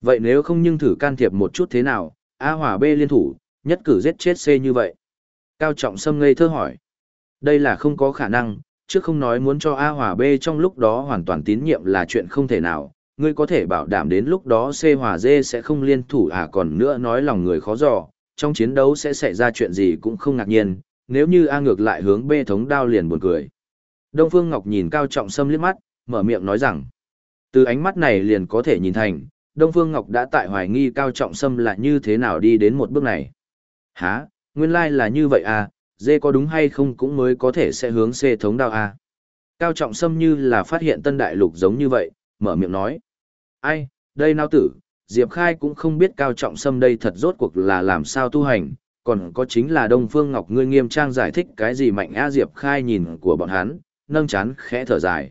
Vậy nếu không nhưng thử can thiệp một chút thế nào, A Hòa B liên thủ, nhất cử giết chết C như vậy. Cao Trọng Sâm ngây thơ hỏi. Đây là không có khả năng, chứ không nói muốn cho A Hòa B trong lúc đó hoàn toàn tín nhiệm là chuyện không thể nào. Ngươi có thể bảo đảm đến lúc đó C Hòa D sẽ không liên thủ à còn nữa nói lòng người khó dò, trong chiến đấu sẽ xảy ra chuyện gì cũng không ngạc nhiên, nếu như A ngược lại hướng B thống đao liền buồn cười. Đông Phương Ngọc nhìn Cao Trọng Sâm liếc mắt, mở miệng nói rằng, từ ánh mắt này liền có thể nhìn thành, Đông Phương Ngọc đã tại hoài nghi Cao Trọng Sâm là như thế nào đi đến một bước này. Hả, nguyên lai là như vậy à, dê có đúng hay không cũng mới có thể sẽ hướng C thống đao à. Cao Trọng Sâm như là phát hiện tân đại lục giống như vậy, mở miệng nói. Ai, đây nào tử, Diệp Khai cũng không biết Cao Trọng Sâm đây thật rốt cuộc là làm sao tu hành, còn có chính là Đông Phương Ngọc ngươi nghiêm trang giải thích cái gì mạnh á Diệp Khai nhìn của bọn hắn, nâng chán khẽ thở dài.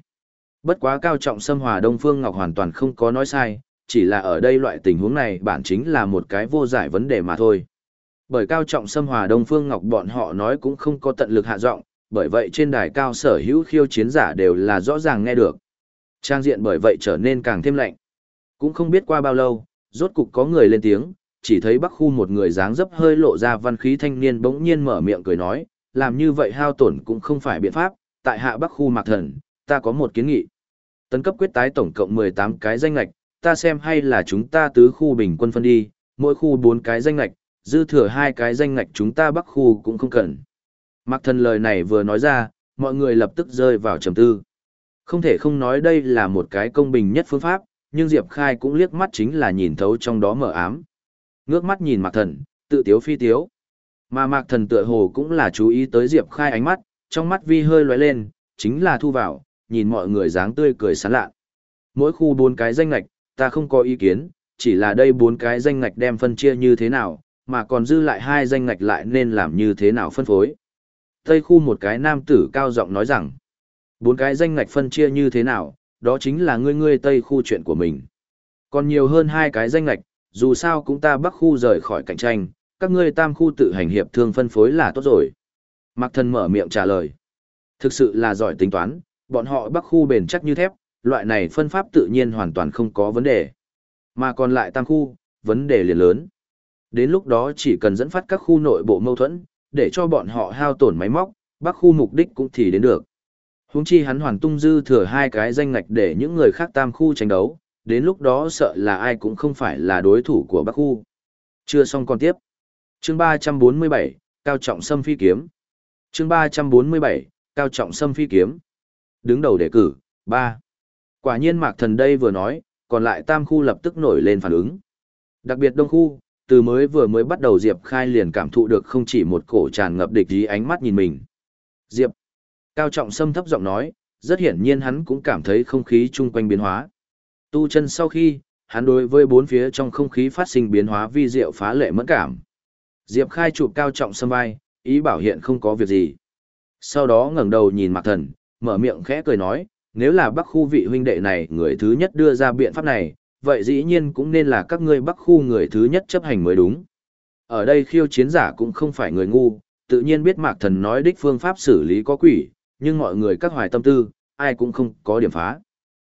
Bất quá Cao Trọng Sâm hòa Đông Phương Ngọc hoàn toàn không có nói sai, chỉ là ở đây loại tình huống này bản chính là một cái vô giải vấn đề mà thôi. Bởi Cao Trọng xâm hòa Đông Phương Ngọc bọn họ nói cũng không có tận lực hạ giọng, bởi vậy trên đài cao sở hữu khiêu chiến giả đều là rõ ràng nghe được. Trang diện bởi vậy trở nên càng thêm lạnh. Cũng không biết qua bao lâu, rốt cục có người lên tiếng, chỉ thấy bắc khu một người dáng dấp hơi lộ ra văn khí thanh niên bỗng nhiên mở miệng cười nói, làm như vậy hao tổn cũng không phải biện pháp, tại hạ bắc khu mạc thần, ta có một kiến nghị. Tấn cấp quyết tái tổng cộng 18 cái danh lạch, ta xem hay là chúng ta tứ khu bình quân phân đi, mỗi khu 4 cái danh ngạch, dư thừa hai cái danh ngạch chúng ta bắc khu cũng không cần. Mạc thần lời này vừa nói ra, mọi người lập tức rơi vào trầm tư. Không thể không nói đây là một cái công bình nhất phương pháp, nhưng Diệp Khai cũng liếc mắt chính là nhìn thấu trong đó mở ám. Ngước mắt nhìn Mạc Thần, tự tiếu phi tiếu. Mà Mạc Thần tựa hồ cũng là chú ý tới Diệp Khai ánh mắt, trong mắt vi hơi lóe lên, chính là thu vào, nhìn mọi người dáng tươi cười sán lạ. Mỗi khu bốn cái danh ngạch, ta không có ý kiến, chỉ là đây bốn cái danh ngạch đem phân chia như thế nào, mà còn dư lại hai danh ngạch lại nên làm như thế nào phân phối. Tây khu một cái nam tử cao giọng nói rằng, bốn cái danh ngạch phân chia như thế nào, đó chính là ngươi ngươi Tây khu chuyện của mình. Còn nhiều hơn hai cái danh ngạch, dù sao cũng ta Bắc khu rời khỏi cạnh tranh, các ngươi Tam khu tự hành hiệp thương phân phối là tốt rồi. Mạc Thần mở miệng trả lời. Thực sự là giỏi tính toán, bọn họ Bắc khu bền chắc như thép, loại này phân pháp tự nhiên hoàn toàn không có vấn đề. Mà còn lại Tam khu, vấn đề liền lớn. Đến lúc đó chỉ cần dẫn phát các khu nội bộ mâu thuẫn, để cho bọn họ hao tổn máy móc, Bắc khu mục đích cũng thì đến được. Huống chi hắn hoàn tung dư thừa hai cái danh ngạch để những người khác tam khu tranh đấu, đến lúc đó sợ là ai cũng không phải là đối thủ của Bắc khu. Chưa xong còn tiếp. Chương 347, Cao Trọng Sâm Phi Kiếm. Chương 347, Cao Trọng Sâm Phi Kiếm. Đứng đầu đề cử, 3. Quả nhiên Mạc Thần đây vừa nói, còn lại tam khu lập tức nổi lên phản ứng. Đặc biệt đông khu, từ mới vừa mới bắt đầu Diệp Khai liền cảm thụ được không chỉ một cổ tràn ngập địch ý ánh mắt nhìn mình. Diệp. Cao Trọng Sâm thấp giọng nói, rất hiển nhiên hắn cũng cảm thấy không khí chung quanh biến hóa. Tu chân sau khi, hắn đối với bốn phía trong không khí phát sinh biến hóa vi diệu phá lệ mẫn cảm. Diệp Khai chụp Cao Trọng Sâm vai, ý bảo hiện không có việc gì. Sau đó ngẩng đầu nhìn Mạc Thần, mở miệng khẽ cười nói, nếu là Bắc khu vị huynh đệ này người thứ nhất đưa ra biện pháp này, vậy dĩ nhiên cũng nên là các ngươi Bắc khu người thứ nhất chấp hành mới đúng. Ở đây khiêu chiến giả cũng không phải người ngu, tự nhiên biết Mạc Thần nói đích phương pháp xử lý có quỷ, nhưng mọi người các hoài tâm tư, ai cũng không có điểm phá.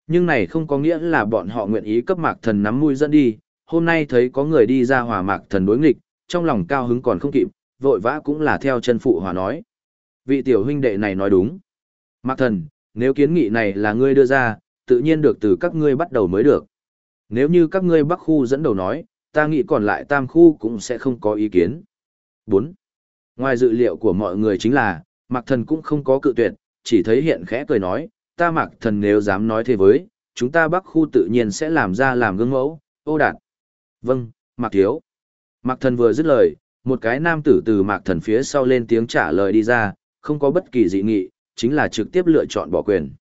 Nhưng này không có nghĩa là bọn họ nguyện ý cấp mạc thần nắm mũi dẫn đi, hôm nay thấy có người đi ra hòa mạc thần đối nghịch, trong lòng cao hứng còn không kịp, vội vã cũng là theo chân phụ hòa nói. Vị tiểu huynh đệ này nói đúng. Mạc thần, nếu kiến nghị này là ngươi đưa ra, tự nhiên được từ các ngươi bắt đầu mới được. Nếu như các ngươi bắc khu dẫn đầu nói, ta nghĩ còn lại tam khu cũng sẽ không có ý kiến. 4. Ngoài dự liệu của mọi người chính là, Mạc Thần cũng không có cự tuyệt, chỉ thấy hiện khẽ cười nói, ta Mạc Thần nếu dám nói thế với, chúng ta Bắc khu tự nhiên sẽ làm ra làm gương mẫu, ô đạt. Vâng, Mạc Thiếu. Mạc Thần vừa dứt lời, một cái nam tử từ Mạc Thần phía sau lên tiếng trả lời đi ra, không có bất kỳ dị nghị, chính là trực tiếp lựa chọn bỏ quyền.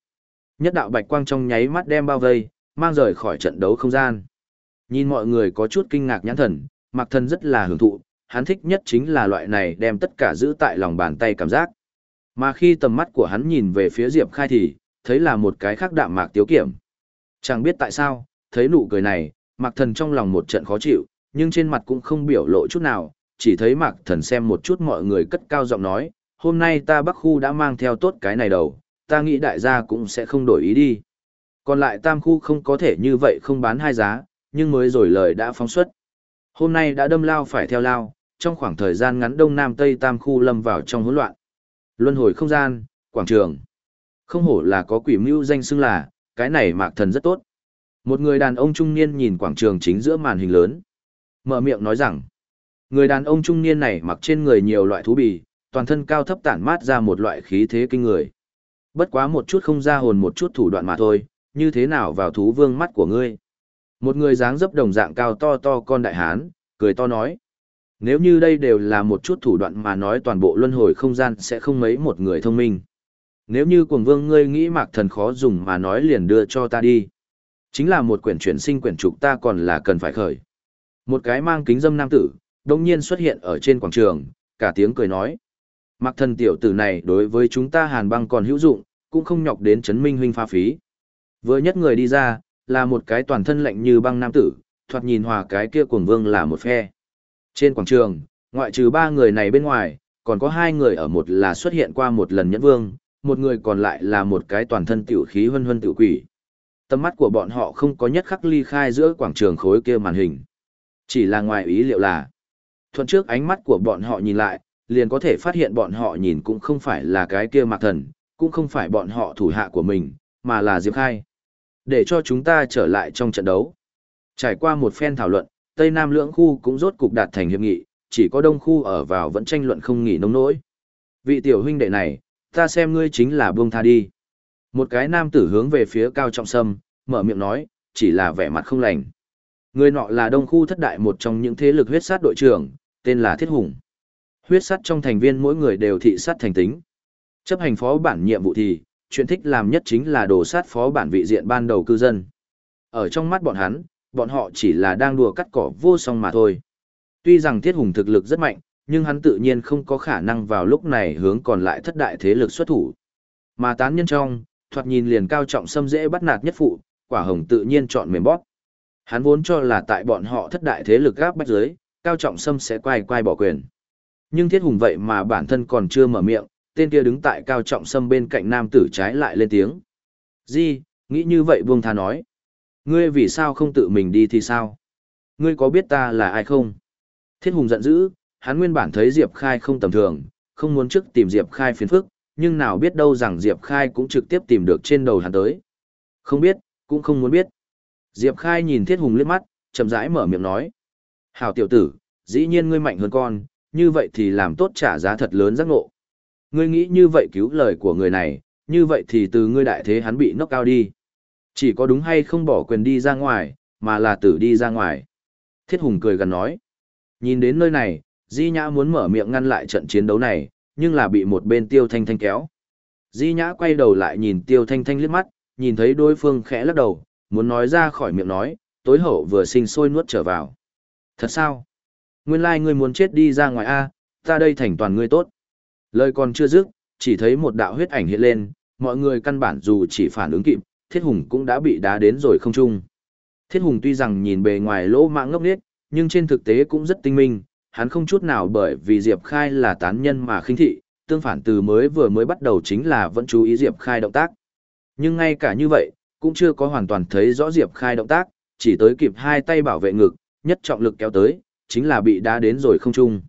Nhất đạo bạch quang trong nháy mắt đem bao vây, mang rời khỏi trận đấu không gian. Nhìn mọi người có chút kinh ngạc nhãn thần, Mạc Thần rất là hưởng thụ, hắn thích nhất chính là loại này đem tất cả giữ tại lòng bàn tay cảm giác. Mà khi tầm mắt của hắn nhìn về phía Diệp Khai thì, thấy là một cái khác đạm mạc tiếu kiểm. Chẳng biết tại sao, thấy nụ cười này, mạc thần trong lòng một trận khó chịu, nhưng trên mặt cũng không biểu lộ chút nào, chỉ thấy mạc thần xem một chút mọi người cất cao giọng nói, hôm nay ta bắc khu đã mang theo tốt cái này đầu, ta nghĩ đại gia cũng sẽ không đổi ý đi. Còn lại tam khu không có thể như vậy không bán hai giá, nhưng mới rồi lời đã phóng xuất. Hôm nay đã đâm lao phải theo lao, trong khoảng thời gian ngắn đông nam tây tam khu lâm vào trong hỗn loạn. Luân hồi không gian, quảng trường. Không hổ là có quỷ mưu danh xưng là, cái này mạc thần rất tốt. Một người đàn ông trung niên nhìn quảng trường chính giữa màn hình lớn. Mở miệng nói rằng, người đàn ông trung niên này mặc trên người nhiều loại thú bì, toàn thân cao thấp tản mát ra một loại khí thế kinh người. Bất quá một chút không ra hồn một chút thủ đoạn mà thôi, như thế nào vào thú vương mắt của ngươi. Một người dáng dấp đồng dạng cao to to con đại hán, cười to nói. Nếu như đây đều là một chút thủ đoạn mà nói toàn bộ luân hồi không gian sẽ không mấy một người thông minh. Nếu như cuồng vương ngươi nghĩ mạc thần khó dùng mà nói liền đưa cho ta đi. Chính là một quyển chuyển sinh quyển trục ta còn là cần phải khởi. Một cái mang kính dâm nam tử, đồng nhiên xuất hiện ở trên quảng trường, cả tiếng cười nói. Mạc thần tiểu tử này đối với chúng ta hàn băng còn hữu dụng, cũng không nhọc đến chấn minh huynh pha phí. Vừa nhất người đi ra, là một cái toàn thân lạnh như băng nam tử, thoạt nhìn hòa cái kia cuồng vương là một phe. Trên quảng trường, ngoại trừ ba người này bên ngoài, còn có hai người ở một là xuất hiện qua một lần nhẫn vương, một người còn lại là một cái toàn thân tiểu khí hân hân tiểu quỷ. tâm mắt của bọn họ không có nhất khắc ly khai giữa quảng trường khối kia màn hình. Chỉ là ngoài ý liệu là, thuận trước ánh mắt của bọn họ nhìn lại, liền có thể phát hiện bọn họ nhìn cũng không phải là cái kia mạc thần, cũng không phải bọn họ thủ hạ của mình, mà là Diệp Khai. Để cho chúng ta trở lại trong trận đấu. Trải qua một phen thảo luận, Tây Nam lưỡng khu cũng rốt cục đạt thành hiệp nghị, chỉ có Đông khu ở vào vẫn tranh luận không nghỉ nông nỗi. Vị tiểu huynh đệ này, ta xem ngươi chính là buông tha đi. Một cái nam tử hướng về phía Cao Trọng Sâm, mở miệng nói, chỉ là vẻ mặt không lành. Người nọ là Đông khu thất đại một trong những thế lực huyết sát đội trưởng, tên là Thiết Hùng. Huyết sắt trong thành viên mỗi người đều thị sát thành tính. Chấp hành phó bản nhiệm vụ thì, chuyện thích làm nhất chính là đồ sát phó bản vị diện ban đầu cư dân. Ở trong mắt bọn hắn, bọn họ chỉ là đang đùa cắt cỏ vô song mà thôi. Tuy rằng Thiết Hùng thực lực rất mạnh, nhưng hắn tự nhiên không có khả năng vào lúc này hướng còn lại thất đại thế lực xuất thủ. Mà tán nhân trong, thoạt nhìn liền cao trọng xâm dễ bắt nạt nhất phụ, quả hồng tự nhiên chọn mềm bóp. Hắn vốn cho là tại bọn họ thất đại thế lực gáp bách giới, cao trọng xâm sẽ quay quay bỏ quyền. Nhưng thiết hùng vậy mà bản thân còn chưa mở miệng, tên kia đứng tại cao trọng sâm bên cạnh nam tử trái lại lên tiếng. Di, nghĩ như vậy buông tha nói. Ngươi vì sao không tự mình đi thì sao? Ngươi có biết ta là ai không? Thiết hùng giận dữ, hắn nguyên bản thấy Diệp Khai không tầm thường, không muốn trước tìm Diệp Khai phiền phức, nhưng nào biết đâu rằng Diệp Khai cũng trực tiếp tìm được trên đầu hắn tới. Không biết, cũng không muốn biết. Diệp Khai nhìn Thiết Hùng liếc mắt, chậm rãi mở miệng nói. Hảo tiểu tử, dĩ nhiên ngươi mạnh hơn con, như vậy thì làm tốt trả giá thật lớn giác ngộ. Ngươi nghĩ như vậy cứu lời của người này, như vậy thì từ ngươi đại thế hắn bị nốc cao đi. Chỉ có đúng hay không bỏ quyền đi ra ngoài, mà là tử đi ra ngoài. Thiết Hùng cười gần nói. Nhìn đến nơi này, Di Nhã muốn mở miệng ngăn lại trận chiến đấu này, nhưng là bị một bên Tiêu Thanh Thanh kéo. Di Nhã quay đầu lại nhìn Tiêu Thanh Thanh liếc mắt, nhìn thấy đối phương khẽ lắc đầu, muốn nói ra khỏi miệng nói, tối hậu vừa sinh sôi nuốt trở vào. Thật sao? Nguyên lai ngươi muốn chết đi ra ngoài A, ta đây thành toàn ngươi tốt. Lời còn chưa dứt, chỉ thấy một đạo huyết ảnh hiện lên, mọi người căn bản dù chỉ phản ứng kịp, Thiết Hùng cũng đã bị đá đến rồi không trung. Thiết Hùng tuy rằng nhìn bề ngoài lỗ mạng ngốc nghếch, nhưng trên thực tế cũng rất tinh minh, hắn không chút nào bởi vì Diệp Khai là tán nhân mà khinh thị, tương phản từ mới vừa mới bắt đầu chính là vẫn chú ý Diệp Khai động tác. Nhưng ngay cả như vậy, cũng chưa có hoàn toàn thấy rõ Diệp Khai động tác, chỉ tới kịp hai tay bảo vệ ngực, nhất trọng lực kéo tới, chính là bị đá đến rồi không trung.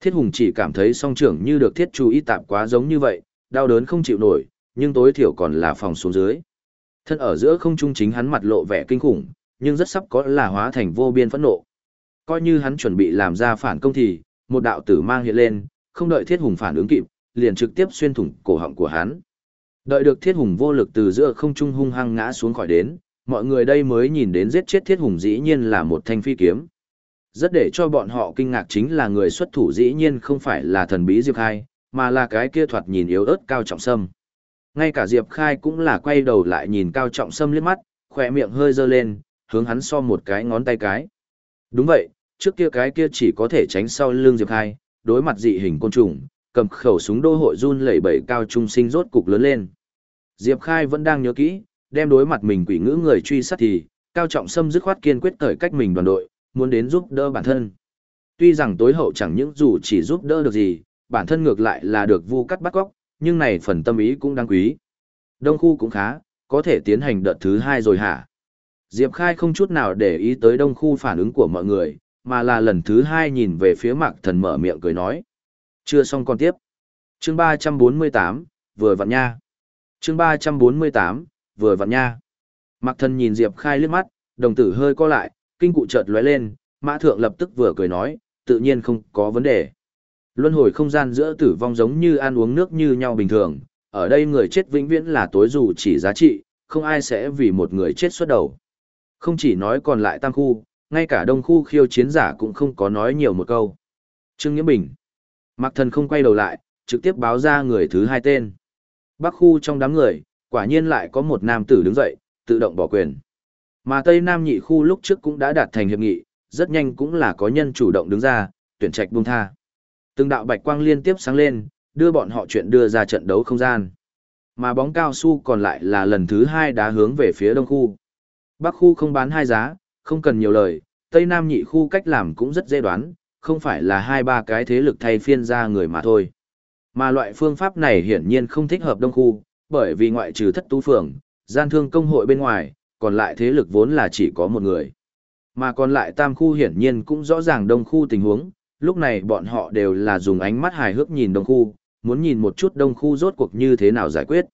Thiết Hùng chỉ cảm thấy song trưởng như được thiết chú ý tạm quá giống như vậy, đau đớn không chịu nổi, nhưng tối thiểu còn là phòng xuống dưới. Thân ở giữa không trung chính hắn mặt lộ vẻ kinh khủng, nhưng rất sắp có là hóa thành vô biên phẫn nộ. Coi như hắn chuẩn bị làm ra phản công thì, một đạo tử mang hiện lên, không đợi Thiết Hùng phản ứng kịp, liền trực tiếp xuyên thủng cổ họng của hắn. Đợi được Thiết Hùng vô lực từ giữa không trung hung hăng ngã xuống khỏi đến, mọi người đây mới nhìn đến giết chết Thiết Hùng dĩ nhiên là một thanh phi kiếm. Rất để cho bọn họ kinh ngạc chính là người xuất thủ dĩ nhiên không phải là thần bí Diệp Khai, mà là cái kia thoạt nhìn yếu ớt Cao Trọng Sâm. Ngay cả Diệp Khai cũng là quay đầu lại nhìn Cao Trọng Sâm liếc mắt, khỏe miệng hơi dơ lên, hướng hắn so một cái ngón tay cái. Đúng vậy, trước kia cái kia chỉ có thể tránh sau lưng Diệp Khai, đối mặt dị hình côn trùng, cầm khẩu súng đô hội run lẩy bẩy cao trung sinh rốt cục lớn lên. Diệp Khai vẫn đang nhớ kỹ, đem đối mặt mình quỷ ngữ người truy sát thì, cao trọng sâm dứt khoát kiên quyết cởi cách mình đoàn đội, muốn đến giúp đỡ bản thân. Tuy rằng tối hậu chẳng những dù chỉ giúp đỡ được gì, bản thân ngược lại là được vu cắt bắt góc, nhưng này phần tâm ý cũng đáng quý. Đông khu cũng khá, có thể tiến hành đợt thứ hai rồi hả? Diệp Khai không chút nào để ý tới đông khu phản ứng của mọi người, mà là lần thứ hai nhìn về phía mạc thần mở miệng cười nói. Chưa xong còn tiếp. chương 348, vừa vặn nha. chương 348, vừa vặn nha. Mạc thần nhìn Diệp Khai liếc mắt, đồng tử hơi co lại, kinh cụ chợt lóe lên, mã thượng lập tức vừa cười nói, tự nhiên không có vấn đề. Luân hồi không gian giữa tử vong giống như ăn uống nước như nhau bình thường, ở đây người chết vĩnh viễn là tối dù chỉ giá trị, không ai sẽ vì một người chết xuất đầu. Không chỉ nói còn lại tam khu, ngay cả đông khu khiêu chiến giả cũng không có nói nhiều một câu. Trương Nghĩa Bình. Mạc thần không quay đầu lại, trực tiếp báo ra người thứ hai tên. Bắc khu trong đám người, quả nhiên lại có một nam tử đứng dậy, tự động bỏ quyền. Mà Tây Nam nhị khu lúc trước cũng đã đạt thành hiệp nghị, rất nhanh cũng là có nhân chủ động đứng ra, tuyển trạch buông tha. Từng đạo bạch quang liên tiếp sáng lên, đưa bọn họ chuyện đưa ra trận đấu không gian. Mà bóng cao su còn lại là lần thứ hai đá hướng về phía đông khu. Bắc khu không bán hai giá, không cần nhiều lời, Tây Nam nhị khu cách làm cũng rất dễ đoán, không phải là hai ba cái thế lực thay phiên ra người mà thôi. Mà loại phương pháp này hiển nhiên không thích hợp đông khu, bởi vì ngoại trừ thất tú phường, gian thương công hội bên ngoài, còn lại thế lực vốn là chỉ có một người. Mà còn lại tam khu hiển nhiên cũng rõ ràng đông khu tình huống, lúc này bọn họ đều là dùng ánh mắt hài hước nhìn đông khu, muốn nhìn một chút đông khu rốt cuộc như thế nào giải quyết.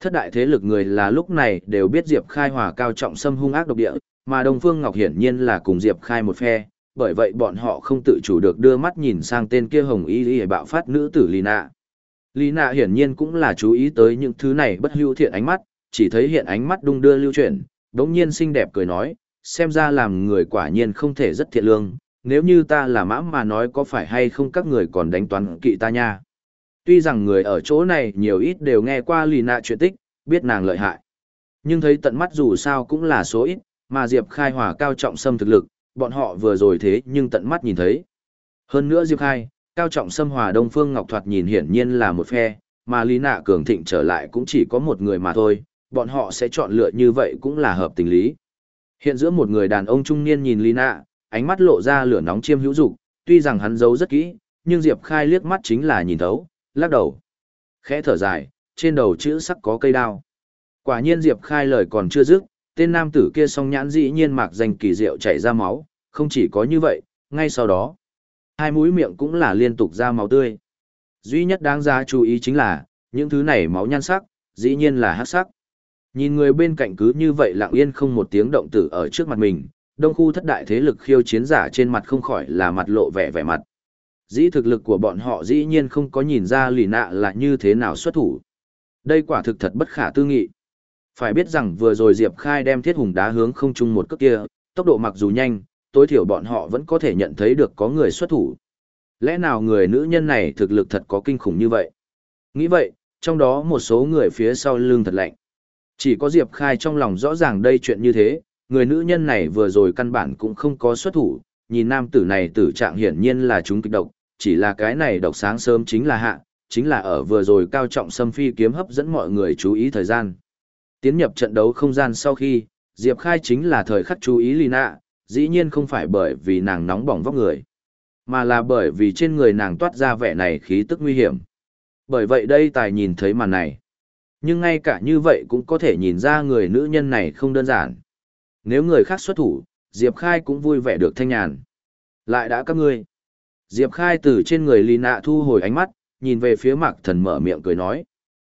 Thất đại thế lực người là lúc này đều biết Diệp Khai hòa cao trọng xâm hung ác độc địa, mà Đông Phương Ngọc hiển nhiên là cùng Diệp Khai một phe, bởi vậy bọn họ không tự chủ được đưa mắt nhìn sang tên kia hồng y y bạo phát nữ tử Lina. Lina hiển nhiên cũng là chú ý tới những thứ này bất hữu thiện ánh mắt, chỉ thấy hiện ánh mắt đung đưa lưu chuyển, đống nhiên xinh đẹp cười nói, xem ra làm người quả nhiên không thể rất thiện lương, nếu như ta là mã mà nói có phải hay không các người còn đánh toán kỵ ta nha. Tuy rằng người ở chỗ này nhiều ít đều nghe qua lì nạ chuyện tích, biết nàng lợi hại. Nhưng thấy tận mắt dù sao cũng là số ít, mà Diệp Khai hòa cao trọng xâm thực lực, bọn họ vừa rồi thế nhưng tận mắt nhìn thấy. Hơn nữa Diệp Khai, cao trọng xâm hòa Đông Phương Ngọc Thoạt nhìn hiển nhiên là một phe, mà Lý Nạ cường thịnh trở lại cũng chỉ có một người mà thôi, bọn họ sẽ chọn lựa như vậy cũng là hợp tình lý. Hiện giữa một người đàn ông trung niên nhìn Lina, ánh mắt lộ ra lửa nóng chiêm hữu dục, tuy rằng hắn giấu rất kỹ, nhưng Diệp Khai liếc mắt chính là nhìn thấu, lắc đầu. Khẽ thở dài, trên đầu chữ sắc có cây đao. Quả nhiên Diệp Khai lời còn chưa dứt, tên nam tử kia song nhãn dĩ nhiên mạc danh kỳ diệu chảy ra máu, không chỉ có như vậy, ngay sau đó, hai mũi miệng cũng là liên tục ra máu tươi. Duy nhất đáng giá chú ý chính là, những thứ này máu nhan sắc, dĩ nhiên là hắc sắc. Nhìn người bên cạnh cứ như vậy lặng yên không một tiếng động tử ở trước mặt mình, đông khu thất đại thế lực khiêu chiến giả trên mặt không khỏi là mặt lộ vẻ vẻ mặt. Dĩ thực lực của bọn họ dĩ nhiên không có nhìn ra lì nạ là như thế nào xuất thủ. Đây quả thực thật bất khả tư nghị. Phải biết rằng vừa rồi Diệp Khai đem thiết hùng đá hướng không chung một cước kia, tốc độ mặc dù nhanh, tối thiểu bọn họ vẫn có thể nhận thấy được có người xuất thủ. Lẽ nào người nữ nhân này thực lực thật có kinh khủng như vậy? Nghĩ vậy, trong đó một số người phía sau lưng thật lạnh. Chỉ có Diệp Khai trong lòng rõ ràng đây chuyện như thế, người nữ nhân này vừa rồi căn bản cũng không có xuất thủ, nhìn nam tử này tử trạng hiển nhiên là chúng kịch độc, chỉ là cái này độc sáng sớm chính là hạ, chính là ở vừa rồi cao trọng xâm phi kiếm hấp dẫn mọi người chú ý thời gian. Tiến nhập trận đấu không gian sau khi, Diệp Khai chính là thời khắc chú ý Lina, dĩ nhiên không phải bởi vì nàng nóng bỏng vóc người, mà là bởi vì trên người nàng toát ra vẻ này khí tức nguy hiểm. Bởi vậy đây tài nhìn thấy màn này. Nhưng ngay cả như vậy cũng có thể nhìn ra người nữ nhân này không đơn giản. Nếu người khác xuất thủ, Diệp Khai cũng vui vẻ được thanh nhàn. Lại đã các ngươi. Diệp Khai từ trên người Lý Nạ thu hồi ánh mắt, nhìn về phía Mạc Thần mở miệng cười nói.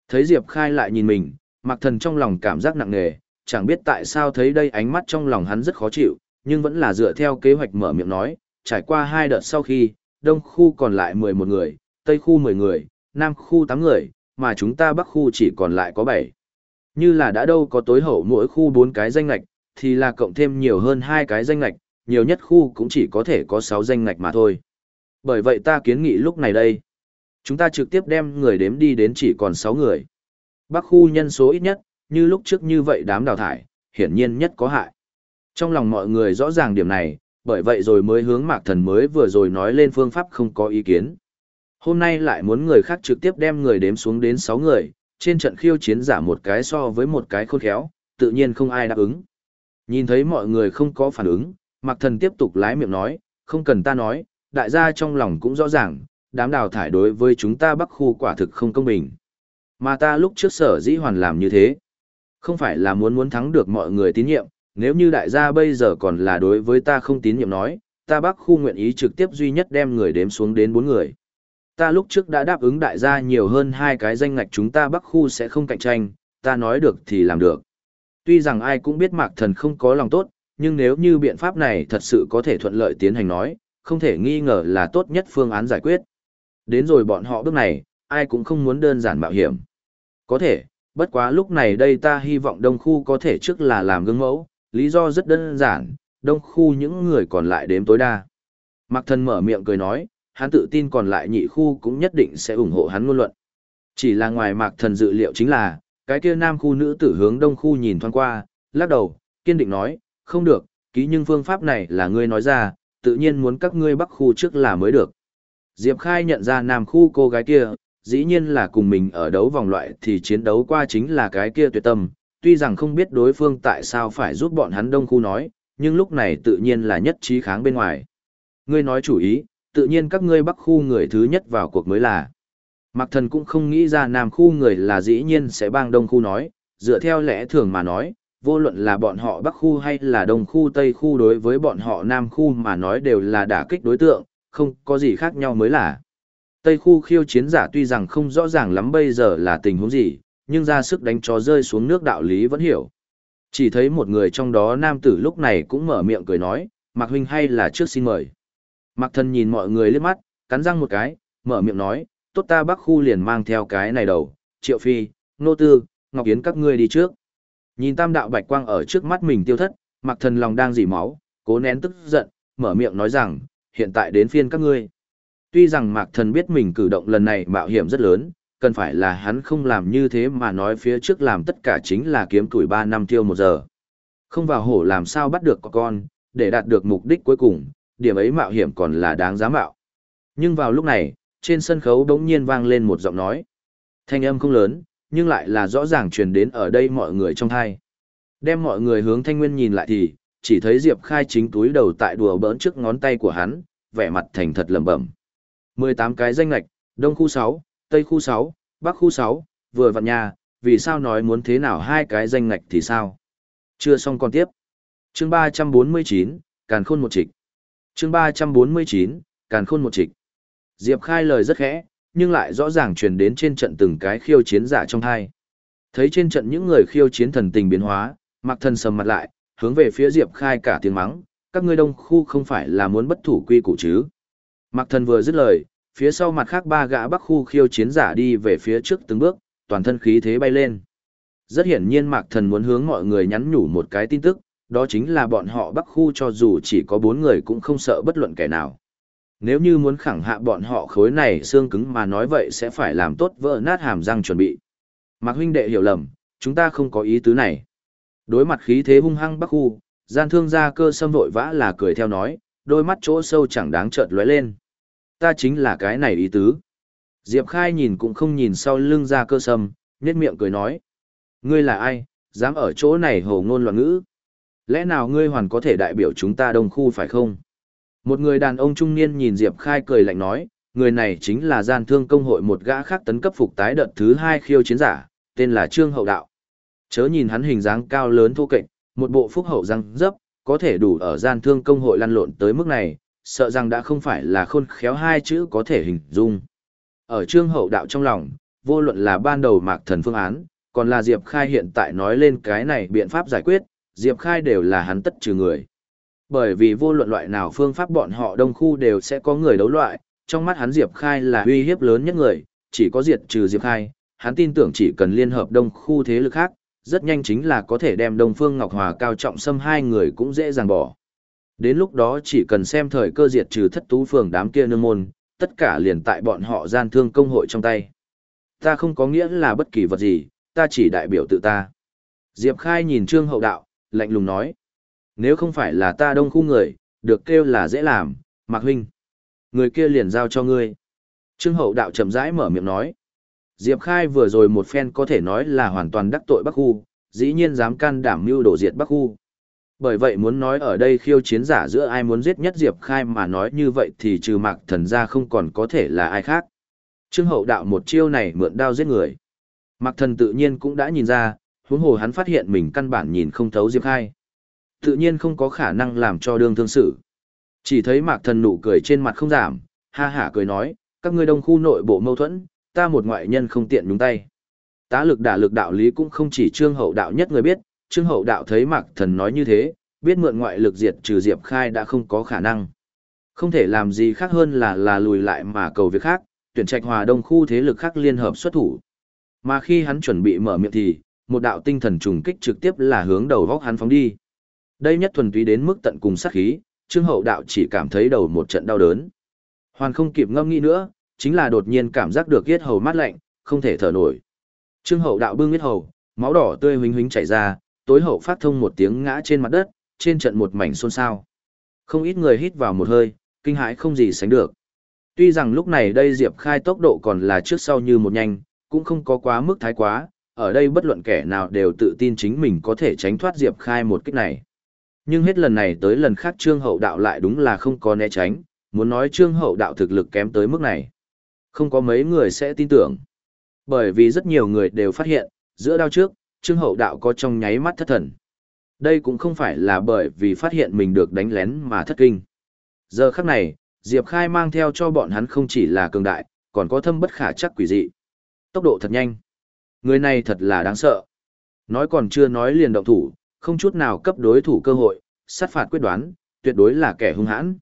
Thấy Diệp Khai lại nhìn mình, Mạc Thần trong lòng cảm giác nặng nề, chẳng biết tại sao thấy đây ánh mắt trong lòng hắn rất khó chịu, nhưng vẫn là dựa theo kế hoạch mở miệng nói, trải qua hai đợt sau khi, đông khu còn lại 11 người, tây khu 10 người, nam khu 8 người, mà chúng ta bắc khu chỉ còn lại có 7. Như là đã đâu có tối hậu mỗi khu 4 cái danh ngạch, thì là cộng thêm nhiều hơn hai cái danh ngạch, nhiều nhất khu cũng chỉ có thể có 6 danh ngạch mà thôi. Bởi vậy ta kiến nghị lúc này đây, chúng ta trực tiếp đem người đếm đi đến chỉ còn 6 người. Bắc khu nhân số ít nhất, như lúc trước như vậy đám đào thải, hiển nhiên nhất có hại. Trong lòng mọi người rõ ràng điểm này, bởi vậy rồi mới hướng mạc thần mới vừa rồi nói lên phương pháp không có ý kiến. Hôm nay lại muốn người khác trực tiếp đem người đếm xuống đến 6 người, trên trận khiêu chiến giả một cái so với một cái khôn khéo, tự nhiên không ai đáp ứng. Nhìn thấy mọi người không có phản ứng, mạc thần tiếp tục lái miệng nói, không cần ta nói, đại gia trong lòng cũng rõ ràng, đám đào thải đối với chúng ta bắc khu quả thực không công bình. Mà ta lúc trước sở dĩ hoàn làm như thế, không phải là muốn muốn thắng được mọi người tín nhiệm, Nếu như đại gia bây giờ còn là đối với ta không tín nhiệm nói, ta bắc khu nguyện ý trực tiếp duy nhất đem người đếm xuống đến bốn người. Ta lúc trước đã đáp ứng đại gia nhiều hơn hai cái danh ngạch chúng ta bắc khu sẽ không cạnh tranh, ta nói được thì làm được. Tuy rằng ai cũng biết mạc thần không có lòng tốt, nhưng nếu như biện pháp này thật sự có thể thuận lợi tiến hành nói, không thể nghi ngờ là tốt nhất phương án giải quyết. Đến rồi bọn họ bước này, ai cũng không muốn đơn giản mạo hiểm. Có thể, bất quá lúc này đây ta hy vọng đông khu có thể trước là làm gương mẫu, lý do rất đơn giản, đông khu những người còn lại đếm tối đa. Mạc thần mở miệng cười nói, hắn tự tin còn lại nhị khu cũng nhất định sẽ ủng hộ hắn ngôn luận. Chỉ là ngoài mạc thần dự liệu chính là, cái kia nam khu nữ tử hướng đông khu nhìn thoáng qua, lắc đầu, kiên định nói, không được, ký nhưng phương pháp này là ngươi nói ra, tự nhiên muốn các ngươi bắc khu trước là mới được. Diệp Khai nhận ra nam khu cô gái kia, dĩ nhiên là cùng mình ở đấu vòng loại thì chiến đấu qua chính là cái kia tuyệt tâm, tuy rằng không biết đối phương tại sao phải giúp bọn hắn đông khu nói, nhưng lúc này tự nhiên là nhất trí kháng bên ngoài. Ngươi nói chủ ý, tự nhiên các ngươi bắc khu người thứ nhất vào cuộc mới là. Mạc thần cũng không nghĩ ra nam khu người là dĩ nhiên sẽ bang đông khu nói, dựa theo lẽ thường mà nói, vô luận là bọn họ bắc khu hay là đông khu tây khu đối với bọn họ nam khu mà nói đều là đả kích đối tượng, không có gì khác nhau mới là. Tây khu khiêu chiến giả tuy rằng không rõ ràng lắm bây giờ là tình huống gì, nhưng ra sức đánh chó rơi xuống nước đạo lý vẫn hiểu. Chỉ thấy một người trong đó nam tử lúc này cũng mở miệng cười nói, Mạc Huynh hay là trước xin mời. Mạc Thần nhìn mọi người liếc mắt, cắn răng một cái, mở miệng nói, tốt ta bắc khu liền mang theo cái này đầu, Triệu Phi, Nô Tư, Ngọc Yến các ngươi đi trước. Nhìn tam đạo bạch quang ở trước mắt mình tiêu thất, Mạc Thần lòng đang dỉ máu, cố nén tức giận, mở miệng nói rằng, hiện tại đến phiên các ngươi. Tuy rằng Mạc Thần biết mình cử động lần này mạo hiểm rất lớn, cần phải là hắn không làm như thế mà nói phía trước làm tất cả chính là kiếm tuổi 3 năm tiêu một giờ. Không vào hổ làm sao bắt được con, để đạt được mục đích cuối cùng, điểm ấy mạo hiểm còn là đáng giá mạo. Nhưng vào lúc này, trên sân khấu đống nhiên vang lên một giọng nói. Thanh âm không lớn, nhưng lại là rõ ràng truyền đến ở đây mọi người trong thai. Đem mọi người hướng thanh nguyên nhìn lại thì, chỉ thấy Diệp Khai chính túi đầu tại đùa bỡn trước ngón tay của hắn, vẻ mặt thành thật lẩm bẩm. 18 cái danh lạch, Đông khu 6, Tây khu 6, Bắc khu 6, vừa vặn nhà, vì sao nói muốn thế nào hai cái danh ngạch thì sao? Chưa xong còn tiếp. Chương 349, Càn Khôn một trịch. Chương 349, Càn Khôn một trịch. Diệp Khai lời rất khẽ, nhưng lại rõ ràng truyền đến trên trận từng cái khiêu chiến giả trong hai. Thấy trên trận những người khiêu chiến thần tình biến hóa, mặc Thần sầm mặt lại, hướng về phía Diệp Khai cả tiếng mắng, các ngươi đông khu không phải là muốn bất thủ quy củ chứ? Mặc Thần vừa dứt lời, phía sau mặt khác ba gã bắc khu khiêu chiến giả đi về phía trước từng bước, toàn thân khí thế bay lên. Rất hiển nhiên Mạc Thần muốn hướng mọi người nhắn nhủ một cái tin tức, đó chính là bọn họ bắc khu cho dù chỉ có bốn người cũng không sợ bất luận kẻ nào. Nếu như muốn khẳng hạ bọn họ khối này xương cứng mà nói vậy sẽ phải làm tốt vỡ nát hàm răng chuẩn bị. Mạc huynh đệ hiểu lầm, chúng ta không có ý tứ này. Đối mặt khí thế hung hăng bắc khu, gian thương gia cơ sâm vội vã là cười theo nói, đôi mắt chỗ sâu chẳng đáng chợt lóe lên. Ta chính là cái này ý tứ. Diệp Khai nhìn cũng không nhìn sau lưng ra cơ sâm, nhét miệng cười nói. Ngươi là ai, dám ở chỗ này hồ ngôn loạn ngữ? Lẽ nào ngươi hoàn có thể đại biểu chúng ta đông khu phải không? Một người đàn ông trung niên nhìn Diệp Khai cười lạnh nói, người này chính là gian thương công hội một gã khác tấn cấp phục tái đợt thứ hai khiêu chiến giả, tên là Trương Hậu Đạo. Chớ nhìn hắn hình dáng cao lớn thô kệch, một bộ phúc hậu răng dấp, có thể đủ ở gian thương công hội lăn lộn tới mức này, sợ rằng đã không phải là khôn khéo hai chữ có thể hình dung. Ở trương hậu đạo trong lòng, vô luận là ban đầu mạc thần phương án, còn là Diệp Khai hiện tại nói lên cái này biện pháp giải quyết, Diệp Khai đều là hắn tất trừ người. Bởi vì vô luận loại nào phương pháp bọn họ đông khu đều sẽ có người đấu loại, trong mắt hắn Diệp Khai là uy hiếp lớn nhất người, chỉ có diệt trừ Diệp Khai, hắn tin tưởng chỉ cần liên hợp đông khu thế lực khác, rất nhanh chính là có thể đem Đông Phương Ngọc Hòa cao trọng xâm hai người cũng dễ dàng bỏ. Đến lúc đó chỉ cần xem thời cơ diệt trừ thất tú phường đám kia nương môn, tất cả liền tại bọn họ gian thương công hội trong tay. Ta không có nghĩa là bất kỳ vật gì, ta chỉ đại biểu tự ta. Diệp Khai nhìn Trương Hậu Đạo, lạnh lùng nói. Nếu không phải là ta đông khu người, được kêu là dễ làm, Mạc Huynh. Người kia liền giao cho ngươi. Trương Hậu Đạo chậm rãi mở miệng nói. Diệp Khai vừa rồi một phen có thể nói là hoàn toàn đắc tội Bắc Khu, dĩ nhiên dám can đảm mưu đổ diệt Bắc Khu. Bởi vậy muốn nói ở đây khiêu chiến giả giữa ai muốn giết nhất Diệp Khai mà nói như vậy thì trừ mạc thần ra không còn có thể là ai khác. Trương hậu đạo một chiêu này mượn đao giết người. Mạc thần tự nhiên cũng đã nhìn ra, huống hồ hắn phát hiện mình căn bản nhìn không thấu Diệp Khai. Tự nhiên không có khả năng làm cho đương thương sự. Chỉ thấy mạc thần nụ cười trên mặt không giảm, ha hả cười nói, các ngươi đông khu nội bộ mâu thuẫn, ta một ngoại nhân không tiện nhúng tay. Tá lực đả lực đạo lý cũng không chỉ trương hậu đạo nhất người biết, trương hậu đạo thấy mạc thần nói như thế, biết mượn ngoại lực diệt trừ diệp khai đã không có khả năng. Không thể làm gì khác hơn là là lùi lại mà cầu việc khác, tuyển trạch hòa đông khu thế lực khác liên hợp xuất thủ. Mà khi hắn chuẩn bị mở miệng thì, một đạo tinh thần trùng kích trực tiếp là hướng đầu góc hắn phóng đi. Đây nhất thuần túy đến mức tận cùng sát khí, Trương Hậu Đạo chỉ cảm thấy đầu một trận đau đớn. Hoàn không kịp ngâm nghĩ nữa, chính là đột nhiên cảm giác được yết hầu mát lạnh, không thể thở nổi. Trương Hậu Đạo bưng yết hầu, máu đỏ tươi huỳnh huỳnh chảy ra, tối hậu phát thông một tiếng ngã trên mặt đất, trên trận một mảnh xôn xao. Không ít người hít vào một hơi, kinh hãi không gì sánh được. Tuy rằng lúc này đây Diệp Khai tốc độ còn là trước sau như một nhanh, cũng không có quá mức thái quá, ở đây bất luận kẻ nào đều tự tin chính mình có thể tránh thoát Diệp Khai một kích này. Nhưng hết lần này tới lần khác Trương Hậu Đạo lại đúng là không có né tránh, muốn nói Trương Hậu Đạo thực lực kém tới mức này. Không có mấy người sẽ tin tưởng. Bởi vì rất nhiều người đều phát hiện, giữa đao trước, Trương Hậu Đạo có trong nháy mắt thất thần. Đây cũng không phải là bởi vì phát hiện mình được đánh lén mà thất kinh. Giờ khắc này, Diệp Khai mang theo cho bọn hắn không chỉ là cường đại, còn có thâm bất khả chắc quỷ dị. Tốc độ thật nhanh. Người này thật là đáng sợ. Nói còn chưa nói liền động thủ, không chút nào cấp đối thủ cơ hội, sát phạt quyết đoán, tuyệt đối là kẻ hung hãn.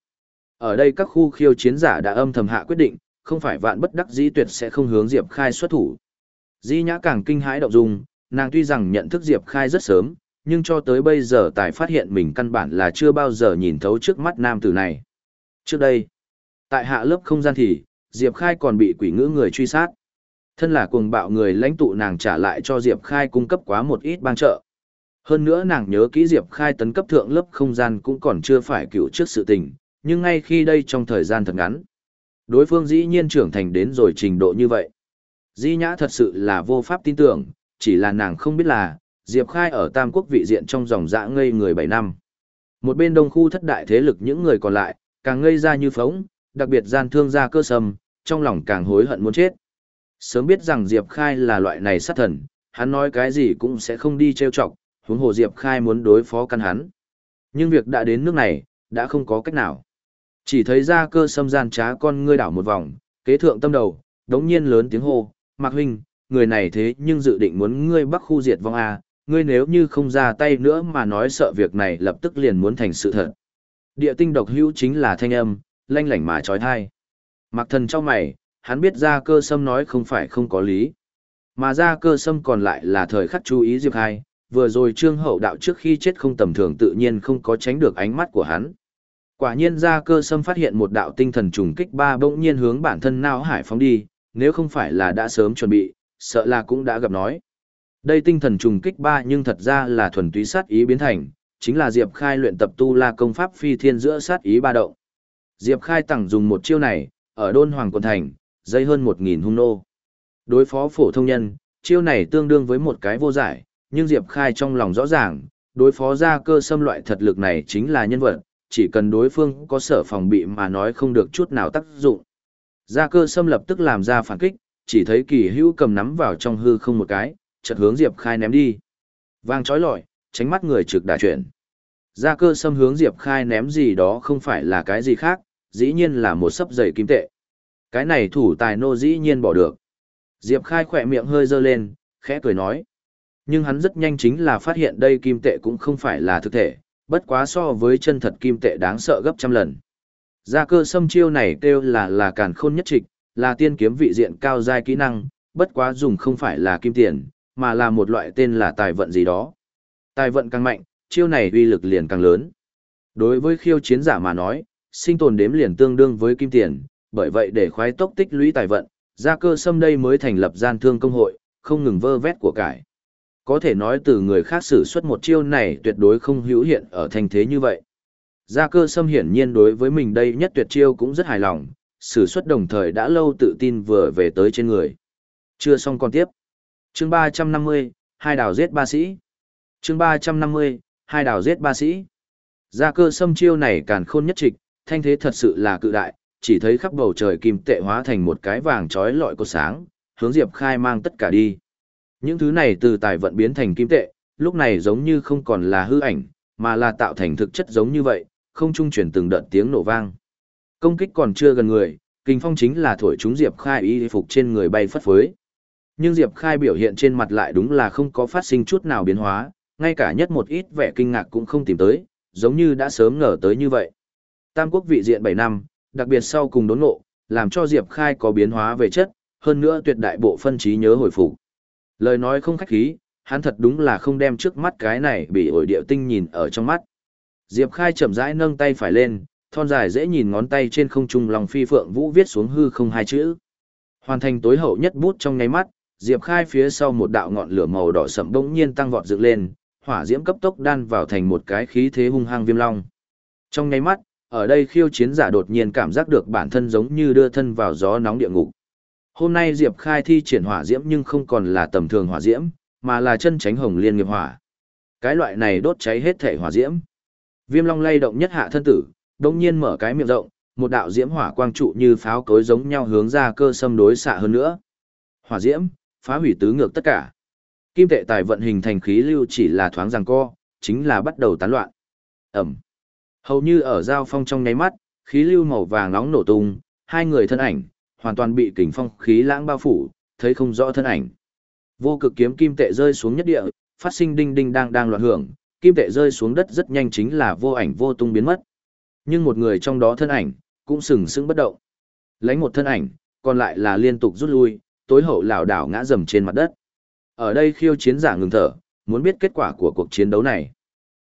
Ở đây các khu khiêu chiến giả đã âm thầm hạ quyết định, không phải vạn bất đắc dĩ tuyệt sẽ không hướng Diệp Khai xuất thủ. Di Nhã càng kinh hãi động dung, nàng tuy rằng nhận thức Diệp Khai rất sớm, nhưng cho tới bây giờ tài phát hiện mình căn bản là chưa bao giờ nhìn thấu trước mắt nam tử này. Trước đây, tại hạ lớp không gian thì, Diệp Khai còn bị quỷ ngữ người truy sát. Thân là cuồng bạo người lãnh tụ nàng trả lại cho Diệp Khai cung cấp quá một ít bang trợ. Hơn nữa nàng nhớ kỹ Diệp Khai tấn cấp thượng lớp không gian cũng còn chưa phải cựu trước sự tình, nhưng ngay khi đây trong thời gian thật ngắn, đối phương dĩ nhiên trưởng thành đến rồi trình độ như vậy. Di Nhã thật sự là vô pháp tin tưởng, chỉ là nàng không biết là, Diệp Khai ở Tam Quốc vị diện trong dòng dã ngây người 7 năm. Một bên đông khu thất đại thế lực những người còn lại, càng ngây ra như phóng, đặc biệt gian thương ra cơ sầm, trong lòng càng hối hận muốn chết. Sớm biết rằng Diệp Khai là loại này sát thần, hắn nói cái gì cũng sẽ không đi trêu chọc, huống hồ Diệp Khai muốn đối phó căn hắn. Nhưng việc đã đến nước này, đã không có cách nào. Chỉ thấy ra cơ sâm gian trá con ngươi đảo một vòng, kế thượng tâm đầu, đống nhiên lớn tiếng hô, Mạc Huynh, người này thế nhưng dự định muốn ngươi bắc khu diệt vong A, ngươi nếu như không ra tay nữa mà nói sợ việc này lập tức liền muốn thành sự thật. Địa tinh độc hữu chính là thanh âm, lanh lảnh mà trói thai. Mạc thần trong mày, hắn biết ra cơ sâm nói không phải không có lý. Mà ra cơ sâm còn lại là thời khắc chú ý Diệp Khai, vừa rồi trương hậu đạo trước khi chết không tầm thường tự nhiên không có tránh được ánh mắt của hắn. Quả nhiên ra cơ sâm phát hiện một đạo tinh thần trùng kích ba bỗng nhiên hướng bản thân nao hải phóng đi, nếu không phải là đã sớm chuẩn bị, sợ là cũng đã gặp nói. Đây tinh thần trùng kích ba nhưng thật ra là thuần túy sát ý biến thành, chính là Diệp Khai luyện tập tu la công pháp phi thiên giữa sát ý ba động. Diệp Khai tặng dùng một chiêu này, ở đôn hoàng quần thành, dây hơn một nghìn hung nô. Đối phó phổ thông nhân, chiêu này tương đương với một cái vô giải, nhưng Diệp Khai trong lòng rõ ràng, đối phó ra cơ xâm loại thật lực này chính là nhân vật, chỉ cần đối phương có sở phòng bị mà nói không được chút nào tác dụng. Gia cơ xâm lập tức làm ra phản kích, chỉ thấy kỳ hữu cầm nắm vào trong hư không một cái, chợt hướng Diệp Khai ném đi. Vang trói lọi, tránh mắt người trực đà chuyển. Gia cơ xâm hướng Diệp Khai ném gì đó không phải là cái gì khác, dĩ nhiên là một sấp giày kim tệ. Cái này thủ tài nô dĩ nhiên bỏ được. Diệp Khai khỏe miệng hơi dơ lên, khẽ cười nói. Nhưng hắn rất nhanh chính là phát hiện đây kim tệ cũng không phải là thực thể, bất quá so với chân thật kim tệ đáng sợ gấp trăm lần. Gia cơ xâm chiêu này kêu là là càn khôn nhất trịch, là tiên kiếm vị diện cao giai kỹ năng, bất quá dùng không phải là kim tiền, mà là một loại tên là tài vận gì đó. Tài vận càng mạnh, chiêu này uy lực liền càng lớn. Đối với khiêu chiến giả mà nói, sinh tồn đếm liền tương đương với kim tiền, bởi vậy để khoái tốc tích lũy tài vận, gia cơ xâm đây mới thành lập gian thương công hội, không ngừng vơ vét của cải. Có thể nói từ người khác sử xuất một chiêu này tuyệt đối không hữu hiện ở thành thế như vậy. Gia cơ xâm hiển nhiên đối với mình đây nhất tuyệt chiêu cũng rất hài lòng, sử xuất đồng thời đã lâu tự tin vừa về tới trên người. Chưa xong còn tiếp. Chương 350, hai đảo giết ba sĩ. Chương 350, hai đảo giết ba sĩ. Gia cơ xâm chiêu này càng khôn nhất trịch, thanh thế thật sự là cự đại, chỉ thấy khắp bầu trời kim tệ hóa thành một cái vàng trói lọi có sáng, hướng Diệp Khai mang tất cả đi. Những thứ này từ tài vận biến thành kim tệ, lúc này giống như không còn là hư ảnh, mà là tạo thành thực chất giống như vậy, không trung chuyển từng đợt tiếng nổ vang. Công kích còn chưa gần người, kinh phong chính là thổi chúng Diệp Khai y phục trên người bay phất phới. Nhưng Diệp Khai biểu hiện trên mặt lại đúng là không có phát sinh chút nào biến hóa, ngay cả nhất một ít vẻ kinh ngạc cũng không tìm tới, giống như đã sớm ngờ tới như vậy. Tam quốc vị diện 7 năm, đặc biệt sau cùng đốn ngộ, làm cho Diệp Khai có biến hóa về chất, hơn nữa tuyệt đại bộ phân trí nhớ hồi phục. Lời nói không khách khí, hắn thật đúng là không đem trước mắt cái này bị ổi điệu tinh nhìn ở trong mắt. Diệp Khai chậm rãi nâng tay phải lên, thon dài dễ nhìn ngón tay trên không trung lòng phi phượng vũ viết xuống hư không hai chữ. Hoàn thành tối hậu nhất bút trong nháy mắt, Diệp Khai phía sau một đạo ngọn lửa màu đỏ sậm bỗng nhiên tăng vọt dựng lên, hỏa diễm cấp tốc đan vào thành một cái khí thế hung hăng viêm long. Trong nháy mắt, ở đây khiêu chiến giả đột nhiên cảm giác được bản thân giống như đưa thân vào gió nóng địa ngục. Hôm nay Diệp Khai thi triển hỏa diễm nhưng không còn là tầm thường hỏa diễm, mà là chân tránh hồng liên nghiệp hỏa. Cái loại này đốt cháy hết thể hỏa diễm. Viêm long lay động nhất hạ thân tử, đồng nhiên mở cái miệng rộng, một đạo diễm hỏa quang trụ như pháo cối giống nhau hướng ra cơ xâm đối xạ hơn nữa. Hỏa diễm, phá hủy tứ ngược tất cả. Kim tệ tài vận hình thành khí lưu chỉ là thoáng giằng co, chính là bắt đầu tán loạn. Ẩm. Hầu như ở giao phong trong nháy mắt, khí lưu màu vàng nóng nổ tung, hai người thân ảnh, hoàn toàn bị kình phong khí lãng bao phủ, thấy không rõ thân ảnh. Vô cực kiếm kim tệ rơi xuống nhất địa, phát sinh đinh đinh đang đang loạn hưởng, kim tệ rơi xuống đất rất nhanh chính là vô ảnh vô tung biến mất. Nhưng một người trong đó thân ảnh, cũng sừng sững bất động. Lấy một thân ảnh, còn lại là liên tục rút lui, tối hậu lảo đảo ngã dầm trên mặt đất. Ở đây khiêu chiến giả ngừng thở, muốn biết kết quả của cuộc chiến đấu này.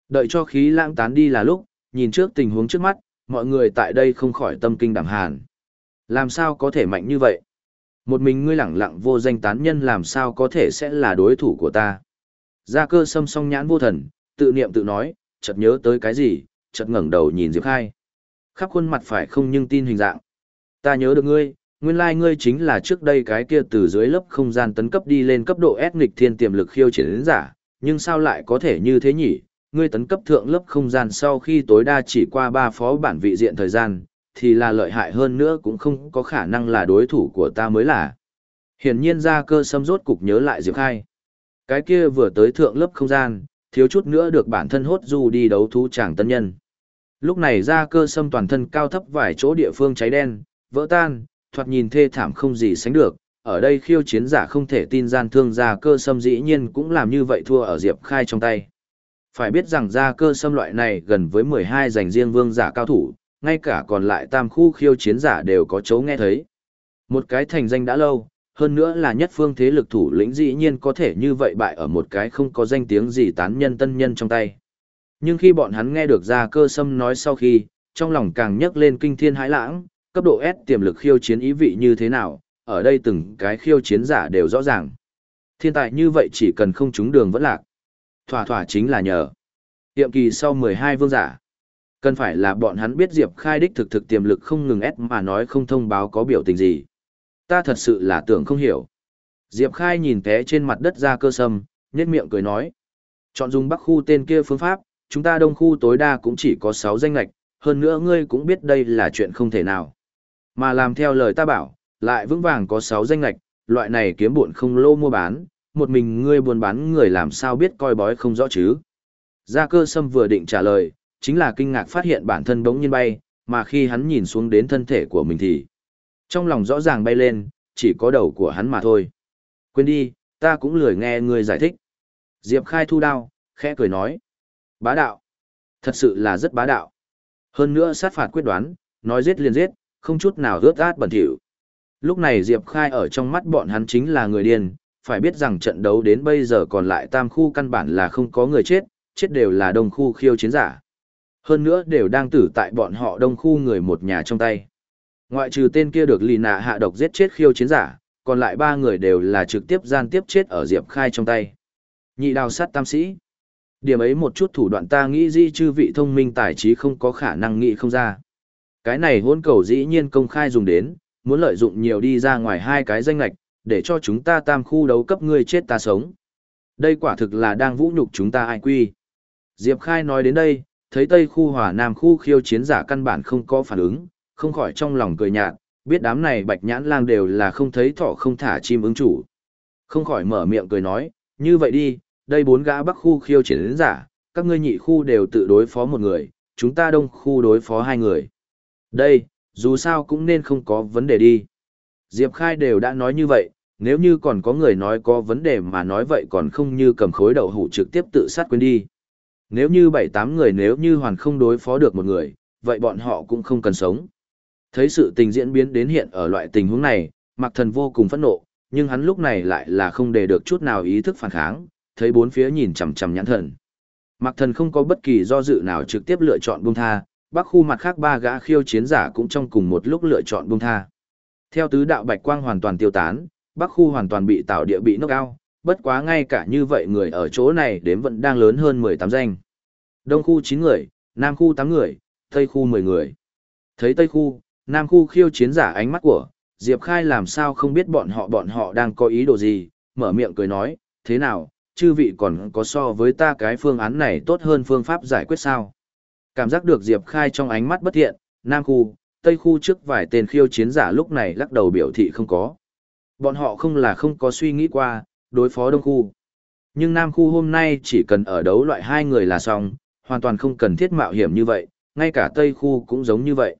Đợi cho khí lãng tán đi là lúc, nhìn trước tình huống trước mắt, mọi người tại đây không khỏi tâm kinh đảm hàn. Làm sao có thể mạnh như vậy? Một mình ngươi lẳng lặng vô danh tán nhân làm sao có thể sẽ là đối thủ của ta? Gia cơ sâm song nhãn vô thần, tự niệm tự nói, chợt nhớ tới cái gì, chợt ngẩng đầu nhìn Diệp Khai. Khắp khuôn mặt phải không nhưng tin hình dạng. Ta nhớ được ngươi, nguyên lai like ngươi chính là trước đây cái kia từ dưới lớp không gian tấn cấp đi lên cấp độ S nghịch thiên tiềm lực khiêu chiến giả, nhưng sao lại có thể như thế nhỉ? Ngươi tấn cấp thượng lớp không gian sau khi tối đa chỉ qua ba phó bản vị diện thời gian, thì là lợi hại hơn nữa cũng không có khả năng là đối thủ của ta mới là. Hiển nhiên ra cơ sâm rốt cục nhớ lại Diệp Khai. Cái kia vừa tới thượng lớp không gian, thiếu chút nữa được bản thân hốt du đi đấu thú chàng tân nhân. Lúc này ra cơ sâm toàn thân cao thấp vài chỗ địa phương cháy đen, vỡ tan, thoạt nhìn thê thảm không gì sánh được. Ở đây khiêu chiến giả không thể tin gian thương ra cơ sâm dĩ nhiên cũng làm như vậy thua ở Diệp Khai trong tay. Phải biết rằng ra cơ sâm loại này gần với 12 giành riêng vương giả cao thủ, ngay cả còn lại tam khu khiêu chiến giả đều có chấu nghe thấy. Một cái thành danh đã lâu, hơn nữa là nhất phương thế lực thủ lĩnh dĩ nhiên có thể như vậy bại ở một cái không có danh tiếng gì tán nhân tân nhân trong tay. Nhưng khi bọn hắn nghe được ra cơ sâm nói sau khi, trong lòng càng nhấc lên kinh thiên hãi lãng, cấp độ S tiềm lực khiêu chiến ý vị như thế nào, ở đây từng cái khiêu chiến giả đều rõ ràng. Thiên tài như vậy chỉ cần không trúng đường vẫn lạc. Thỏa thỏa chính là nhờ. Tiệm kỳ sau 12 vương giả. Cần phải là bọn hắn biết Diệp Khai đích thực thực tiềm lực không ngừng ép mà nói không thông báo có biểu tình gì. Ta thật sự là tưởng không hiểu. Diệp Khai nhìn té trên mặt đất ra cơ sâm, nhét miệng cười nói. Chọn dùng bắc khu tên kia phương pháp, chúng ta đông khu tối đa cũng chỉ có 6 danh lạch, hơn nữa ngươi cũng biết đây là chuyện không thể nào. Mà làm theo lời ta bảo, lại vững vàng có 6 danh lạch, loại này kiếm buồn không lô mua bán, một mình ngươi buôn bán người làm sao biết coi bói không rõ chứ. Gia cơ sâm vừa định trả lời, chính là kinh ngạc phát hiện bản thân bỗng nhiên bay, mà khi hắn nhìn xuống đến thân thể của mình thì trong lòng rõ ràng bay lên, chỉ có đầu của hắn mà thôi. Quên đi, ta cũng lười nghe ngươi giải thích. Diệp Khai thu đao, khẽ cười nói. Bá đạo. Thật sự là rất bá đạo. Hơn nữa sát phạt quyết đoán, nói giết liền giết, không chút nào rớt át bẩn thỉu. Lúc này Diệp Khai ở trong mắt bọn hắn chính là người điên, phải biết rằng trận đấu đến bây giờ còn lại tam khu căn bản là không có người chết, chết đều là đông khu khiêu chiến giả. Hơn nữa đều đang tử tại bọn họ đông khu người một nhà trong tay. Ngoại trừ tên kia được lì nạ hạ độc giết chết khiêu chiến giả, còn lại ba người đều là trực tiếp gian tiếp chết ở Diệp Khai trong tay. Nhị đào sát tam sĩ. Điểm ấy một chút thủ đoạn ta nghĩ di chư vị thông minh tài trí không có khả năng nghĩ không ra. Cái này hôn cầu dĩ nhiên công khai dùng đến, muốn lợi dụng nhiều đi ra ngoài hai cái danh lạch, để cho chúng ta tam khu đấu cấp ngươi chết ta sống. Đây quả thực là đang vũ nhục chúng ta ai quy. Diệp Khai nói đến đây, thấy Tây khu hòa Nam khu khiêu chiến giả căn bản không có phản ứng, không khỏi trong lòng cười nhạt, biết đám này bạch nhãn lang đều là không thấy thỏ không thả chim ứng chủ. Không khỏi mở miệng cười nói, như vậy đi, đây bốn gã bắc khu khiêu chiến giả, các ngươi nhị khu đều tự đối phó một người, chúng ta đông khu đối phó hai người. Đây, dù sao cũng nên không có vấn đề đi. Diệp Khai đều đã nói như vậy, nếu như còn có người nói có vấn đề mà nói vậy còn không như cầm khối đậu hủ trực tiếp tự sát quên đi. Nếu như bảy tám người nếu như hoàn không đối phó được một người, vậy bọn họ cũng không cần sống. Thấy sự tình diễn biến đến hiện ở loại tình huống này, Mạc Thần vô cùng phẫn nộ, nhưng hắn lúc này lại là không để được chút nào ý thức phản kháng, thấy bốn phía nhìn chằm chằm nhãn thần. Mạc Thần không có bất kỳ do dự nào trực tiếp lựa chọn buông tha, bắc khu mặt khác ba gã khiêu chiến giả cũng trong cùng một lúc lựa chọn buông tha. Theo tứ đạo bạch quang hoàn toàn tiêu tán, bắc khu hoàn toàn bị tạo địa bị knock out, bất quá ngay cả như vậy người ở chỗ này đếm vẫn đang lớn hơn 18 danh. Đông khu 9 người, Nam khu 8 người, Tây khu 10 người. Thấy Tây khu, Nam khu khiêu chiến giả ánh mắt của, Diệp Khai làm sao không biết bọn họ bọn họ đang có ý đồ gì, mở miệng cười nói, thế nào, chư vị còn có so với ta cái phương án này tốt hơn phương pháp giải quyết sao. Cảm giác được Diệp Khai trong ánh mắt bất thiện, Nam khu, Tây khu trước vài tên khiêu chiến giả lúc này lắc đầu biểu thị không có. Bọn họ không là không có suy nghĩ qua, đối phó Đông khu. Nhưng Nam khu hôm nay chỉ cần ở đấu loại hai người là xong, hoàn toàn không cần thiết mạo hiểm như vậy, ngay cả Tây khu cũng giống như vậy.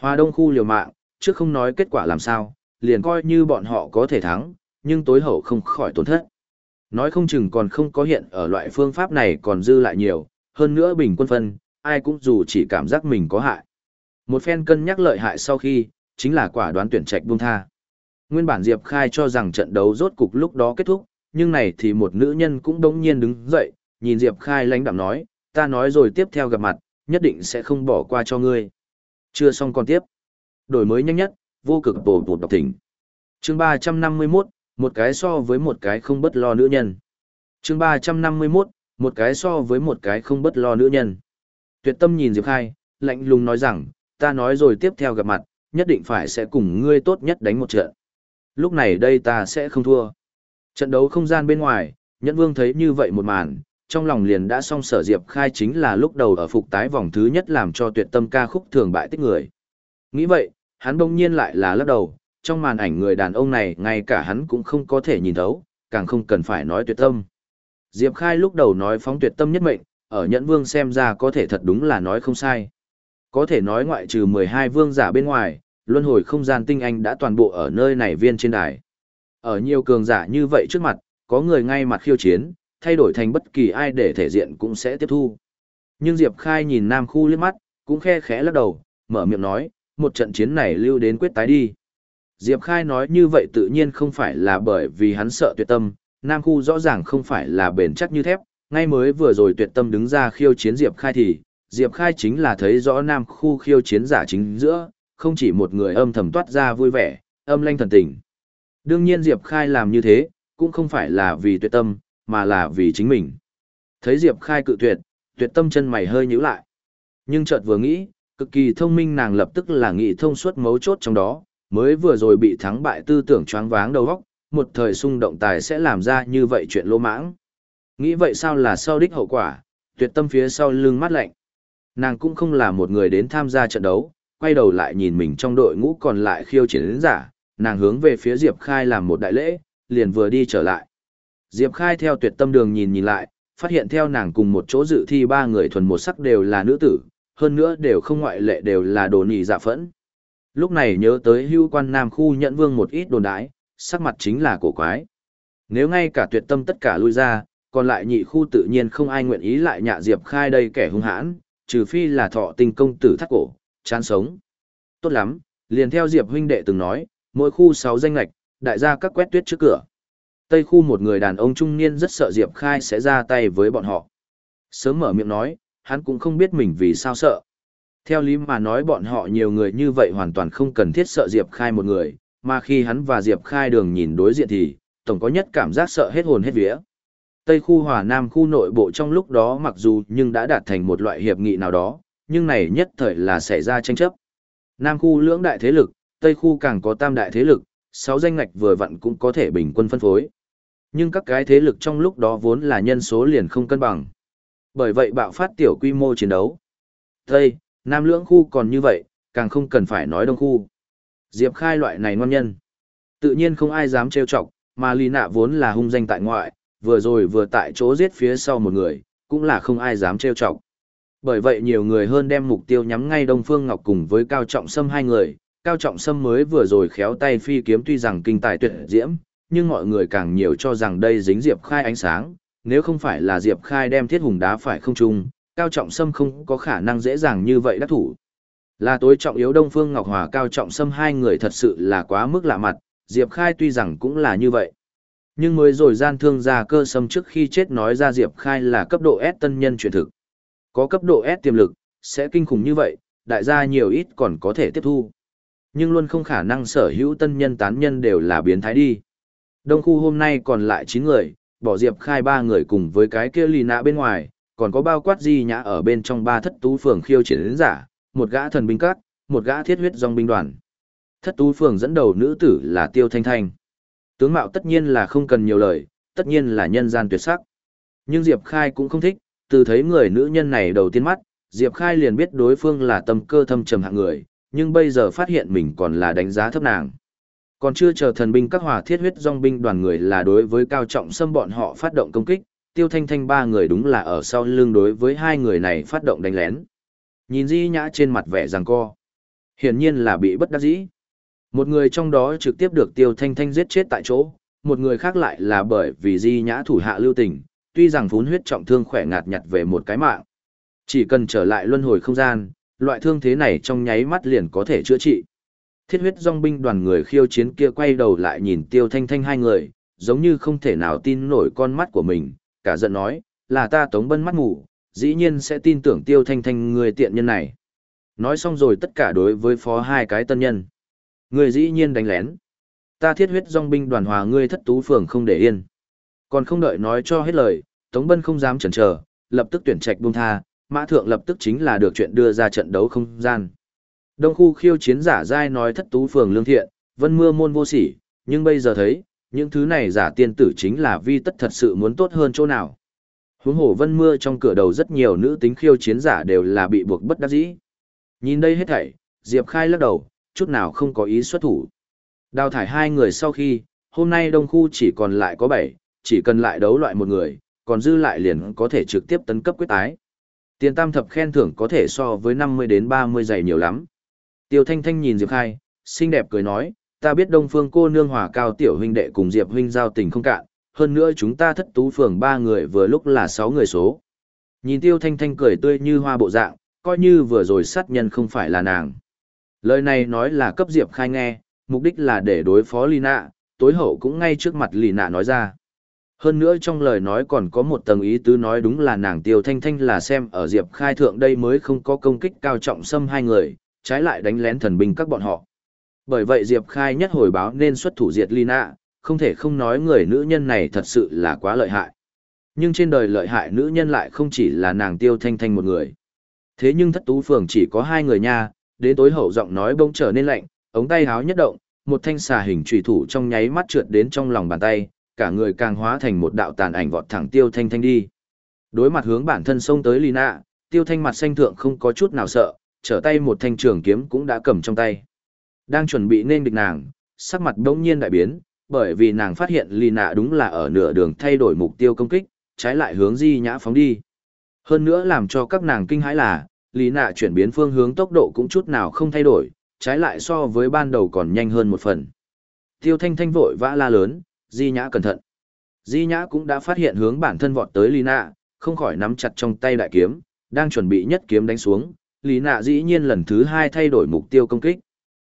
Hoa Đông khu liều mạng, trước không nói kết quả làm sao, liền coi như bọn họ có thể thắng, nhưng tối hậu không khỏi tổn thất. Nói không chừng còn không có hiện ở loại phương pháp này còn dư lại nhiều, hơn nữa bình quân phân, ai cũng dù chỉ cảm giác mình có hại. Một phen cân nhắc lợi hại sau khi, chính là quả đoán tuyển trạch buông tha. Nguyên bản Diệp Khai cho rằng trận đấu rốt cục lúc đó kết thúc, nhưng này thì một nữ nhân cũng đống nhiên đứng dậy, nhìn Diệp Khai lãnh đạm nói, ta nói rồi tiếp theo gặp mặt, nhất định sẽ không bỏ qua cho ngươi. Chưa xong còn tiếp. Đổi mới nhanh nhất, vô cực bổ bột đọc thỉnh. Chương 351, một cái so với một cái không bất lo nữ nhân. Chương 351, một cái so với một cái không bất lo nữ nhân. Tuyệt tâm nhìn Diệp Khai, lạnh lùng nói rằng, ta nói rồi tiếp theo gặp mặt, nhất định phải sẽ cùng ngươi tốt nhất đánh một trận. Lúc này đây ta sẽ không thua. Trận đấu không gian bên ngoài, Nhẫn Vương thấy như vậy một màn, trong lòng liền đã xong sở Diệp Khai chính là lúc đầu ở phục tái vòng thứ nhất làm cho tuyệt tâm ca khúc thường bại tích người. Nghĩ vậy, hắn bỗng nhiên lại là lắc đầu, trong màn ảnh người đàn ông này ngay cả hắn cũng không có thể nhìn thấu, càng không cần phải nói tuyệt tâm. Diệp Khai lúc đầu nói phóng tuyệt tâm nhất mệnh, ở Nhẫn Vương xem ra có thể thật đúng là nói không sai. Có thể nói ngoại trừ 12 vương giả bên ngoài, luân hồi không gian tinh anh đã toàn bộ ở nơi này viên trên đài. Ở nhiều cường giả như vậy trước mặt, có người ngay mặt khiêu chiến, thay đổi thành bất kỳ ai để thể diện cũng sẽ tiếp thu. Nhưng Diệp Khai nhìn Nam Khu liếc mắt, cũng khe khẽ lắc đầu, mở miệng nói, một trận chiến này lưu đến quyết tái đi. Diệp Khai nói như vậy tự nhiên không phải là bởi vì hắn sợ tuyệt tâm, Nam Khu rõ ràng không phải là bền chắc như thép, ngay mới vừa rồi tuyệt tâm đứng ra khiêu chiến Diệp Khai thì, Diệp Khai chính là thấy rõ Nam Khu khiêu chiến giả chính giữa, không chỉ một người âm thầm toát ra vui vẻ, âm lanh thần tình. Đương nhiên Diệp Khai làm như thế, cũng không phải là vì tuyệt tâm, mà là vì chính mình. Thấy Diệp Khai cự tuyệt, tuyệt tâm chân mày hơi nhíu lại. Nhưng chợt vừa nghĩ, cực kỳ thông minh nàng lập tức là nghĩ thông suốt mấu chốt trong đó, mới vừa rồi bị thắng bại tư tưởng choáng váng đầu óc, một thời xung động tài sẽ làm ra như vậy chuyện lỗ mãng. Nghĩ vậy sao là sau đích hậu quả, tuyệt tâm phía sau lưng mắt lạnh. Nàng cũng không là một người đến tham gia trận đấu, quay đầu lại nhìn mình trong đội ngũ còn lại khiêu chiến giả, nàng hướng về phía Diệp Khai làm một đại lễ, liền vừa đi trở lại. Diệp Khai theo tuyệt tâm đường nhìn nhìn lại, phát hiện theo nàng cùng một chỗ dự thi ba người thuần một sắc đều là nữ tử, hơn nữa đều không ngoại lệ đều là đồ nỉ dạ phẫn. Lúc này nhớ tới hưu quan nam khu nhận vương một ít đồn đái, sắc mặt chính là cổ quái. Nếu ngay cả tuyệt tâm tất cả lui ra, còn lại nhị khu tự nhiên không ai nguyện ý lại nhạ Diệp Khai đây kẻ hung hãn, trừ phi là thọ tình công tử thắt cổ, chán sống. Tốt lắm, liền theo Diệp huynh đệ từng nói, mỗi khu 6 danh lạch, đại gia các quét tuyết trước cửa. Tây khu một người đàn ông trung niên rất sợ Diệp Khai sẽ ra tay với bọn họ. Sớm mở miệng nói, hắn cũng không biết mình vì sao sợ. Theo lý mà nói bọn họ nhiều người như vậy hoàn toàn không cần thiết sợ Diệp Khai một người, mà khi hắn và Diệp Khai đường nhìn đối diện thì, tổng có nhất cảm giác sợ hết hồn hết vía. Tây khu hòa Nam khu nội bộ trong lúc đó mặc dù nhưng đã đạt thành một loại hiệp nghị nào đó, nhưng này nhất thời là xảy ra tranh chấp. Nam khu lưỡng đại thế lực, Tây khu càng có tam đại thế lực, sáu danh ngạch vừa vặn cũng có thể bình quân phân phối. Nhưng các cái thế lực trong lúc đó vốn là nhân số liền không cân bằng. Bởi vậy bạo phát tiểu quy mô chiến đấu. Tây, Nam lưỡng khu còn như vậy, càng không cần phải nói đông khu. Diệp Khai loại này ngon nhân. Tự nhiên không ai dám trêu chọc, mà Lý Nạ vốn là hung danh tại ngoại, vừa rồi vừa tại chỗ giết phía sau một người, cũng là không ai dám trêu chọc. Bởi vậy nhiều người hơn đem mục tiêu nhắm ngay Đông Phương Ngọc cùng với Cao Trọng Sâm hai người, Cao Trọng Sâm mới vừa rồi khéo tay phi kiếm tuy rằng kinh tài tuyệt diễm, nhưng mọi người càng nhiều cho rằng đây dính Diệp Khai ánh sáng, nếu không phải là Diệp Khai đem thiết hùng đá phải không trung, Cao Trọng Sâm không có khả năng dễ dàng như vậy đắc thủ. Là tối trọng yếu Đông Phương Ngọc Hòa Cao Trọng Sâm hai người thật sự là quá mức lạ mặt, Diệp Khai tuy rằng cũng là như vậy. Nhưng mới rồi gian thương gia cơ sâm trước khi chết nói ra Diệp Khai là cấp độ S tân nhân truyền thực. Có cấp độ S tiềm lực, sẽ kinh khủng như vậy, đại gia nhiều ít còn có thể tiếp thu. Nhưng luôn không khả năng sở hữu tân nhân tán nhân đều là biến thái đi. Đông khu hôm nay còn lại chín người, bỏ Diệp Khai ba người cùng với cái kia lì nạ bên ngoài, còn có bao quát di nhã ở bên trong ba thất tú phường khiêu triển đến giả, một gã thần binh cát, một gã thiết huyết dòng binh đoàn. Thất tú phường dẫn đầu nữ tử là Tiêu Thanh Thanh. Tướng mạo tất nhiên là không cần nhiều lời, tất nhiên là nhân gian tuyệt sắc. Nhưng Diệp Khai cũng không thích, từ thấy người nữ nhân này đầu tiên mắt, Diệp Khai liền biết đối phương là tâm cơ thâm trầm hạng người, nhưng bây giờ phát hiện mình còn là đánh giá thấp nàng. Còn chưa chờ thần binh các hòa thiết huyết dòng binh đoàn người là đối với cao trọng xâm bọn họ phát động công kích, tiêu thanh thanh ba người đúng là ở sau lưng đối với hai người này phát động đánh lén. Nhìn di nhã trên mặt vẻ ràng co. Hiển nhiên là bị bất đắc dĩ. Một người trong đó trực tiếp được tiêu thanh thanh giết chết tại chỗ, một người khác lại là bởi vì di nhã thủ hạ lưu tình, tuy rằng phún huyết trọng thương khỏe ngạt nhặt về một cái mạng. Chỉ cần trở lại luân hồi không gian, loại thương thế này trong nháy mắt liền có thể chữa trị. Thiết huyết dòng binh đoàn người khiêu chiến kia quay đầu lại nhìn tiêu thanh thanh hai người, giống như không thể nào tin nổi con mắt của mình, cả giận nói, là ta tống bân mắt ngủ, dĩ nhiên sẽ tin tưởng tiêu thanh thanh người tiện nhân này. Nói xong rồi tất cả đối với phó hai cái tân nhân. Người dĩ nhiên đánh lén. Ta thiết huyết dòng binh đoàn hòa ngươi thất tú phường không để yên. Còn không đợi nói cho hết lời, Tống Bân không dám chần chờ, lập tức tuyển trạch buông tha, Mã Thượng lập tức chính là được chuyện đưa ra trận đấu không gian. Đông khu khiêu chiến giả giai nói thất tú phường lương thiện, vân mưa môn vô sỉ, nhưng bây giờ thấy, những thứ này giả tiên tử chính là vi tất thật sự muốn tốt hơn chỗ nào. Huống hồ vân mưa trong cửa đầu rất nhiều nữ tính khiêu chiến giả đều là bị buộc bất đắc dĩ. Nhìn đây hết thảy, Diệp Khai lắc đầu, chút nào không có ý xuất thủ. Đào thải hai người sau khi, hôm nay đông khu chỉ còn lại có bảy, chỉ cần lại đấu loại một người, còn dư lại liền có thể trực tiếp tấn cấp quyết tái. Tiền tam thập khen thưởng có thể so với 50 đến 30 giày nhiều lắm. Tiêu Thanh Thanh nhìn Diệp Khai, xinh đẹp cười nói, ta biết Đông Phương cô nương hòa cao tiểu huynh đệ cùng Diệp huynh giao tình không cạn, hơn nữa chúng ta thất tú phường ba người vừa lúc là sáu người số. Nhìn Tiêu Thanh Thanh cười tươi như hoa bộ dạng, coi như vừa rồi sát nhân không phải là nàng. Lời này nói là cấp Diệp Khai nghe, mục đích là để đối phó Lina, tối hậu cũng ngay trước mặt Lina nói ra. Hơn nữa trong lời nói còn có một tầng ý tứ nói đúng là nàng Tiêu Thanh Thanh là xem ở Diệp Khai thượng đây mới không có công kích cao trọng xâm hai người, trái lại đánh lén thần binh các bọn họ. Bởi vậy Diệp Khai nhất hồi báo nên xuất thủ diệt Lina, không thể không nói người nữ nhân này thật sự là quá lợi hại. Nhưng trên đời lợi hại nữ nhân lại không chỉ là nàng Tiêu Thanh Thanh một người. Thế nhưng thất tú phường chỉ có hai người nha, đến tối hậu giọng nói bỗng trở nên lạnh, ống tay háo nhất động, một thanh xà hình trùy thủ trong nháy mắt trượt đến trong lòng bàn tay, cả người càng hóa thành một đạo tàn ảnh vọt thẳng Tiêu Thanh Thanh đi. Đối mặt hướng bản thân xông tới Lina, Tiêu Thanh mặt xanh thượng không có chút nào sợ, trở tay một thanh trường kiếm cũng đã cầm trong tay. Đang chuẩn bị nên địch nàng, sắc mặt đống nhiên đại biến, bởi vì nàng phát hiện Lina đúng là ở nửa đường thay đổi mục tiêu công kích, trái lại hướng Di Nhã phóng đi. Hơn nữa làm cho các nàng kinh hãi là, Lý Nạ chuyển biến phương hướng tốc độ cũng chút nào không thay đổi, trái lại so với ban đầu còn nhanh hơn một phần. Tiêu Thanh Thanh vội vã la lớn, Di Nhã cẩn thận. Di Nhã cũng đã phát hiện hướng bản thân vọt tới Lý Nạ, không khỏi nắm chặt trong tay đại kiếm, đang chuẩn bị nhất kiếm đánh xuống, Lý Nạ dĩ nhiên lần thứ hai thay đổi mục tiêu công kích.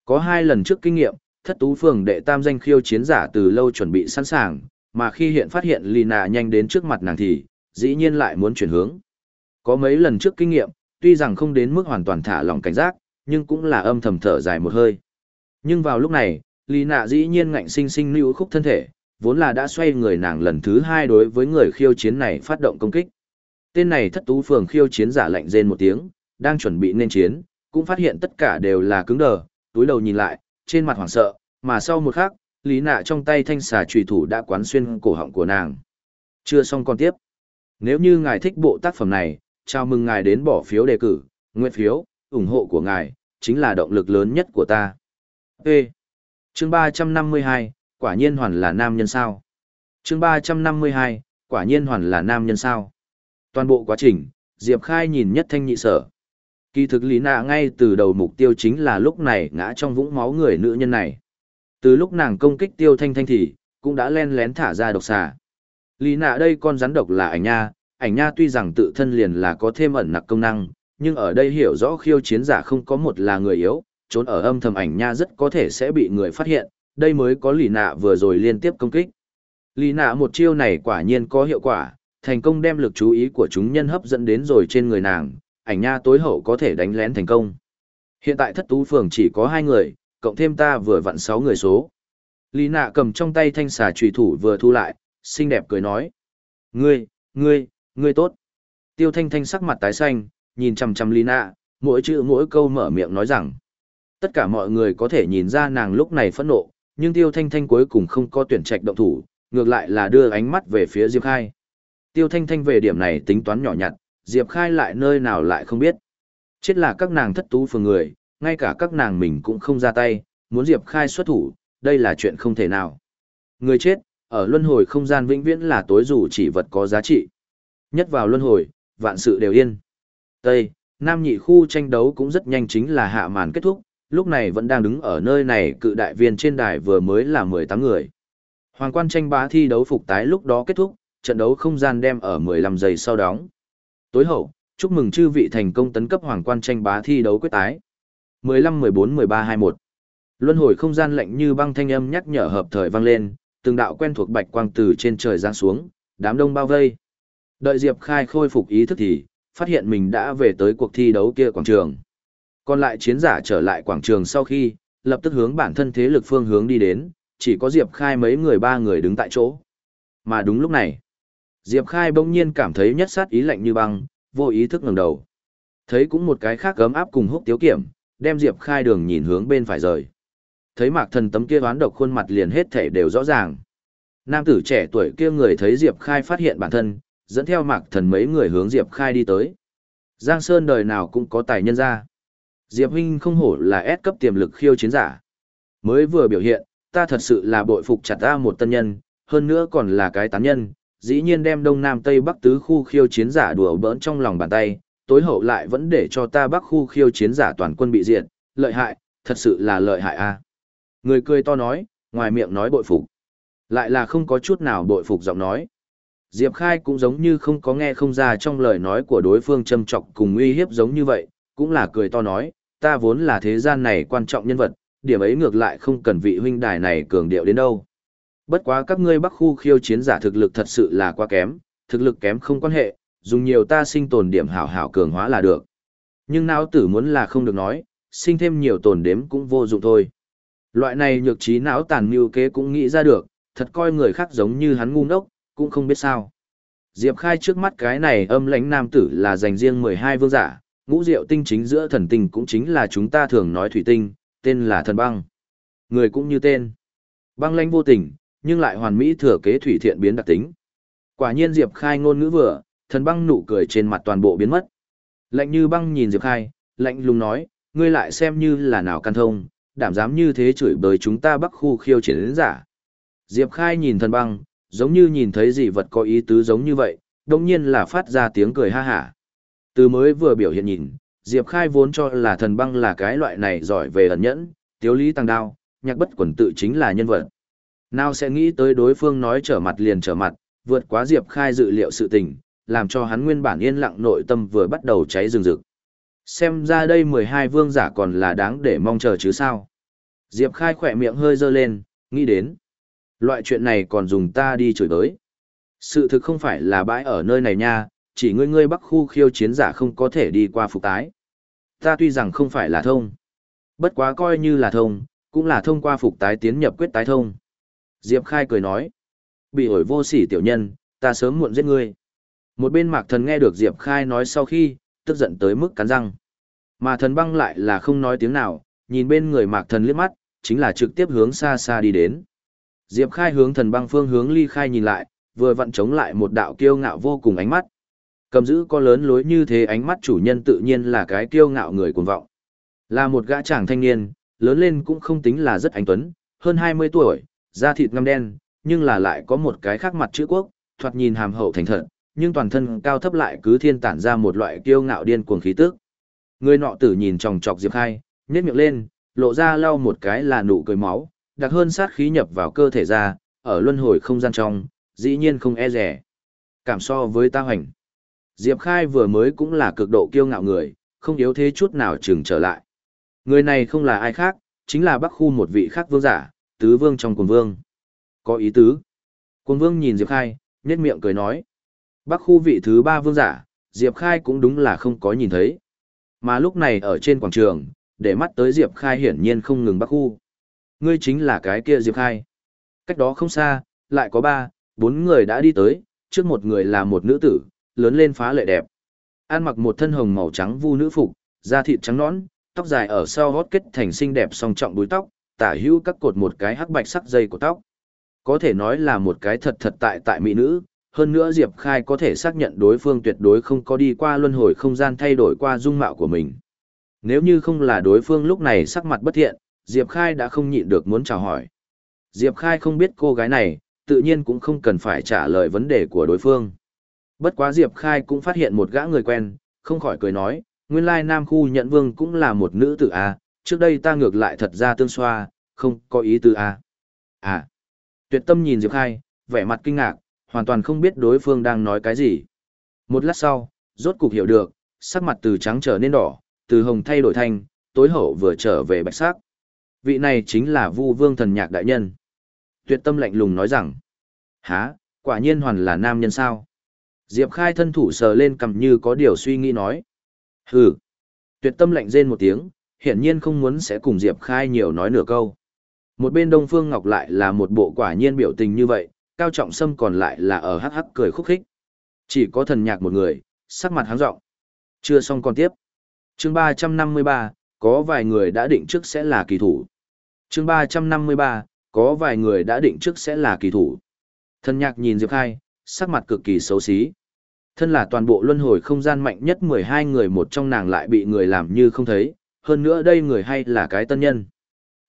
Có hai lần trước kinh nghiệm, thất tú phường đệ tam danh khiêu chiến giả từ lâu chuẩn bị sẵn sàng, mà khi hiện phát hiện Lý Nạ nhanh đến trước mặt nàng thì, dĩ nhiên lại muốn chuyển hướng. Có mấy lần trước kinh nghiệm, tuy rằng không đến mức hoàn toàn thả lỏng cảnh giác, nhưng cũng là âm thầm thở dài một hơi. Nhưng vào lúc này, Lý Nạ dĩ nhiên ngạnh sinh sinh lưu khúc thân thể, vốn là đã xoay người nàng lần thứ hai đối với người khiêu chiến này phát động công kích. Tên này thất tú phường khiêu chiến giả lạnh rên một tiếng, đang chuẩn bị nên chiến, cũng phát hiện tất cả đều là cứng đờ, túi đầu nhìn lại, trên mặt hoảng sợ, mà sau một khắc, lý nạ trong tay thanh xà trùy thủ đã quán xuyên cổ họng của nàng. Chưa xong còn tiếp. Nếu như ngài thích bộ tác phẩm này, chào mừng ngài đến bỏ phiếu đề cử, nguyện phiếu, ủng hộ của ngài, chính là động lực lớn nhất của ta. Ê! Chương 352, quả nhiên hoàn là nam nhân sao? Chương 352, quả nhiên hoàn là nam nhân sao? Toàn bộ quá trình, Diệp Khai nhìn nhất thanh nhị sở. Kỳ thực lý nạ ngay từ đầu mục tiêu chính là lúc này ngã trong vũng máu người nữ nhân này. Từ lúc nàng công kích tiêu thanh thanh thì, cũng đã len lén thả ra độc xà. Lý nạ đây con rắn độc là ảnh nha, ảnh nha tuy rằng tự thân liền là có thêm ẩn nặc công năng, nhưng ở đây hiểu rõ khiêu chiến giả không có một là người yếu, trốn ở âm thầm ảnh nha rất có thể sẽ bị người phát hiện, đây mới có lì nạ vừa rồi liên tiếp công kích. Lì nạ một chiêu này quả nhiên có hiệu quả, thành công đem lực chú ý của chúng nhân hấp dẫn đến rồi trên người nàng, ảnh nha tối hậu có thể đánh lén thành công. Hiện tại thất tú phường chỉ có hai người, cộng thêm ta vừa vặn sáu người số. Lý nạ cầm trong tay thanh xà trùy thủ vừa thu lại, xinh đẹp cười nói. Ngươi, ngươi, ngươi tốt. Tiêu thanh thanh sắc mặt tái xanh, nhìn chằm chằm Lina, mỗi chữ mỗi câu mở miệng nói rằng. Tất cả mọi người có thể nhìn ra nàng lúc này phẫn nộ, nhưng Tiêu Thanh Thanh cuối cùng không có tuyển trạch động thủ, ngược lại là đưa ánh mắt về phía Diệp Khai. Tiêu Thanh Thanh về điểm này tính toán nhỏ nhặt, Diệp Khai lại nơi nào lại không biết. Chết là các nàng thất tú phường người, ngay cả các nàng mình cũng không ra tay, muốn Diệp Khai xuất thủ, đây là chuyện không thể nào. Người chết, ở luân hồi không gian vĩnh viễn là tối dù chỉ vật có giá trị. Nhất vào luân hồi, vạn sự đều yên. Tây, Nam nhị khu tranh đấu cũng rất nhanh chính là hạ màn kết thúc, lúc này vẫn đang đứng ở nơi này cự đại viên trên đài vừa mới là 18 người. Hoàng quan tranh bá thi đấu phục tái lúc đó kết thúc, trận đấu không gian đem ở 15 giây sau đóng. Tối hậu, chúc mừng chư vị thành công tấn cấp hoàng quan tranh bá thi đấu quyết tái. 15 14 13 21. Luân hồi không gian lạnh như băng thanh âm nhắc nhở hợp thời vang lên, từng đạo quen thuộc bạch quang từ trên trời giáng xuống, đám đông bao vây. Đợi Diệp Khai khôi phục ý thức thì, phát hiện mình đã về tới cuộc thi đấu kia quảng trường. Còn lại chiến giả trở lại quảng trường sau khi, lập tức hướng bản thân thế lực phương hướng đi đến, chỉ có Diệp Khai mấy người ba người đứng tại chỗ. Mà đúng lúc này, Diệp Khai bỗng nhiên cảm thấy nhất sát ý lạnh như băng, vô ý thức ngẩng đầu. Thấy cũng một cái khác gấm áp cùng húc tiếu kiểm, đem Diệp Khai đường nhìn hướng bên phải rời. Thấy mạc thần tấm kia đoán độc khuôn mặt liền hết thể đều rõ ràng. Nam tử trẻ tuổi kia người thấy Diệp Khai phát hiện bản thân, dẫn theo mạc thần mấy người hướng Diệp Khai đi tới. Giang Sơn đời nào cũng có tài nhân ra. Diệp huynh không hổ là ép cấp tiềm lực khiêu chiến giả. Mới vừa biểu hiện, ta thật sự là bội phục chặt ta một tân nhân, hơn nữa còn là cái tán nhân, dĩ nhiên đem Đông Nam Tây Bắc tứ khu khiêu chiến giả đùa bỡn trong lòng bàn tay, tối hậu lại vẫn để cho ta Bắc khu khiêu chiến giả toàn quân bị diệt, lợi hại, thật sự là lợi hại a. Người cười to nói, ngoài miệng nói bội phục, lại là không có chút nào bội phục giọng nói. Diệp Khai cũng giống như không có nghe không ra trong lời nói của đối phương châm trọng cùng uy hiếp giống như vậy, cũng là cười to nói, ta vốn là thế gian này quan trọng nhân vật, điểm ấy ngược lại không cần vị huynh đài này cường điệu đến đâu. Bất quá các ngươi bắc khu khiêu chiến giả thực lực thật sự là quá kém, thực lực kém không quan hệ, dùng nhiều ta sinh tồn điểm hảo hảo cường hóa là được. Nhưng não tử muốn là không được nói, sinh thêm nhiều tồn đếm cũng vô dụng thôi. Loại này nhược trí não tàn mưu kế cũng nghĩ ra được, thật coi người khác giống như hắn ngu ngốc, cũng không biết sao. Diệp Khai trước mắt cái này âm lãnh nam tử là dành riêng 12 vương giả, ngũ diệu tinh chính giữa thần tinh cũng chính là chúng ta thường nói thủy tinh, tên là thần băng. Người cũng như tên. Băng lãnh vô tình, nhưng lại hoàn mỹ thừa kế thủy thiện biến đặc tính. Quả nhiên Diệp Khai ngôn ngữ vừa, thần băng nụ cười trên mặt toàn bộ biến mất. Lạnh như băng nhìn Diệp Khai, lạnh lùng nói, ngươi lại xem như là nào căn thông, đảm dám như thế chửi bới chúng ta bắc khu khiêu chiến đến giả. Diệp Khai nhìn thần băng, giống như nhìn thấy gì vật có ý tứ giống như vậy, đồng nhiên là phát ra tiếng cười ha hả. Từ mới vừa biểu hiện nhìn, Diệp Khai vốn cho là thần băng là cái loại này giỏi về ẩn nhẫn, tiếu lý tăng đao, nhạc bất quần tự chính là nhân vật. Nào sẽ nghĩ tới đối phương nói trở mặt liền trở mặt, vượt quá Diệp Khai dự liệu sự tình, làm cho hắn nguyên bản yên lặng nội tâm vừa bắt đầu cháy rừng rực. Xem ra đây 12 vương giả còn là đáng để mong chờ chứ sao. Diệp Khai khỏe miệng hơi dơ lên, nghĩ đến. Loại chuyện này còn dùng ta đi chửi tới. Sự thực không phải là bãi ở nơi này nha, chỉ ngươi ngươi bắc khu khiêu chiến giả không có thể đi qua phục tái. Ta tuy rằng không phải là thông. Bất quá coi như là thông, cũng là thông qua phục tái tiến nhập quyết tái thông. Diệp Khai cười nói. Bị ổi vô sỉ tiểu nhân, ta sớm muộn giết ngươi. Một bên mạc thần nghe được Diệp Khai nói sau khi, tức giận tới mức cắn răng. Mà thần băng lại là không nói tiếng nào, nhìn bên người mạc thần liếc mắt, chính là trực tiếp hướng xa xa đi đến. Diệp Khai hướng thần băng phương hướng ly khai nhìn lại, vừa vặn chống lại một đạo kiêu ngạo vô cùng ánh mắt. Cầm giữ có lớn lối như thế ánh mắt chủ nhân tự nhiên là cái kiêu ngạo người cuồng vọng. Là một gã chàng thanh niên, lớn lên cũng không tính là rất anh tuấn, hơn 20 tuổi, da thịt ngăm đen, nhưng là lại có một cái khác mặt chữ quốc, thoạt nhìn hàm hậu thành thật, nhưng toàn thân cao thấp lại cứ thiên tản ra một loại kiêu ngạo điên cuồng khí tức. Người nọ tử nhìn chòng chọc Diệp Khai, nhếch miệng lên, lộ ra lau một cái là nụ cười máu, đặc hơn sát khí nhập vào cơ thể ra, ở luân hồi không gian trong, dĩ nhiên không e rẻ. Cảm so với ta hoành. Diệp Khai vừa mới cũng là cực độ kiêu ngạo người, không yếu thế chút nào chừng trở lại. Người này không là ai khác, chính là Bắc Khu một vị khác vương giả, tứ vương trong quần vương. Có ý tứ. Quần vương nhìn Diệp Khai, nhét miệng cười nói. Bắc Khu vị thứ ba vương giả, Diệp Khai cũng đúng là không có nhìn thấy. Mà lúc này ở trên quảng trường, để mắt tới Diệp Khai hiển nhiên không ngừng Bắc Khu. Ngươi chính là cái kia Diệp Khai. Cách đó không xa, lại có ba, bốn người đã đi tới, trước một người là một nữ tử, lớn lên phá lệ đẹp. Ăn mặc một thân hồng màu trắng vu nữ phục, da thịt trắng nõn, tóc dài ở sau hót kết thành xinh đẹp song trọng đuôi tóc, tả hữu các cột một cái hắc bạch sắc dây của tóc. Có thể nói là một cái thật thật tại tại mỹ nữ, hơn nữa Diệp Khai có thể xác nhận đối phương tuyệt đối không có đi qua luân hồi không gian thay đổi qua dung mạo của mình. Nếu như không là đối phương lúc này sắc mặt bất thiện, Diệp Khai đã không nhịn được muốn chào hỏi. Diệp Khai không biết cô gái này, tự nhiên cũng không cần phải trả lời vấn đề của đối phương. Bất quá Diệp Khai cũng phát hiện một gã người quen, không khỏi cười nói, nguyên lai Nam Khu nhận vương cũng là một nữ tử à, trước đây ta ngược lại thật ra tương xoa, không có ý tư à. À, tuyệt tâm nhìn Diệp Khai, vẻ mặt kinh ngạc, hoàn toàn không biết đối phương đang nói cái gì. Một lát sau, rốt cục hiểu được, sắc mặt từ trắng trở nên đỏ, từ hồng thay đổi thanh, tối hậu vừa trở về bạch sắc. Vị này chính là Vu Vương thần nhạc đại nhân. Tuyệt tâm lạnh lùng nói rằng, há, quả nhiên hoàn là nam nhân sao. Diệp Khai thân thủ sờ lên cầm như có điều suy nghĩ nói. Hừ. Tuyệt tâm lạnh rên một tiếng, hiển nhiên không muốn sẽ cùng Diệp Khai nhiều nói nửa câu. Một bên Đông Phương Ngọc lại là một bộ quả nhiên biểu tình như vậy, Cao Trọng Sâm còn lại là ở hắc hắc cười khúc khích. Chỉ có thần nhạc một người, sắc mặt háng rộng. Chưa xong còn tiếp. Chương 353, có vài người đã định trước sẽ là kỳ thủ. Chương 353, có vài người đã định trước sẽ là kỳ thủ. Thần nhạc nhìn Diệp Khai, sắc mặt cực kỳ xấu xí. Thân là toàn bộ luân hồi không gian mạnh nhất 12 người một trong nàng lại bị người làm như không thấy, hơn nữa đây người hay là cái tân nhân.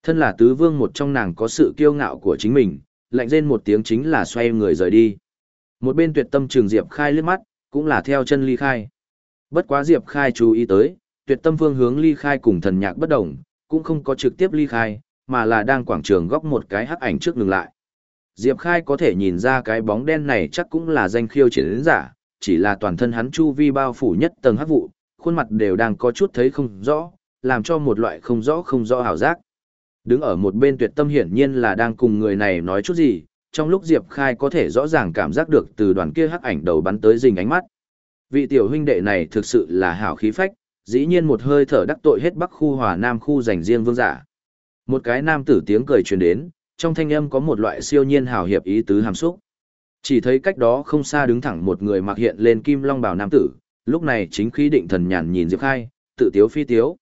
Thân là tứ vương một trong nàng có sự kiêu ngạo của chính mình, lạnh rên một tiếng chính là xoay người rời đi. Một bên tuyệt tâm trường Diệp Khai liếc mắt, cũng là theo chân ly khai. Bất quá Diệp Khai chú ý tới, tuyệt tâm phương hướng ly khai cùng thần nhạc bất đồng, cũng không có trực tiếp ly khai, mà là đang quảng trường góc một cái hắc ảnh trước ngừng lại. Diệp Khai có thể nhìn ra cái bóng đen này chắc cũng là danh khiêu chiến giả, chỉ là toàn thân hắn chu vi bao phủ nhất tầng hắc vụ, khuôn mặt đều đang có chút thấy không rõ, làm cho một loại không rõ không rõ hào giác. Đứng ở một bên tuyệt tâm hiển nhiên là đang cùng người này nói chút gì, trong lúc Diệp Khai có thể rõ ràng cảm giác được từ đoàn kia hắc ảnh đầu bắn tới rình ánh mắt. Vị tiểu huynh đệ này thực sự là hảo khí phách, dĩ nhiên một hơi thở đắc tội hết Bắc khu Hòa Nam khu dành riêng vương giả. Một cái nam tử tiếng cười truyền đến, trong thanh âm có một loại siêu nhiên hào hiệp ý tứ hàm xúc. Chỉ thấy cách đó không xa đứng thẳng một người mặc hiện lên kim long bào nam tử, lúc này chính khí định thần nhàn nhìn Diệp Khai, tự tiếu phi tiếu.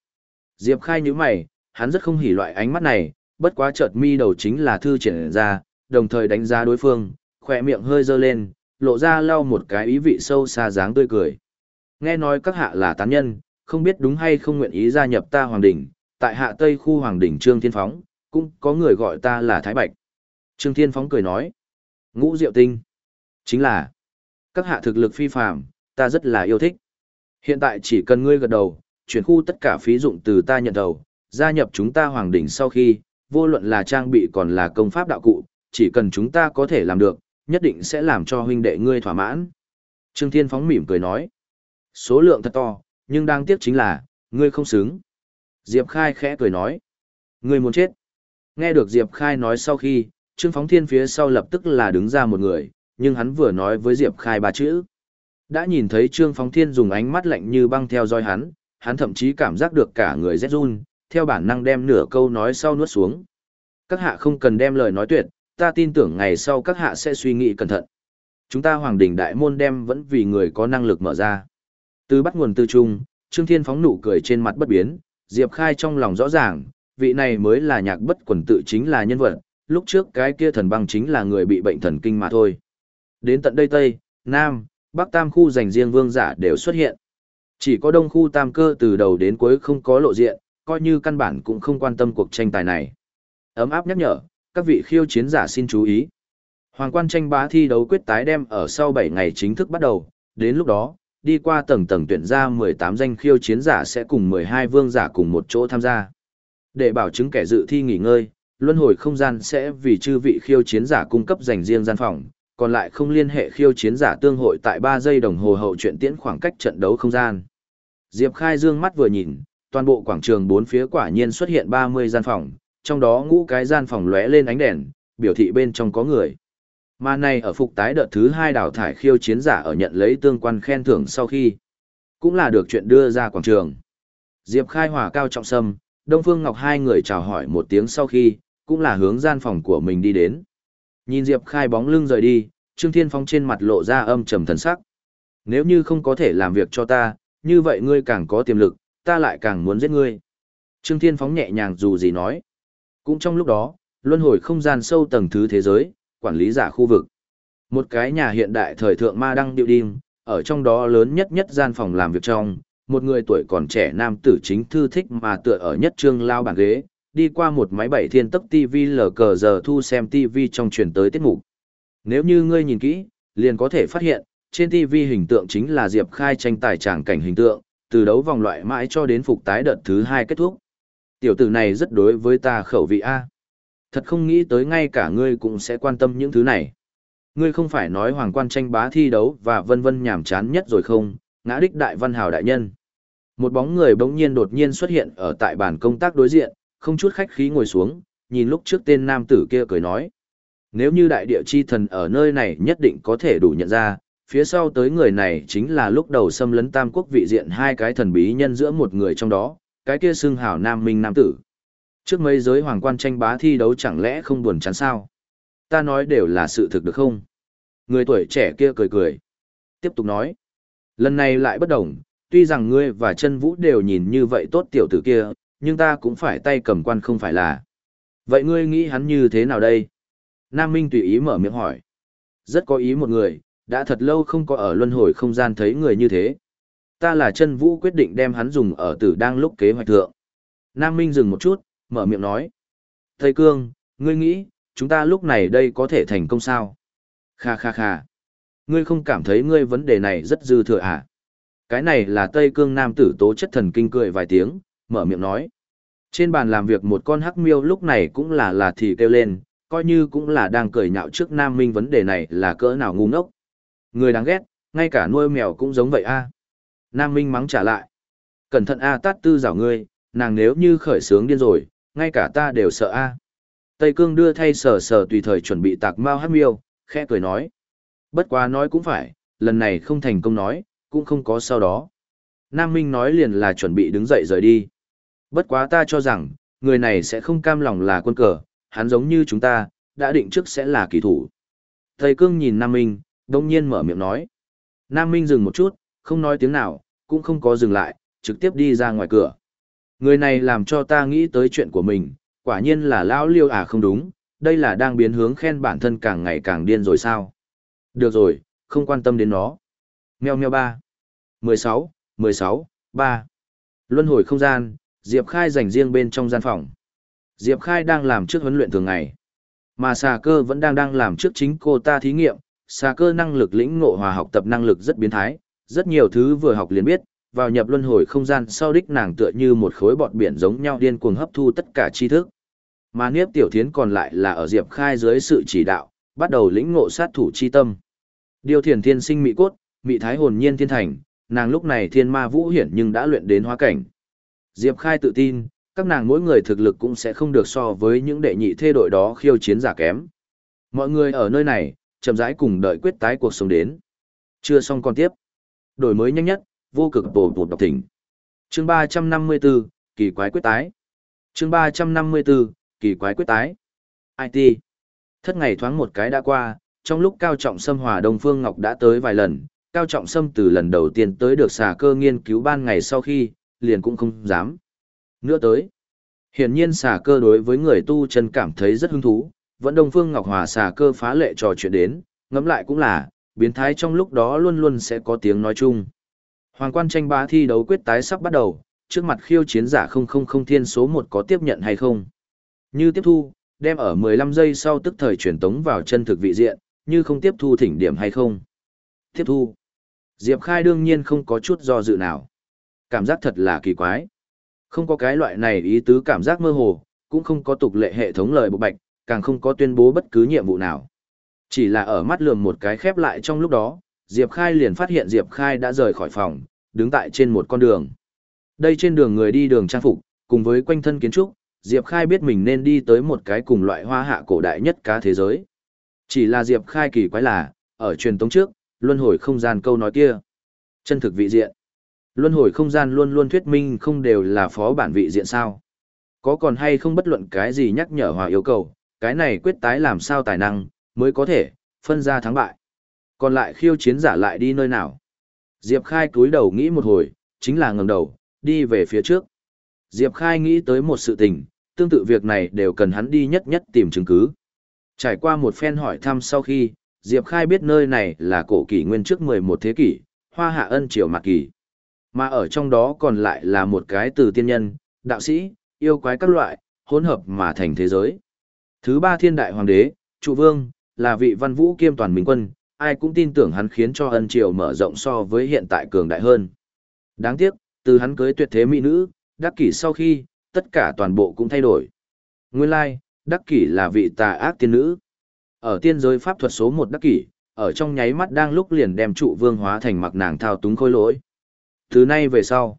Diệp Khai nhíu mày, hắn rất không hỉ loại ánh mắt này, bất quá chợt mi đầu chính là thư triển ra, đồng thời đánh giá đối phương, khỏe miệng hơi dơ lên, lộ ra lau một cái ý vị sâu xa dáng tươi cười. Nghe nói các hạ là tán nhân, không biết đúng hay không nguyện ý gia nhập ta hoàng đỉnh, tại hạ tây khu hoàng đỉnh Trương Thiên Phóng, cũng có người gọi ta là Thái Bạch. Trương Thiên Phóng cười nói, ngũ diệu tinh, chính là, các hạ thực lực phi phàm, ta rất là yêu thích. Hiện tại chỉ cần ngươi gật đầu, chuyển khu tất cả phí dụng từ ta nhận đầu, gia nhập chúng ta hoàng đỉnh sau khi, vô luận là trang bị còn là công pháp đạo cụ, chỉ cần chúng ta có thể làm được, nhất định sẽ làm cho huynh đệ ngươi thỏa mãn. Trương Thiên Phóng mỉm cười nói, số lượng thật to, nhưng đang tiếc chính là, ngươi không xứng. Diệp Khai khẽ cười nói, người muốn chết. Nghe được Diệp Khai nói sau khi, Trương Phóng Thiên phía sau lập tức là đứng ra một người, nhưng hắn vừa nói với Diệp Khai ba chữ. Đã nhìn thấy Trương Phóng Thiên dùng ánh mắt lạnh như băng theo dõi hắn, hắn thậm chí cảm giác được cả người rét run, theo bản năng đem nửa câu nói sau nuốt xuống. Các hạ không cần đem lời nói tuyệt, ta tin tưởng ngày sau các hạ sẽ suy nghĩ cẩn thận. Chúng ta Hoàng Đình Đại Môn đem vẫn vì người có năng lực mở ra. Từ bắt nguồn từ trung, Trương Thiên phóng nụ cười trên mặt bất biến, Diệp Khai trong lòng rõ ràng, vị này mới là nhạc bất quần tự chính là nhân vật, lúc trước cái kia thần băng chính là người bị bệnh thần kinh mà thôi. Đến tận đây Tây, Nam, Bắc Tam khu dành riêng vương giả đều xuất hiện. Chỉ có đông khu tam cơ từ đầu đến cuối không có lộ diện, coi như căn bản cũng không quan tâm cuộc tranh tài này. Ấm áp nhắc nhở, các vị khiêu chiến giả xin chú ý. Hoàng quan tranh bá thi đấu quyết tái đem ở sau 7 ngày chính thức bắt đầu, đến lúc đó, đi qua tầng tầng tuyển ra 18 danh khiêu chiến giả sẽ cùng 12 vương giả cùng một chỗ tham gia. Để bảo chứng kẻ dự thi nghỉ ngơi, luân hồi không gian sẽ vì chư vị khiêu chiến giả cung cấp dành riêng gian phòng, còn lại không liên hệ khiêu chiến giả tương hội tại 3 giây đồng hồ hậu chuyện tiễn khoảng cách trận đấu không gian. Diệp Khai dương mắt vừa nhìn, toàn bộ quảng trường bốn phía quả nhiên xuất hiện 30 gian phòng, trong đó ngũ cái gian phòng lóe lên ánh đèn, biểu thị bên trong có người. Mà này ở phục tái đợt thứ hai đào thải khiêu chiến giả ở nhận lấy tương quan khen thưởng sau khi, cũng là được chuyện đưa ra quảng trường. Diệp Khai hòa cao trọng sâm, Đông Phương Ngọc hai người chào hỏi một tiếng sau khi, cũng là hướng gian phòng của mình đi đến. Nhìn Diệp Khai bóng lưng rời đi, Trương Thiên Phong trên mặt lộ ra âm trầm thần sắc. Nếu như không có thể làm việc cho ta, như vậy ngươi càng có tiềm lực, ta lại càng muốn giết ngươi. Trương Thiên Phóng nhẹ nhàng dù gì nói. Cũng trong lúc đó, luân hồi không gian sâu tầng thứ thế giới, quản lý giả khu vực. Một cái nhà hiện đại thời thượng ma đăng điệu đinh, ở trong đó lớn nhất nhất gian phòng làm việc trong, một người tuổi còn trẻ nam tử chính thư thích mà tựa ở nhất trương lao bàn ghế, đi qua một máy bảy thiên tốc TV lờ cờ giờ thu xem TV trong truyền tới tiết mục. Nếu như ngươi nhìn kỹ, liền có thể phát hiện, trên TV hình tượng chính là Diệp Khai tranh tài tràng cảnh hình tượng, từ đấu vòng loại mãi cho đến phục tái đợt thứ hai kết thúc. Tiểu tử này rất đối với ta khẩu vị A. Thật không nghĩ tới ngay cả ngươi cũng sẽ quan tâm những thứ này. Ngươi không phải nói hoàng quan tranh bá thi đấu và vân vân nhảm chán nhất rồi không, ngã đích đại văn hào đại nhân. Một bóng người bỗng nhiên đột nhiên xuất hiện ở tại bàn công tác đối diện, không chút khách khí ngồi xuống, nhìn lúc trước tên nam tử kia cười nói. Nếu như đại địa chi thần ở nơi này nhất định có thể đủ nhận ra, phía sau tới người này chính là lúc đầu xâm lấn tam quốc vị diện hai cái thần bí nhân giữa một người trong đó, cái kia xưng hảo nam minh nam tử. Trước mấy giới hoàng quan tranh bá thi đấu chẳng lẽ không buồn chán sao? Ta nói đều là sự thực được không? Người tuổi trẻ kia cười cười. Tiếp tục nói. Lần này lại bất đồng, tuy rằng ngươi và chân vũ đều nhìn như vậy tốt tiểu tử kia, nhưng ta cũng phải tay cầm quan không phải là. Vậy ngươi nghĩ hắn như thế nào đây? Nam Minh tùy ý mở miệng hỏi. Rất có ý một người, đã thật lâu không có ở luân hồi không gian thấy người như thế. Ta là chân vũ quyết định đem hắn dùng ở tử đang lúc kế hoạch thượng. Nam Minh dừng một chút, mở miệng nói. Thầy Cương, ngươi nghĩ, chúng ta lúc này đây có thể thành công sao? Kha kha kha. Ngươi không cảm thấy ngươi vấn đề này rất dư thừa à? Cái này là Tây Cương Nam tử tố chất thần kinh cười vài tiếng, mở miệng nói. Trên bàn làm việc một con hắc miêu lúc này cũng là là thì kêu lên, coi như cũng là đang cười nhạo trước Nam Minh vấn đề này là cỡ nào ngu ngốc. Người đáng ghét, ngay cả nuôi mèo cũng giống vậy a. Nam Minh mắng trả lại. Cẩn thận a tát tư rảo ngươi, nàng nếu như khởi sướng điên rồi, ngay cả ta đều sợ a. Tây Cương đưa thay sờ sờ tùy thời chuẩn bị tạc mao hát miêu, khẽ cười nói. Bất quá nói cũng phải, lần này không thành công nói, cũng không có sau đó. Nam Minh nói liền là chuẩn bị đứng dậy rời đi. Bất quá ta cho rằng, người này sẽ không cam lòng là quân cờ, hắn giống như chúng ta, đã định trước sẽ là kỳ thủ. Tây Cương nhìn Nam Minh, đông nhiên mở miệng nói. Nam Minh dừng một chút, không nói tiếng nào, cũng không có dừng lại, trực tiếp đi ra ngoài cửa. Người này làm cho ta nghĩ tới chuyện của mình, quả nhiên là lão liêu à không đúng, đây là đang biến hướng khen bản thân càng ngày càng điên rồi sao. Được rồi, không quan tâm đến nó. Mèo mèo ba. 16, 16, 3. Luân hồi không gian, Diệp Khai dành riêng bên trong gian phòng. Diệp Khai đang làm trước huấn luyện thường ngày. Mà xà cơ vẫn đang đang làm trước chính cô ta thí nghiệm, xà cơ năng lực lĩnh ngộ hòa học tập năng lực rất biến thái, rất nhiều thứ vừa học liền biết, vào nhập luân hồi không gian sau đích nàng tựa như một khối bọt biển giống nhau điên cuồng hấp thu tất cả tri thức. Mà Niếp Tiểu Thiến còn lại là ở Diệp Khai dưới sự chỉ đạo, bắt đầu lĩnh ngộ sát thủ chi tâm. Điều thiền thiên sinh mỹ cốt, mỹ thái hồn nhiên thiên thành, nàng lúc này thiên ma vũ hiển nhưng đã luyện đến hóa cảnh. Diệp Khai tự tin, các nàng mỗi người thực lực cũng sẽ không được so với những đệ nhị thê đội đó khiêu chiến giả kém. Mọi người ở nơi này, chậm rãi cùng đợi quyết tái cuộc sống đến. Chưa xong còn tiếp. Đổi mới nhanh nhất, vô cực bổ bột đọc thỉnh. Chương 354, kỳ quái quyết tái. Chương 354, kỳ quái quyết tái. IT. Thất ngày thoáng một cái đã qua, trong lúc Cao Trọng Sâm hòa Đông Phương Ngọc đã tới vài lần, Cao Trọng Sâm từ lần đầu tiên tới được xà cơ nghiên cứu ban ngày sau khi, liền cũng không dám. Nữa tới. Hiển nhiên xà cơ đối với người tu chân cảm thấy rất hứng thú, vẫn Đông Phương Ngọc Hòa xà cơ phá lệ trò chuyện đến, ngẫm lại cũng là, biến thái trong lúc đó luôn luôn sẽ có tiếng nói chung. Hoàng quan tranh bá thi đấu quyết tái sắp bắt đầu, trước mặt khiêu chiến giả 000 thiên số 1 có tiếp nhận hay không. Như tiếp thu, đem ở 15 giây sau tức thời truyền tống vào chân thực vị diện, như không tiếp thu thỉnh điểm hay không. Tiếp thu. Diệp Khai đương nhiên không có chút do dự nào. Cảm giác thật là kỳ quái. Không có cái loại này ý tứ cảm giác mơ hồ, cũng không có tục lệ hệ thống lời bộ bạch, càng không có tuyên bố bất cứ nhiệm vụ nào. Chỉ là ở mắt lườm một cái khép lại trong lúc đó, Diệp Khai liền phát hiện Diệp Khai đã rời khỏi phòng, đứng tại trên một con đường. Đây trên đường người đi đường trang phục, cùng với quanh thân kiến trúc, Diệp Khai biết mình nên đi tới một cái cùng loại hoa hạ cổ đại nhất cá thế giới. Chỉ là Diệp Khai kỳ quái là, ở truyền tống trước, luân hồi không gian câu nói kia. Chân thực vị diện. Luân hồi không gian luôn luôn thuyết minh không đều là phó bản vị diện sao. Có còn hay không bất luận cái gì nhắc nhở hòa yêu cầu, cái này quyết tái làm sao tài năng, mới có thể, phân ra thắng bại. Còn lại khiêu chiến giả lại đi nơi nào? Diệp Khai cúi đầu nghĩ một hồi, chính là ngẩng đầu, đi về phía trước. Diệp Khai nghĩ tới một sự tình, tương tự việc này đều cần hắn đi nhất nhất tìm chứng cứ. Trải qua một phen hỏi thăm sau khi, Diệp Khai biết nơi này là cổ kỷ nguyên trước 11 thế kỷ, hoa hạ ân triều mạc kỷ. Mà ở trong đó còn lại là một cái từ tiên nhân, đạo sĩ, yêu quái các loại, hỗn hợp mà thành thế giới. Thứ ba thiên đại hoàng đế, trụ vương, là vị văn vũ kiêm toàn minh quân, ai cũng tin tưởng hắn khiến cho ân triều mở rộng so với hiện tại cường đại hơn. Đáng tiếc, từ hắn cưới tuyệt thế mỹ nữ, đắc kỷ sau khi, tất cả toàn bộ cũng thay đổi. Nguyên lai, đắc kỷ là vị tà ác tiên nữ. Ở tiên giới pháp thuật số một đắc kỷ, ở trong nháy mắt đang lúc liền đem trụ vương hóa thành mặc nàng thao túng khôi lỗi. Từ nay về sau,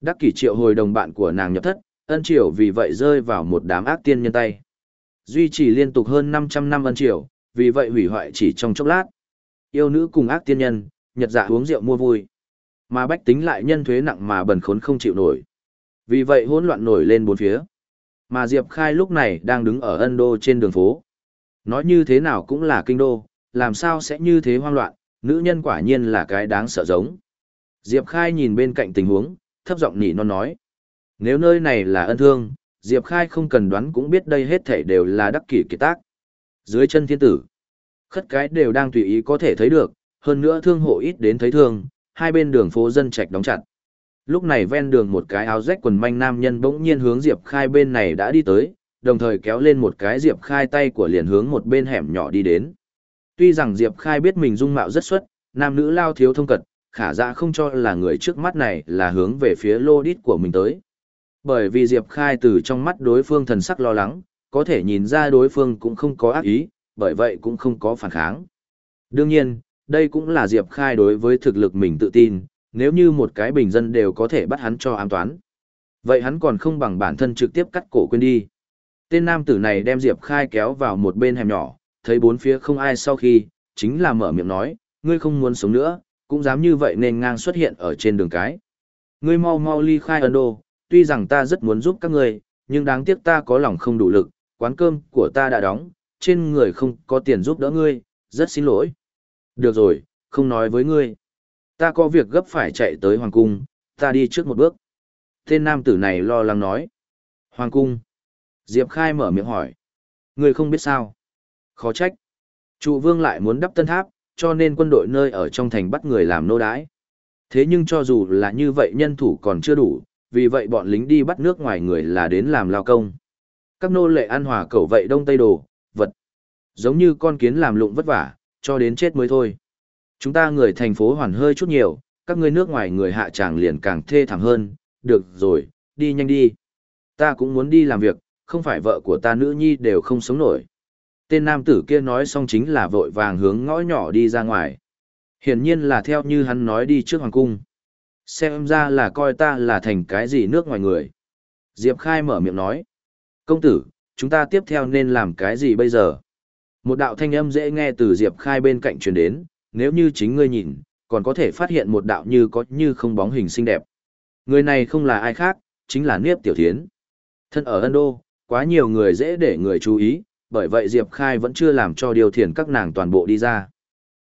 đắc kỷ triệu hồi đồng bạn của nàng nhập thất, ân triều vì vậy rơi vào một đám ác tiên nhân tay. Duy trì liên tục hơn 500 năm ân triều, vì vậy hủy hoại chỉ trong chốc lát. Yêu nữ cùng ác tiên nhân, nhật dạ uống rượu mua vui. Mà bách tính lại nhân thuế nặng mà bần khốn không chịu nổi. Vì vậy hỗn loạn nổi lên bốn phía. Mà Diệp Khai lúc này đang đứng ở Ân Đô trên đường phố. Nói như thế nào cũng là kinh đô, làm sao sẽ như thế hoang loạn, nữ nhân quả nhiên là cái đáng sợ giống. Diệp Khai nhìn bên cạnh tình huống, thấp giọng nỉ non nói. Nếu nơi này là ân thương, Diệp Khai không cần đoán cũng biết đây hết thảy đều là đắc kỷ kiệt tác. Dưới chân thiên tử, khất cái đều đang tùy ý có thể thấy được, hơn nữa thương hộ ít đến thấy thương, hai bên đường phố dân trạch đóng chặt. Lúc này ven đường một cái áo rách quần manh nam nhân bỗng nhiên hướng Diệp Khai bên này đã đi tới, đồng thời kéo lên một cái Diệp Khai tay của liền hướng một bên hẻm nhỏ đi đến. Tuy rằng Diệp Khai biết mình dung mạo rất xuất, nam nữ lao thiếu thông cật, khả dạ không cho là người trước mắt này là hướng về phía lô đít của mình tới. Bởi vì Diệp Khai từ trong mắt đối phương thần sắc lo lắng, có thể nhìn ra đối phương cũng không có ác ý, bởi vậy cũng không có phản kháng. Đương nhiên, đây cũng là Diệp Khai đối với thực lực mình tự tin, nếu như một cái bình dân đều có thể bắt hắn cho ám toán. Vậy hắn còn không bằng bản thân trực tiếp cắt cổ quên đi. Tên nam tử này đem Diệp Khai kéo vào một bên hẻm nhỏ, thấy bốn phía không ai sau khi, chính là mở miệng nói, ngươi không muốn sống nữa, cũng dám như vậy nên ngang xuất hiện ở trên đường cái. Ngươi mau mau ly khai Ấn Độ, tuy rằng ta rất muốn giúp các ngươi, nhưng đáng tiếc ta có lòng không đủ lực, quán cơm của ta đã đóng, trên người không có tiền giúp đỡ ngươi, rất xin lỗi. Được rồi, không nói với ngươi. Ta có việc gấp phải chạy tới Hoàng Cung, ta đi trước một bước. Tên nam tử này lo lắng nói. Hoàng Cung. Diệp Khai mở miệng hỏi. Ngươi không biết sao. Khó trách. Trụ vương lại muốn đắp tân tháp, cho nên quân đội nơi ở trong thành bắt người làm nô đái. Thế nhưng cho dù là như vậy nhân thủ còn chưa đủ, vì vậy bọn lính đi bắt nước ngoài người là đến làm lao công. Các nô lệ an hòa cầu vậy đông tây đồ. Giống như con kiến làm lụng vất vả, cho đến chết mới thôi. Chúng ta người thành phố hoàn hơi chút nhiều, các ngươi nước ngoài người hạ tràng liền càng thê thảm hơn, được rồi, đi nhanh đi. Ta cũng muốn đi làm việc, không phải vợ của ta nữ nhi đều không sống nổi. Tên nam tử kia nói xong chính là vội vàng hướng ngõ nhỏ đi ra ngoài. Hiển nhiên là theo như hắn nói đi trước hoàng cung. Xem ra là coi ta là thành cái gì nước ngoài người. Diệp Khai mở miệng nói. Công tử, chúng ta tiếp theo nên làm cái gì bây giờ? Một đạo thanh âm dễ nghe từ Diệp Khai bên cạnh truyền đến, nếu như chính ngươi nhìn, còn có thể phát hiện một đạo như có như không bóng hình xinh đẹp. Người này không là ai khác, chính là Niếp Tiểu Thiến. Thân ở Ấn Đô, quá nhiều người dễ để người chú ý, bởi vậy Diệp Khai vẫn chưa làm cho điều thiền các nàng toàn bộ đi ra.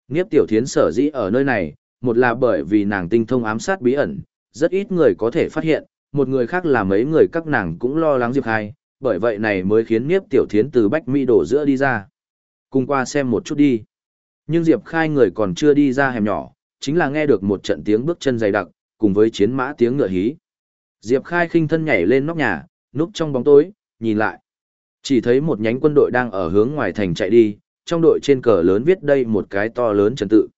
Niếp Tiểu Thiến sở dĩ ở nơi này, một là bởi vì nàng tinh thông ám sát bí ẩn, rất ít người có thể phát hiện, một người khác là mấy người các nàng cũng lo lắng Diệp Khai, bởi vậy này mới khiến Niếp Tiểu Thiến từ Bách Mỹ đổ giữa đi ra. Cùng qua xem một chút đi. Nhưng Diệp Khai người còn chưa đi ra hẻm nhỏ, chính là nghe được một trận tiếng bước chân dày đặc, cùng với chiến mã tiếng ngựa hí. Diệp Khai khinh thân nhảy lên nóc nhà, núp trong bóng tối, nhìn lại. Chỉ thấy một nhánh quân đội đang ở hướng ngoài thành chạy đi, trong đội trên cờ lớn viết đây một cái to lớn trần tự.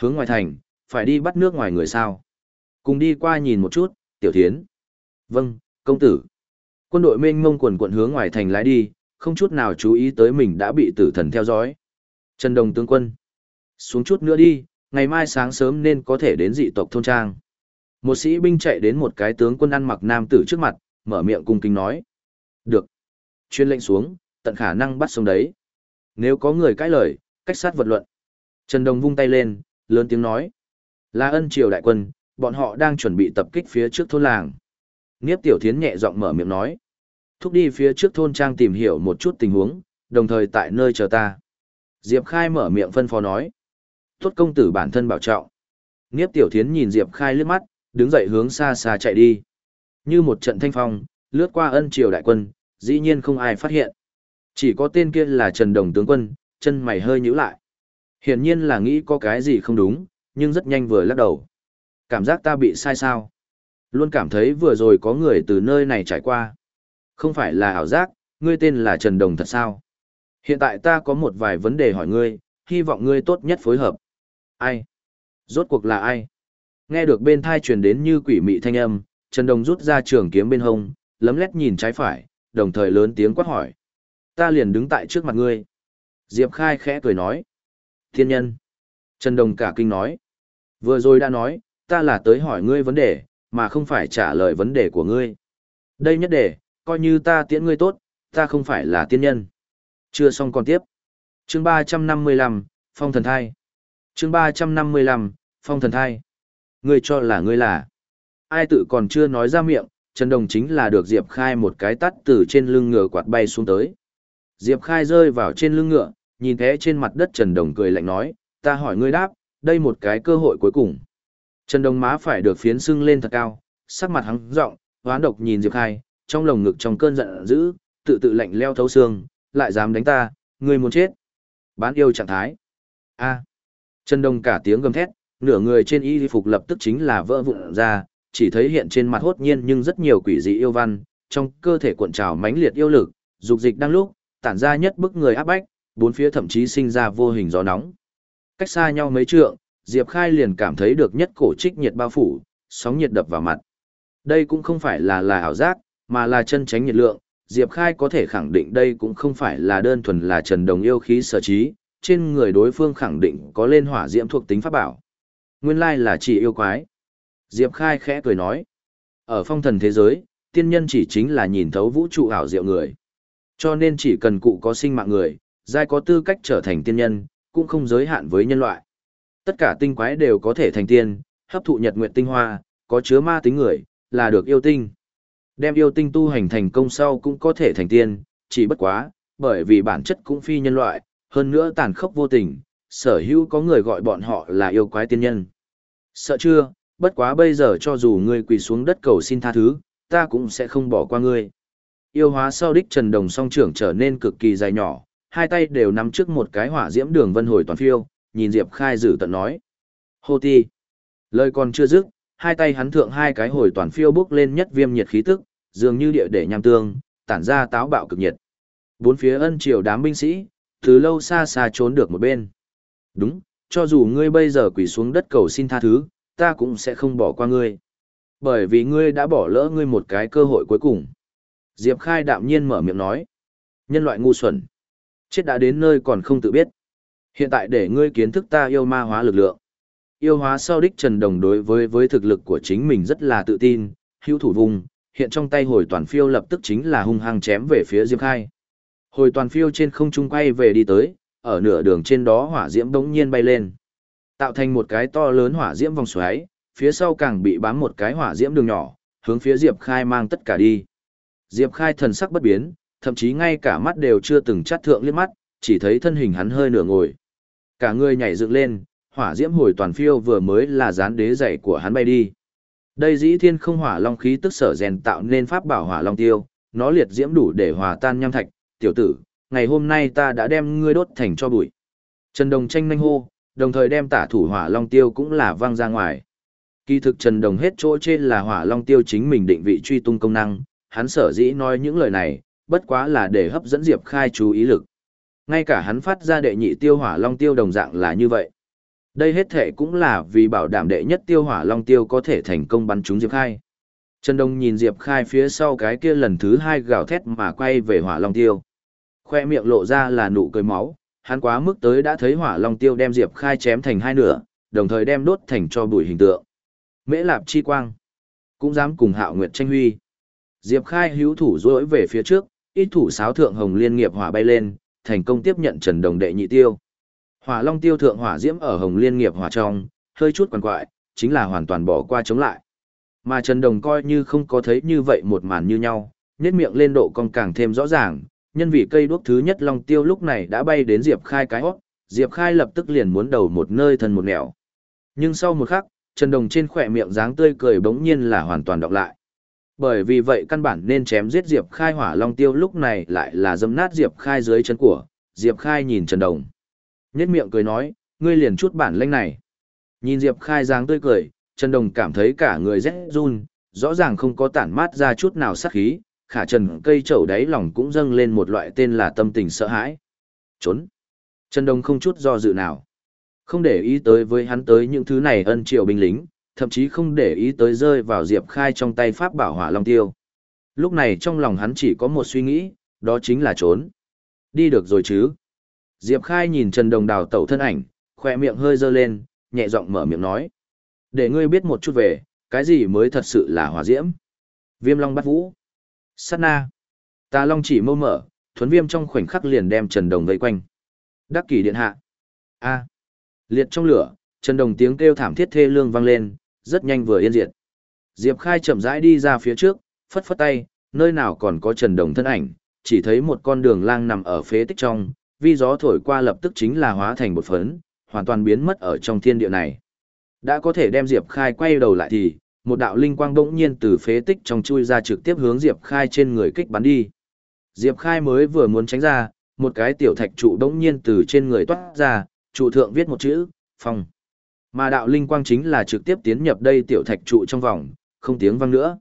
Hướng ngoài thành, phải đi bắt nước ngoài người sao? Cùng đi qua nhìn một chút, tiểu thiến. Vâng, công tử. Quân đội mênh mông quần quận hướng ngoài thành lái đi, không chút nào chú ý tới mình đã bị tử thần theo dõi. Trần Đồng tướng quân. Xuống chút nữa đi, ngày mai sáng sớm nên có thể đến dị tộc thôn trang. Một sĩ binh chạy đến một cái tướng quân ăn mặc nam tử trước mặt, mở miệng cung kính nói. Được. Chuyên lệnh xuống, tận khả năng bắt sống đấy. Nếu có người cãi lời, cách sát vật luận. Trần Đồng vung tay lên, lớn tiếng nói. Là ân triều đại quân, bọn họ đang chuẩn bị tập kích phía trước thôn làng. Niếp tiểu thiến nhẹ giọng mở miệng nói. Thúc đi phía trước thôn trang tìm hiểu một chút tình huống, đồng thời tại nơi chờ ta. Diệp Khai mở miệng phân phó nói. Tốt công tử bản thân bảo trọng. Niếp tiểu thiến nhìn Diệp Khai lướt mắt, đứng dậy hướng xa xa chạy đi. Như một trận thanh phong, lướt qua ân triều đại quân, dĩ nhiên không ai phát hiện. Chỉ có tên kia là Trần Đồng tướng quân, chân mày hơi nhíu lại. Hiển nhiên là nghĩ có cái gì không đúng, nhưng rất nhanh vừa lắc đầu. Cảm giác ta bị sai sao? Luôn cảm thấy vừa rồi có người từ nơi này trải qua. Không phải là ảo giác, ngươi tên là Trần Đồng thật sao? Hiện tại ta có một vài vấn đề hỏi ngươi, hy vọng ngươi tốt nhất phối hợp. Ai? Rốt cuộc là ai? Nghe được bên thai truyền đến như quỷ mị thanh âm, Trần Đồng rút ra trường kiếm bên hông, lấm lét nhìn trái phải, đồng thời lớn tiếng quát hỏi. Ta liền đứng tại trước mặt ngươi. Diệp Khai khẽ cười nói. Thiên nhân. Trần Đồng cả kinh nói. Vừa rồi đã nói, ta là tới hỏi ngươi vấn đề, mà không phải trả lời vấn đề của ngươi. Đây nhất đề, coi như ta tiễn ngươi tốt, ta không phải là tiên nhân. Chưa xong còn tiếp. Chương 355, Phong thần thai. Chương 355, Phong thần thai. Ngươi cho là ngươi là. Ai tự còn chưa nói ra miệng, Trần Đồng chính là được Diệp Khai một cái tắt từ trên lưng ngựa quạt bay xuống tới. Diệp Khai rơi vào trên lưng ngựa, nhìn thế trên mặt đất Trần Đồng cười lạnh nói, ta hỏi ngươi đáp, đây một cái cơ hội cuối cùng. Trần Đồng má phải được phiến sưng lên thật cao, sắc mặt hắn rộng, hoán độc nhìn Diệp Khai, trong lồng ngực trong cơn giận dữ, tự tự lạnh leo thấu xương, lại dám đánh ta, ngươi muốn chết. Bán yêu trạng thái. A. Trần Đông cả tiếng gầm thét, nửa người trên y phục lập tức chính là vỡ vụn ra, chỉ thấy hiện trên mặt hốt nhiên nhưng rất nhiều quỷ dị yêu văn, trong cơ thể cuộn trào mãnh liệt yêu lực, dục dịch đang lúc, tản ra nhất bức người áp bách, bốn phía thậm chí sinh ra vô hình gió nóng. Cách xa nhau mấy trượng, Diệp Khai liền cảm thấy được nhất cổ trích nhiệt bao phủ, sóng nhiệt đập vào mặt. Đây cũng không phải là là ảo giác, mà là chân tránh nhiệt lượng, Diệp Khai có thể khẳng định đây cũng không phải là đơn thuần là Trần Đồng yêu khí sở trí, trên người đối phương khẳng định có lên hỏa diễm thuộc tính pháp bảo. Nguyên lai là chỉ yêu quái. Diệp Khai khẽ cười nói. Ở phong thần thế giới, tiên nhân chỉ chính là nhìn thấu vũ trụ ảo diệu người. Cho nên chỉ cần cụ có sinh mạng người, giai có tư cách trở thành tiên nhân, cũng không giới hạn với nhân loại. Tất cả tinh quái đều có thể thành tiên, hấp thụ nhật nguyện tinh hoa, có chứa ma tính người, là được yêu tinh. Đem yêu tinh tu hành thành công sau cũng có thể thành tiên, chỉ bất quá, bởi vì bản chất cũng phi nhân loại, hơn nữa tàn khốc vô tình, sở hữu có người gọi bọn họ là yêu quái tiên nhân. Sợ chưa, bất quá bây giờ cho dù ngươi quỳ xuống đất cầu xin tha thứ, ta cũng sẽ không bỏ qua ngươi. Yêu hóa sau đích Trần Đồng song trưởng trở nên cực kỳ dài nhỏ, hai tay đều nắm trước một cái hỏa diễm đường vân hồi toàn phiêu, nhìn Diệp Khai giữ tận nói. Hô ti. Lời còn chưa dứt, hai tay hắn thượng hai cái hồi toàn phiêu bước lên nhất viêm nhiệt khí tức, dường như địa để nham tương, tản ra táo bạo cực nhiệt. Bốn phía ân triều đám binh sĩ, từ lâu xa xa trốn được một bên. Đúng, cho dù ngươi bây giờ quỳ xuống đất cầu xin tha thứ, ta cũng sẽ không bỏ qua ngươi. Bởi vì ngươi đã bỏ lỡ ngươi một cái cơ hội cuối cùng. Diệp Khai đạm nhiên mở miệng nói. Nhân loại ngu xuẩn. Chết đã đến nơi còn không tự biết. Hiện tại để ngươi kiến thức ta yêu ma hóa lực lượng. Yêu hóa sau đích Trần Đồng đối với với thực lực của chính mình rất là tự tin, hữu thủ vùng, hiện trong tay hồi toàn phiêu lập tức chính là hung hăng chém về phía Diệp Khai. Hồi toàn phiêu trên không trung quay về đi tới, ở nửa đường trên đó hỏa diễm đống nhiên bay lên. Tạo thành một cái to lớn hỏa diễm vòng xoáy, phía sau càng bị bám một cái hỏa diễm đường nhỏ, hướng phía Diệp Khai mang tất cả đi. Diệp Khai thần sắc bất biến, thậm chí ngay cả mắt đều chưa từng chắt thượng liếc mắt, chỉ thấy thân hình hắn hơi nửa ngồi. Cả người nhảy dựng lên, hỏa diễm hồi toàn phiêu vừa mới là dán đế dày của hắn bay đi. Đây dĩ thiên không hỏa long khí tức sở rèn tạo nên pháp bảo hỏa long tiêu, nó liệt diễm đủ để hòa tan nham thạch, tiểu tử, ngày hôm nay ta đã đem ngươi đốt thành cho bụi. Trần Đồng tranh nhanh hô, đồng thời đem tả thủ hỏa long tiêu cũng là văng ra ngoài. Kỳ thực Trần Đồng hết chỗ trên là hỏa long tiêu chính mình định vị truy tung công năng, hắn sở dĩ nói những lời này, bất quá là để hấp dẫn Diệp Khai chú ý lực. Ngay cả hắn phát ra đệ nhị tiêu hỏa long tiêu đồng dạng là như vậy. Đây hết thể cũng là vì bảo đảm đệ nhất tiêu hỏa long tiêu có thể thành công bắn trúng Diệp Khai. Trần Đông nhìn Diệp Khai phía sau cái kia lần thứ hai gào thét mà quay về hỏa long tiêu. Khoe miệng lộ ra là nụ cười máu, hắn quá mức tới đã thấy hỏa long tiêu đem Diệp Khai chém thành hai nửa, đồng thời đem đốt thành cho bụi hình tượng. Mễ lạp chi quang, cũng dám cùng hạo nguyệt tranh huy. Diệp Khai hữu thủ rối về phía trước, ít thủ sáo thượng hồng liên nghiệp hỏa bay lên, thành công tiếp nhận Trần Đồng đệ nhị tiêu. Hỏa Long tiêu thượng hỏa diễm ở hồng liên nghiệp hỏa trong, hơi chút quằn quại, chính là hoàn toàn bỏ qua chống lại. Mà Trần Đồng coi như không có thấy như vậy một màn như nhau, nhếch miệng lên độ cong càng thêm rõ ràng, nhân vì cây đuốc thứ nhất Long tiêu lúc này đã bay đến Diệp Khai cái hót, Diệp Khai lập tức liền muốn đầu một nơi thân một nẻo. Nhưng sau một khắc, Trần Đồng trên khỏe miệng dáng tươi cười bỗng nhiên là hoàn toàn đọc lại. Bởi vì vậy căn bản nên chém giết Diệp Khai hỏa long tiêu lúc này lại là dâm nát Diệp Khai dưới chân của, Diệp Khai nhìn Trần Đồng. Nhất miệng cười nói, ngươi liền chút bản lĩnh này. Nhìn Diệp Khai dáng tươi cười, Trần Đồng cảm thấy cả người rét run, rõ ràng không có tản mát ra chút nào sát khí, khả trần cây trầu đáy lòng cũng dâng lên một loại tên là tâm tình sợ hãi. Trốn. Trần Đồng không chút do dự nào. Không để ý tới với hắn tới những thứ này ân triệu binh lính, thậm chí không để ý tới rơi vào Diệp Khai trong tay pháp bảo hỏa long tiêu. Lúc này trong lòng hắn chỉ có một suy nghĩ, đó chính là trốn. Đi được rồi chứ. Diệp Khai nhìn Trần Đồng đào tẩu thân ảnh, khỏe miệng hơi dơ lên, nhẹ giọng mở miệng nói. Để ngươi biết một chút về, cái gì mới thật sự là hỏa diễm. Viêm long bắt vũ. Sát na. Tà long chỉ mâu mở, thuấn viêm trong khoảnh khắc liền đem Trần Đồng vây quanh. Đắc kỷ điện hạ. A. Liệt trong lửa, Trần Đồng tiếng kêu thảm thiết thê lương vang lên, rất nhanh vừa yên diệt. Diệp Khai chậm rãi đi ra phía trước, phất phất tay, nơi nào còn có Trần Đồng thân ảnh, chỉ thấy một con đường lang nằm ở phế tích trong, vi gió thổi qua lập tức chính là hóa thành một phấn, hoàn toàn biến mất ở trong thiên địa này. Đã có thể đem Diệp Khai quay đầu lại thì, một đạo linh quang bỗng nhiên từ phế tích trong chui ra trực tiếp hướng Diệp Khai trên người kích bắn đi. Diệp Khai mới vừa muốn tránh ra, một cái tiểu thạch trụ bỗng nhiên từ trên người toát ra, trụ thượng viết một chữ, phong. Mà đạo linh quang chính là trực tiếp tiến nhập đây tiểu thạch trụ trong vòng, không tiếng vang nữa.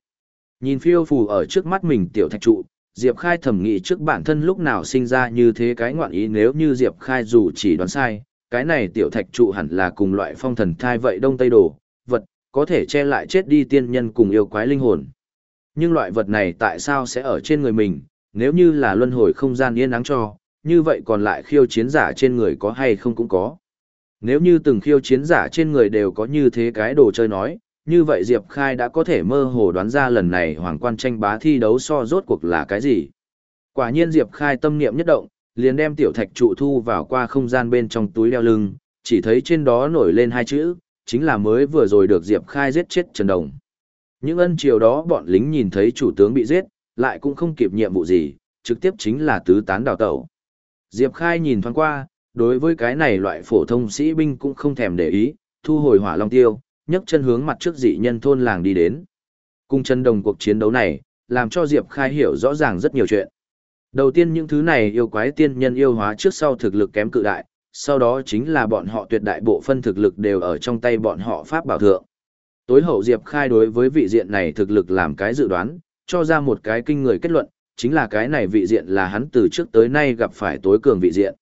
Nhìn phiêu phù ở trước mắt mình tiểu thạch trụ, Diệp Khai thẩm nghĩ trước bản thân lúc nào sinh ra như thế cái ngoạn ý nếu như Diệp Khai dù chỉ đoán sai, cái này tiểu thạch trụ hẳn là cùng loại phong thần thai vậy đông tây đồ, vật, có thể che lại chết đi tiên nhân cùng yêu quái linh hồn. Nhưng loại vật này tại sao sẽ ở trên người mình, nếu như là luân hồi không gian yên nắng cho, như vậy còn lại khiêu chiến giả trên người có hay không cũng có. Nếu như từng khiêu chiến giả trên người đều có như thế cái đồ chơi nói, như vậy Diệp Khai đã có thể mơ hồ đoán ra lần này hoàng quan tranh bá thi đấu so rốt cuộc là cái gì. Quả nhiên Diệp Khai tâm niệm nhất động, liền đem tiểu thạch trụ thu vào qua không gian bên trong túi đeo lưng, chỉ thấy trên đó nổi lên hai chữ, chính là mới vừa rồi được Diệp Khai giết chết Trần Đồng. Những ân chiều đó bọn lính nhìn thấy chủ tướng bị giết, lại cũng không kịp nhiệm vụ gì, trực tiếp chính là tứ tán đào tẩu. Diệp Khai nhìn thoáng qua, đối với cái này loại phổ thông sĩ binh cũng không thèm để ý, thu hồi hỏa long tiêu, nhấc chân hướng mặt trước dị nhân thôn làng đi đến. Cung chân đồng cuộc chiến đấu này, làm cho Diệp Khai hiểu rõ ràng rất nhiều chuyện. Đầu tiên những thứ này yêu quái tiên nhân yêu hóa trước sau thực lực kém cự đại, sau đó chính là bọn họ tuyệt đại bộ phân thực lực đều ở trong tay bọn họ pháp bảo thượng. Tối hậu Diệp Khai đối với vị diện này thực lực làm cái dự đoán, cho ra một cái kinh người kết luận, chính là cái này vị diện là hắn từ trước tới nay gặp phải tối cường vị diện.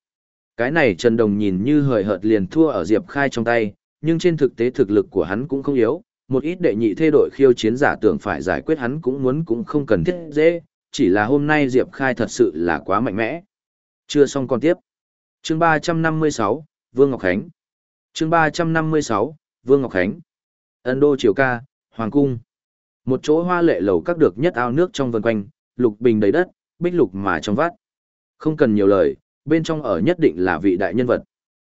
Cái này Trần Đồng nhìn như hời hợt liền thua ở Diệp Khai trong tay, nhưng trên thực tế thực lực của hắn cũng không yếu, một ít đệ nhị thê đội khiêu chiến giả tưởng phải giải quyết hắn cũng muốn cũng không cần thiết dễ, chỉ là hôm nay Diệp Khai thật sự là quá mạnh mẽ. Chưa xong còn tiếp. Chương 356, Vương Ngọc Khánh. Chương 356, Vương Ngọc Khánh. Ấn Đô Triều Ca, Hoàng Cung. Một chỗ hoa lệ lầu các được nhất ao nước trong vân quanh, lục bình đầy đất, bích lục mà trong vát. Không cần nhiều lời, bên trong ở nhất định là vị đại nhân vật.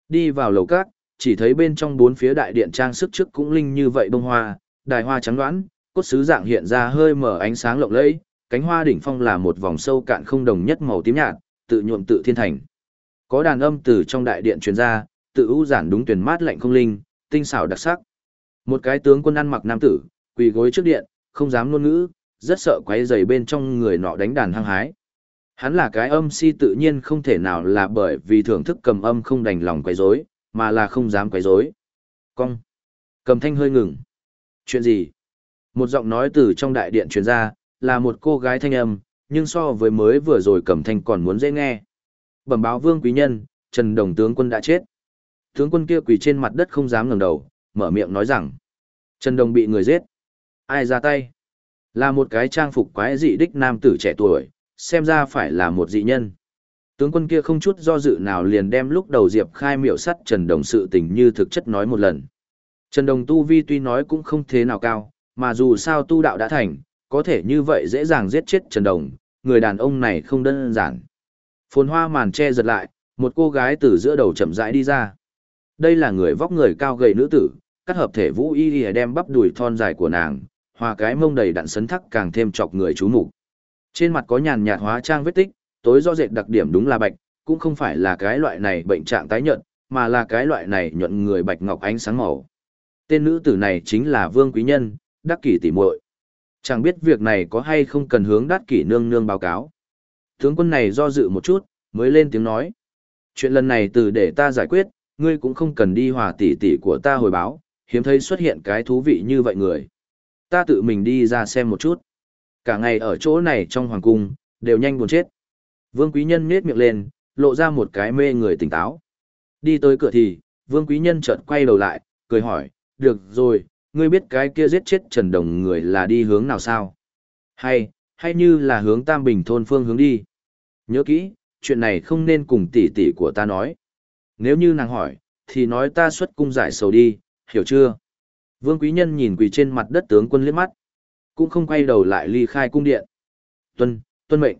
Đi vào lầu các, chỉ thấy bên trong bốn phía đại điện trang sức trước cũng linh như vậy bông hoa, đài hoa trắng đoán, cốt sứ dạng hiện ra hơi mở ánh sáng lộng lẫy, cánh hoa đỉnh phong là một vòng sâu cạn không đồng nhất màu tím nhạt, tự nhuộm tự thiên thành. Có đàn âm từ trong đại điện truyền ra, tự ưu giản đúng tuyển mát lạnh không linh, tinh xảo đặc sắc. Một cái tướng quân ăn mặc nam tử, quỳ gối trước điện, không dám ngôn ngữ, rất sợ quấy rầy bên trong người nọ đánh đàn hăng hái. Hắn là cái âm si tự nhiên không thể nào là bởi vì thưởng thức cầm âm không đành lòng quấy rối, mà là không dám quấy rối. Cong. Cầm thanh hơi ngừng. Chuyện gì? Một giọng nói từ trong đại điện truyền ra, là một cô gái thanh âm, nhưng so với mới vừa rồi cầm thanh còn muốn dễ nghe. Bẩm báo vương quý nhân, Trần Đồng tướng quân đã chết. Tướng quân kia quỳ trên mặt đất không dám ngẩng đầu, mở miệng nói rằng, Trần Đồng bị người giết. Ai ra tay? Là một cái trang phục quái dị đích nam tử trẻ tuổi, xem ra phải là một dị nhân. Tướng quân kia không chút do dự nào liền đem lúc đầu Diệp Khai miểu sắt Trần Đồng sự tình như thực chất nói một lần. Trần Đồng tu vi tuy nói cũng không thế nào cao, mà dù sao tu đạo đã thành, có thể như vậy dễ dàng giết chết Trần Đồng, người đàn ông này không đơn giản. Phồn hoa màn che giật lại, một cô gái từ giữa đầu chậm rãi đi ra. Đây là người vóc người cao gầy nữ tử, cắt hợp thể vũ y y đem bắp đùi thon dài của nàng, hòa cái mông đầy đặn sấn thắc càng thêm chọc người chú mục. Trên mặt có nhàn nhạt hóa trang vết tích, tối do dệt đặc điểm đúng là bạch, cũng không phải là cái loại này bệnh trạng tái nhợt, mà là cái loại này nhuận người bạch ngọc ánh sáng màu. Tên nữ tử này chính là Vương Quý Nhân, đắc kỷ tỷ muội. Chẳng biết việc này có hay không cần hướng đắc kỷ nương nương báo cáo. Tướng quân này do dự một chút, mới lên tiếng nói. Chuyện lần này từ để ta giải quyết, ngươi cũng không cần đi hòa tỷ tỷ của ta hồi báo, hiếm thấy xuất hiện cái thú vị như vậy người. Ta tự mình đi ra xem một chút. Cả ngày ở chỗ này trong hoàng cung, đều nhanh buồn chết. Vương Quý Nhân nhếch miệng lên, lộ ra một cái mê người tỉnh táo. Đi tới cửa thì, Vương Quý Nhân chợt quay đầu lại, cười hỏi, được rồi, ngươi biết cái kia giết chết Trần Đồng người là đi hướng nào sao? Hay, hay như là hướng Tam Bình thôn phương hướng đi? Nhớ kỹ, chuyện này không nên cùng tỷ tỷ của ta nói. Nếu như nàng hỏi, thì nói ta xuất cung giải sầu đi, hiểu chưa? Vương Quý Nhân nhìn quỳ trên mặt đất tướng quân liếc mắt, cũng không quay đầu lại ly khai cung điện. Tuân, tuân mệnh.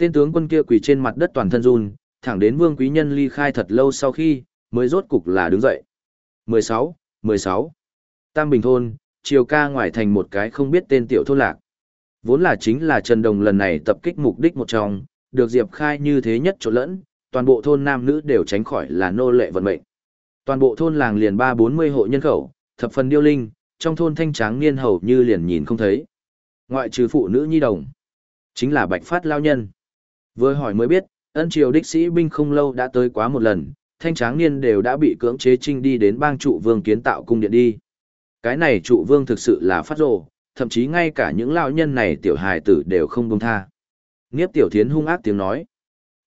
Tên tướng quân kia quỳ trên mặt đất toàn thân run, thẳng đến Vương Quý Nhân ly khai thật lâu sau khi, mới rốt cục là đứng dậy. 16, 16. Tam Bình Thôn, chiều ca ngoài thành một cái không biết tên tiểu thôn lạc. Vốn là chính là Trần Đồng lần này tập kích mục đích một trong, được Diệp Khai như thế nhất chỗ lẫn, toàn bộ thôn nam nữ đều tránh khỏi là nô lệ vận mệnh. Toàn bộ thôn làng liền ba bốn mươi hộ nhân khẩu, thập phần điêu linh, trong thôn thanh tráng niên hầu như liền nhìn không thấy. Ngoại trừ phụ nữ nhi đồng, chính là Bạch Phát lao nhân. Vừa hỏi mới biết, ân triều đích sĩ binh không lâu đã tới quá một lần, thanh tráng niên đều đã bị cưỡng chế trinh đi đến bang trụ vương kiến tạo cung điện đi. Cái này trụ vương thực sự là phát rồ, thậm chí ngay cả những lao nhân này tiểu hài tử đều không buông tha. Nghiếp tiểu thiến hung ác tiếng nói.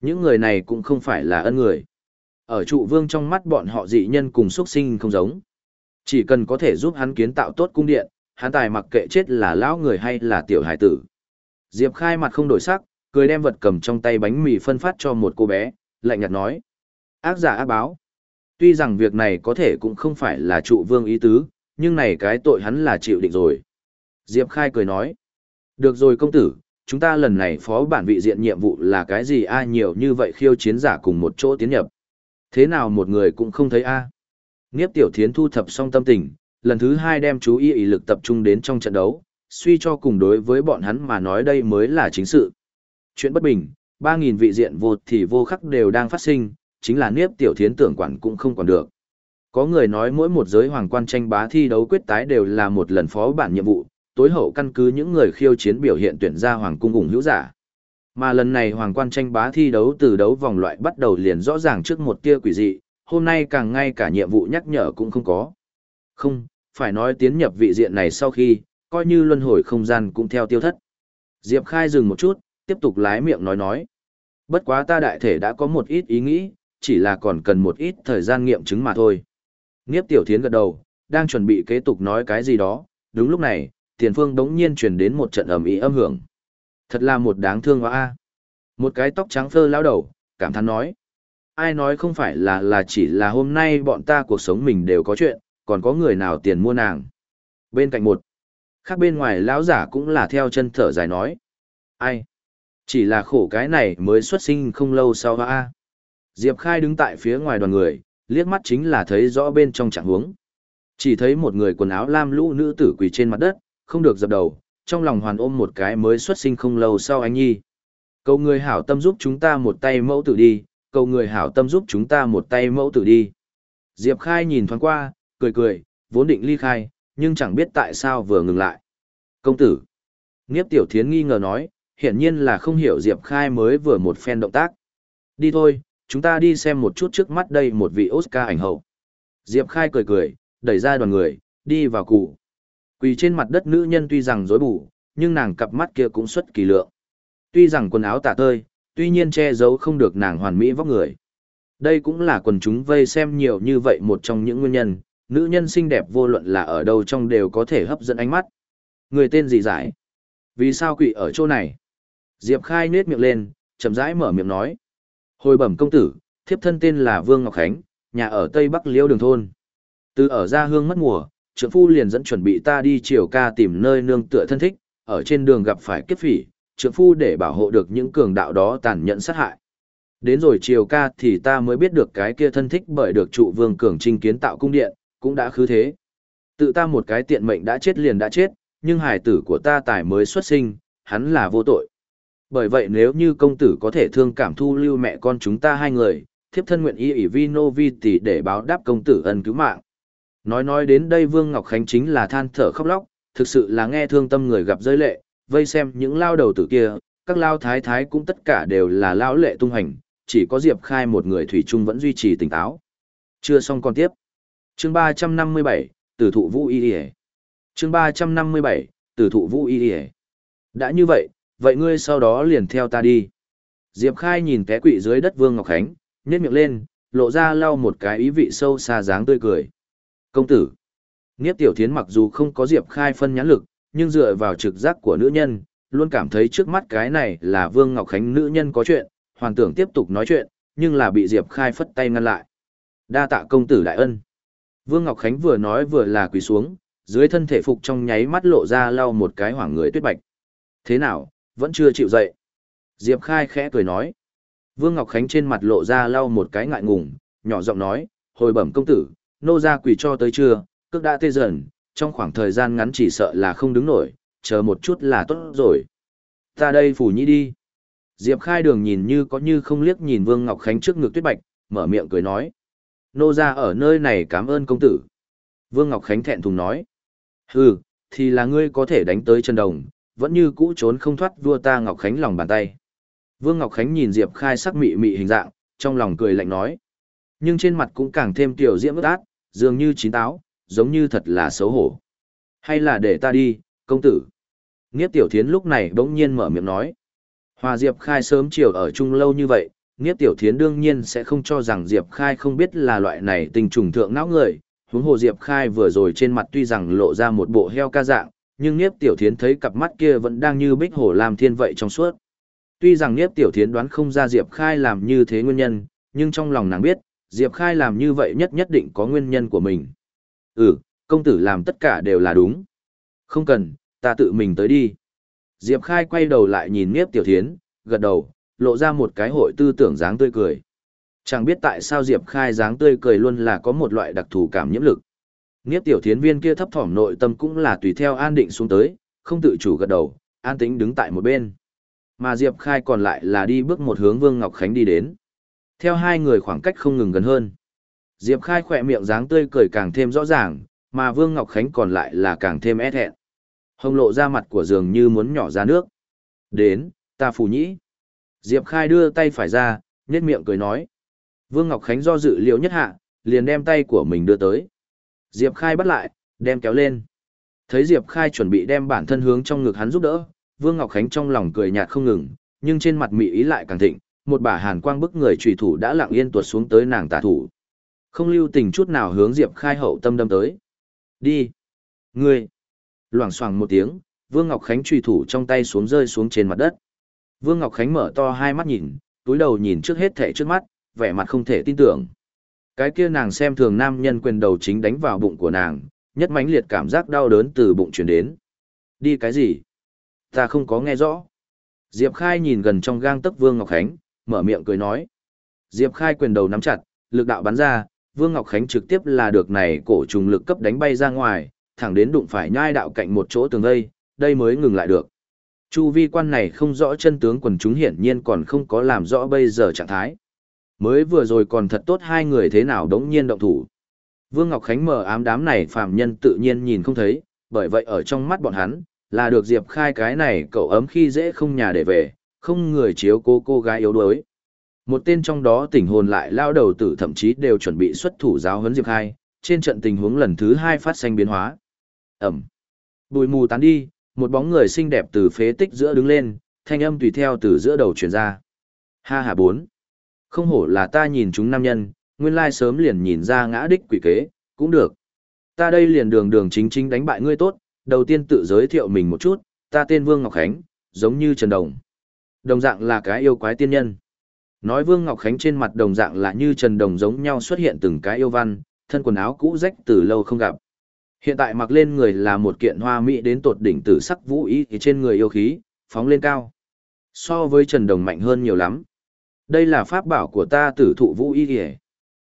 Những người này cũng không phải là ân người. Ở trụ vương trong mắt bọn họ dị nhân cùng xuất sinh không giống. Chỉ cần có thể giúp hắn kiến tạo tốt cung điện, hắn tài mặc kệ chết là lão người hay là tiểu hải tử. Diệp khai mặt không đổi sắc, cười đem vật cầm trong tay bánh mì phân phát cho một cô bé, lạnh nhạt nói. Ác giả ác báo. Tuy rằng việc này có thể cũng không phải là trụ vương ý tứ, nhưng này cái tội hắn là chịu định rồi. Diệp khai cười nói. Được rồi công tử, chúng ta lần này phó bản vị diện nhiệm vụ là cái gì a nhiều như vậy khiêu chiến giả cùng một chỗ tiến nhập. Thế nào một người cũng không thấy a Nghiếp tiểu thiến thu thập xong tâm tình, lần thứ hai đem chú ý ý lực tập trung đến trong trận đấu, suy cho cùng đối với bọn hắn mà nói đây mới là chính sự. Chuyện bất bình, 3.000 vị diện vô thì vô khắc đều đang phát sinh, chính là Niếp Tiểu Thiến tưởng quản cũng không còn được. Có người nói mỗi một giới hoàng quan tranh bá thi đấu quyết tái đều là một lần phó bản nhiệm vụ, tối hậu căn cứ những người khiêu chiến biểu hiện tuyển ra hoàng cung ủng hữu giả. Mà lần này hoàng quan tranh bá thi đấu từ đấu vòng loại bắt đầu liền rõ ràng trước một tia quỷ dị, hôm nay càng ngay cả nhiệm vụ nhắc nhở cũng không có. Không, phải nói tiến nhập vị diện này sau khi, coi như luân hồi không gian cũng theo tiêu thất. Diệp Khai dừng một chút, tiếp tục lái miệng nói nói. Bất quá ta đại thể đã có một ít ý nghĩ, chỉ là còn cần một ít thời gian nghiệm chứng mà thôi. Nghiếp tiểu thiến gật đầu, đang chuẩn bị kế tục nói cái gì đó, đúng lúc này, tiền phương đống nhiên truyền đến một trận ầm ĩ âm hưởng. Thật là một đáng thương hoa Một cái tóc trắng phơ lao đầu, cảm thán nói. Ai nói không phải là là chỉ là hôm nay bọn ta cuộc sống mình đều có chuyện, còn có người nào tiền mua nàng. Bên cạnh một, khác bên ngoài lão giả cũng là theo chân thở dài nói. Ai? Chỉ là khổ cái này mới xuất sinh không lâu sau a. Diệp Khai đứng tại phía ngoài đoàn người, liếc mắt chính là thấy rõ bên trong trạng huống. Chỉ thấy một người quần áo lam lũ nữ tử quỳ trên mặt đất, không được dập đầu, trong lòng hoàn ôm một cái mới xuất sinh không lâu sau anh nhi. Cầu người hảo tâm giúp chúng ta một tay mẫu tử đi, cầu người hảo tâm giúp chúng ta một tay mẫu tử đi. Diệp Khai nhìn thoáng qua, cười cười, vốn định ly khai, nhưng chẳng biết tại sao vừa ngừng lại. Công tử. Nghiếp tiểu thiến nghi ngờ nói, hiển nhiên là không hiểu Diệp Khai mới vừa một phen động tác. Đi thôi, chúng ta đi xem một chút trước mắt đây một vị Oscar ảnh hậu. Diệp Khai cười cười, đẩy ra đoàn người, đi vào cụ. Quỳ trên mặt đất nữ nhân tuy rằng rối bù, nhưng nàng cặp mắt kia cũng xuất kỳ lượng. Tuy rằng quần áo tả tơi, tuy nhiên che giấu không được nàng hoàn mỹ vóc người. Đây cũng là quần chúng vây xem nhiều như vậy một trong những nguyên nhân, nữ nhân xinh đẹp vô luận là ở đâu trong đều có thể hấp dẫn ánh mắt. Người tên gì giải? Vì sao quỷ ở chỗ này? Diệp Khai nết miệng lên, chậm rãi mở miệng nói. Hồi bẩm công tử, thiếp thân tên là Vương Ngọc Khánh, nhà ở Tây Bắc Liêu Đường Thôn. Từ ở gia hương mất mùa, trưởng phu liền dẫn chuẩn bị ta đi chiều ca tìm nơi nương tựa thân thích, ở trên đường gặp phải kiếp phỉ, trưởng phu để bảo hộ được những cường đạo đó tàn nhẫn sát hại. Đến rồi chiều ca thì ta mới biết được cái kia thân thích bởi được trụ vương cường trinh kiến tạo cung điện, cũng đã khứ thế. Tự ta một cái tiện mệnh đã chết liền đã chết, nhưng hài tử của ta tài mới xuất sinh, hắn là vô tội. Bởi vậy nếu như công tử có thể thương cảm thu lưu mẹ con chúng ta hai người, thiếp thân nguyện y ỷ vi nô vi tỷ để báo đáp công tử ân cứu mạng. Nói nói đến đây Vương Ngọc Khánh chính là than thở khóc lóc, thực sự là nghe thương tâm người gặp rơi lệ, vây xem những lao đầu tử kia, các lao thái thái cũng tất cả đều là lao lệ tung hành, chỉ có Diệp Khai một người thủy chung vẫn duy trì tỉnh táo. Chưa xong còn tiếp. Chương 357, Tử thụ Vũ Y Y. Chương 357, Tử thụ Vũ Y Y. Đã như vậy, vậy ngươi sau đó liền theo ta đi. Diệp Khai nhìn té quỵ dưới đất Vương Ngọc Khánh, nhếch miệng lên, lộ ra lau một cái ý vị sâu xa dáng tươi cười. Công tử. Niếp tiểu thiến mặc dù không có Diệp Khai phân nhãn lực, nhưng dựa vào trực giác của nữ nhân, luôn cảm thấy trước mắt cái này là Vương Ngọc Khánh nữ nhân có chuyện, hoàn tưởng tiếp tục nói chuyện, nhưng là bị Diệp Khai phất tay ngăn lại. Đa tạ công tử đại ân. Vương Ngọc Khánh vừa nói vừa là quỳ xuống, dưới thân thể phục trong nháy mắt lộ ra lau một cái hoảng người tuyết bạch. Thế nào, vẫn chưa chịu dậy. Diệp Khai khẽ cười nói. Vương Ngọc Khánh trên mặt lộ ra lau một cái ngại ngùng, nhỏ giọng nói, hồi bẩm công tử, nô ra quỳ cho tới trưa, cước đã tê dần, trong khoảng thời gian ngắn chỉ sợ là không đứng nổi, chờ một chút là tốt rồi. Ta đây phủ nhĩ đi. Diệp Khai Đường nhìn như có như không liếc nhìn Vương Ngọc Khánh trước ngực tuyết bạch, mở miệng cười nói. Nô ra ở nơi này cảm ơn công tử. Vương Ngọc Khánh thẹn thùng nói. Hừ, thì là ngươi có thể đánh tới chân đồng, vẫn như cũ trốn không thoát vua ta Ngọc Khánh lòng bàn tay. Vương Ngọc Khánh nhìn Diệp Khai sắc mị mị hình dạng, trong lòng cười lạnh nói. Nhưng trên mặt cũng càng thêm tiểu diễm ướt át, dường như chín táo, giống như thật là xấu hổ. Hay là để ta đi, công tử. Nghiếp tiểu thiến lúc này bỗng nhiên mở miệng nói. Hòa Diệp Khai sớm chiều ở chung lâu như vậy, Nghiếp tiểu thiến đương nhiên sẽ không cho rằng Diệp Khai không biết là loại này tình trùng thượng não người. Huống hồ Diệp Khai vừa rồi trên mặt tuy rằng lộ ra một bộ heo ca dạng, nhưng Niếp Tiểu Thiến thấy cặp mắt kia vẫn đang như bích hổ làm thiên vậy trong suốt. Tuy rằng Niếp Tiểu Thiến đoán không ra Diệp Khai làm như thế nguyên nhân, nhưng trong lòng nàng biết, Diệp Khai làm như vậy nhất nhất định có nguyên nhân của mình. Ừ, công tử làm tất cả đều là đúng. Không cần, ta tự mình tới đi. Diệp Khai quay đầu lại nhìn Niếp Tiểu Thiến, gật đầu, lộ ra một cái hội tư tưởng dáng tươi cười. Chẳng biết tại sao Diệp Khai dáng tươi cười luôn là có một loại đặc thù cảm nhiễm lực. Niếp tiểu thiến viên kia thấp thỏm nội tâm cũng là tùy theo an định xuống tới, không tự chủ gật đầu, an tĩnh đứng tại một bên. Mà Diệp Khai còn lại là đi bước một hướng Vương Ngọc Khánh đi đến. Theo hai người khoảng cách không ngừng gần hơn. Diệp Khai khỏe miệng dáng tươi cười càng thêm rõ ràng, mà Vương Ngọc Khánh còn lại là càng thêm e thẹn. Hồng lộ ra mặt của giường như muốn nhỏ ra nước. Đến, ta phù nhĩ. Diệp Khai đưa tay phải ra, nhét miệng cười nói. Vương Ngọc Khánh do dự liệu nhất hạ, liền đem tay của mình đưa tới. Diệp Khai bắt lại, đem kéo lên. Thấy Diệp Khai chuẩn bị đem bản thân hướng trong ngực hắn giúp đỡ, Vương Ngọc Khánh trong lòng cười nhạt không ngừng, nhưng trên mặt mị ý lại càng thịnh, một bả hàn quang bức người chủy thủ đã lặng yên tuột xuống tới nàng tà thủ. Không lưu tình chút nào hướng Diệp Khai hậu tâm đâm tới. Đi. Ngươi. Loảng xoảng một tiếng, Vương Ngọc Khánh chủy thủ trong tay xuống rơi xuống trên mặt đất. Vương Ngọc Khánh mở to hai mắt nhìn, túi đầu nhìn trước hết thể trước mắt, vẻ mặt không thể tin tưởng. Cái kia nàng xem thường nam nhân quyền đầu chính đánh vào bụng của nàng, nhất mãnh liệt cảm giác đau đớn từ bụng truyền đến. Đi cái gì? Ta không có nghe rõ. Diệp Khai nhìn gần trong gang tấc Vương Ngọc Khánh, mở miệng cười nói. Diệp Khai quyền đầu nắm chặt, lực đạo bắn ra, Vương Ngọc Khánh trực tiếp là được này cổ trùng lực cấp đánh bay ra ngoài, thẳng đến đụng phải nhai đạo cạnh một chỗ tường đây, đây mới ngừng lại được. Chu vi quan này không rõ chân tướng quần chúng hiển nhiên còn không có làm rõ bây giờ trạng thái. Mới vừa rồi còn thật tốt hai người thế nào đống nhiên động thủ. Vương Ngọc Khánh mở ám đám này phàm nhân tự nhiên nhìn không thấy, bởi vậy ở trong mắt bọn hắn, là được Diệp Khai cái này cậu ấm khi dễ không nhà để về, không người chiếu cô cô gái yếu đuối. Một tên trong đó tỉnh hồn lại lao đầu tử thậm chí đều chuẩn bị xuất thủ giáo huấn Diệp Khai, trên trận tình huống lần thứ hai phát sinh biến hóa. Ẩm. Bùi mù tán đi, một bóng người xinh đẹp từ phế tích giữa đứng lên, thanh âm tùy theo từ giữa đầu truyền ra. Ha ha bốn. Không hổ là ta nhìn chúng nam nhân, nguyên lai sớm liền nhìn ra ngã đích quỷ kế, cũng được. Ta đây liền đường đường chính chính đánh bại ngươi tốt, đầu tiên tự giới thiệu mình một chút, ta tên Vương Ngọc Khánh, giống như Trần Đồng. Đồng dạng là cái yêu quái tiên nhân. Nói Vương Ngọc Khánh trên mặt đồng dạng là như Trần Đồng giống nhau xuất hiện từng cái yêu văn, thân quần áo cũ rách từ lâu không gặp. Hiện tại mặc lên người là một kiện hoa mỹ đến tột đỉnh tử sắc vũ ý thì trên người yêu khí, phóng lên cao. So với Trần Đồng mạnh hơn nhiều lắm. Đây là pháp bảo của ta tử thụ vũ y ỉa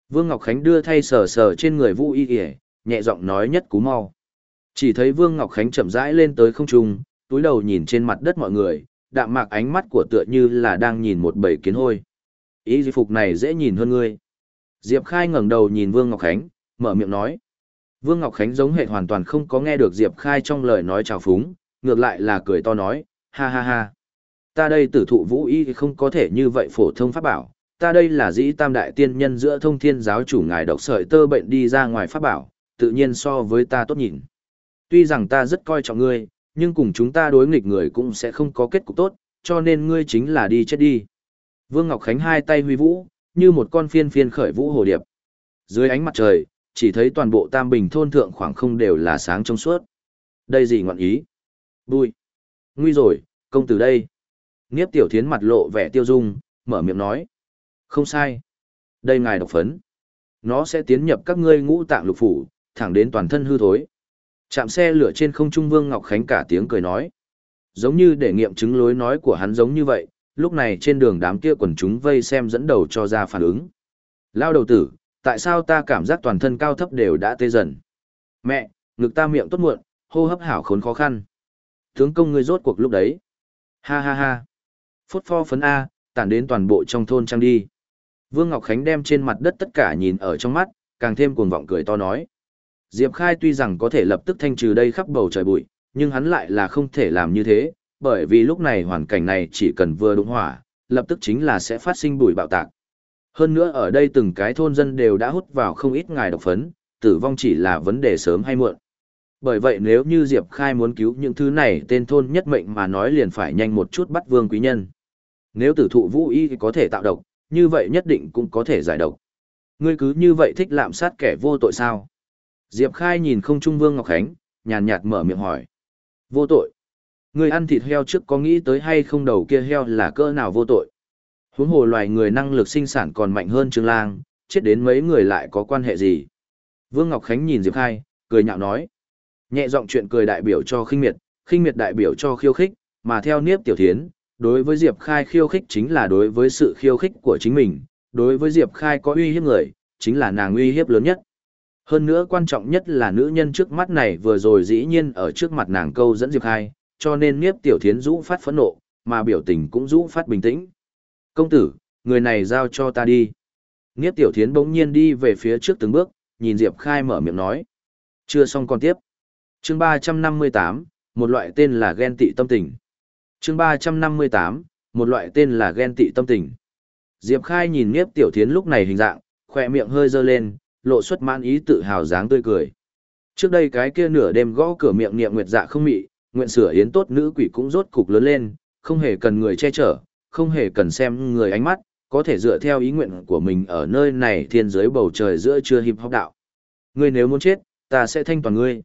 Vương Ngọc Khánh đưa thay sờ sờ trên người vũ y ỉa nhẹ giọng nói nhất cú mau. Chỉ thấy Vương Ngọc Khánh chậm rãi lên tới không trung, túi đầu nhìn trên mặt đất mọi người, đạm mạc ánh mắt của tựa như là đang nhìn một bầy kiến hôi. Ý di phục này dễ nhìn hơn ngươi. Diệp Khai ngẩng đầu nhìn Vương Ngọc Khánh, mở miệng nói. Vương Ngọc Khánh giống hệ hoàn toàn không có nghe được Diệp Khai trong lời nói trào phúng, ngược lại là cười to nói, ha ha ha. Ta đây tử thụ vũ y không có thể như vậy phổ thông pháp bảo, ta đây là dĩ tam đại tiên nhân giữa thông thiên giáo chủ ngài độc sợi tơ bệnh đi ra ngoài pháp bảo, tự nhiên so với ta tốt nhìn. Tuy rằng ta rất coi trọng ngươi, nhưng cùng chúng ta đối nghịch người cũng sẽ không có kết cục tốt, cho nên ngươi chính là đi chết đi. Vương Ngọc Khánh hai tay huy vũ, như một con phiên phiên khởi vũ hồ điệp. Dưới ánh mặt trời, chỉ thấy toàn bộ tam bình thôn thượng khoảng không đều là sáng trong suốt. Đây gì ngọn ý? Bùi. Nguy rồi, công tử đây. Niếp tiểu thiến mặt lộ vẻ tiêu dung, mở miệng nói. Không sai. Đây ngài độc phấn. Nó sẽ tiến nhập các ngươi ngũ tạng lục phủ, thẳng đến toàn thân hư thối. Chạm xe lửa trên không trung Vương Ngọc Khánh cả tiếng cười nói. Giống như để nghiệm chứng lối nói của hắn giống như vậy, lúc này trên đường đám kia quần chúng vây xem dẫn đầu cho ra phản ứng. Lao đầu tử, tại sao ta cảm giác toàn thân cao thấp đều đã tê dần? Mẹ, ngực ta miệng tốt muộn, hô hấp hảo khốn khó khăn. Tướng công ngươi rốt cuộc lúc đấy. Ha ha ha. Phốt pho phấn A, tản đến toàn bộ trong thôn trang đi. Vương Ngọc Khánh đem trên mặt đất tất cả nhìn ở trong mắt, càng thêm cuồng vọng cười to nói. Diệp Khai tuy rằng có thể lập tức thanh trừ đây khắp bầu trời bụi, nhưng hắn lại là không thể làm như thế, bởi vì lúc này hoàn cảnh này chỉ cần vừa đúng hỏa, lập tức chính là sẽ phát sinh bụi bạo tạc. Hơn nữa ở đây từng cái thôn dân đều đã hút vào không ít ngài độc phấn, tử vong chỉ là vấn đề sớm hay muộn. Bởi vậy nếu như Diệp Khai muốn cứu những thứ này tên thôn nhất mệnh mà nói liền phải nhanh một chút bắt vương quý nhân. Nếu tử thụ vũ y có thể tạo độc, như vậy nhất định cũng có thể giải độc. Ngươi cứ như vậy thích lạm sát kẻ vô tội sao? Diệp Khai nhìn không trung Vương Ngọc Khánh, nhàn nhạt mở miệng hỏi. Vô tội. Ngươi ăn thịt heo trước có nghĩ tới hay không đầu kia heo là cỡ nào vô tội? Huống hồ loài người năng lực sinh sản còn mạnh hơn Trương Lang, chết đến mấy người lại có quan hệ gì? Vương Ngọc Khánh nhìn Diệp Khai, cười nhạo nói. Nhẹ giọng chuyện cười đại biểu cho khinh miệt, khinh miệt đại biểu cho khiêu khích, mà theo Niếp Tiểu Thiến, đối với Diệp Khai khiêu khích chính là đối với sự khiêu khích của chính mình, đối với Diệp Khai có uy hiếp người, chính là nàng uy hiếp lớn nhất. Hơn nữa quan trọng nhất là nữ nhân trước mắt này vừa rồi dĩ nhiên ở trước mặt nàng câu dẫn Diệp Khai, cho nên Niếp Tiểu Thiến rũ phát phẫn nộ, mà biểu tình cũng rũ phát bình tĩnh. Công tử, người này giao cho ta đi. Niếp Tiểu Thiến bỗng nhiên đi về phía trước từng bước, nhìn Diệp Khai mở miệng nói. Chưa xong còn tiếp. chương 358, một loại tên là ghen tị tâm tình chương ba trăm năm mươi tám, một loại tên là ghen tị tâm tình. Diệp khai nhìn Niếp tiểu thiến lúc này hình dạng khoe miệng hơi dơ lên, lộ xuất mãn ý tự hào dáng tươi cười. Trước đây cái kia nửa đêm gõ cửa miệng niệm nguyệt dạ không mị, nguyện sửa yến tốt nữ quỷ cũng rốt cục lớn lên, không hề cần người che chở, không hề cần xem người ánh mắt, có thể dựa theo ý nguyện của mình ở nơi này thiên giới bầu trời giữa chưa hiệp hóc đạo. Ngươi nếu muốn chết, ta sẽ thanh toàn ngươi.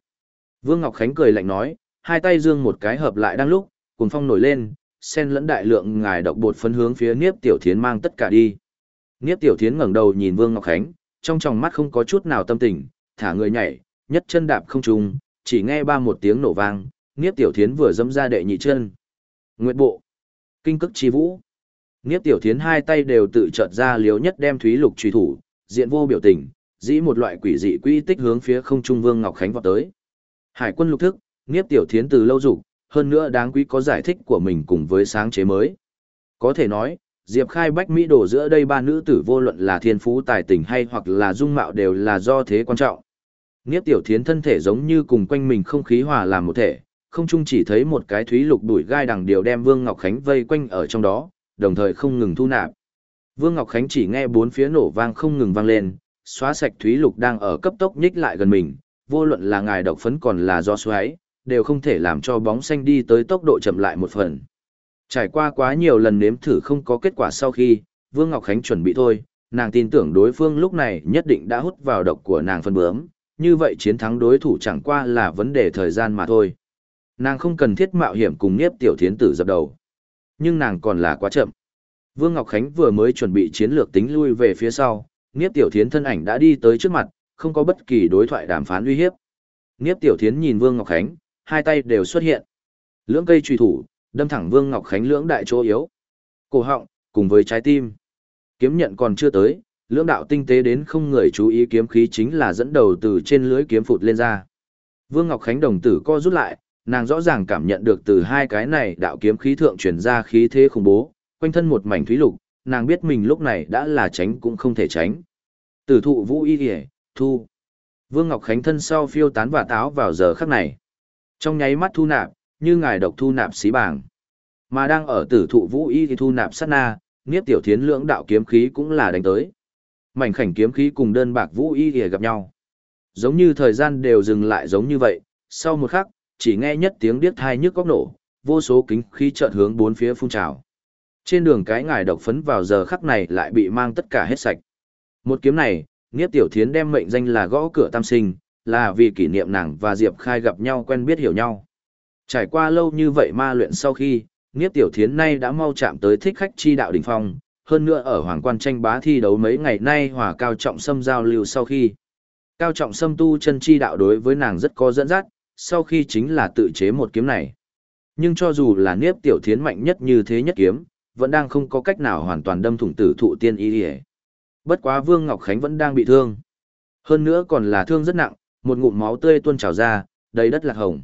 Vương ngọc khánh cười lạnh nói, hai tay dương một cái hợp lại đang lúc cuồng phong nổi lên, sen lẫn đại lượng ngài độc bột phấn hướng phía Niếp Tiểu Thiến mang tất cả đi. Niếp Tiểu Thiến ngẩng đầu nhìn Vương Ngọc Khánh, trong tròng mắt không có chút nào tâm tình, thả người nhảy, nhất chân đạp không trung, chỉ nghe ba một tiếng nổ vang, Niếp Tiểu Thiến vừa dẫm ra đệ nhị chân. Nguyệt bộ, kinh cực chi vũ. Niếp Tiểu Thiến hai tay đều tự chợt ra liếu nhất đem Thúy Lục truy thủ, diện vô biểu tình, dĩ một loại quỷ dị quy tích hướng phía không trung Vương Ngọc Khánh vọt tới. Hải quân lục thức, Niếp Tiểu Thiến từ lâu dục, hơn nữa đáng quý có giải thích của mình cùng với sáng chế mới. Có thể nói, Diệp Khai Bách Mỹ đổ giữa đây ba nữ tử vô luận là thiên phú tài tình hay hoặc là dung mạo đều là do thế quan trọng. Niếp tiểu thiến thân thể giống như cùng quanh mình không khí hòa làm một thể, không chung chỉ thấy một cái thúy lục đuổi gai đằng điều đem Vương Ngọc Khánh vây quanh ở trong đó, đồng thời không ngừng thu nạp. Vương Ngọc Khánh chỉ nghe bốn phía nổ vang không ngừng vang lên, xóa sạch thúy lục đang ở cấp tốc nhích lại gần mình, vô luận là ngài độc phấn còn là do xoáy, đều không thể làm cho bóng xanh đi tới tốc độ chậm lại một phần. Trải qua quá nhiều lần nếm thử không có kết quả sau khi, Vương Ngọc Khánh chuẩn bị thôi, nàng tin tưởng đối phương lúc này nhất định đã hút vào độc của nàng phân bướm, như vậy chiến thắng đối thủ chẳng qua là vấn đề thời gian mà thôi. Nàng không cần thiết mạo hiểm cùng Niếp Tiểu Thiến tử dập đầu. Nhưng nàng còn là quá chậm. Vương Ngọc Khánh vừa mới chuẩn bị chiến lược tính lui về phía sau, Niếp Tiểu Thiến thân ảnh đã đi tới trước mặt, không có bất kỳ đối thoại đàm phán uy hiếp. Niếp Tiểu Thiến nhìn Vương Ngọc Khánh, hai tay đều xuất hiện. Lưỡng cây truy thủ, đâm thẳng Vương Ngọc Khánh lưỡng đại chỗ yếu. Cổ họng, cùng với trái tim. Kiếm nhận còn chưa tới, lưỡng đạo tinh tế đến không người chú ý kiếm khí chính là dẫn đầu từ trên lưới kiếm phụt lên ra. Vương Ngọc Khánh đồng tử co rút lại, nàng rõ ràng cảm nhận được từ hai cái này đạo kiếm khí thượng truyền ra khí thế khủng bố, quanh thân một mảnh thúy lục, nàng biết mình lúc này đã là tránh cũng không thể tránh. Tử thụ vũ y kìa, thu. Vương Ngọc Khánh thân sau phiêu tán và táo vào giờ khắc này. Trong nháy mắt thu nạp, như ngài độc thu nạp xí bảng. Mà đang ở tử thụ vũ y thì thu nạp sát na, Niếp Tiểu Thiến lưỡng đạo kiếm khí cũng là đánh tới. Mảnh khảnh kiếm khí cùng đơn bạc vũ y thì gặp nhau. Giống như thời gian đều dừng lại giống như vậy, sau một khắc, chỉ nghe nhất tiếng điếc thai nhức góc nổ, vô số kính khí chợt hướng bốn phía phun trào. Trên đường cái ngài độc phấn vào giờ khắc này lại bị mang tất cả hết sạch. Một kiếm này, Niếp Tiểu Thiến đem mệnh danh là gõ cửa tam sinh, là vì kỷ niệm nàng và Diệp Khai gặp nhau quen biết hiểu nhau. Trải qua lâu như vậy ma luyện sau khi, Niếp Tiểu Thiến nay đã mau chạm tới thích khách chi đạo đỉnh phong, hơn nữa ở Hoàng Quan tranh bá thi đấu mấy ngày nay hòa Cao Trọng Sâm giao lưu sau khi. Cao Trọng Sâm tu chân chi đạo đối với nàng rất có dẫn dắt, sau khi chính là tự chế một kiếm này. Nhưng cho dù là Niếp Tiểu Thiến mạnh nhất như thế nhất kiếm, vẫn đang không có cách nào hoàn toàn đâm thủng tử thụ tiên y đi Bất quá Vương Ngọc Khánh vẫn đang bị thương. Hơn nữa còn là thương rất nặng, một ngụm máu tươi tuôn trào ra, đầy đất lạc hồng.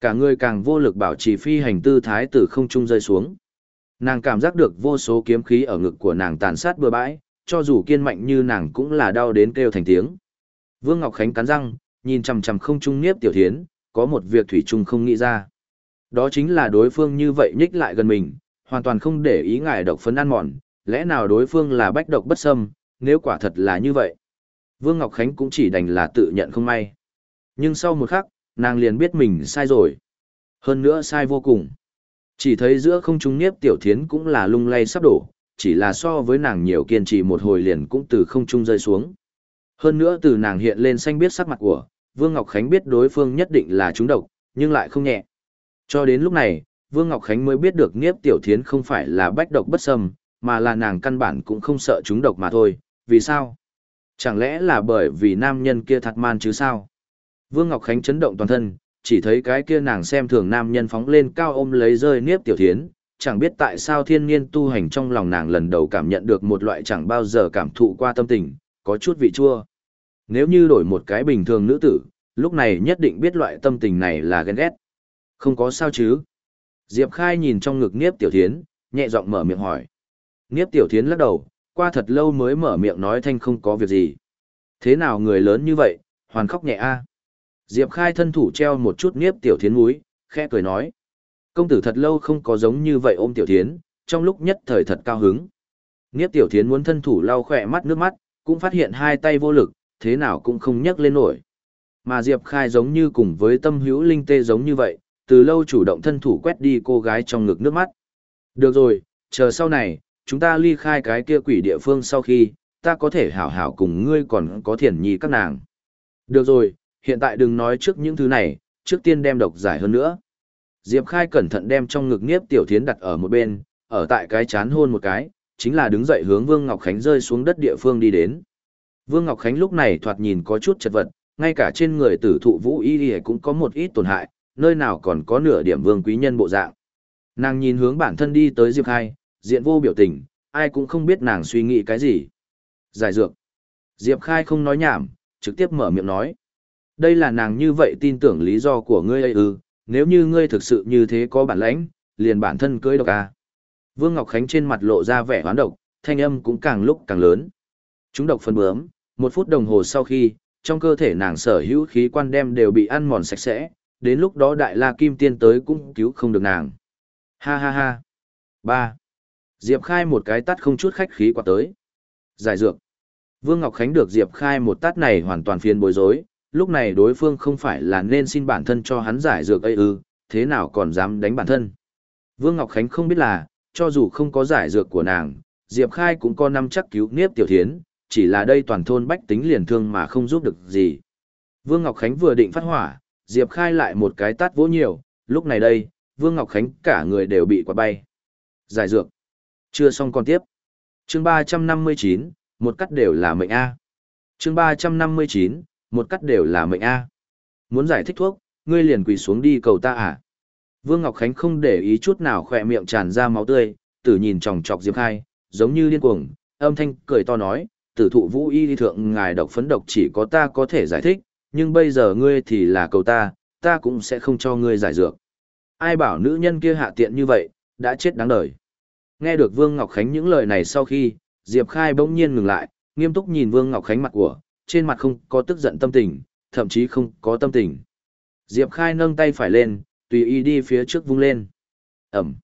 Cả người càng vô lực bảo trì phi hành tư thái từ không trung rơi xuống. Nàng cảm giác được vô số kiếm khí ở ngực của nàng tàn sát bừa bãi, cho dù kiên mạnh như nàng cũng là đau đến kêu thành tiếng. Vương Ngọc Khánh cắn răng, nhìn chằm chằm không trung niếp tiểu thiến, có một việc thủy trung không nghĩ ra. Đó chính là đối phương như vậy nhích lại gần mình, hoàn toàn không để ý ngài độc phấn ăn mòn, lẽ nào đối phương là bách độc bất xâm, nếu quả thật là như vậy. Vương Ngọc Khánh cũng chỉ đành là tự nhận không may. Nhưng sau một khắc, nàng liền biết mình sai rồi. Hơn nữa sai vô cùng. Chỉ thấy giữa không trung niếp tiểu thiến cũng là lung lay sắp đổ, chỉ là so với nàng nhiều kiên trì một hồi liền cũng từ không trung rơi xuống. Hơn nữa từ nàng hiện lên xanh biết sắc mặt của, Vương Ngọc Khánh biết đối phương nhất định là trúng độc, nhưng lại không nhẹ. Cho đến lúc này, Vương Ngọc Khánh mới biết được Niếp Tiểu Thiến không phải là bách độc bất xâm, mà là nàng căn bản cũng không sợ trúng độc mà thôi. Vì sao? Chẳng lẽ là bởi vì nam nhân kia thật man chứ sao? Vương Ngọc Khánh chấn động toàn thân, chỉ thấy cái kia nàng xem thường nam nhân phóng lên cao ôm lấy rơi Niếp Tiểu Thiến, chẳng biết tại sao thiên nhiên tu hành trong lòng nàng lần đầu cảm nhận được một loại chẳng bao giờ cảm thụ qua tâm tình, có chút vị chua. Nếu như đổi một cái bình thường nữ tử, lúc này nhất định biết loại tâm tình này là ghen ghét. Không có sao chứ. Diệp Khai nhìn trong ngực Niếp Tiểu Thiến, nhẹ giọng mở miệng hỏi. Niếp Tiểu Thiến lắc đầu, qua thật lâu mới mở miệng nói thanh không có việc gì. Thế nào người lớn như vậy, hoàn khóc nhẹ a. Diệp Khai thân thủ treo một chút Niếp Tiểu Thiến múi, khẽ cười nói. Công tử thật lâu không có giống như vậy ôm Tiểu Thiến, trong lúc nhất thời thật cao hứng. Niếp Tiểu Thiến muốn thân thủ lau khỏe mắt nước mắt, cũng phát hiện hai tay vô lực, thế nào cũng không nhấc lên nổi. Mà Diệp Khai giống như cùng với tâm hữu linh tê giống như vậy, từ lâu chủ động thân thủ quét đi cô gái trong ngực nước mắt. Được rồi, chờ sau này, chúng ta ly khai cái kia quỷ địa phương sau khi, ta có thể hảo hảo cùng ngươi còn có thiền nhi các nàng. Được rồi, hiện tại đừng nói trước những thứ này, trước tiên đem độc giải hơn nữa. Diệp Khai cẩn thận đem trong ngực Niếp Tiểu Thiến đặt ở một bên, ở tại cái chán hôn một cái, chính là đứng dậy hướng Vương Ngọc Khánh rơi xuống đất địa phương đi đến. Vương Ngọc Khánh lúc này thoạt nhìn có chút chật vật, ngay cả trên người tử thụ vũ y cũng có một ít tổn hại, nơi nào còn có nửa điểm vương quý nhân bộ dạng. Nàng nhìn hướng bản thân đi tới Diệp Khai, diện vô biểu tình, ai cũng không biết nàng suy nghĩ cái gì. Giải dược. Diệp Khai không nói nhảm, trực tiếp mở miệng nói. Đây là nàng như vậy tin tưởng lý do của ngươi ấy ư, nếu như ngươi thực sự như thế có bản lãnh, liền bản thân cưới độc à. Vương Ngọc Khánh trên mặt lộ ra vẻ hoán độc, thanh âm cũng càng lúc càng lớn. Chúng độc phân bướm, một phút đồng hồ sau khi, trong cơ thể nàng sở hữu khí quan đem đều bị ăn mòn sạch sẽ, đến lúc đó đại la kim tiên tới cũng cứu không được nàng. Ha ha ha. ba Diệp Khai một cái tắt không chút khách khí qua tới. Giải dược. Vương Ngọc Khánh được Diệp Khai một tát này hoàn toàn phiền bối rối, lúc này đối phương không phải là nên xin bản thân cho hắn giải dược ấy ư, thế nào còn dám đánh bản thân. Vương Ngọc Khánh không biết là, cho dù không có giải dược của nàng, Diệp Khai cũng có năm chắc cứu Niếp Tiểu Thiến, chỉ là đây toàn thôn bách tính liền thương mà không giúp được gì. Vương Ngọc Khánh vừa định phát hỏa, Diệp Khai lại một cái tát vỗ nhiều, lúc này đây, Vương Ngọc Khánh cả người đều bị quạt bay. Giải dược. Chưa xong còn tiếp. chương 359, một cắt đều là mệnh A. chương 359, một cắt đều là mệnh A. Muốn giải thích thuốc, ngươi liền quỳ xuống đi cầu ta à? Vương Ngọc Khánh không để ý chút nào khỏe miệng tràn ra máu tươi, tử nhìn tròng trọc Diệp Khai, giống như điên cuồng, âm thanh cười to nói, tử thụ vũ y thượng ngài độc phấn độc chỉ có ta có thể giải thích, nhưng bây giờ ngươi thì là cầu ta, ta cũng sẽ không cho ngươi giải dược. Ai bảo nữ nhân kia hạ tiện như vậy, đã chết đáng đời. Nghe được Vương Ngọc Khánh những lời này sau khi, Diệp Khai bỗng nhiên ngừng lại, nghiêm túc nhìn Vương Ngọc Khánh mặt của, trên mặt không có tức giận tâm tình, thậm chí không có tâm tình. Diệp Khai nâng tay phải lên, tùy ý đi phía trước vung lên. Ẩm.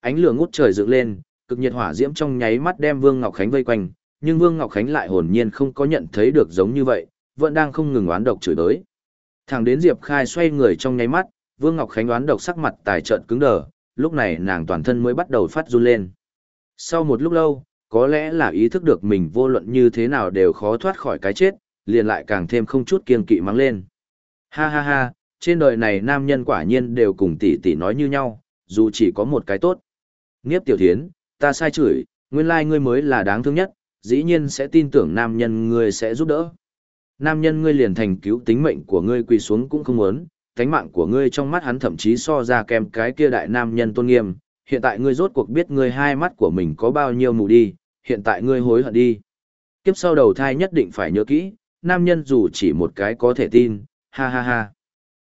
Ánh lửa ngút trời dựng lên, cực nhiệt hỏa diễm trong nháy mắt đem Vương Ngọc Khánh vây quanh, nhưng Vương Ngọc Khánh lại hồn nhiên không có nhận thấy được giống như vậy, vẫn đang không ngừng oán độc chửi đới. Thẳng đến Diệp Khai xoay người trong nháy mắt, Vương Ngọc Khánh oán độc sắc mặt tài trận cứng đờ, lúc này nàng toàn thân mới bắt đầu phát run lên. Sau một lúc lâu, có lẽ là ý thức được mình vô luận như thế nào đều khó thoát khỏi cái chết, liền lại càng thêm không chút kiên kỵ mắng lên. Ha ha ha, trên đời này nam nhân quả nhiên đều cùng tỷ tỷ nói như nhau, dù chỉ có một cái tốt. Nghiếp tiểu thiến, ta sai chửi, nguyên lai ngươi mới là đáng thương nhất, dĩ nhiên sẽ tin tưởng nam nhân ngươi sẽ giúp đỡ. Nam nhân ngươi liền thành cứu tính mệnh của ngươi quỳ xuống cũng không muốn, Tánh mạng của ngươi trong mắt hắn thậm chí so ra kèm cái kia đại nam nhân tôn nghiêm, hiện tại ngươi rốt cuộc biết ngươi hai mắt của mình có bao nhiêu mù đi, hiện tại ngươi hối hận đi. Kiếp sau đầu thai nhất định phải nhớ kỹ, nam nhân dù chỉ một cái có thể tin, ha ha ha.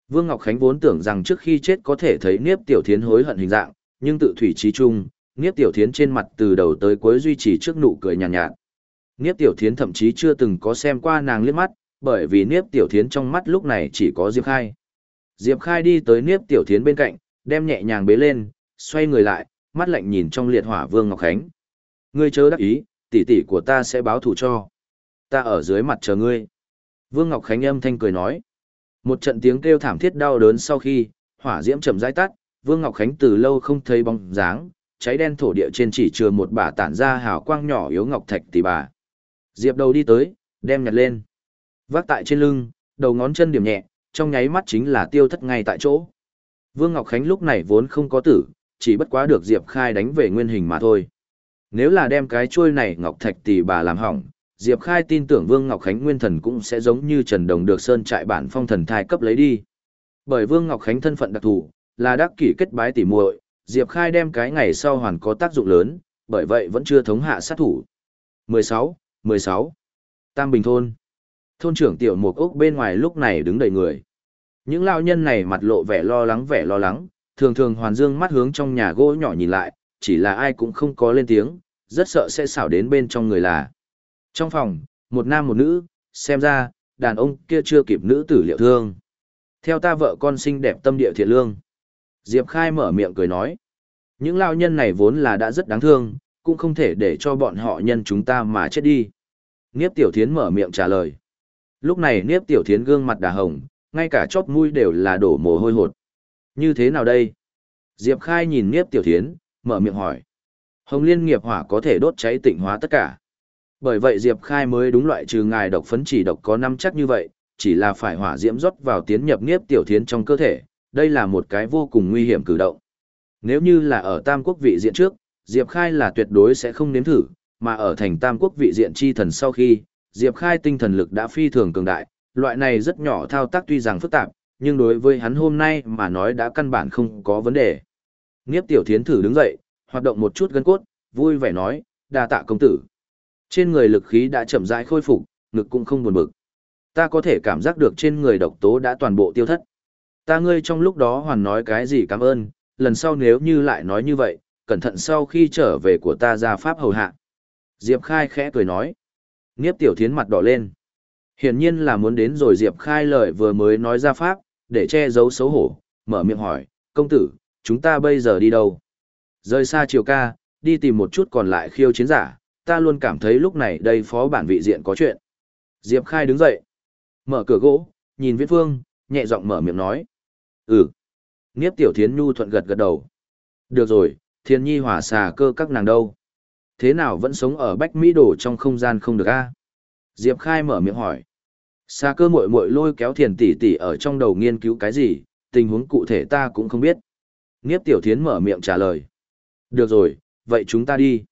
Vương Ngọc Khánh vốn tưởng rằng trước khi chết có thể thấy Niếp Tiểu Thiến hối hận hình dạng, nhưng tự thủy trí chung, Niếp Tiểu Thiến trên mặt từ đầu tới cuối duy trì trước nụ cười nhàn nhạt, nhạt. Niếp Tiểu Thiến thậm chí chưa từng có xem qua nàng liếc mắt, bởi vì Niếp Tiểu Thiến trong mắt lúc này chỉ có Diệp Khai. Diệp Khai đi tới Niếp Tiểu Thiến bên cạnh, đem nhẹ nhàng bế lên, xoay người lại, mắt lạnh nhìn trong liệt hỏa Vương Ngọc Khánh. Ngươi chớ đắc ý, tỷ tỷ của ta sẽ báo thù cho. Ta ở dưới mặt chờ ngươi. Vương Ngọc Khánh âm thanh cười nói. Một trận tiếng kêu thảm thiết đau đớn sau khi, hỏa diễm chậm rãi tắt, Vương Ngọc Khánh từ lâu không thấy bóng dáng, cháy đen thổ địa trên chỉ chừa một bả tản ra hào quang nhỏ yếu ngọc thạch tỷ bà. Diệp đầu đi tới, đem nhặt lên. Vác tại trên lưng, đầu ngón chân điểm nhẹ, trong nháy mắt chính là tiêu thất ngay tại chỗ. Vương Ngọc Khánh lúc này vốn không có tử, chỉ bất quá được Diệp Khai đánh về nguyên hình mà thôi. Nếu là đem cái chuôi này ngọc thạch tỷ bà làm hỏng, Diệp Khai tin tưởng Vương Ngọc Khánh nguyên thần cũng sẽ giống như Trần Đồng được sơn trại bản phong thần thai cấp lấy đi. Bởi Vương Ngọc Khánh thân phận đặc thù, là đắc kỷ kết bái tỉ muội, Diệp Khai đem cái ngày sau hoàn có tác dụng lớn, bởi vậy vẫn chưa thống hạ sát thủ. 16, 16. Tam Bình Thôn. Thôn trưởng tiểu mục ốc bên ngoài lúc này đứng đầy người. Những lao nhân này mặt lộ vẻ lo lắng vẻ lo lắng, thường thường hoàn dương mắt hướng trong nhà gỗ nhỏ nhìn lại, chỉ là ai cũng không có lên tiếng, rất sợ sẽ xảo đến bên trong người là. Trong phòng, một nam một nữ, xem ra, đàn ông kia chưa kịp nữ tử liệu thương. Theo ta vợ con xinh đẹp tâm địa thiện lương. Diệp Khai mở miệng cười nói. Những lao nhân này vốn là đã rất đáng thương, cũng không thể để cho bọn họ nhân chúng ta mà chết đi. Niếp Tiểu Thiến mở miệng trả lời. Lúc này Niếp Tiểu Thiến gương mặt đà hồng, ngay cả chóp mũi đều là đổ mồ hôi hột. Như thế nào đây? Diệp Khai nhìn Niếp Tiểu Thiến, mở miệng hỏi. Hồng Liên nghiệp hỏa có thể đốt cháy tịnh hóa tất cả. Bởi vậy Diệp Khai mới đúng loại trừ ngài độc phấn chỉ độc có năm chắc như vậy, chỉ là phải hỏa diễm rót vào tiến nhập Niếp Tiểu Thiến trong cơ thể, đây là một cái vô cùng nguy hiểm cử động. Nếu như là ở Tam Quốc vị diện trước, Diệp Khai là tuyệt đối sẽ không nếm thử, mà ở thành Tam Quốc vị diện chi thần sau khi, Diệp Khai tinh thần lực đã phi thường cường đại, loại này rất nhỏ thao tác tuy rằng phức tạp, nhưng đối với hắn hôm nay mà nói đã căn bản không có vấn đề. Niếp tiểu thiến thử đứng dậy, hoạt động một chút gân cốt, vui vẻ nói, đa tạ công tử. Trên người lực khí đã chậm rãi khôi phục, ngực cũng không buồn bực. Ta có thể cảm giác được trên người độc tố đã toàn bộ tiêu thất. Ta ngươi trong lúc đó hoàn nói cái gì cảm ơn, lần sau nếu như lại nói như vậy, cẩn thận sau khi trở về của ta ra pháp hầu hạ. Diệp Khai khẽ cười nói. Niếp tiểu thiến mặt đỏ lên. Hiển nhiên là muốn đến rồi Diệp Khai lời vừa mới nói ra pháp, để che giấu xấu hổ, mở miệng hỏi, công tử, chúng ta bây giờ đi đâu? Rời xa triều ca, đi tìm một chút còn lại khiêu chiến giả, ta luôn cảm thấy lúc này đây phó bản vị diện có chuyện. Diệp Khai đứng dậy, mở cửa gỗ, nhìn Viễn Phương, nhẹ giọng mở miệng nói. Ừ. Niếp tiểu thiến nhu thuận gật gật đầu. Được rồi, thiên nhi hỏa xà cơ các nàng đâu. Thế nào vẫn sống ở Bách Mỹ Đồ trong không gian không được a? Diệp Khai mở miệng hỏi. Xa cơ muội muội lôi kéo thiền tỷ tỷ ở trong đầu nghiên cứu cái gì, tình huống cụ thể ta cũng không biết. Niếp tiểu thiến mở miệng trả lời. Được rồi, vậy chúng ta đi.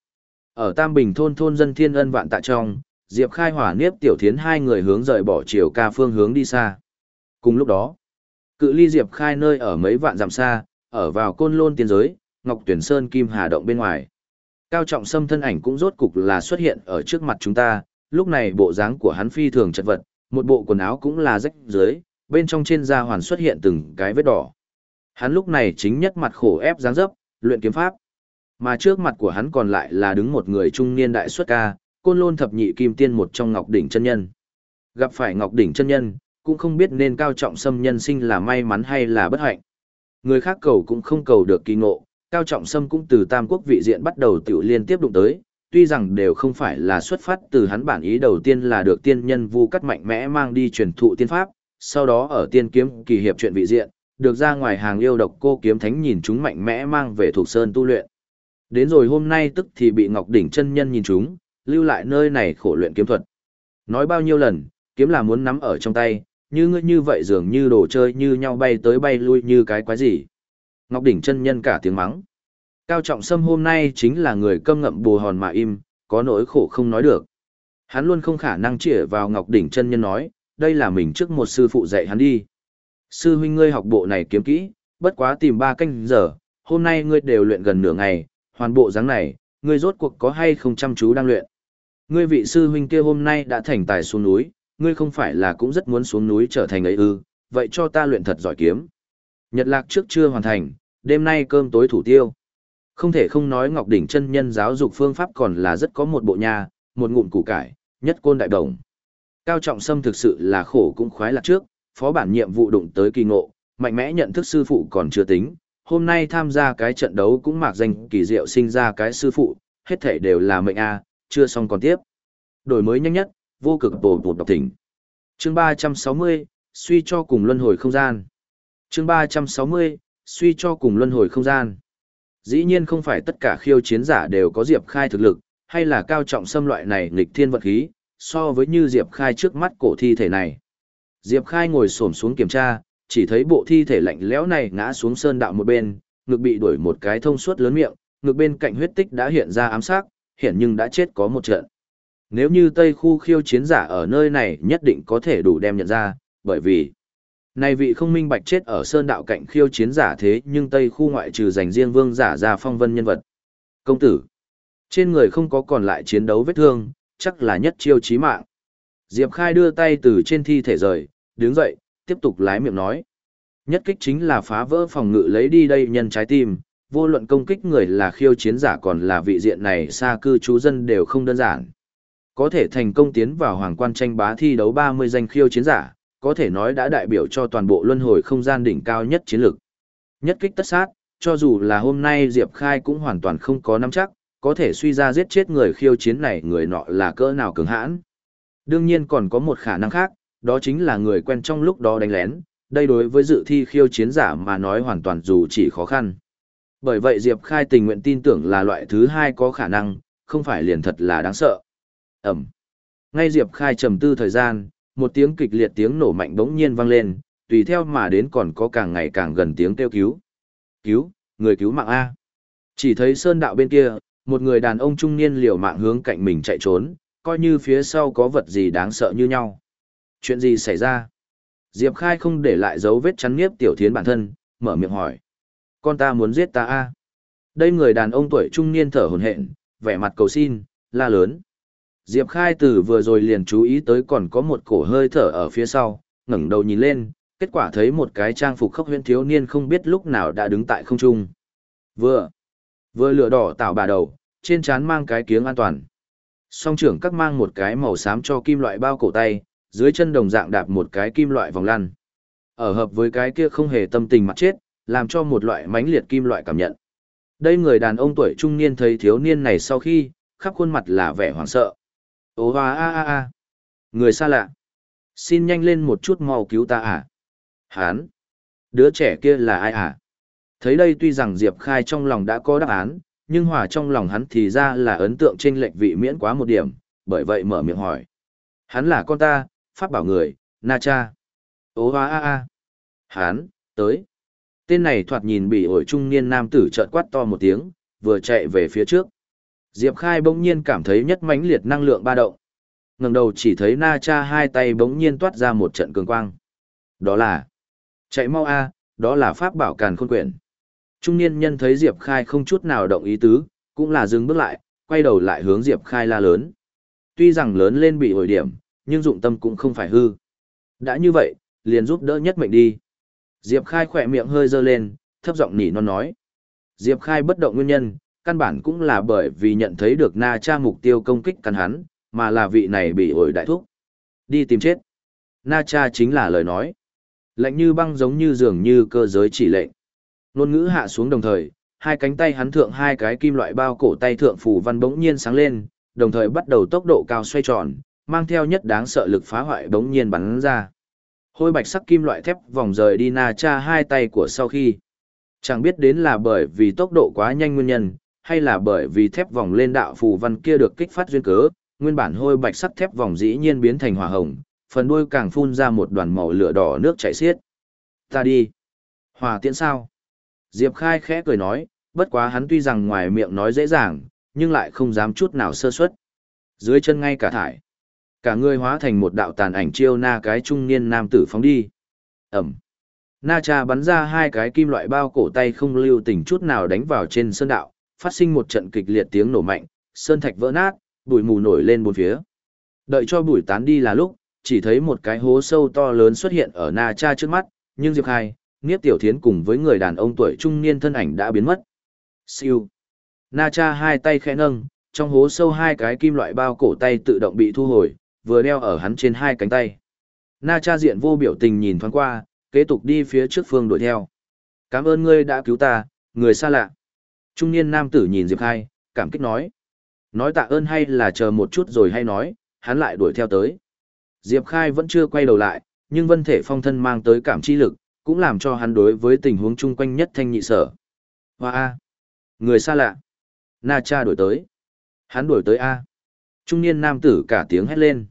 Ở Tam Bình thôn thôn dân thiên ân vạn tạ trong, Diệp Khai hỏa Niếp tiểu thiến hai người hướng rời bỏ chiều ca phương hướng đi xa. Cùng lúc đó, cự ly Diệp Khai nơi ở mấy vạn dặm xa, ở vào côn lôn tiên giới, Ngọc Tuyển Sơn Kim Hà Động bên ngoài. Cao trọng sâm thân ảnh cũng rốt cục là xuất hiện ở trước mặt chúng ta, lúc này bộ dáng của hắn phi thường chật vật, một bộ quần áo cũng là rách dưới, bên trong trên da hoàn xuất hiện từng cái vết đỏ. Hắn lúc này chính nhất mặt khổ ép dáng dấp, luyện kiếm pháp. Mà trước mặt của hắn còn lại là đứng một người trung niên đại xuất ca, côn lôn thập nhị kim tiên một trong Ngọc Đỉnh chân nhân. Gặp phải Ngọc Đỉnh chân nhân, cũng không biết nên cao trọng sâm nhân sinh là may mắn hay là bất hạnh. Người khác cầu cũng không cầu được kỳ ngộ, cao trọng sâm cũng từ tam quốc vị diện bắt đầu tiểu liên tiếp đụng tới, tuy rằng đều không phải là xuất phát từ hắn bản ý đầu tiên là được tiên nhân vu cắt mạnh mẽ mang đi truyền thụ tiên pháp, sau đó ở tiên kiếm kỳ hiệp chuyện vị diện, được ra ngoài hàng yêu độc cô kiếm thánh nhìn chúng mạnh mẽ mang về thuộc sơn tu luyện. Đến rồi hôm nay tức thì bị Ngọc Đỉnh chân nhân nhìn chúng, lưu lại nơi này khổ luyện kiếm thuật. Nói bao nhiêu lần, kiếm là muốn nắm ở trong tay, như ngươi như vậy dường như đồ chơi như nhau bay tới bay lui như cái quái gì. Ngọc Đỉnh chân nhân cả tiếng mắng. Cao Trọng Sâm hôm nay chính là người câm ngậm bù hòn mà im, có nỗi khổ không nói được. Hắn luôn không khả năng chỉ vào Ngọc Đỉnh chân nhân nói, đây là mình trước một sư phụ dạy hắn đi. Sư huynh ngươi học bộ này kiếm kỹ, bất quá tìm ba canh giờ, hôm nay ngươi đều luyện gần nửa ngày, hoàn bộ dáng này, ngươi rốt cuộc có hay không chăm chú đang luyện. Ngươi vị sư huynh kia hôm nay đã thành tài xuống núi, ngươi không phải là cũng rất muốn xuống núi trở thành ấy ư, vậy cho ta luyện thật giỏi kiếm. Nhật lạc trước chưa hoàn thành, đêm nay cơm tối thủ tiêu. Không thể không nói Ngọc Đỉnh chân nhân giáo dục phương pháp còn là rất có một bộ nhà, một ngụm củ cải, nhất côn đại đồng. Cao Trọng Sâm thực sự là khổ cũng khoái lạc trước, phó bản nhiệm vụ đụng tới kỳ ngộ, mạnh mẽ nhận thức sư phụ còn chưa tính, hôm nay tham gia cái trận đấu cũng mạc danh kỳ diệu sinh ra cái sư phụ, hết thể đều là mệnh A, chưa xong còn tiếp. Đổi mới nhanh nhất, vô cực bổ bột đọc thỉnh. Chương 360, suy cho cùng luân hồi không gian. Chương 360, suy cho cùng luân hồi không gian. Dĩ nhiên không phải tất cả khiêu chiến giả đều có Diệp Khai thực lực, hay là cao trọng xâm loại này nghịch thiên vật khí, so với như Diệp Khai trước mắt cổ thi thể này. Diệp Khai ngồi xổm xuống kiểm tra, chỉ thấy bộ thi thể lạnh lẽo này ngã xuống sơn đạo một bên, ngực bị đuổi một cái thông suốt lớn miệng, ngực bên cạnh huyết tích đã hiện ra ám sát, hiện nhưng đã chết có một trận. Nếu như Tây khu khiêu chiến giả ở nơi này nhất định có thể đủ đem nhận ra, bởi vì này vị không minh bạch chết ở sơn đạo cạnh khiêu chiến giả thế nhưng Tây khu ngoại trừ dành riêng vương giả ra phong vân nhân vật. Công tử, trên người không có còn lại chiến đấu vết thương, chắc là nhất chiêu chí mạng. Diệp Khai đưa tay từ trên thi thể rời, đứng dậy, tiếp tục lái miệng nói. Nhất kích chính là phá vỡ phòng ngự lấy đi đây nhân trái tim, vô luận công kích người là khiêu chiến giả còn là vị diện này xa cư trú dân đều không đơn giản. Có thể thành công tiến vào hoàng quan tranh bá thi đấu 30 danh khiêu chiến giả, có thể nói đã đại biểu cho toàn bộ luân hồi không gian đỉnh cao nhất chiến lược. Nhất kích tất sát, cho dù là hôm nay Diệp Khai cũng hoàn toàn không có nắm chắc, có thể suy ra giết chết người khiêu chiến này người nọ là cỡ nào cứng hãn. Đương nhiên còn có một khả năng khác, đó chính là người quen trong lúc đó đánh lén, đây đối với dự thi khiêu chiến giả mà nói hoàn toàn dù chỉ khó khăn. Bởi vậy Diệp Khai tình nguyện tin tưởng là loại thứ hai có khả năng, không phải liền thật là đáng sợ. Ẩm. Ngay Diệp Khai trầm tư thời gian, một tiếng kịch liệt tiếng nổ mạnh bỗng nhiên vang lên, tùy theo mà đến còn có càng ngày càng gần tiếng kêu cứu. Cứu, người cứu mạng A. Chỉ thấy sơn đạo bên kia, một người đàn ông trung niên liều mạng hướng cạnh mình chạy trốn, coi như phía sau có vật gì đáng sợ như nhau. Chuyện gì xảy ra? Diệp Khai không để lại dấu vết chắn nghiếp tiểu thiến bản thân, mở miệng hỏi. Con ta muốn giết ta a Đây người đàn ông tuổi trung niên thở hồn hện, vẻ mặt cầu xin, la lớn. Diệp Khai từ vừa rồi liền chú ý tới còn có một cổ hơi thở ở phía sau, ngẩng đầu nhìn lên, kết quả thấy một cái trang phục khốc huyễn thiếu niên không biết lúc nào đã đứng tại không trung. Vừa, vừa lửa đỏ tạo bà đầu, trên trán mang cái kiếng an toàn. Song trưởng các mang một cái màu xám cho kim loại bao cổ tay, dưới chân đồng dạng đạp một cái kim loại vòng lăn. Ở hợp với cái kia không hề tâm tình mặt chết, làm cho một loại mãnh liệt kim loại cảm nhận. Đây người đàn ông tuổi trung niên thấy thiếu niên này sau khi, khắp khuôn mặt là vẻ hoảng sợ. Ô hoa a a a. Người xa lạ. Xin nhanh lên một chút mau cứu ta à. Hán. Đứa trẻ kia là ai à? Thấy đây tuy rằng Diệp Khai trong lòng đã có đáp án, nhưng hòa trong lòng hắn thì ra là ấn tượng trên lệch vị miễn quá một điểm, bởi vậy mở miệng hỏi. Hắn là con ta, pháp bảo người, Na Cha. Ô hoa a a. Hắn, tới. Tên này thoạt nhìn bị ổi trung niên nam tử trợn quát to một tiếng, vừa chạy về phía trước. Diệp Khai bỗng nhiên cảm thấy nhất mãnh liệt năng lượng ba động. ngẩng đầu chỉ thấy Na Cha hai tay bỗng nhiên toát ra một trận cường quang. Đó là chạy mau a, đó là pháp bảo càn khôn quyển. Trung niên nhân thấy Diệp Khai không chút nào động ý tứ, cũng là dừng bước lại, quay đầu lại hướng Diệp Khai la lớn. Tuy rằng lớn lên bị hồi điểm, nhưng dụng tâm cũng không phải hư. Đã như vậy, liền giúp đỡ nhất mệnh đi. Diệp Khai khỏe miệng hơi dơ lên, thấp giọng nỉ non nói. Diệp Khai bất động nguyên nhân, căn bản cũng là bởi vì nhận thấy được Na Cha mục tiêu công kích căn hắn, mà là vị này bị ổi đại thúc. Đi tìm chết. Na Cha chính là lời nói. Lạnh như băng giống như dường như cơ giới chỉ lệnh. Nôn ngữ hạ xuống đồng thời, hai cánh tay hắn thượng hai cái kim loại bao cổ tay thượng phủ văn bỗng nhiên sáng lên, đồng thời bắt đầu tốc độ cao xoay tròn, mang theo nhất đáng sợ lực phá hoại bỗng nhiên bắn ra. Hôi bạch sắc kim loại thép vòng rời đi na cha hai tay của sau khi. Chẳng biết đến là bởi vì tốc độ quá nhanh nguyên nhân, hay là bởi vì thép vòng lên đạo phù văn kia được kích phát duyên cớ, nguyên bản hôi bạch sắc thép vòng dĩ nhiên biến thành hỏa hồng, phần đuôi càng phun ra một đoàn màu lửa đỏ nước chảy xiết. Ta đi. Hòa tiễn sao? Diệp Khai khẽ cười nói, bất quá hắn tuy rằng ngoài miệng nói dễ dàng, nhưng lại không dám chút nào sơ suất. Dưới chân ngay cả thải. Cả người hóa thành một đạo tàn ảnh chiêu na cái trung niên nam tử phóng đi. Ẩm. Na cha bắn ra hai cái kim loại bao cổ tay không lưu tình chút nào đánh vào trên sơn đạo, phát sinh một trận kịch liệt tiếng nổ mạnh, sơn thạch vỡ nát, bụi mù nổi lên bốn phía. Đợi cho bụi tán đi là lúc, chỉ thấy một cái hố sâu to lớn xuất hiện ở Na cha trước mắt, nhưng Diệp Khai, Niếp Tiểu Thiến cùng với người đàn ông tuổi trung niên thân ảnh đã biến mất. Siêu. Na cha hai tay khẽ nâng, trong hố sâu hai cái kim loại bao cổ tay tự động bị thu hồi, vừa đeo ở hắn trên hai cánh tay. Na cha diện vô biểu tình nhìn thoáng qua, kế tục đi phía trước phương đuổi theo. Cảm ơn ngươi đã cứu ta, người xa lạ. Trung niên nam tử nhìn Diệp Khai, cảm kích nói. Nói tạ ơn hay là chờ một chút rồi hay nói, hắn lại đuổi theo tới. Diệp Khai vẫn chưa quay đầu lại, nhưng vân thể phong thân mang tới cảm chi lực, cũng làm cho hắn đối với tình huống chung quanh nhất thanh nhị sở. Hoa A. Người xa lạ. Na cha đuổi tới. Hắn đuổi tới A. Trung niên nam tử cả tiếng hét lên.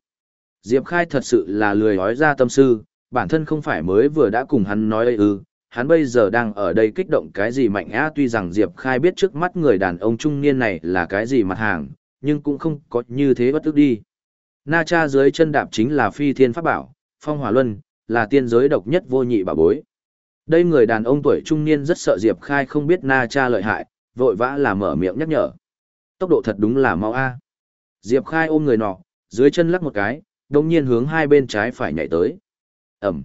Diệp Khai thật sự là lười nói ra tâm sư, bản thân không phải mới vừa đã cùng hắn nói ư ư, hắn bây giờ đang ở đây kích động cái gì mạnh á tuy rằng Diệp Khai biết trước mắt người đàn ông trung niên này là cái gì mặt hàng, nhưng cũng không có như thế bất tức đi. Na cha dưới chân đạp chính là phi thiên pháp bảo, phong hỏa luân, là tiên giới độc nhất vô nhị bảo bối. Đây người đàn ông tuổi trung niên rất sợ Diệp Khai không biết Na cha lợi hại, vội vã là mở miệng nhắc nhở. Tốc độ thật đúng là mau a. Diệp Khai ôm người nọ, dưới chân lắc một cái, đồng nhiên hướng hai bên trái phải nhảy tới. Ẩm.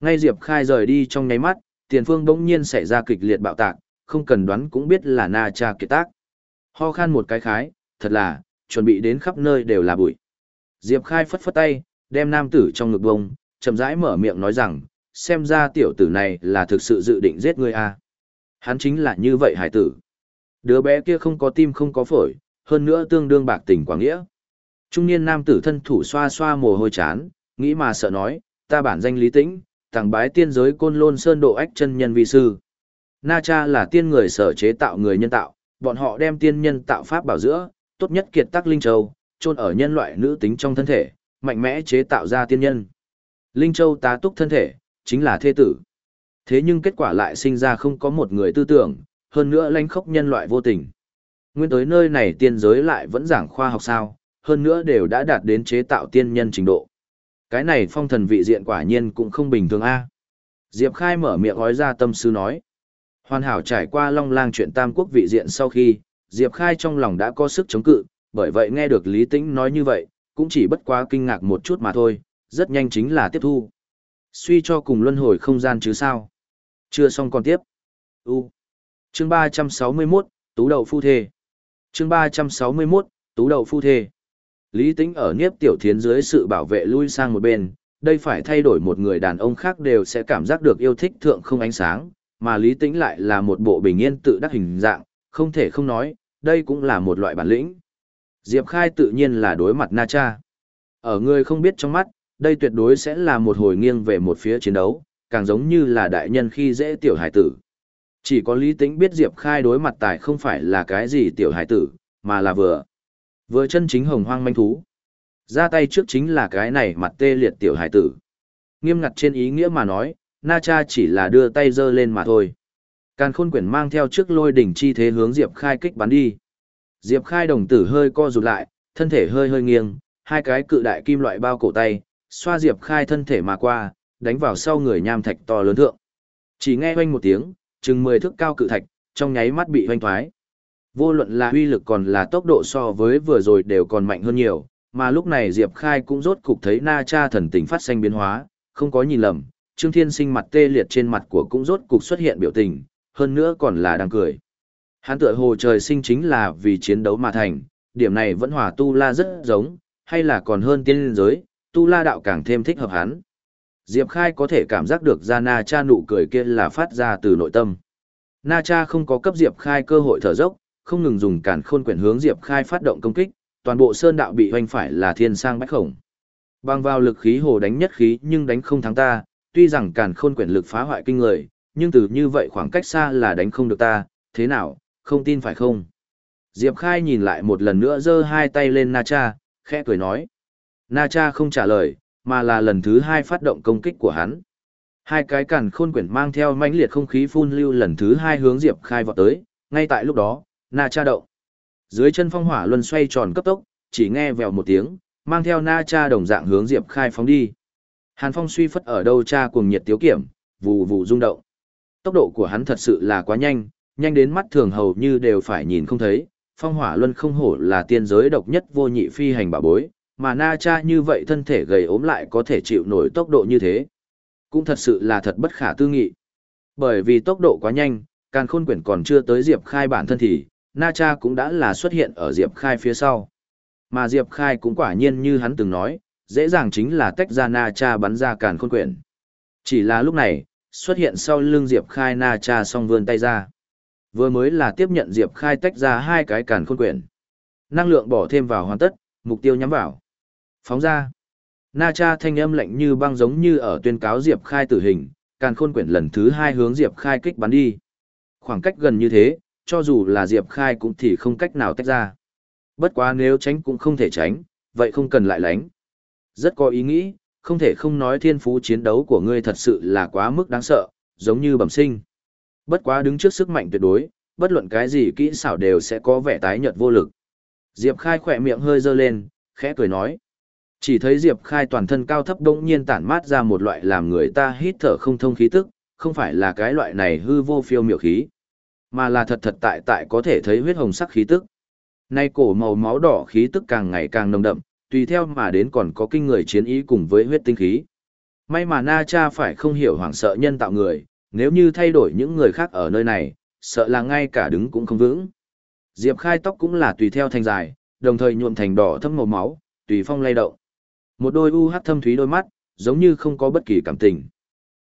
Ngay Diệp Khai rời đi trong nháy mắt, tiền phương bỗng nhiên xảy ra kịch liệt bạo tạc, không cần đoán cũng biết là Na Cha kiệt tác. Ho khan một cái khái, thật là, chuẩn bị đến khắp nơi đều là bụi. Diệp Khai phất phất tay, đem nam tử trong ngực bông, chậm rãi mở miệng nói rằng, xem ra tiểu tử này là thực sự dự định giết ngươi à. Hắn chính là như vậy hải tử. Đứa bé kia không có tim không có phổi, hơn nữa tương đương bạc tình quảng nghĩa. Trung niên nam tử thân thủ xoa xoa mồ hôi chán, nghĩ mà sợ nói, ta bản danh lý tĩnh, tàng bái tiên giới côn lôn sơn độ ách chân nhân vi sư. Na cha là tiên người sở chế tạo người nhân tạo, bọn họ đem tiên nhân tạo pháp bảo giữa, tốt nhất kiệt tác linh châu, chôn ở nhân loại nữ tính trong thân thể, mạnh mẽ chế tạo ra tiên nhân. Linh châu tá túc thân thể, chính là thê tử. Thế nhưng kết quả lại sinh ra không có một người tư tưởng, hơn nữa lanh khốc nhân loại vô tình. Nguyên tới nơi này tiên giới lại vẫn giảng khoa học sao, hơn nữa đều đã đạt đến chế tạo tiên nhân trình độ. Cái này phong thần vị diện quả nhiên cũng không bình thường a. Diệp Khai mở miệng gói ra tâm sư nói. Hoàn hảo trải qua long lang chuyện tam quốc vị diện sau khi, Diệp Khai trong lòng đã có sức chống cự, bởi vậy nghe được Lý Tĩnh nói như vậy, cũng chỉ bất quá kinh ngạc một chút mà thôi, rất nhanh chính là tiếp thu. Suy cho cùng luân hồi không gian chứ sao. Chưa xong còn tiếp. U. Chương 361, Tú đậu phu thê. Chương 361, Tú đậu phu thê. Lý Tĩnh ở Niếp Tiểu Thiến dưới sự bảo vệ lui sang một bên, đây phải thay đổi một người đàn ông khác đều sẽ cảm giác được yêu thích thượng không ánh sáng, mà Lý Tĩnh lại là một bộ bình yên tự đắc hình dạng, không thể không nói, đây cũng là một loại bản lĩnh. Diệp Khai tự nhiên là đối mặt Na Cha. Ở người không biết trong mắt, đây tuyệt đối sẽ là một hồi nghiêng về một phía chiến đấu, càng giống như là đại nhân khi dễ tiểu hải tử. Chỉ có Lý Tĩnh biết Diệp Khai đối mặt tài không phải là cái gì tiểu hải tử, mà là vừa. Vừa chân chính hồng hoang manh thú. Ra tay trước chính là cái này mặt tê liệt tiểu hải tử. Nghiêm ngặt trên ý nghĩa mà nói, Na Cha chỉ là đưa tay giơ lên mà thôi. Càn khôn quyển mang theo trước lôi đỉnh chi thế hướng Diệp Khai kích bắn đi. Diệp Khai đồng tử hơi co rụt lại, thân thể hơi hơi nghiêng, hai cái cự đại kim loại bao cổ tay, xoa Diệp Khai thân thể mà qua, đánh vào sau người nham thạch to lớn thượng. Chỉ nghe oanh một tiếng, chừng 10 thước cao cự thạch, trong nháy mắt bị hoanh thoái. Vô luận là uy lực còn là tốc độ so với vừa rồi đều còn mạnh hơn nhiều, mà lúc này Diệp Khai cũng rốt cục thấy Na Cha thần tình phát sinh biến hóa, không có nhìn lầm, Trương Thiên Sinh mặt tê liệt trên mặt của cũng rốt cục xuất hiện biểu tình, hơn nữa còn là đang cười. Hắn tựa hồ trời sinh chính là vì chiến đấu mà thành, điểm này vẫn hòa tu la rất giống, hay là còn hơn tiên giới, tu la đạo càng thêm thích hợp hắn. Diệp Khai có thể cảm giác được ra Na Cha nụ cười kia là phát ra từ nội tâm. Na Cha không có cấp Diệp Khai cơ hội thở dốc, không ngừng dùng cản khôn quyển hướng Diệp Khai phát động công kích, toàn bộ sơn đạo bị hoành phải là thiên sang bách khổng. Bằng vào lực khí hồ đánh nhất khí nhưng đánh không thắng ta, tuy rằng cản khôn quyển lực phá hoại kinh người, nhưng từ như vậy khoảng cách xa là đánh không được ta, thế nào, không tin phải không? Diệp Khai nhìn lại một lần nữa giơ hai tay lên Na Cha, khẽ cười nói. Na Cha không trả lời, mà là lần thứ hai phát động công kích của hắn. Hai cái cản khôn quyển mang theo mãnh liệt không khí phun lưu lần thứ hai hướng Diệp Khai vọt tới, ngay tại lúc đó, Na Cha đậu Dưới chân phong hỏa luân xoay tròn cấp tốc, chỉ nghe vèo một tiếng, mang theo Na Cha đồng dạng hướng Diệp Khai phóng đi. Hàn Phong suy phất ở đâu cha cùng nhiệt tiếu kiểm, vù vù rung động. Tốc độ của hắn thật sự là quá nhanh, nhanh đến mắt thường hầu như đều phải nhìn không thấy. Phong hỏa luân không hổ là tiên giới độc nhất vô nhị phi hành bà bối, mà na cha như vậy thân thể gầy ốm lại có thể chịu nổi tốc độ như thế. Cũng thật sự là thật bất khả tư nghị. Bởi vì tốc độ quá nhanh, càn khôn quyển còn chưa tới Diệp Khai bản thân thì, na cha cũng đã là xuất hiện ở Diệp Khai phía sau. Mà Diệp Khai cũng quả nhiên như hắn từng nói, dễ dàng chính là tách ra na cha bắn ra càn khôn quyển. Chỉ là lúc này, xuất hiện sau lưng Diệp Khai na cha song vươn tay ra. Vừa mới là tiếp nhận Diệp Khai tách ra hai cái càn khôn quyển. Năng lượng bỏ thêm vào hoàn tất, mục tiêu nhắm vào. Phóng ra. Na cha thanh âm lạnh như băng giống như ở tuyên cáo Diệp Khai tử hình, càn khôn quyển lần thứ hai hướng Diệp Khai kích bắn đi. Khoảng cách gần như thế, cho dù là Diệp Khai cũng thì không cách nào tách ra. Bất quá nếu tránh cũng không thể tránh, vậy không cần lại lánh. Rất có ý nghĩ, không thể không nói thiên phú chiến đấu của ngươi thật sự là quá mức đáng sợ, giống như bẩm sinh. Bất quá đứng trước sức mạnh tuyệt đối, bất luận cái gì kỹ xảo đều sẽ có vẻ tái nhợt vô lực. Diệp Khai khỏe miệng hơi dơ lên, khẽ cười nói. Chỉ thấy Diệp Khai toàn thân cao thấp đông nhiên tản mát ra một loại làm người ta hít thở không thông khí tức, không phải là cái loại này hư vô phiêu miểu khí, mà là thật thật tại tại có thể thấy huyết hồng sắc khí tức. Nay cổ màu máu đỏ khí tức càng ngày càng nồng đậm, tùy theo mà đến còn có kinh người chiến ý cùng với huyết tinh khí. May mà Na Cha phải không hiểu hoảng sợ nhân tạo người, nếu như thay đổi những người khác ở nơi này, sợ là ngay cả đứng cũng không vững. Diệp Khai tóc cũng là tùy theo thành dài, đồng thời nhuộm thành đỏ thâm màu máu, tùy phong lay động. Một đôi u hắc thâm thúy đôi mắt, giống như không có bất kỳ cảm tình.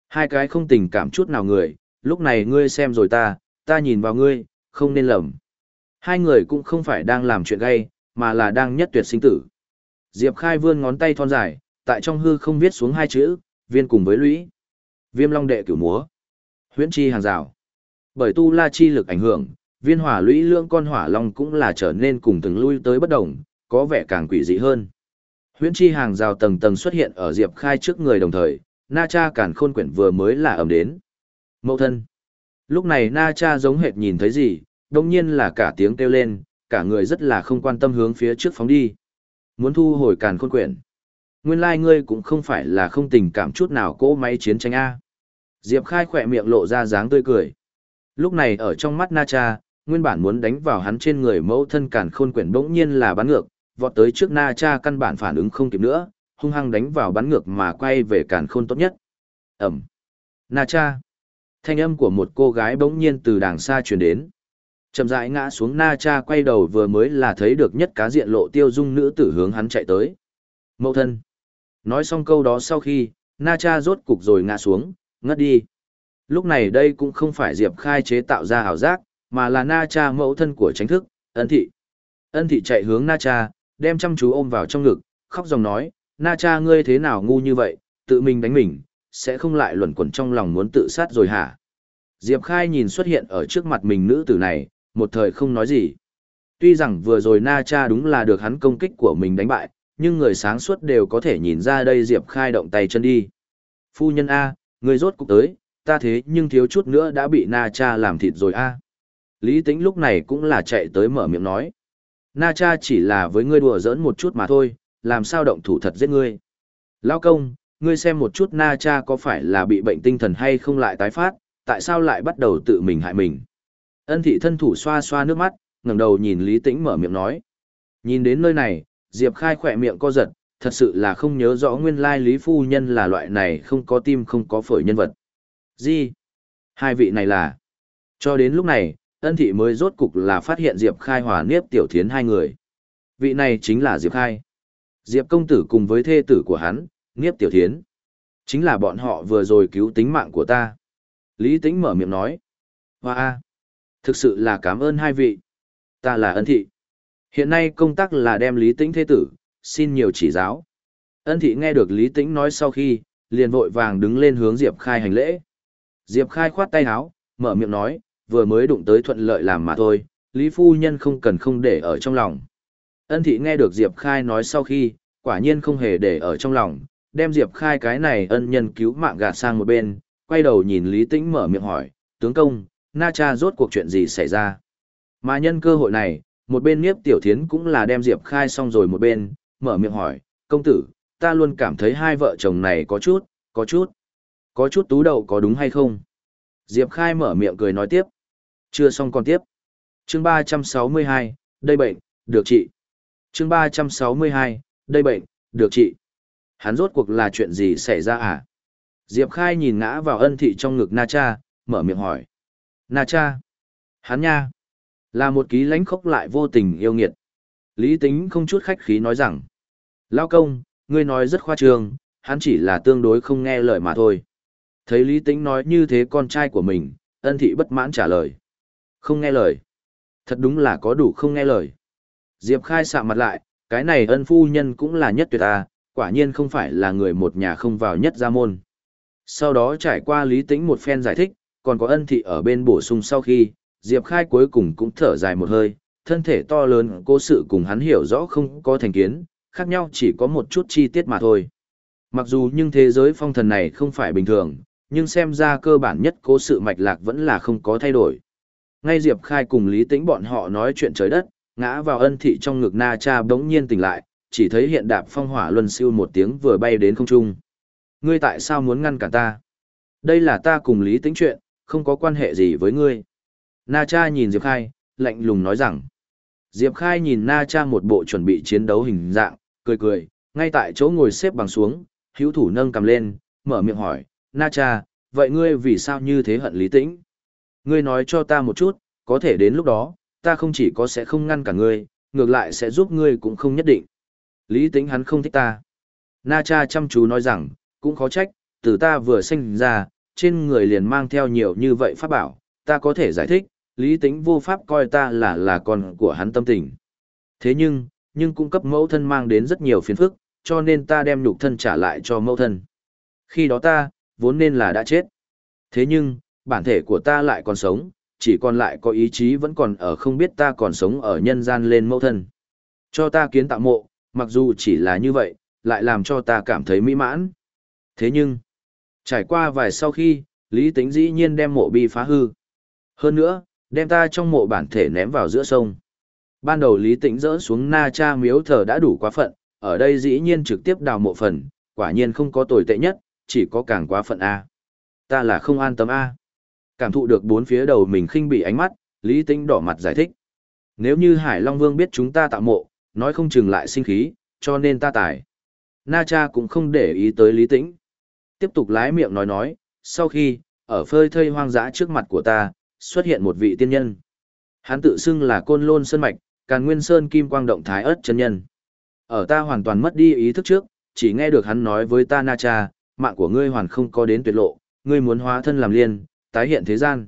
Hai cái không tình cảm chút nào người, lúc này ngươi xem rồi ta, ta nhìn vào ngươi, không nên lầm. Hai người cũng không phải đang làm chuyện gay, mà là đang nhất tuyệt sinh tử. Diệp Khai vươn ngón tay thon dài, tại trong hư không viết xuống hai chữ, viên cùng với lũy. Viêm long đệ cửu múa. Huyễn chi hàng rào. Bởi tu la chi lực ảnh hưởng, viên hỏa lũy lượng con hỏa long cũng là trở nên cùng từng lui tới bất động, có vẻ càng quỷ dị hơn. Huyễn chi hàng rào tầng tầng xuất hiện ở Diệp Khai trước người đồng thời, Na Cha cản khôn quyển vừa mới là ẩm đến. Mậu thân. Lúc này Na Cha giống hệt nhìn thấy gì, đồng nhiên là cả tiếng kêu lên, cả người rất là không quan tâm hướng phía trước phóng đi. Muốn thu hồi càn khôn quyển. Nguyên lai like ngươi cũng không phải là không tình cảm chút nào cỗ máy chiến tranh A. Diệp Khai khỏe miệng lộ ra dáng tươi cười. Lúc này ở trong mắt Na Cha, nguyên bản muốn đánh vào hắn trên người mẫu thân càn khôn quyển bỗng nhiên là bắn ngược, vọt tới trước Na Cha căn bản phản ứng không kịp nữa, hung hăng đánh vào bắn ngược mà quay về càn khôn tốt nhất. Ẩm. Na Cha. Thanh âm của một cô gái bỗng nhiên từ đàng xa truyền đến. Chậm rãi ngã xuống Na Cha quay đầu vừa mới là thấy được nhất cá diện lộ tiêu dung nữ tử hướng hắn chạy tới. Mẫu thân. Nói xong câu đó sau khi, Na Cha rốt cục rồi ngã xuống, ngất đi. Lúc này đây cũng không phải Diệp Khai chế tạo ra ảo giác, mà là Na Cha mẫu thân của tránh thức, ân thị. Ân thị chạy hướng Na Cha, đem chăm chú ôm vào trong ngực, khóc dòng nói, Na Cha ngươi thế nào ngu như vậy, tự mình đánh mình, sẽ không lại luẩn quẩn trong lòng muốn tự sát rồi hả? Diệp Khai nhìn xuất hiện ở trước mặt mình nữ tử này, một thời không nói gì. Tuy rằng vừa rồi Na Cha đúng là được hắn công kích của mình đánh bại, nhưng người sáng suốt đều có thể nhìn ra đây Diệp Khai động tay chân đi. Phu nhân A, người rốt cục tới, ta thế nhưng thiếu chút nữa đã bị Na Cha làm thịt rồi A. Lý Tĩnh lúc này cũng là chạy tới mở miệng nói. Na Cha chỉ là với ngươi đùa giỡn một chút mà thôi, làm sao động thủ thật giết ngươi. Lao công, ngươi xem một chút Na Cha có phải là bị bệnh tinh thần hay không lại tái phát, tại sao lại bắt đầu tự mình hại mình. Ân thị thân thủ xoa xoa nước mắt, ngẩng đầu nhìn Lý Tĩnh mở miệng nói. Nhìn đến nơi này, Diệp Khai khỏe miệng co giật, thật sự là không nhớ rõ nguyên lai Lý Phu Nhân là loại này không có tim không có phổi nhân vật. Gì? Hai vị này là... Cho đến lúc này, ân thị mới rốt cục là phát hiện Diệp Khai hòa niếp tiểu thiến hai người. Vị này chính là Diệp Khai. Diệp công tử cùng với thê tử của hắn, niếp tiểu thiến. Chính là bọn họ vừa rồi cứu tính mạng của ta. Lý Tĩnh mở miệng nói. Hoa a, Thực sự là cảm ơn hai vị. Ta là ân thị. Hiện nay công tác là đem Lý Tĩnh thế tử, xin nhiều chỉ giáo. Ân thị nghe được Lý Tĩnh nói sau khi, liền vội vàng đứng lên hướng Diệp Khai hành lễ. Diệp Khai khoát tay áo, mở miệng nói, vừa mới đụng tới thuận lợi làm mà thôi, Lý Phu Nhân không cần không để ở trong lòng. Ân thị nghe được Diệp Khai nói sau khi, quả nhiên không hề để ở trong lòng, đem Diệp Khai cái này ân nhân cứu mạng gạt sang một bên, quay đầu nhìn Lý Tĩnh mở miệng hỏi, tướng công, Na Cha rốt cuộc chuyện gì xảy ra? Mà nhân cơ hội này, một bên Niếp Tiểu Thiến cũng là đem Diệp Khai xong rồi một bên, mở miệng hỏi, công tử, ta luôn cảm thấy hai vợ chồng này có chút, có chút, có chút tú đầu có đúng hay không? Diệp Khai mở miệng cười nói tiếp. Chưa xong còn tiếp. Chương 362, đây bệnh, được trị. Chương 362, đây bệnh, được trị. Hắn rốt cuộc là chuyện gì xảy ra à? Diệp Khai nhìn ngã vào ân thị trong ngực Na Cha, mở miệng hỏi. Na Cha. Hắn nha. Là một ký lánh khốc lại vô tình yêu nghiệt. Lý tính không chút khách khí nói rằng. Lao công, ngươi nói rất khoa trương, hắn chỉ là tương đối không nghe lời mà thôi. Thấy Lý tính nói như thế con trai của mình, ân thị bất mãn trả lời. Không nghe lời. Thật đúng là có đủ không nghe lời. Diệp Khai sạm mặt lại, cái này ân phu nhân cũng là nhất tuyệt ta, quả nhiên không phải là người một nhà không vào nhất gia môn. Sau đó trải qua lý tĩnh một phen giải thích, còn có ân thị ở bên bổ sung sau khi, Diệp Khai cuối cùng cũng thở dài một hơi, thân thể to lớn cố sự cùng hắn hiểu rõ không có thành kiến, khác nhau chỉ có một chút chi tiết mà thôi. Mặc dù nhưng thế giới phong thần này không phải bình thường, nhưng xem ra cơ bản nhất cố sự mạch lạc vẫn là không có thay đổi. Ngay Diệp Khai cùng Lý Tĩnh bọn họ nói chuyện trời đất, ngã vào ân thị trong ngực Na Cha bỗng nhiên tỉnh lại, chỉ thấy hiện đạp phong hỏa luân siêu một tiếng vừa bay đến không trung. Ngươi tại sao muốn ngăn cản ta? Đây là ta cùng Lý Tĩnh chuyện, không có quan hệ gì với ngươi. Na Cha nhìn Diệp Khai, lạnh lùng nói rằng. Diệp Khai nhìn Na Cha một bộ chuẩn bị chiến đấu hình dạng, cười cười, ngay tại chỗ ngồi xếp bằng xuống, hữu thủ nâng cầm lên, mở miệng hỏi, Na Cha, vậy ngươi vì sao như thế hận Lý Tĩnh? Ngươi nói cho ta một chút, có thể đến lúc đó, ta không chỉ có sẽ không ngăn cả ngươi, ngược lại sẽ giúp ngươi cũng không nhất định. Lý Tĩnh hắn không thích ta. Na Cha chăm chú nói rằng, cũng khó trách, từ ta vừa sinh ra, trên người liền mang theo nhiều như vậy pháp bảo, ta có thể giải thích, lý tính vô pháp coi ta là là con của hắn tâm tình. Thế nhưng, nhưng cung cấp mẫu thân mang đến rất nhiều phiền phức, cho nên ta đem nhục thân trả lại cho mẫu thân. Khi đó ta, vốn nên là đã chết. Thế nhưng, bản thể của ta lại còn sống, chỉ còn lại có ý chí vẫn còn ở không biết ta còn sống ở nhân gian lên mẫu thân. Cho ta kiến tạo mộ, mặc dù chỉ là như vậy, lại làm cho ta cảm thấy mỹ mãn. Thế nhưng, trải qua vài sau khi, Lý Tĩnh dĩ nhiên đem mộ bi phá hư. Hơn nữa, đem ta trong mộ bản thể ném vào giữa sông. Ban đầu Lý Tĩnh dỡ xuống na cha miếu thờ đã đủ quá phận, ở đây dĩ nhiên trực tiếp đào mộ phần, quả nhiên không có tồi tệ nhất, chỉ có càng quá phận A. Ta là không an tâm A. Cảm thụ được bốn phía đầu mình khinh bị ánh mắt, Lý Tĩnh đỏ mặt giải thích. Nếu như Hải Long Vương biết chúng ta tạo mộ, nói không chừng lại sinh khí, cho nên ta tải. Na cha cũng không để ý tới Lý Tĩnh tiếp tục lái miệng nói nói, sau khi, ở phơi thây hoang dã trước mặt của ta, xuất hiện một vị tiên nhân. Hắn tự xưng là côn lôn sơn mạch, càn nguyên sơn kim quang động thái ớt chân nhân. Ở ta hoàn toàn mất đi ý thức trước, chỉ nghe được hắn nói với ta na cha, mạng của ngươi hoàn không có đến tuyệt lộ, ngươi muốn hóa thân làm liên, tái hiện thế gian.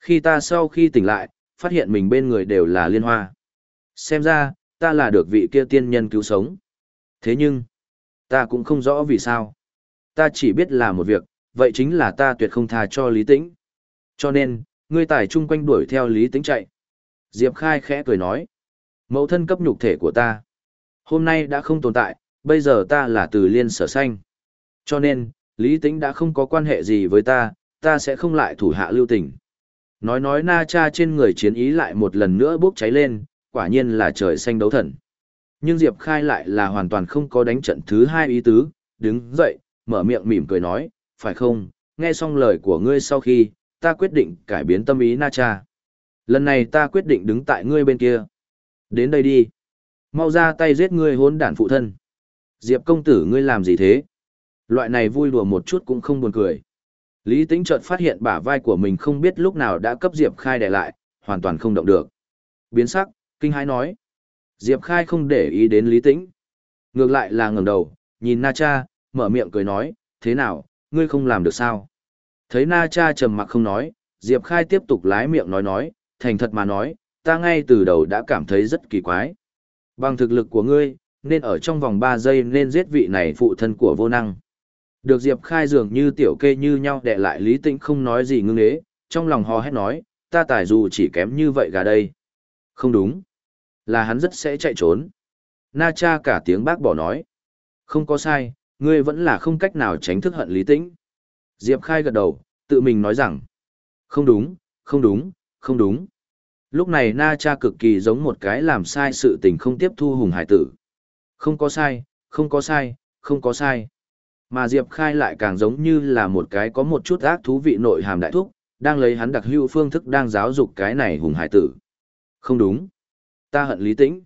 Khi ta sau khi tỉnh lại, phát hiện mình bên người đều là liên hoa. Xem ra, ta là được vị kia tiên nhân cứu sống. Thế nhưng, ta cũng không rõ vì sao ta chỉ biết là một việc, vậy chính là ta tuyệt không tha cho Lý Tĩnh. Cho nên, ngươi tài chung quanh đuổi theo Lý Tĩnh chạy. Diệp Khai khẽ cười nói. Mẫu thân cấp nhục thể của ta. Hôm nay đã không tồn tại, bây giờ ta là từ liên sở xanh. Cho nên, Lý Tĩnh đã không có quan hệ gì với ta, ta sẽ không lại thủ hạ lưu tình. Nói nói na cha trên người chiến ý lại một lần nữa bốc cháy lên, quả nhiên là trời xanh đấu thần. Nhưng Diệp Khai lại là hoàn toàn không có đánh trận thứ hai ý tứ, đứng dậy, mở miệng mỉm cười nói, phải không, nghe xong lời của ngươi sau khi, ta quyết định cải biến tâm ý na cha. Lần này ta quyết định đứng tại ngươi bên kia. Đến đây đi. Mau ra tay giết ngươi hốn đản phụ thân. Diệp công tử ngươi làm gì thế? Loại này vui đùa một chút cũng không buồn cười. Lý Tĩnh chợt phát hiện bả vai của mình không biết lúc nào đã cấp Diệp Khai đè lại, hoàn toàn không động được. Biến sắc, kinh hãi nói. Diệp Khai không để ý đến Lý Tĩnh. Ngược lại là ngẩng đầu, nhìn Na Cha, mở miệng cười nói, thế nào, ngươi không làm được sao? Thấy Na Cha trầm mặc không nói, Diệp Khai tiếp tục lái miệng nói nói, thành thật mà nói, ta ngay từ đầu đã cảm thấy rất kỳ quái. Bằng thực lực của ngươi, nên ở trong vòng 3 giây nên giết vị này phụ thân của vô năng. Được Diệp Khai dường như tiểu kê như nhau đè lại Lý Tĩnh không nói gì ngưng ế, trong lòng hò hét nói, ta tài dù chỉ kém như vậy gà đây. Không đúng. Là hắn rất sẽ chạy trốn. Na cha cả tiếng bác bỏ nói. Không có sai, ngươi vẫn là không cách nào tránh thức hận Lý Tĩnh. Diệp Khai gật đầu, tự mình nói rằng. Không đúng, không đúng, không đúng. Lúc này Na cha cực kỳ giống một cái làm sai sự tình không tiếp thu hùng hải tử. Không có sai, không có sai, không có sai. Mà Diệp Khai lại càng giống như là một cái có một chút ác thú vị nội hàm đại thúc, đang lấy hắn đặc hữu phương thức đang giáo dục cái này hùng hải tử. Không đúng. Ta hận lý tĩnh.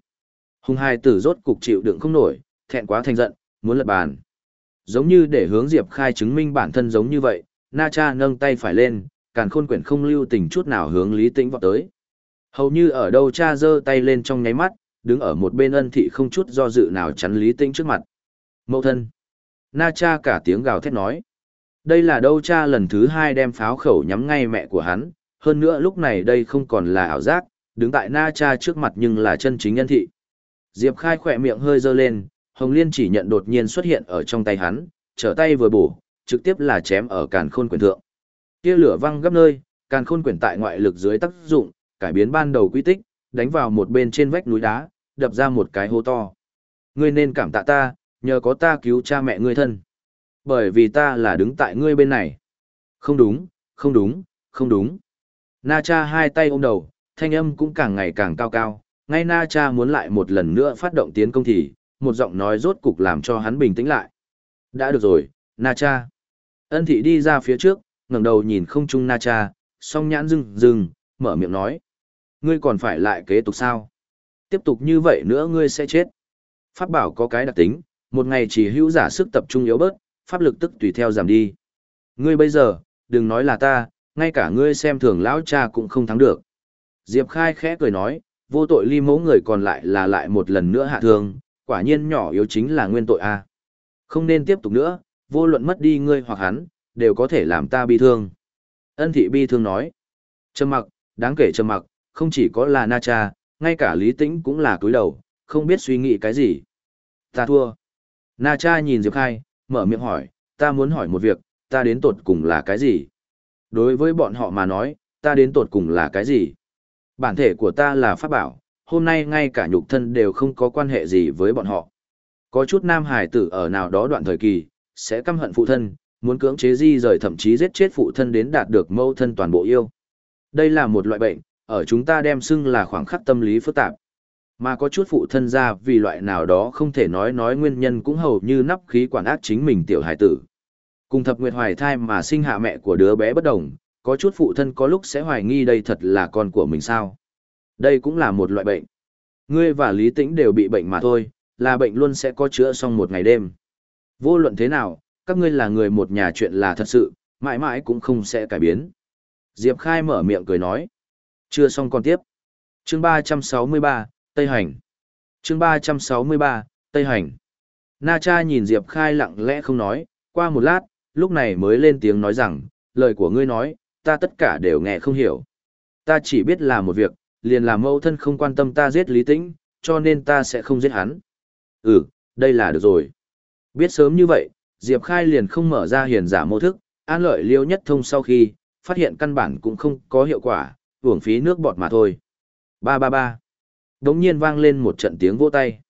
Hùng Hai tử rốt cục chịu đựng không nổi, thẹn quá thành giận, muốn lật bàn. Giống như để hướng Diệp Khai chứng minh bản thân giống như vậy, Na Cha nâng tay phải lên, càn khôn quyển không lưu tình chút nào hướng lý tĩnh vọt tới. Hầu như ở đâu cha giơ tay lên trong nháy mắt, đứng ở một bên ân thị không chút do dự nào chắn lý tĩnh trước mặt. Mậu thân. Na cha cả tiếng gào thét nói. Đây là đâu cha lần thứ hai đem pháo khẩu nhắm ngay mẹ của hắn, hơn nữa lúc này đây không còn là ảo giác, đứng tại Na cha trước mặt nhưng là chân chính nhân thị. Diệp khai khỏe miệng hơi dơ lên, Hồng Liên chỉ nhận đột nhiên xuất hiện ở trong tay hắn, trở tay vừa bổ, trực tiếp là chém ở càn khôn quyển thượng. Tia lửa văng gấp nơi, càn khôn quyển tại ngoại lực dưới tác dụng, cải biến ban đầu quy tích, đánh vào một bên trên vách núi đá, đập ra một cái hố to. Ngươi nên cảm tạ ta, nhờ có ta cứu cha mẹ ngươi thân. Bởi vì ta là đứng tại ngươi bên này. Không đúng, không đúng, không đúng. Na cha hai tay ôm đầu, thanh âm cũng càng ngày càng cao cao. Ngay Na cha muốn lại một lần nữa phát động tiến công thì, một giọng nói rốt cục làm cho hắn bình tĩnh lại. Đã được rồi, Na cha. Ân thị đi ra phía trước, ngẩng đầu nhìn không trung Na cha, song nhãn rừng rừng, mở miệng nói. Ngươi còn phải lại kế tục sao? Tiếp tục như vậy nữa ngươi sẽ chết. Pháp bảo có cái đặc tính, một ngày chỉ hữu giả sức tập trung yếu bớt, pháp lực tức tùy theo giảm đi. Ngươi bây giờ, đừng nói là ta, ngay cả ngươi xem thường lão cha cũng không thắng được. Diệp Khai khẽ cười nói, vô tội ly mẫu người còn lại là lại một lần nữa hạ thương, quả nhiên nhỏ yếu chính là nguyên tội a. Không nên tiếp tục nữa, vô luận mất đi ngươi hoặc hắn, đều có thể làm ta bi thương. Ân thị bi thương nói, trầm mặc, đáng kể trầm mặc, không chỉ có là Na Cha, ngay cả Lý Tĩnh cũng là cúi đầu, không biết suy nghĩ cái gì. Ta thua. Na cha nhìn Diệp Khai, mở miệng hỏi, ta muốn hỏi một việc, ta đến tột cùng là cái gì? Đối với bọn họ mà nói, ta đến tột cùng là cái gì? Bản thể của ta là pháp bảo, hôm nay ngay cả nhục thân đều không có quan hệ gì với bọn họ. Có chút nam hải tử ở nào đó đoạn thời kỳ, sẽ căm hận phụ thân, muốn cưỡng chế di rời thậm chí giết chết phụ thân đến đạt được mâu thân toàn bộ yêu. Đây là một loại bệnh, ở chúng ta đem xưng là khoảng khắc tâm lý phức tạp. Mà có chút phụ thân ra vì loại nào đó không thể nói nói nguyên nhân cũng hầu như nắp khí quản ác chính mình tiểu hải tử. Cùng thập nguyệt hoài thai mà sinh hạ mẹ của đứa bé bất đồng, có chút phụ thân có lúc sẽ hoài nghi đây thật là con của mình sao. Đây cũng là một loại bệnh. Ngươi và Lý Tĩnh đều bị bệnh mà thôi, là bệnh luôn sẽ có chữa xong một ngày đêm. Vô luận thế nào, các ngươi là người một nhà chuyện là thật sự, mãi mãi cũng không sẽ cải biến. Diệp Khai mở miệng cười nói. Chưa xong còn tiếp. Chương 363, Tây Hành. Chương 363, Tây Hành. Na cha nhìn Diệp Khai lặng lẽ không nói, qua một lát, lúc này mới lên tiếng nói rằng, lời của ngươi nói, ta tất cả đều nghe không hiểu. Ta chỉ biết là một việc, liền là mẫu thân không quan tâm ta giết Lý Tĩnh, cho nên ta sẽ không giết hắn. Ừ, đây là được rồi. Biết sớm như vậy, Diệp Khai liền không mở ra hiền giả mô thức, an lợi liêu nhất thông sau khi, phát hiện căn bản cũng không có hiệu quả, uổng phí nước bọt mà thôi. Ba ba ba. Đống nhiên vang lên một trận tiếng vỗ tay.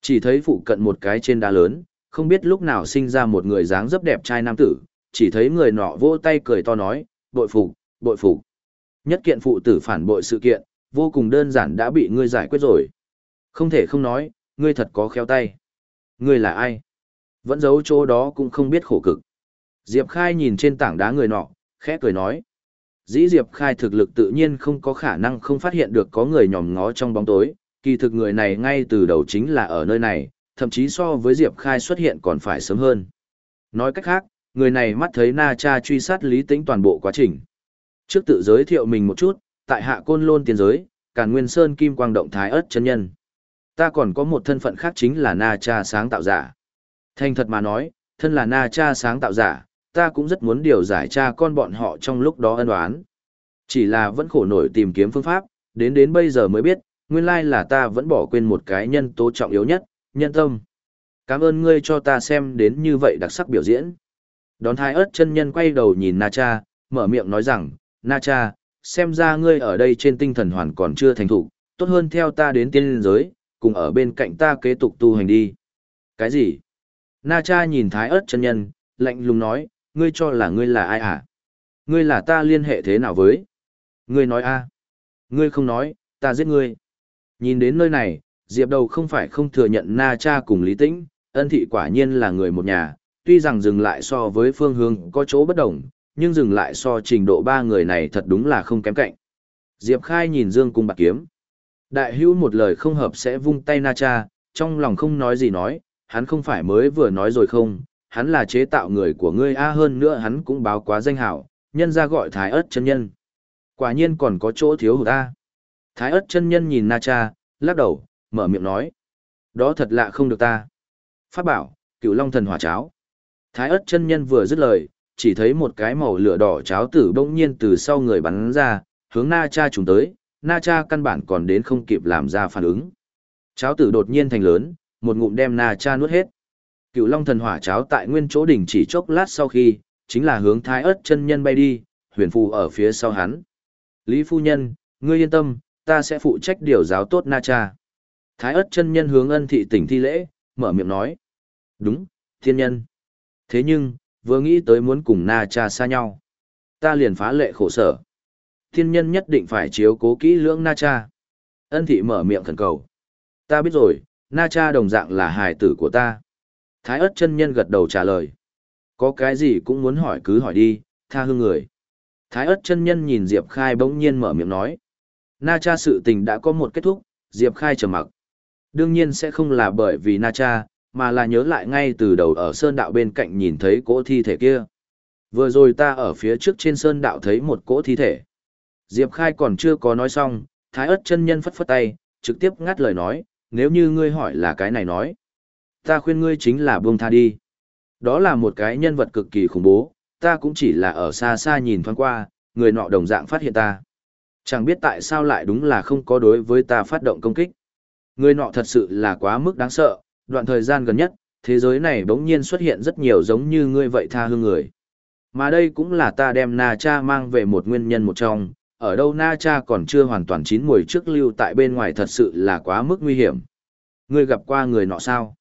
Chỉ thấy phụ cận một cái trên đá lớn, không biết lúc nào sinh ra một người dáng dấp đẹp trai nam tử, chỉ thấy người nọ vỗ tay cười to nói, bội phục, bội phục. Nhất kiện phụ tử phản bội sự kiện, vô cùng đơn giản đã bị ngươi giải quyết rồi. Không thể không nói, ngươi thật có khéo tay. Ngươi là ai? Vẫn giấu chỗ đó cũng không biết khổ cực. Diệp Khai nhìn trên tảng đá người nọ, khẽ cười nói. Dĩ Diệp Khai thực lực tự nhiên không có khả năng không phát hiện được có người nhòm ngó trong bóng tối, kỳ thực người này ngay từ đầu chính là ở nơi này, thậm chí so với Diệp Khai xuất hiện còn phải sớm hơn. Nói cách khác, người này mắt thấy Na Cha truy sát lý Tĩnh toàn bộ quá trình. Trước tự giới thiệu mình một chút, tại hạ côn lôn tiền giới, Càn Nguyên Sơn Kim Quang Động Thái ất chân nhân. Ta còn có một thân phận khác chính là Na Cha sáng tạo giả. Thành thật mà nói, thân là Na Cha sáng tạo giả, ta cũng rất muốn điều giải cha con bọn họ trong lúc đó ân oán. Chỉ là vẫn khổ nổi tìm kiếm phương pháp, đến đến bây giờ mới biết, nguyên lai là ta vẫn bỏ quên một cái nhân tố trọng yếu nhất, nhân tâm. Cảm ơn ngươi cho ta xem đến như vậy đặc sắc biểu diễn. Đón thái ớt chân nhân quay đầu nhìn Na Cha, mở miệng nói rằng, Na Cha, xem ra ngươi ở đây trên tinh thần hoàn còn chưa thành thủ, tốt hơn theo ta đến tiên liên giới, cùng ở bên cạnh ta kế tục tu hành đi. Cái gì? Na Cha nhìn thái ớt chân nhân, lạnh lùng nói, ngươi cho là ngươi là ai à? Ngươi là ta liên hệ thế nào với? Ngươi nói a? Ngươi không nói, ta giết ngươi. Nhìn đến nơi này, Diệp Đầu không phải không thừa nhận Na Cha cùng Lý Tĩnh, ân thị quả nhiên là người một nhà, tuy rằng dừng lại so với phương hướng có chỗ bất đồng, nhưng dừng lại so trình độ ba người này thật đúng là không kém cạnh. Diệp Khai nhìn Dương Cung bạc kiếm. Đại hữu một lời không hợp sẽ vung tay Na Cha, trong lòng không nói gì nói, hắn không phải mới vừa nói rồi không, hắn là chế tạo người của ngươi a hơn nữa hắn cũng báo quá danh hảo, nhân ra gọi Thái ớt chân nhân. Quả nhiên còn có chỗ thiếu hụt ta. Thái ớt chân nhân nhìn Na Cha, lắc đầu, mở miệng nói. Đó thật lạ không được ta. Pháp bảo, cựu long thần hỏa cháo. Thái ớt chân nhân vừa dứt lời, chỉ thấy một cái màu lửa đỏ cháo tử bỗng nhiên từ sau người bắn ra, hướng Na Cha trùng tới, Na Cha căn bản còn đến không kịp làm ra phản ứng. Cháo tử đột nhiên thành lớn, một ngụm đem Na Cha nuốt hết. Cựu Long thần hỏa cháo tại nguyên chỗ đỉnh chỉ chốc lát sau khi, chính là hướng Thái ớt chân nhân bay đi, huyền phù ở phía sau hắn. Lý phu nhân, ngươi yên tâm, ta sẽ phụ trách điều giáo tốt Na Cha. Thái ớt chân nhân hướng ân thị tỉnh thi lễ, mở miệng nói. Đúng, thiên nhân. Thế nhưng, vừa nghĩ tới muốn cùng Na Cha xa nhau. Ta liền phá lệ khổ sở. Thiên nhân nhất định phải chiếu cố kỹ lưỡng Na Cha. Ân thị mở miệng khẩn cầu. Ta biết rồi, Na Cha đồng dạng là hài tử của ta. Thái ớt chân nhân gật đầu trả lời. Có cái gì cũng muốn hỏi cứ hỏi đi, tha hương người. Thái ớt chân nhân nhìn Diệp Khai bỗng nhiên mở miệng nói. Na cha sự tình đã có một kết thúc, Diệp Khai trầm mặc. Đương nhiên sẽ không là bởi vì Na cha, mà là nhớ lại ngay từ đầu ở sơn đạo bên cạnh nhìn thấy cỗ thi thể kia. Vừa rồi ta ở phía trước trên sơn đạo thấy một cỗ thi thể. Diệp Khai còn chưa có nói xong, Thái ớt chân nhân phất phất tay, trực tiếp ngắt lời nói, nếu như ngươi hỏi là cái này nói. Ta khuyên ngươi chính là buông tha đi. Đó là một cái nhân vật cực kỳ khủng bố, ta cũng chỉ là ở xa xa nhìn thoáng qua, người nọ đồng dạng phát hiện ta. Chẳng biết tại sao lại đúng là không có đối với ta phát động công kích. Người nọ thật sự là quá mức đáng sợ, đoạn thời gian gần nhất, thế giới này bỗng nhiên xuất hiện rất nhiều giống như ngươi vậy tha hương người. Mà đây cũng là ta đem Na Cha mang về một nguyên nhân một trong, ở đâu Na Cha còn chưa hoàn toàn chín mùi trước lưu tại bên ngoài thật sự là quá mức nguy hiểm. Ngươi gặp qua người nọ sao?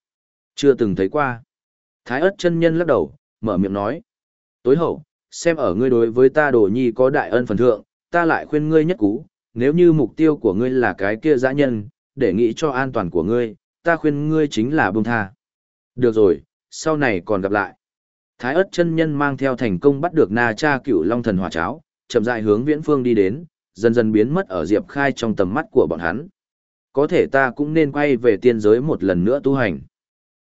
Chưa từng thấy qua. Thái ất chân nhân lắc đầu, mở miệng nói. Tối hậu, xem ở ngươi đối với ta đồ nhi có đại ân phần thượng, ta lại khuyên ngươi nhất cú, nếu như mục tiêu của ngươi là cái kia dã nhân, để nghĩ cho an toàn của ngươi, ta khuyên ngươi chính là buông tha. Được rồi, sau này còn gặp lại. Thái ớt chân nhân mang theo thành công bắt được na cha cửu long thần hỏa cháo, chậm rãi hướng viễn phương đi đến, dần dần biến mất ở Diệp Khai trong tầm mắt của bọn hắn. Có thể ta cũng nên quay về tiên giới một lần nữa tu hành.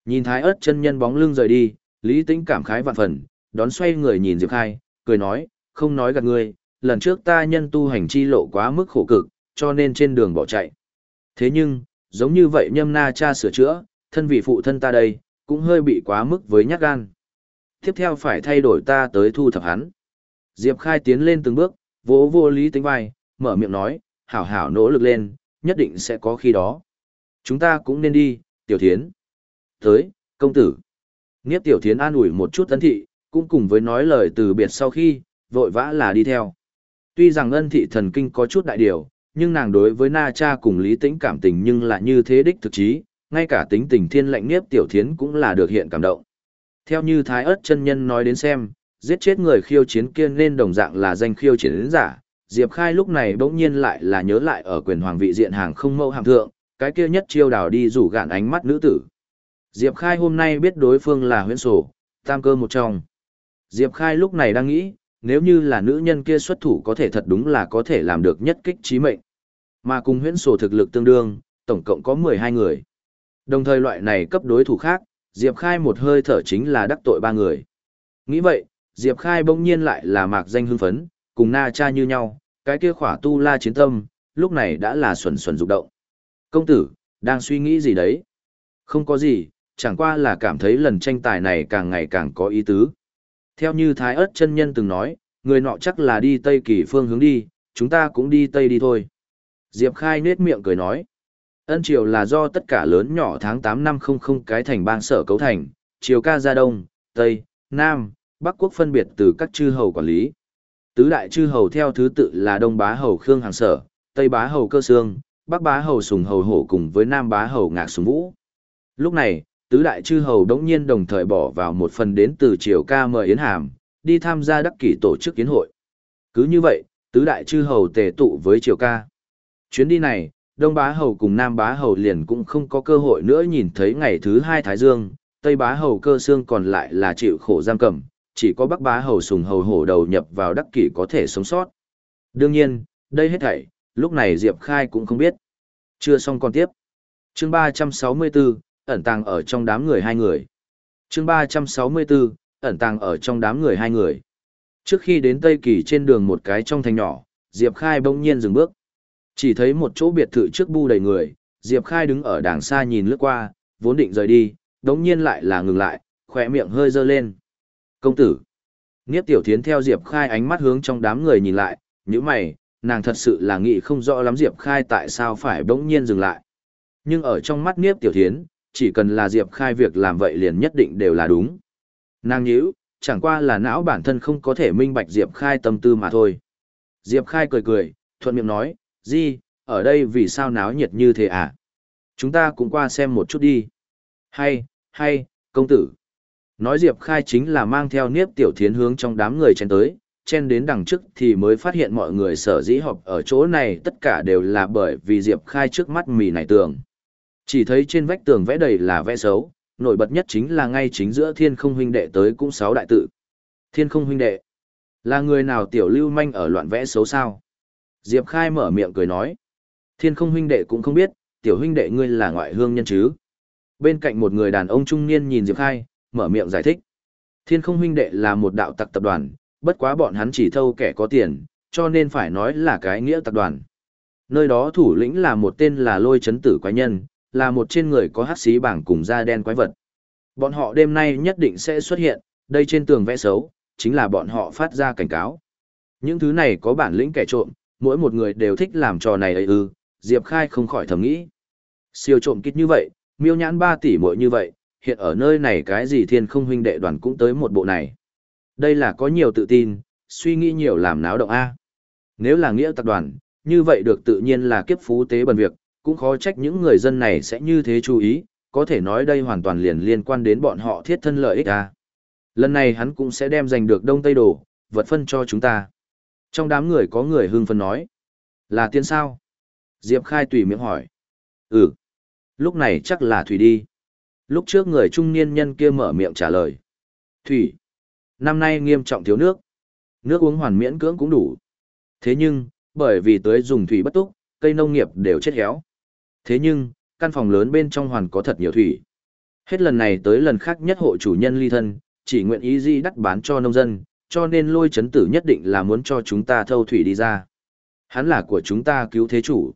Nhìn thái ớt chân nhân bóng lưng rời đi, Lý Tĩnh cảm khái vạn phần, đón xoay người nhìn Diệp Khai, cười nói, không nói gạt ngươi, lần trước ta nhân tu hành chi lộ quá mức khổ cực, cho nên trên đường bỏ chạy. Thế nhưng, giống như vậy nhâm na cha sửa chữa, thân vị phụ thân ta đây, cũng hơi bị quá mức với nhát gan. Tiếp theo phải thay đổi ta tới thu thập hắn. Diệp Khai tiến lên từng bước, vỗ vô lý tính vai, mở miệng nói, hảo hảo nỗ lực lên, nhất định sẽ có khi đó. Chúng ta cũng nên đi, tiểu thiến. Tới, công tử. Nghiếp tiểu thiến an ủi một chút tấn thị, cũng cùng với nói lời từ biệt sau khi, vội vã là đi theo. Tuy rằng ân thị thần kinh có chút đại điều, nhưng nàng đối với Na Cha cùng Lý Tĩnh cảm tình nhưng là như thế đích thực chí, ngay cả tính tình thiên lạnh niếp tiểu thiến cũng là được hiện cảm động. Theo như Thái ớt chân nhân nói đến xem, giết chết người khiêu chiến kia nên đồng dạng là danh khiêu chiến giả. Diệp Khai lúc này bỗng nhiên lại là nhớ lại ở quyền hoàng vị diện hàng không mâu hàm thượng, cái kia nhất chiêu đào đi rủ gạn ánh mắt nữ tử. Diệp Khai hôm nay biết đối phương là huyễn sổ, tam cơ một trong. Diệp Khai lúc này đang nghĩ, nếu như là nữ nhân kia xuất thủ có thể thật đúng là có thể làm được nhất kích trí mệnh. Mà cùng huyễn sổ thực lực tương đương, tổng cộng có 12 người. Đồng thời loại này cấp đối thủ khác, Diệp Khai một hơi thở chính là đắc tội ba người. Nghĩ vậy, Diệp Khai bỗng nhiên lại là mạc danh hưng phấn, cùng na cha như nhau, cái kia khỏa tu la chiến tâm, lúc này đã là xuẩn xuẩn rục động. Công tử, đang suy nghĩ gì đấy? Không có gì, chẳng qua là cảm thấy lần tranh tài này càng ngày càng có ý tứ. Theo như Thái ớt chân nhân từng nói, người nọ chắc là đi Tây Kỳ phương hướng đi, chúng ta cũng đi Tây đi thôi. Diệp Khai nết miệng cười nói. Ân triều là do tất cả lớn nhỏ tháng 8 năm không không cái thành bang sở cấu thành, triều ca ra đông, tây, nam, bắc quốc phân biệt từ các chư hầu quản lý. Tứ đại chư hầu theo thứ tự là đông bá hầu khương hàng sở, tây bá hầu cơ sương, bắc bá hầu sùng hầu hổ cùng với nam bá hầu ngạc sùng vũ. Lúc này, tứ đại chư hầu đống nhiên đồng thời bỏ vào một phần đến từ triều ca mời Yến Hàm, đi tham gia đắc kỷ tổ chức kiến hội. Cứ như vậy, tứ đại chư hầu tề tụ với triều ca. Chuyến đi này, Đông Bá Hầu cùng Nam Bá Hầu liền cũng không có cơ hội nữa nhìn thấy ngày thứ hai Thái Dương, Tây Bá Hầu cơ xương còn lại là chịu khổ giam cầm, chỉ có Bắc Bá Hầu sùng hầu hổ đầu nhập vào đắc kỷ có thể sống sót. Đương nhiên, đây hết thảy, lúc này Diệp Khai cũng không biết. Chưa xong còn tiếp. chương 364, ẩn tàng ở trong đám người hai người. chương 364, ẩn tàng ở trong đám người hai người. Trước khi đến Tây Kỳ trên đường một cái trong thành nhỏ, Diệp Khai bỗng nhiên dừng bước. Chỉ thấy một chỗ biệt thự trước bu đầy người, Diệp Khai đứng ở đàng xa nhìn lướt qua, vốn định rời đi, đống nhiên lại là ngừng lại, khỏe miệng hơi dơ lên. Công tử. Niếp tiểu thiến theo Diệp Khai ánh mắt hướng trong đám người nhìn lại, như mày, nàng thật sự là nghĩ không rõ lắm Diệp Khai tại sao phải đống nhiên dừng lại. Nhưng ở trong mắt Niếp tiểu thiến, chỉ cần là Diệp Khai việc làm vậy liền nhất định đều là đúng. Nàng nhíu, chẳng qua là não bản thân không có thể minh bạch Diệp Khai tâm tư mà thôi. Diệp Khai cười cười, thuận miệng nói, Di, ở đây vì sao náo nhiệt như thế à? Chúng ta cũng qua xem một chút đi. Hay, hay, công tử. Nói Diệp Khai chính là mang theo niếp tiểu thiến hướng trong đám người chen tới, chen đến đằng trước thì mới phát hiện mọi người sở dĩ họp ở chỗ này tất cả đều là bởi vì Diệp Khai trước mắt mì này tường. Chỉ thấy trên vách tường vẽ đầy là vẽ xấu, nổi bật nhất chính là ngay chính giữa thiên không huynh đệ tới cũng sáu đại tự. Thiên không huynh đệ. Là người nào tiểu lưu manh ở loạn vẽ xấu sao? Diệp Khai mở miệng cười nói. Thiên không huynh đệ cũng không biết, tiểu huynh đệ ngươi là ngoại hương nhân chứ. Bên cạnh một người đàn ông trung niên nhìn Diệp Khai, mở miệng giải thích. Thiên không huynh đệ là một đạo tặc tập đoàn, bất quá bọn hắn chỉ thâu kẻ có tiền, cho nên phải nói là cái nghĩa tập đoàn. Nơi đó thủ lĩnh là một tên là lôi chấn tử quái nhân, là một trên người có hát xí bảng cùng da đen quái vật. Bọn họ đêm nay nhất định sẽ xuất hiện, đây trên tường vẽ xấu, chính là bọn họ phát ra cảnh cáo. Những thứ này có bản lĩnh kẻ trộm, mỗi một người đều thích làm trò này ấy ư, Diệp Khai không khỏi thầm nghĩ. Siêu trộm kít như vậy, miêu nhãn 3 tỷ mỗi như vậy, hiện ở nơi này cái gì thiên không huynh đệ đoàn cũng tới một bộ này. Đây là có nhiều tự tin, suy nghĩ nhiều làm náo động A. Nếu là nghĩa tập đoàn, như vậy được tự nhiên là kiếp phú tế bần việc, cũng khó trách những người dân này sẽ như thế chú ý, có thể nói đây hoàn toàn liền liên quan đến bọn họ thiết thân lợi ích à. Lần này hắn cũng sẽ đem giành được đông tây đồ, vật phân cho chúng ta. Trong đám người có người hưng phấn nói. Là tiên sao? Diệp Khai tùy miệng hỏi. Ừ. Lúc này chắc là Thủy đi. Lúc trước người trung niên nhân kia mở miệng trả lời. Thủy. Năm nay nghiêm trọng thiếu nước. Nước uống hoàn miễn cưỡng cũng đủ. Thế nhưng, bởi vì tới dùng thủy bất túc, cây nông nghiệp đều chết héo. Thế nhưng, căn phòng lớn bên trong hoàn có thật nhiều thủy. Hết lần này tới lần khác nhất hộ chủ nhân ly thân, chỉ nguyện ý di đắt bán cho nông dân, cho nên lôi chấn tử nhất định là muốn cho chúng ta thâu thủy đi ra. Hắn là của chúng ta cứu thế chủ.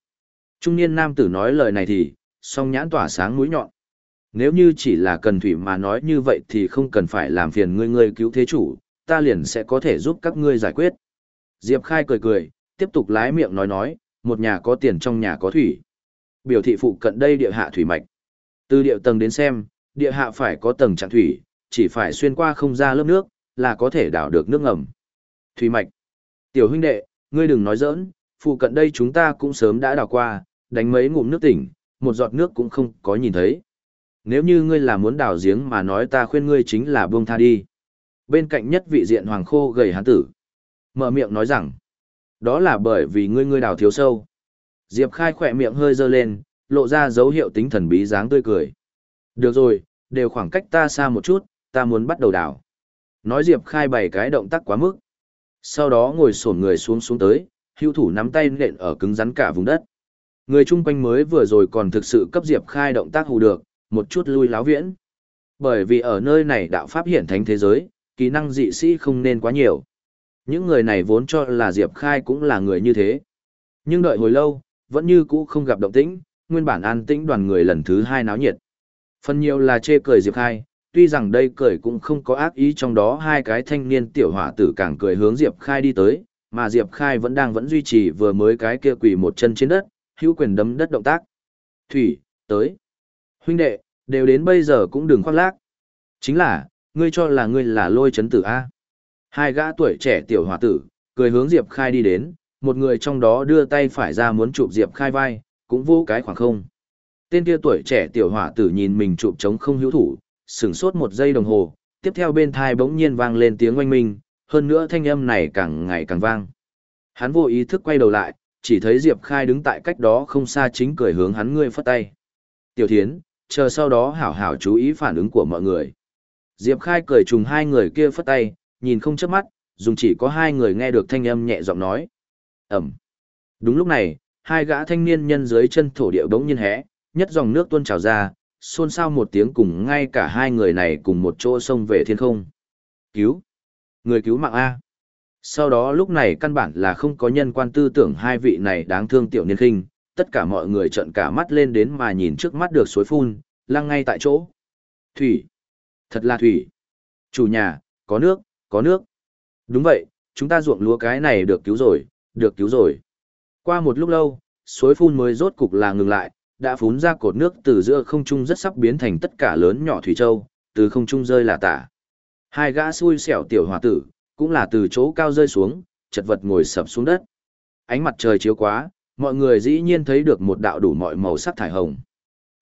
Trung niên nam tử nói lời này thì, song nhãn tỏa sáng mũi nhọn. Nếu như chỉ là cần thủy mà nói như vậy thì không cần phải làm phiền ngươi ngươi cứu thế chủ, ta liền sẽ có thể giúp các ngươi giải quyết. Diệp Khai cười cười, tiếp tục lái miệng nói nói, một nhà có tiền trong nhà có thủy. Biểu thị phụ cận đây địa hạ thủy mạch. Từ địa tầng đến xem, địa hạ phải có tầng trạng thủy, chỉ phải xuyên qua không ra lớp nước, là có thể đảo được nước ngầm. Thủy mạch. Tiểu huynh đệ, ngươi đừng nói giỡn, phụ cận đây chúng ta cũng sớm đã đào qua, đánh mấy ngụm nước tỉnh, một giọt nước cũng không có nhìn thấy. Nếu như ngươi là muốn đào giếng mà nói ta khuyên ngươi chính là buông tha đi. Bên cạnh nhất vị diện hoàng khô gầy hán tử. Mở miệng nói rằng, đó là bởi vì ngươi ngươi đào thiếu sâu. Diệp Khai khỏe miệng hơi dơ lên, lộ ra dấu hiệu tính thần bí dáng tươi cười. Được rồi, đều khoảng cách ta xa một chút, ta muốn bắt đầu đảo. Nói Diệp Khai bày cái động tác quá mức. Sau đó ngồi sổn người xuống xuống tới, hưu thủ nắm tay nện ở cứng rắn cả vùng đất. Người chung quanh mới vừa rồi còn thực sự cấp Diệp Khai động tác hù được, một chút lui láo viễn. Bởi vì ở nơi này đạo pháp hiển thánh thế giới, kỹ năng dị sĩ không nên quá nhiều. Những người này vốn cho là Diệp Khai cũng là người như thế. Nhưng đợi hồi lâu, vẫn như cũ không gặp động tĩnh, nguyên bản an tĩnh đoàn người lần thứ hai náo nhiệt. Phần nhiều là chê cười Diệp Khai, tuy rằng đây cười cũng không có ác ý trong đó hai cái thanh niên tiểu hỏa tử càng cười hướng Diệp Khai đi tới, mà Diệp Khai vẫn đang vẫn duy trì vừa mới cái kia quỳ một chân trên đất, hữu quyền đấm đất động tác. Thủy, tới. Huynh đệ, đều đến bây giờ cũng đừng khoác lác. Chính là, ngươi cho là ngươi là lôi chấn tử A. Hai gã tuổi trẻ tiểu hòa tử, cười hướng Diệp Khai đi đến, một người trong đó đưa tay phải ra muốn chụp Diệp Khai vai, cũng vô cái khoảng không. Tên kia tuổi trẻ tiểu hỏa tử nhìn mình chụp chống không hữu thủ, sửng sốt một giây đồng hồ, tiếp theo bên thai bỗng nhiên vang lên tiếng oanh minh, hơn nữa thanh âm này càng ngày càng vang. Hắn vô ý thức quay đầu lại, chỉ thấy Diệp Khai đứng tại cách đó không xa chính cười hướng hắn ngươi phất tay. Tiểu Thiến, chờ sau đó hảo hảo chú ý phản ứng của mọi người. Diệp Khai cười trùng hai người kia phất tay, nhìn không chớp mắt, dùng chỉ có hai người nghe được thanh âm nhẹ giọng nói. Ẩm. Đúng lúc này, hai gã thanh niên nhân dưới chân thổ địa bỗng nhiên hé, nhất dòng nước tuôn trào ra, xôn xao một tiếng cùng ngay cả hai người này cùng một chỗ xông về thiên không. Cứu! Người cứu mạng A. Sau đó lúc này căn bản là không có nhân quan tư tưởng hai vị này đáng thương tiểu niên khinh, tất cả mọi người trợn cả mắt lên đến mà nhìn trước mắt được suối phun, lăng ngay tại chỗ. Thủy! Thật là thủy! Chủ nhà, có nước, có nước. Đúng vậy, chúng ta ruộng lúa cái này được cứu rồi, được cứu rồi. Qua một lúc lâu, suối phun mới rốt cục là ngừng lại, đã phun ra cột nước từ giữa không trung rất sắp biến thành tất cả lớn nhỏ thủy châu, từ không trung rơi là tả. Hai gã xui xẻo tiểu hòa tử, cũng là từ chỗ cao rơi xuống, chật vật ngồi sập xuống đất. Ánh mặt trời chiếu quá, mọi người dĩ nhiên thấy được một đạo đủ mọi màu sắc thải hồng.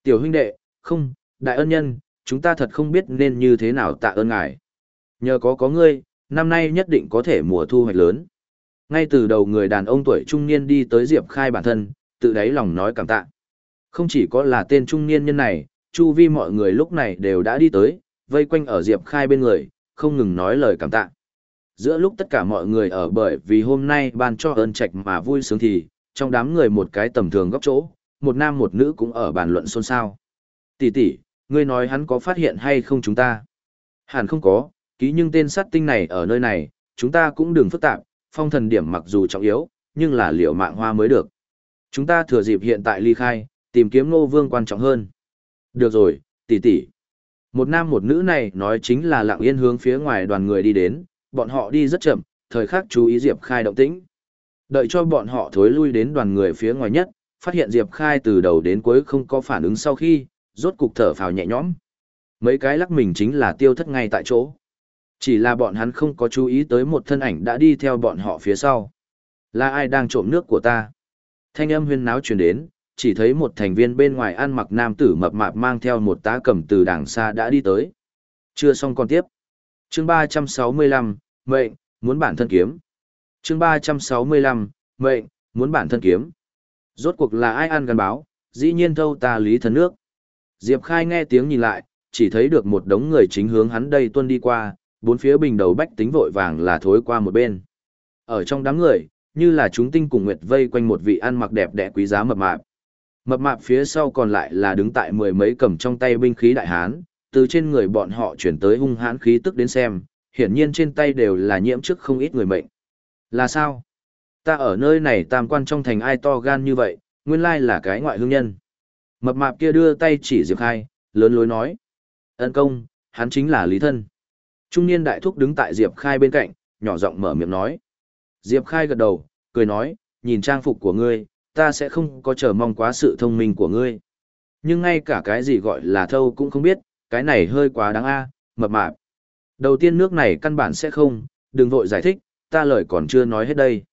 Tiểu huynh đệ, không, đại ân nhân, chúng ta thật không biết nên như thế nào tạ ơn ngài. Nhờ có có ngươi, năm nay nhất định có thể mùa thu hoạch lớn. Ngay từ đầu người đàn ông tuổi trung niên đi tới Diệp Khai bản thân, tự đáy lòng nói cảm tạ. Không chỉ có là tên trung niên nhân này, chu vi mọi người lúc này đều đã đi tới, vây quanh ở Diệp Khai bên người, không ngừng nói lời cảm tạ. Giữa lúc tất cả mọi người ở bởi vì hôm nay ban cho ơn trạch mà vui sướng thì, trong đám người một cái tầm thường góc chỗ, một nam một nữ cũng ở bàn luận xôn xao. Tỷ tỷ, ngươi nói hắn có phát hiện hay không chúng ta? Hẳn không có, ký nhưng tên sát tinh này ở nơi này, chúng ta cũng đừng phức tạp, phong thần điểm mặc dù trọng yếu, nhưng là liệu mạng hoa mới được. Chúng ta thừa dịp hiện tại ly khai, tìm kiếm nô vương quan trọng hơn. Được rồi, tỷ tỷ. Một nam một nữ này nói chính là lặng yên hướng phía ngoài đoàn người đi đến, bọn họ đi rất chậm, thời khắc chú ý Diệp Khai động tĩnh. Đợi cho bọn họ thối lui đến đoàn người phía ngoài nhất, phát hiện Diệp Khai từ đầu đến cuối không có phản ứng sau khi, rốt cục thở phào nhẹ nhõm. Mấy cái lắc mình chính là tiêu thất ngay tại chỗ. Chỉ là bọn hắn không có chú ý tới một thân ảnh đã đi theo bọn họ phía sau. Là ai đang trộm nước của ta? Thanh âm huyên náo truyền đến, chỉ thấy một thành viên bên ngoài ăn mặc nam tử mập mạp mang theo một tá cầm từ đàng xa đã đi tới. Chưa xong còn tiếp. Chương 365, mệnh, muốn bản thân kiếm. Chương 365, mệnh, muốn bản thân kiếm. Rốt cuộc là ai ăn gần báo, dĩ nhiên thâu ta lý thần nước. Diệp Khai nghe tiếng nhìn lại, chỉ thấy được một đống người chính hướng hắn đây tuân đi qua, bốn phía bình đầu bách tính vội vàng là thối qua một bên. Ở trong đám người, như là chúng tinh cùng nguyệt vây quanh một vị ăn mặc đẹp đẽ quý giá mập mạp. Mập mạp phía sau còn lại là đứng tại mười mấy cầm trong tay binh khí đại hán, từ trên người bọn họ chuyển tới hung hãn khí tức đến xem, hiển nhiên trên tay đều là nhiễm trước không ít người mệnh. Là sao? Ta ở nơi này tam quan trong thành ai to gan như vậy, nguyên lai là cái ngoại hương nhân. Mập mạp kia đưa tay chỉ Diệp Khai, lớn lối nói. Ân công, hắn chính là Lý Thân. Trung niên đại thúc đứng tại Diệp Khai bên cạnh, nhỏ giọng mở miệng nói. Diệp Khai gật đầu, cười nói, nhìn trang phục của ngươi, ta sẽ không có chờ mong quá sự thông minh của ngươi. Nhưng ngay cả cái gì gọi là thâu cũng không biết, cái này hơi quá đáng a, mập mạp. Đầu tiên nước này căn bản sẽ không, đừng vội giải thích, ta lời còn chưa nói hết đây.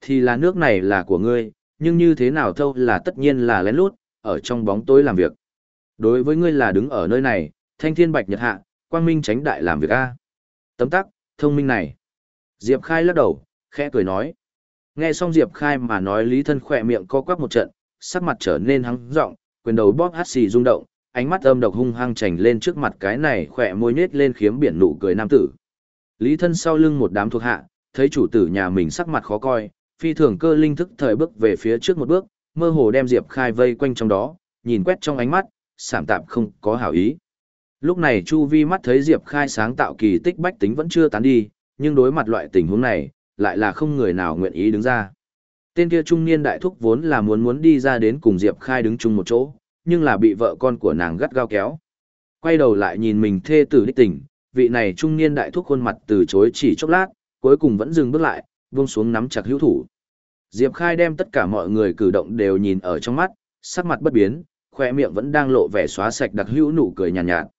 Thì là nước này là của ngươi, nhưng như thế nào thâu là tất nhiên là lén lút, ở trong bóng tối làm việc. Đối với ngươi là đứng ở nơi này, thanh thiên bạch nhật hạ, quang minh tránh đại làm việc A. Tấm tắc, thông minh này. Diệp Khai lắc đầu, khẽ cười nói. Nghe xong Diệp Khai mà nói Lý Thân khỏe miệng co quắp một trận, sắc mặt trở nên hăng rộng, quyền đầu bóp hắt xì rung động, ánh mắt âm độc hung hăng chành lên trước mặt cái này khỏe môi nết lên khiếm biển nụ cười nam tử. Lý Thân sau lưng một đám thuộc hạ, thấy chủ tử nhà mình sắc mặt khó coi, phi thường cơ linh thức thời bước về phía trước một bước, mơ hồ đem Diệp Khai vây quanh trong đó, nhìn quét trong ánh mắt, sảm tạm không có hảo ý. Lúc này Chu Vi mắt thấy Diệp Khai sáng tạo kỳ tích bách tính vẫn chưa tán đi, nhưng đối mặt loại tình huống này, lại là không người nào nguyện ý đứng ra. Tên kia trung niên đại thúc vốn là muốn muốn đi ra đến cùng Diệp Khai đứng chung một chỗ, nhưng là bị vợ con của nàng gắt gao kéo. Quay đầu lại nhìn mình thê tử đích tình, vị này trung niên đại thúc khuôn mặt từ chối chỉ chốc lát, cuối cùng vẫn dừng bước lại, buông xuống nắm chặt hữu thủ. Diệp Khai đem tất cả mọi người cử động đều nhìn ở trong mắt, sắc mặt bất biến, khoe miệng vẫn đang lộ vẻ xóa sạch đặc hữu nụ cười nhàn nhạt, nhạt.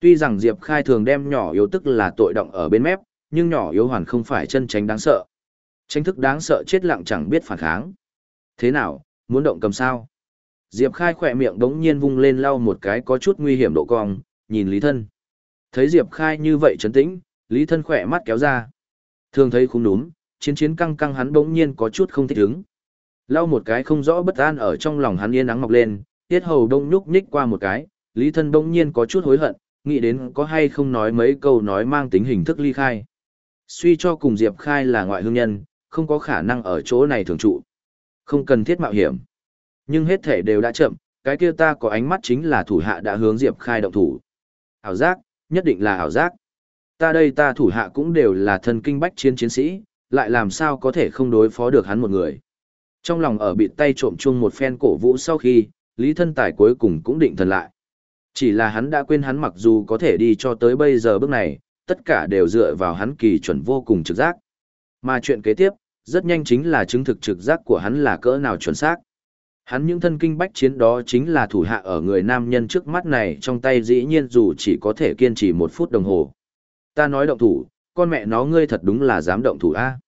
Tuy rằng Diệp Khai thường đem nhỏ yếu tức là tội động ở bên mép, nhưng nhỏ yếu hoàn không phải chân tránh đáng sợ. Tránh thức đáng sợ chết lặng chẳng biết phản kháng. Thế nào, muốn động cầm sao? Diệp Khai khỏe miệng đống nhiên vung lên lau một cái có chút nguy hiểm độ cong, nhìn Lý Thân. Thấy Diệp Khai như vậy trấn tĩnh, Lý Thân khỏe mắt kéo ra. Thường thấy không đúng, chiến chiến căng căng hắn đống nhiên có chút không thích ứng. Lau một cái không rõ bất an ở trong lòng hắn yên nắng mọc lên, tiết hầu đông nhúc nhích qua một cái, Lý Thân đống nhiên có chút hối hận, nghĩ đến có hay không nói mấy câu nói mang tính hình thức ly khai. Suy cho cùng Diệp Khai là ngoại hương nhân, không có khả năng ở chỗ này thường trụ. Không cần thiết mạo hiểm. Nhưng hết thể đều đã chậm, cái kia ta có ánh mắt chính là thủ hạ đã hướng Diệp Khai động thủ. Hảo giác, nhất định là hảo giác. Ta đây ta thủ hạ cũng đều là thân kinh bách chiến chiến sĩ, lại làm sao có thể không đối phó được hắn một người. Trong lòng ở bị tay trộm chung một phen cổ vũ sau khi, Lý Thân Tài cuối cùng cũng định thần lại. Chỉ là hắn đã quên hắn mặc dù có thể đi cho tới bây giờ bước này, tất cả đều dựa vào hắn kỳ chuẩn vô cùng trực giác. Mà chuyện kế tiếp, rất nhanh chính là chứng thực trực giác của hắn là cỡ nào chuẩn xác. Hắn những thân kinh bách chiến đó chính là thủ hạ ở người nam nhân trước mắt này trong tay dĩ nhiên dù chỉ có thể kiên trì một phút đồng hồ. Ta nói động thủ, con mẹ nó ngươi thật đúng là dám động thủ a.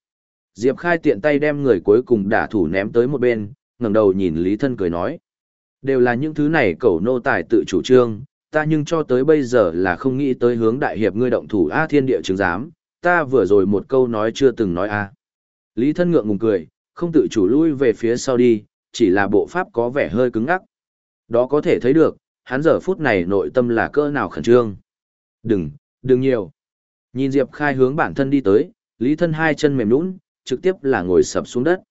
Diệp Khai tiện tay đem người cuối cùng đả thủ ném tới một bên, ngẩng đầu nhìn Lý Thân cười nói. Đều là những thứ này cẩu nô tài tự chủ trương, ta nhưng cho tới bây giờ là không nghĩ tới hướng đại hiệp ngươi động thủ A thiên địa chứng giám, ta vừa rồi một câu nói chưa từng nói A. Lý thân ngượng ngùng cười, không tự chủ lui về phía sau đi, chỉ là bộ pháp có vẻ hơi cứng ngắc. Đó có thể thấy được, hắn giờ phút này nội tâm là cỡ nào khẩn trương. Đừng, đừng nhiều. Nhìn Diệp Khai hướng bản thân đi tới, Lý thân hai chân mềm nũng, trực tiếp là ngồi sập xuống đất.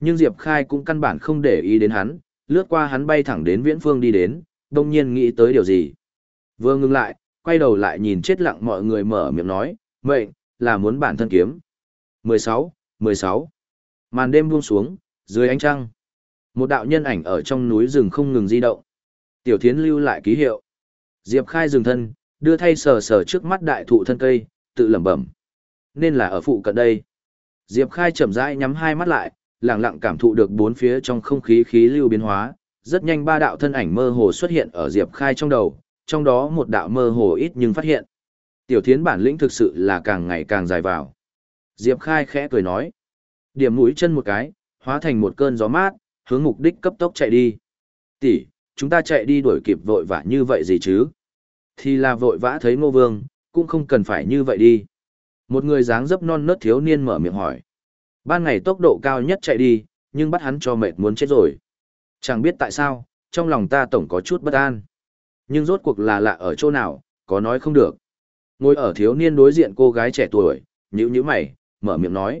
Nhưng Diệp Khai cũng căn bản không để ý đến hắn, lướt qua hắn bay thẳng đến viễn phương đi đến, đông nhiên nghĩ tới điều gì. Vừa ngừng lại, quay đầu lại nhìn chết lặng mọi người mở miệng nói, mệnh, là muốn bản thân kiếm. 16, 16. Màn đêm buông xuống, dưới ánh trăng. Một đạo nhân ảnh ở trong núi rừng không ngừng di động. Tiểu thiến lưu lại ký hiệu. Diệp khai dừng thân, đưa thay sờ sờ trước mắt đại thụ thân cây, tự lẩm bẩm. Nên là ở phụ cận đây. Diệp khai chậm rãi nhắm hai mắt lại, lặng lặng cảm thụ được bốn phía trong không khí khí lưu biến hóa, rất nhanh ba đạo thân ảnh mơ hồ xuất hiện ở Diệp Khai trong đầu, trong đó một đạo mơ hồ ít nhưng phát hiện. Tiểu thiến bản lĩnh thực sự là càng ngày càng dài vào. Diệp Khai khẽ cười nói. Điểm mũi chân một cái, hóa thành một cơn gió mát, hướng mục đích cấp tốc chạy đi. Tỷ, chúng ta chạy đi đuổi kịp vội vã như vậy gì chứ? Thì là vội vã thấy ngô vương, cũng không cần phải như vậy đi. Một người dáng dấp non nớt thiếu niên mở miệng hỏi. Ban ngày tốc độ cao nhất chạy đi, nhưng bắt hắn cho mệt muốn chết rồi. Chẳng biết tại sao, trong lòng ta tổng có chút bất an. Nhưng rốt cuộc là lạ ở chỗ nào, có nói không được. Ngồi ở thiếu niên đối diện cô gái trẻ tuổi, nhữ nhữ mày, mở miệng nói.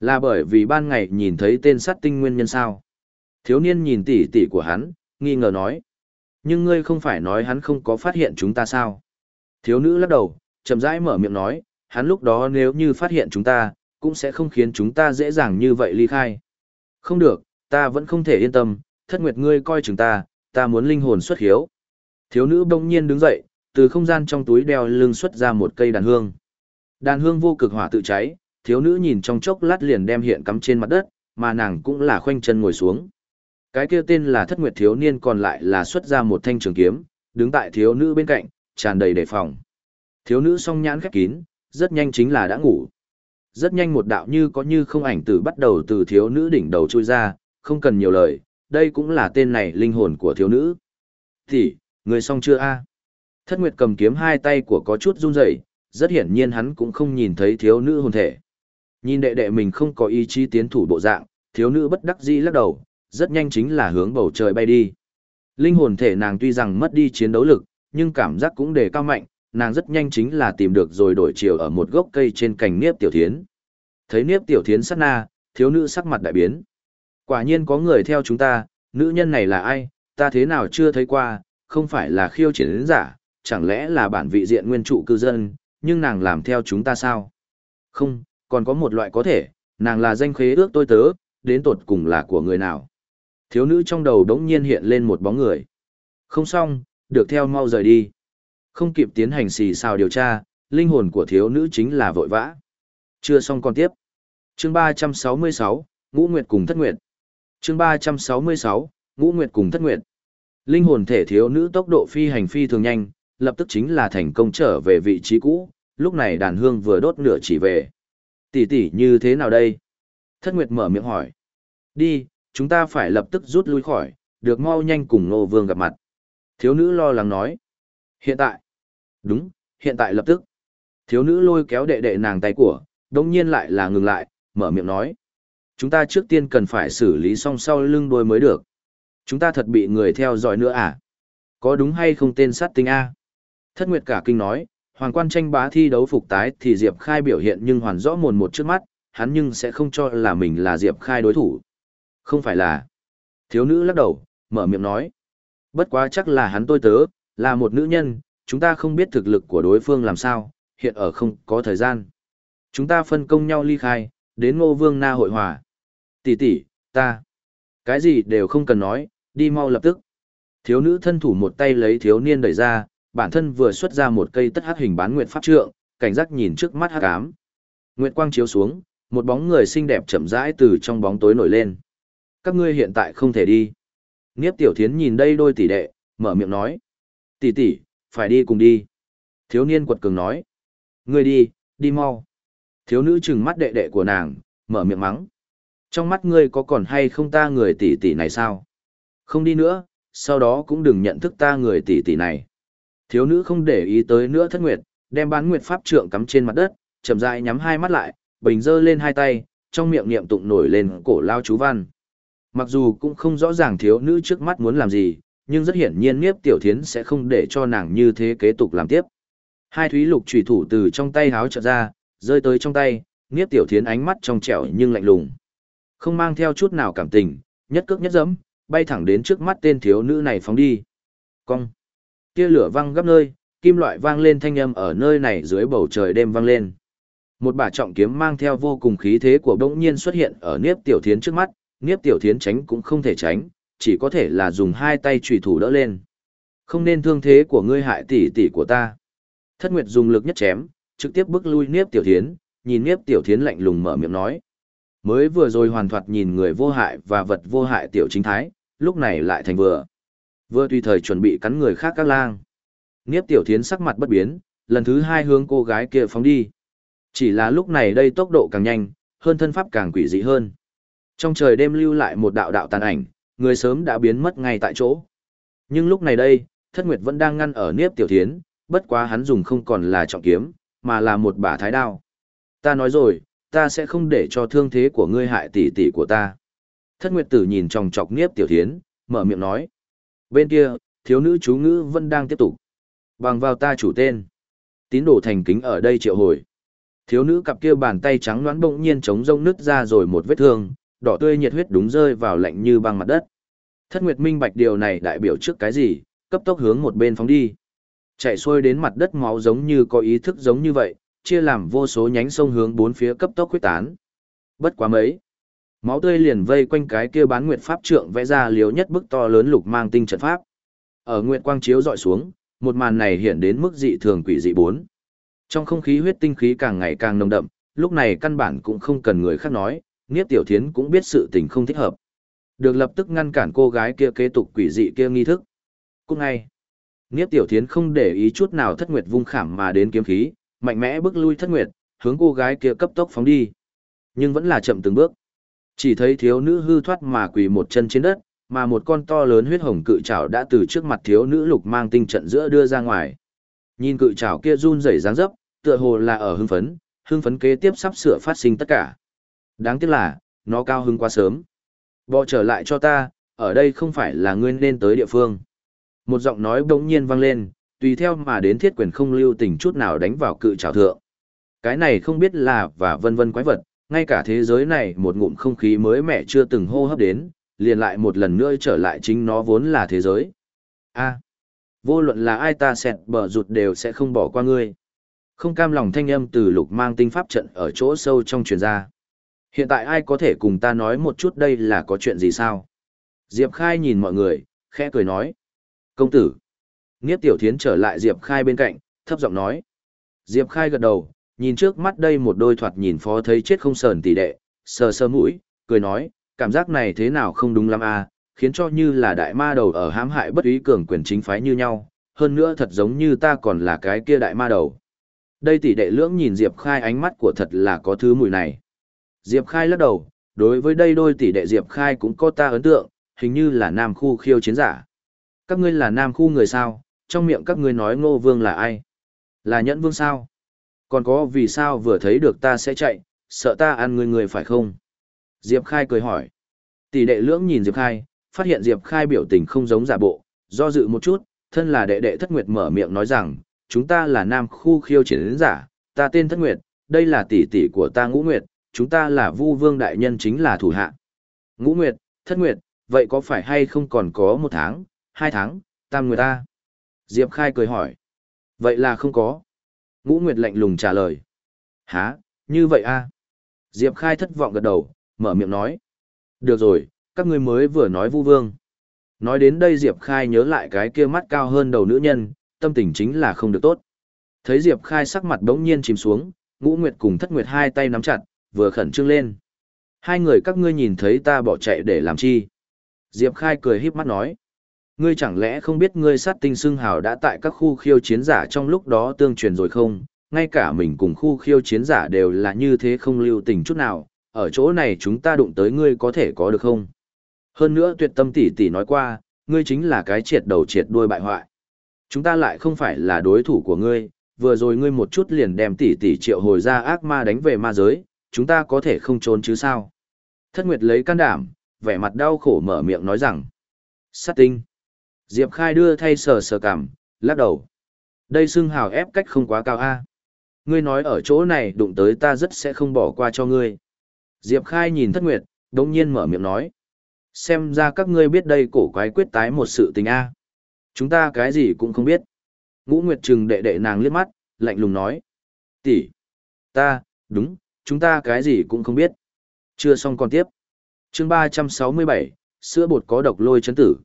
Là bởi vì ban ngày nhìn thấy tên sát tinh nguyên nhân sao. Thiếu niên nhìn tỉ tỉ của hắn, nghi ngờ nói. Nhưng ngươi không phải nói hắn không có phát hiện chúng ta sao. Thiếu nữ lắc đầu, chậm rãi mở miệng nói, hắn lúc đó nếu như phát hiện chúng ta, cũng sẽ không khiến chúng ta dễ dàng như vậy ly khai. Không được, ta vẫn không thể yên tâm, thất nguyệt ngươi coi chừng ta, ta muốn linh hồn xuất hiếu. Thiếu nữ bỗng nhiên đứng dậy, từ không gian trong túi đeo lưng xuất ra một cây đàn hương. Đàn hương vô cực hỏa tự cháy, thiếu nữ nhìn trong chốc lát liền đem hiện cắm trên mặt đất, mà nàng cũng là khoanh chân ngồi xuống. Cái kia tên là thất nguyệt thiếu niên còn lại là xuất ra một thanh trường kiếm, đứng tại thiếu nữ bên cạnh, tràn đầy đề phòng. Thiếu nữ song nhãn khép kín, rất nhanh chính là đã ngủ rất nhanh một đạo như có như không ảnh tử bắt đầu từ thiếu nữ đỉnh đầu trôi ra, không cần nhiều lời, đây cũng là tên này linh hồn của thiếu nữ. Thì, người xong chưa a? Thất Nguyệt cầm kiếm hai tay của có chút run rẩy, rất hiển nhiên hắn cũng không nhìn thấy thiếu nữ hồn thể. Nhìn đệ đệ mình không có ý chí tiến thủ bộ dạng, thiếu nữ bất đắc dĩ lắc đầu, rất nhanh chính là hướng bầu trời bay đi. Linh hồn thể nàng tuy rằng mất đi chiến đấu lực, nhưng cảm giác cũng đề cao mạnh, nàng rất nhanh chính là tìm được rồi đổi chiều ở một gốc cây trên cành niếp tiểu thiến. Thấy niếp tiểu thiến sát na, thiếu nữ sắc mặt đại biến. Quả nhiên có người theo chúng ta, nữ nhân này là ai, ta thế nào chưa thấy qua, không phải là khiêu chiến giả, chẳng lẽ là bản vị diện nguyên trụ cư dân, nhưng nàng làm theo chúng ta sao? Không, còn có một loại có thể, nàng là danh khế ước tôi tớ, đến tột cùng là của người nào? Thiếu nữ trong đầu đống nhiên hiện lên một bóng người. Không xong, được theo mau rời đi. Không kịp tiến hành xì xào điều tra, linh hồn của thiếu nữ chính là vội vã. Chưa xong còn tiếp. Chương 366, Ngũ Nguyệt cùng Thất Nguyệt. Chương 366, Ngũ Nguyệt cùng Thất Nguyệt. Linh hồn thể thiếu nữ tốc độ phi hành phi thường nhanh, lập tức chính là thành công trở về vị trí cũ, lúc này đàn hương vừa đốt nửa chỉ về. Tỷ tỷ như thế nào đây? Thất Nguyệt mở miệng hỏi. Đi, chúng ta phải lập tức rút lui khỏi, được mau nhanh cùng ngô Vương gặp mặt. Thiếu nữ lo lắng nói. Hiện tại. Đúng, hiện tại lập tức. Thiếu nữ lôi kéo đệ đệ nàng tay của, đồng nhiên lại là ngừng lại, mở miệng nói. Chúng ta trước tiên cần phải xử lý xong sau lưng đuôi mới được. Chúng ta thật bị người theo dõi nữa à? Có đúng hay không tên sát tinh A? Thất Nguyệt cả kinh nói, Hoàng quan tranh bá thi đấu phục tái thì Diệp Khai biểu hiện nhưng hoàn rõ mồn một trước mắt, hắn nhưng sẽ không cho là mình là Diệp Khai đối thủ. Không phải là. Thiếu nữ lắc đầu, mở miệng nói. Bất quá chắc là hắn tôi tớ, là một nữ nhân, chúng ta không biết thực lực của đối phương làm sao, hiện ở không có thời gian. Chúng ta phân công nhau ly khai, đến ngô vương na hội hòa. Tỷ tỷ, ta. Cái gì đều không cần nói, đi mau lập tức. Thiếu nữ thân thủ một tay lấy thiếu niên đẩy ra, bản thân vừa xuất ra một cây tất hắc hình bán nguyện pháp trượng, cảnh giác nhìn trước mắt hắc ám. Nguyệt quang chiếu xuống, một bóng người xinh đẹp chậm rãi từ trong bóng tối nổi lên. Các ngươi hiện tại không thể đi. Niếp tiểu thiến nhìn đây đôi tỷ đệ, mở miệng nói. Tỷ tỷ, phải đi cùng đi. Thiếu niên quật cường nói. Ngươi đi, đi mau. Thiếu nữ trừng mắt đệ đệ của nàng, mở miệng mắng. Trong mắt ngươi có còn hay không ta người tỷ tỷ này sao? Không đi nữa, sau đó cũng đừng nhận thức ta người tỷ tỷ này. Thiếu nữ không để ý tới nữa thất nguyệt, đem bán nguyệt pháp trượng cắm trên mặt đất, chậm rãi nhắm hai mắt lại, bình dơ lên hai tay, trong miệng niệm tụng nổi lên cổ lao chú văn. Mặc dù cũng không rõ ràng thiếu nữ trước mắt muốn làm gì, nhưng rất hiển nhiên Niếp Tiểu Thiến sẽ không để cho nàng như thế kế tục làm tiếp. Hai thúy lục chủy thủ từ trong tay háo trợ ra, rơi tới trong tay, Niếp Tiểu Thiến ánh mắt trong trẻo nhưng lạnh lùng. Không mang theo chút nào cảm tình, nhất cước nhất dẫm, bay thẳng đến trước mắt tên thiếu nữ này phóng đi. Cong. Tia lửa văng gấp nơi, kim loại vang lên thanh âm ở nơi này dưới bầu trời đêm vang lên. Một bả trọng kiếm mang theo vô cùng khí thế của bỗng nhiên xuất hiện ở Niếp Tiểu Thiến trước mắt, Niếp Tiểu Thiến tránh cũng không thể tránh, chỉ có thể là dùng hai tay chủy thủ đỡ lên. Không nên thương thế của ngươi hại tỷ tỷ của ta. Thất Nguyệt dùng lực nhất chém, trực tiếp bước lui Niếp Tiểu Thiến, nhìn Niếp Tiểu Thiến lạnh lùng mở miệng nói. Mới vừa rồi hoàn thoạt nhìn người vô hại và vật vô hại tiểu chính thái, lúc này lại thành vừa. Vừa tùy thời chuẩn bị cắn người khác các lang. Niếp Tiểu Thiến sắc mặt bất biến, lần thứ hai hướng cô gái kia phóng đi. Chỉ là lúc này đây tốc độ càng nhanh, hơn thân pháp càng quỷ dị hơn. Trong trời đêm lưu lại một đạo đạo tàn ảnh, người sớm đã biến mất ngay tại chỗ. Nhưng lúc này đây, Thất Nguyệt vẫn đang ngăn ở Niếp Tiểu Thiến, bất quá hắn dùng không còn là trọng kiếm, mà là một bả thái đao. Ta nói rồi, ta sẽ không để cho thương thế của ngươi hại tỷ tỷ của ta. Thất Nguyệt Tử nhìn trong chọc Niếp Tiểu Thiến, mở miệng nói. Bên kia, thiếu nữ chú ngữ vẫn đang tiếp tục. Bằng vào ta chủ tên. Tín đồ thành kính ở đây triệu hồi. Thiếu nữ cặp kia bàn tay trắng đoán bỗng nhiên chống rông nứt ra rồi một vết thương, đỏ tươi nhiệt huyết đúng rơi vào lạnh như băng mặt đất. Thất Nguyệt minh bạch điều này đại biểu trước cái gì, cấp tốc hướng một bên phóng đi. Chạy xuôi đến mặt đất máu giống như có ý thức giống như vậy, chia làm vô số nhánh sông hướng bốn phía cấp tốc quyết tán. Bất quá mấy. Máu tươi liền vây quanh cái kia bán nguyệt pháp trượng vẽ ra liếu nhất bức to lớn lục mang tinh trận pháp. Ở nguyệt quang chiếu dọi xuống, một màn này hiện đến mức dị thường quỷ dị bốn. Trong không khí huyết tinh khí càng ngày càng nồng đậm, lúc này căn bản cũng không cần người khác nói, Niếp Tiểu Thiến cũng biết sự tình không thích hợp. Được lập tức ngăn cản cô gái kia kế tục quỷ dị kia nghi thức. Cũng ngay. Niếp Tiểu Thiến không để ý chút nào thất nguyệt vung khảm mà đến kiếm khí, mạnh mẽ bước lui thất nguyệt, hướng cô gái kia cấp tốc phóng đi. Nhưng vẫn là chậm từng bước. Chỉ thấy thiếu nữ hư thoát mà quỳ một chân trên đất, mà một con to lớn huyết hồng cự trảo đã từ trước mặt thiếu nữ lục mang tinh trận giữa đưa ra ngoài. Nhìn cự trảo kia run rẩy dáng dấp, tựa hồ là ở hưng phấn, hưng phấn kế tiếp sắp sửa phát sinh tất cả. Đáng tiếc là, nó cao hứng quá sớm. Bỏ trở lại cho ta, ở đây không phải là ngươi nên tới địa phương. Một giọng nói bỗng nhiên vang lên, tùy theo mà đến thiết quyền không lưu tình chút nào đánh vào cự trào thượng. Cái này không biết là và vân vân quái vật, ngay cả thế giới này một ngụm không khí mới mẻ chưa từng hô hấp đến, liền lại một lần nữa trở lại chính nó vốn là thế giới. A, vô luận là ai ta xẹt bờ rụt đều sẽ không bỏ qua ngươi. Không cam lòng thanh âm từ lục mang tinh pháp trận ở chỗ sâu trong truyền ra. Hiện tại ai có thể cùng ta nói một chút đây là có chuyện gì sao? Diệp Khai nhìn mọi người, khẽ cười nói. Công tử. Nghiếp tiểu thiến trở lại Diệp Khai bên cạnh, thấp giọng nói. Diệp Khai gật đầu, nhìn trước mắt đây một đôi thoạt nhìn phó thấy chết không sờn tỷ đệ, sờ sờ mũi, cười nói, cảm giác này thế nào không đúng lắm à, khiến cho như là đại ma đầu ở hãm hại bất ý cường quyền chính phái như nhau, hơn nữa thật giống như ta còn là cái kia đại ma đầu. Đây tỷ đệ lưỡng nhìn Diệp Khai ánh mắt của thật là có thứ mùi này. Diệp Khai lắc đầu, đối với đây đôi tỷ đệ Diệp Khai cũng có ta ấn tượng, hình như là nam khu khiêu chiến giả. Các ngươi là nam khu người sao, trong miệng các ngươi nói ngô vương là ai? Là nhẫn vương sao? Còn có vì sao vừa thấy được ta sẽ chạy, sợ ta ăn người người phải không? Diệp Khai cười hỏi. Tỷ đệ lưỡng nhìn Diệp Khai, phát hiện Diệp Khai biểu tình không giống giả bộ, do dự một chút, thân là đệ đệ thất nguyệt mở miệng nói rằng, chúng ta là nam khu khiêu chiến giả, ta tên thất nguyệt, đây là tỷ tỷ của ta ngũ nguyệt, chúng ta là vu vương đại nhân chính là thủ hạ. Ngũ nguyệt, thất nguyệt, vậy có phải hay không còn có một tháng, hai tháng, tam nguyệt ta? Diệp Khai cười hỏi. Vậy là không có. Ngũ Nguyệt lạnh lùng trả lời. Hả, như vậy a? À? Diệp Khai thất vọng gật đầu, mở miệng nói. Được rồi, các ngươi mới vừa nói vu vương. Nói đến đây Diệp Khai nhớ lại cái kia mắt cao hơn đầu nữ nhân, tâm tình chính là không được tốt. Thấy Diệp Khai sắc mặt đống nhiên chìm xuống, ngũ nguyệt cùng thất nguyệt hai tay nắm chặt, vừa khẩn trương lên. Hai người các ngươi nhìn thấy ta bỏ chạy để làm chi? Diệp Khai cười híp mắt nói. Ngươi chẳng lẽ không biết ngươi sát tinh xưng hào đã tại các khu khiêu chiến giả trong lúc đó tương truyền rồi không? Ngay cả mình cùng khu khiêu chiến giả đều là như thế không lưu tình chút nào, ở chỗ này chúng ta đụng tới ngươi có thể có được không? Hơn nữa tuyệt tâm tỷ tỷ nói qua, ngươi chính là cái triệt đầu triệt đuôi bại hoại. Chúng ta lại không phải là đối thủ của ngươi, vừa rồi ngươi một chút liền đem tỷ tỷ triệu hồi ra ác ma đánh về ma giới, chúng ta có thể không trốn chứ sao? Thất Nguyệt lấy can đảm, vẻ mặt đau khổ mở miệng nói rằng, sát tinh. Diệp Khai đưa thay sờ sờ cảm, lắc đầu. Đây xưng hào ép cách không quá cao a. Ngươi nói ở chỗ này đụng tới ta rất sẽ không bỏ qua cho ngươi. Diệp Khai nhìn thất nguyệt, đồng nhiên mở miệng nói. Xem ra các ngươi biết đây cổ quái quyết tái một sự tình a. Chúng ta cái gì cũng không biết. Ngũ Nguyệt trừng đệ đệ nàng liếc mắt, lạnh lùng nói. Tỷ, ta, đúng, chúng ta cái gì cũng không biết. Chưa xong còn tiếp. Chương 367, sữa bột có độc lôi chấn tử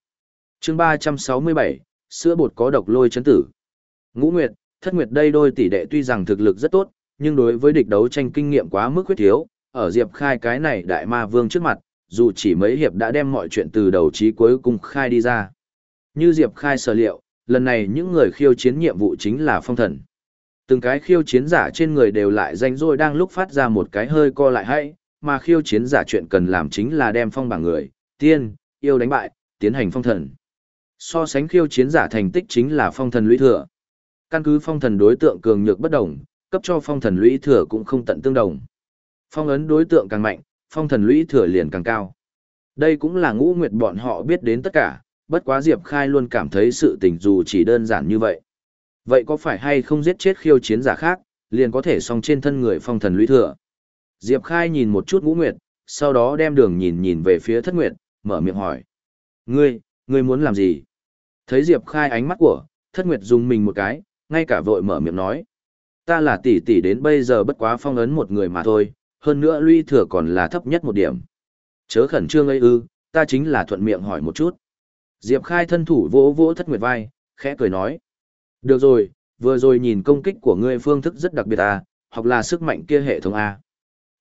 chương ba trăm sáu mươi bảy sữa bột có độc lôi chấn tử ngũ nguyệt thất nguyệt đây đôi tỷ đệ tuy rằng thực lực rất tốt nhưng đối với địch đấu tranh kinh nghiệm quá mức khuyết thiếu ở diệp khai cái này đại ma vương trước mặt dù chỉ mấy hiệp đã đem mọi chuyện từ đầu chí cuối cùng khai đi ra như diệp khai sở liệu lần này những người khiêu chiến nhiệm vụ chính là phong thần từng cái khiêu chiến giả trên người đều lại danh rỗi đang lúc phát ra một cái hơi co lại hay mà khiêu chiến giả chuyện cần làm chính là đem phong bảng người tiên yêu đánh bại tiến hành phong thần So sánh khiêu chiến giả thành tích chính là phong thần lũy thừa. Căn cứ phong thần đối tượng cường nhược bất đồng, cấp cho phong thần lũy thừa cũng không tận tương đồng. Phong ấn đối tượng càng mạnh, phong thần lũy thừa liền càng cao. Đây cũng là ngũ nguyệt bọn họ biết đến tất cả, bất quá Diệp Khai luôn cảm thấy sự tình dù chỉ đơn giản như vậy. Vậy có phải hay không giết chết khiêu chiến giả khác, liền có thể song trên thân người phong thần lũy thừa? Diệp Khai nhìn một chút ngũ nguyệt, sau đó đem đường nhìn nhìn về phía thất nguyệt, mở miệng hỏi. Ngươi, ngươi muốn làm gì? Thấy Diệp Khai ánh mắt của, thất nguyệt dùng mình một cái, ngay cả vội mở miệng nói. Ta là tỷ tỷ đến bây giờ bất quá phong ấn một người mà thôi, hơn nữa luy thừa còn là thấp nhất một điểm. Chớ khẩn trương ấy ư, ta chính là thuận miệng hỏi một chút. Diệp Khai thân thủ vỗ vỗ thất nguyệt vai, khẽ cười nói. Được rồi, vừa rồi nhìn công kích của ngươi phương thức rất đặc biệt à, hoặc là sức mạnh kia hệ thống A.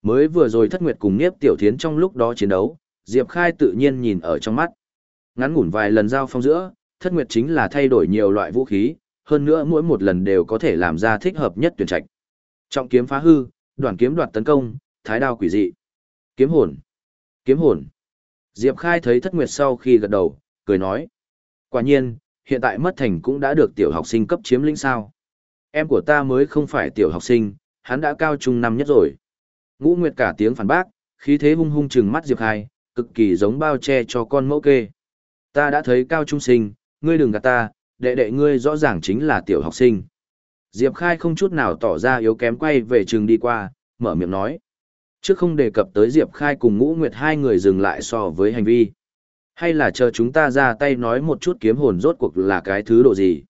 Mới vừa rồi thất nguyệt cùng nghiếp Tiểu Thiến trong lúc đó chiến đấu, Diệp Khai tự nhiên nhìn ở trong mắt. Ngắn ngủn vài lần giao phong giữa, thất nguyệt chính là thay đổi nhiều loại vũ khí, hơn nữa mỗi một lần đều có thể làm ra thích hợp nhất tuyển trạch. Trọng kiếm phá hư, đoàn kiếm đoạt tấn công, thái đao quỷ dị. Kiếm hồn. Kiếm hồn. Diệp Khai thấy thất nguyệt sau khi gật đầu, cười nói. Quả nhiên, hiện tại mất thành cũng đã được tiểu học sinh cấp chiếm lĩnh sao. Em của ta mới không phải tiểu học sinh, hắn đã cao trung năm nhất rồi. Ngũ Nguyệt cả tiếng phản bác, khí thế hung hung trừng mắt Diệp Khai, cực kỳ giống bao che cho con mẫu kê. Ta đã thấy cao trung sinh, ngươi đừng gạt ta, đệ đệ ngươi rõ ràng chính là tiểu học sinh. Diệp Khai không chút nào tỏ ra yếu kém quay về trường đi qua, mở miệng nói. Trước không đề cập tới Diệp Khai cùng Ngũ Nguyệt hai người dừng lại so với hành vi. Hay là chờ chúng ta ra tay nói một chút kiếm hồn rốt cuộc là cái thứ độ gì?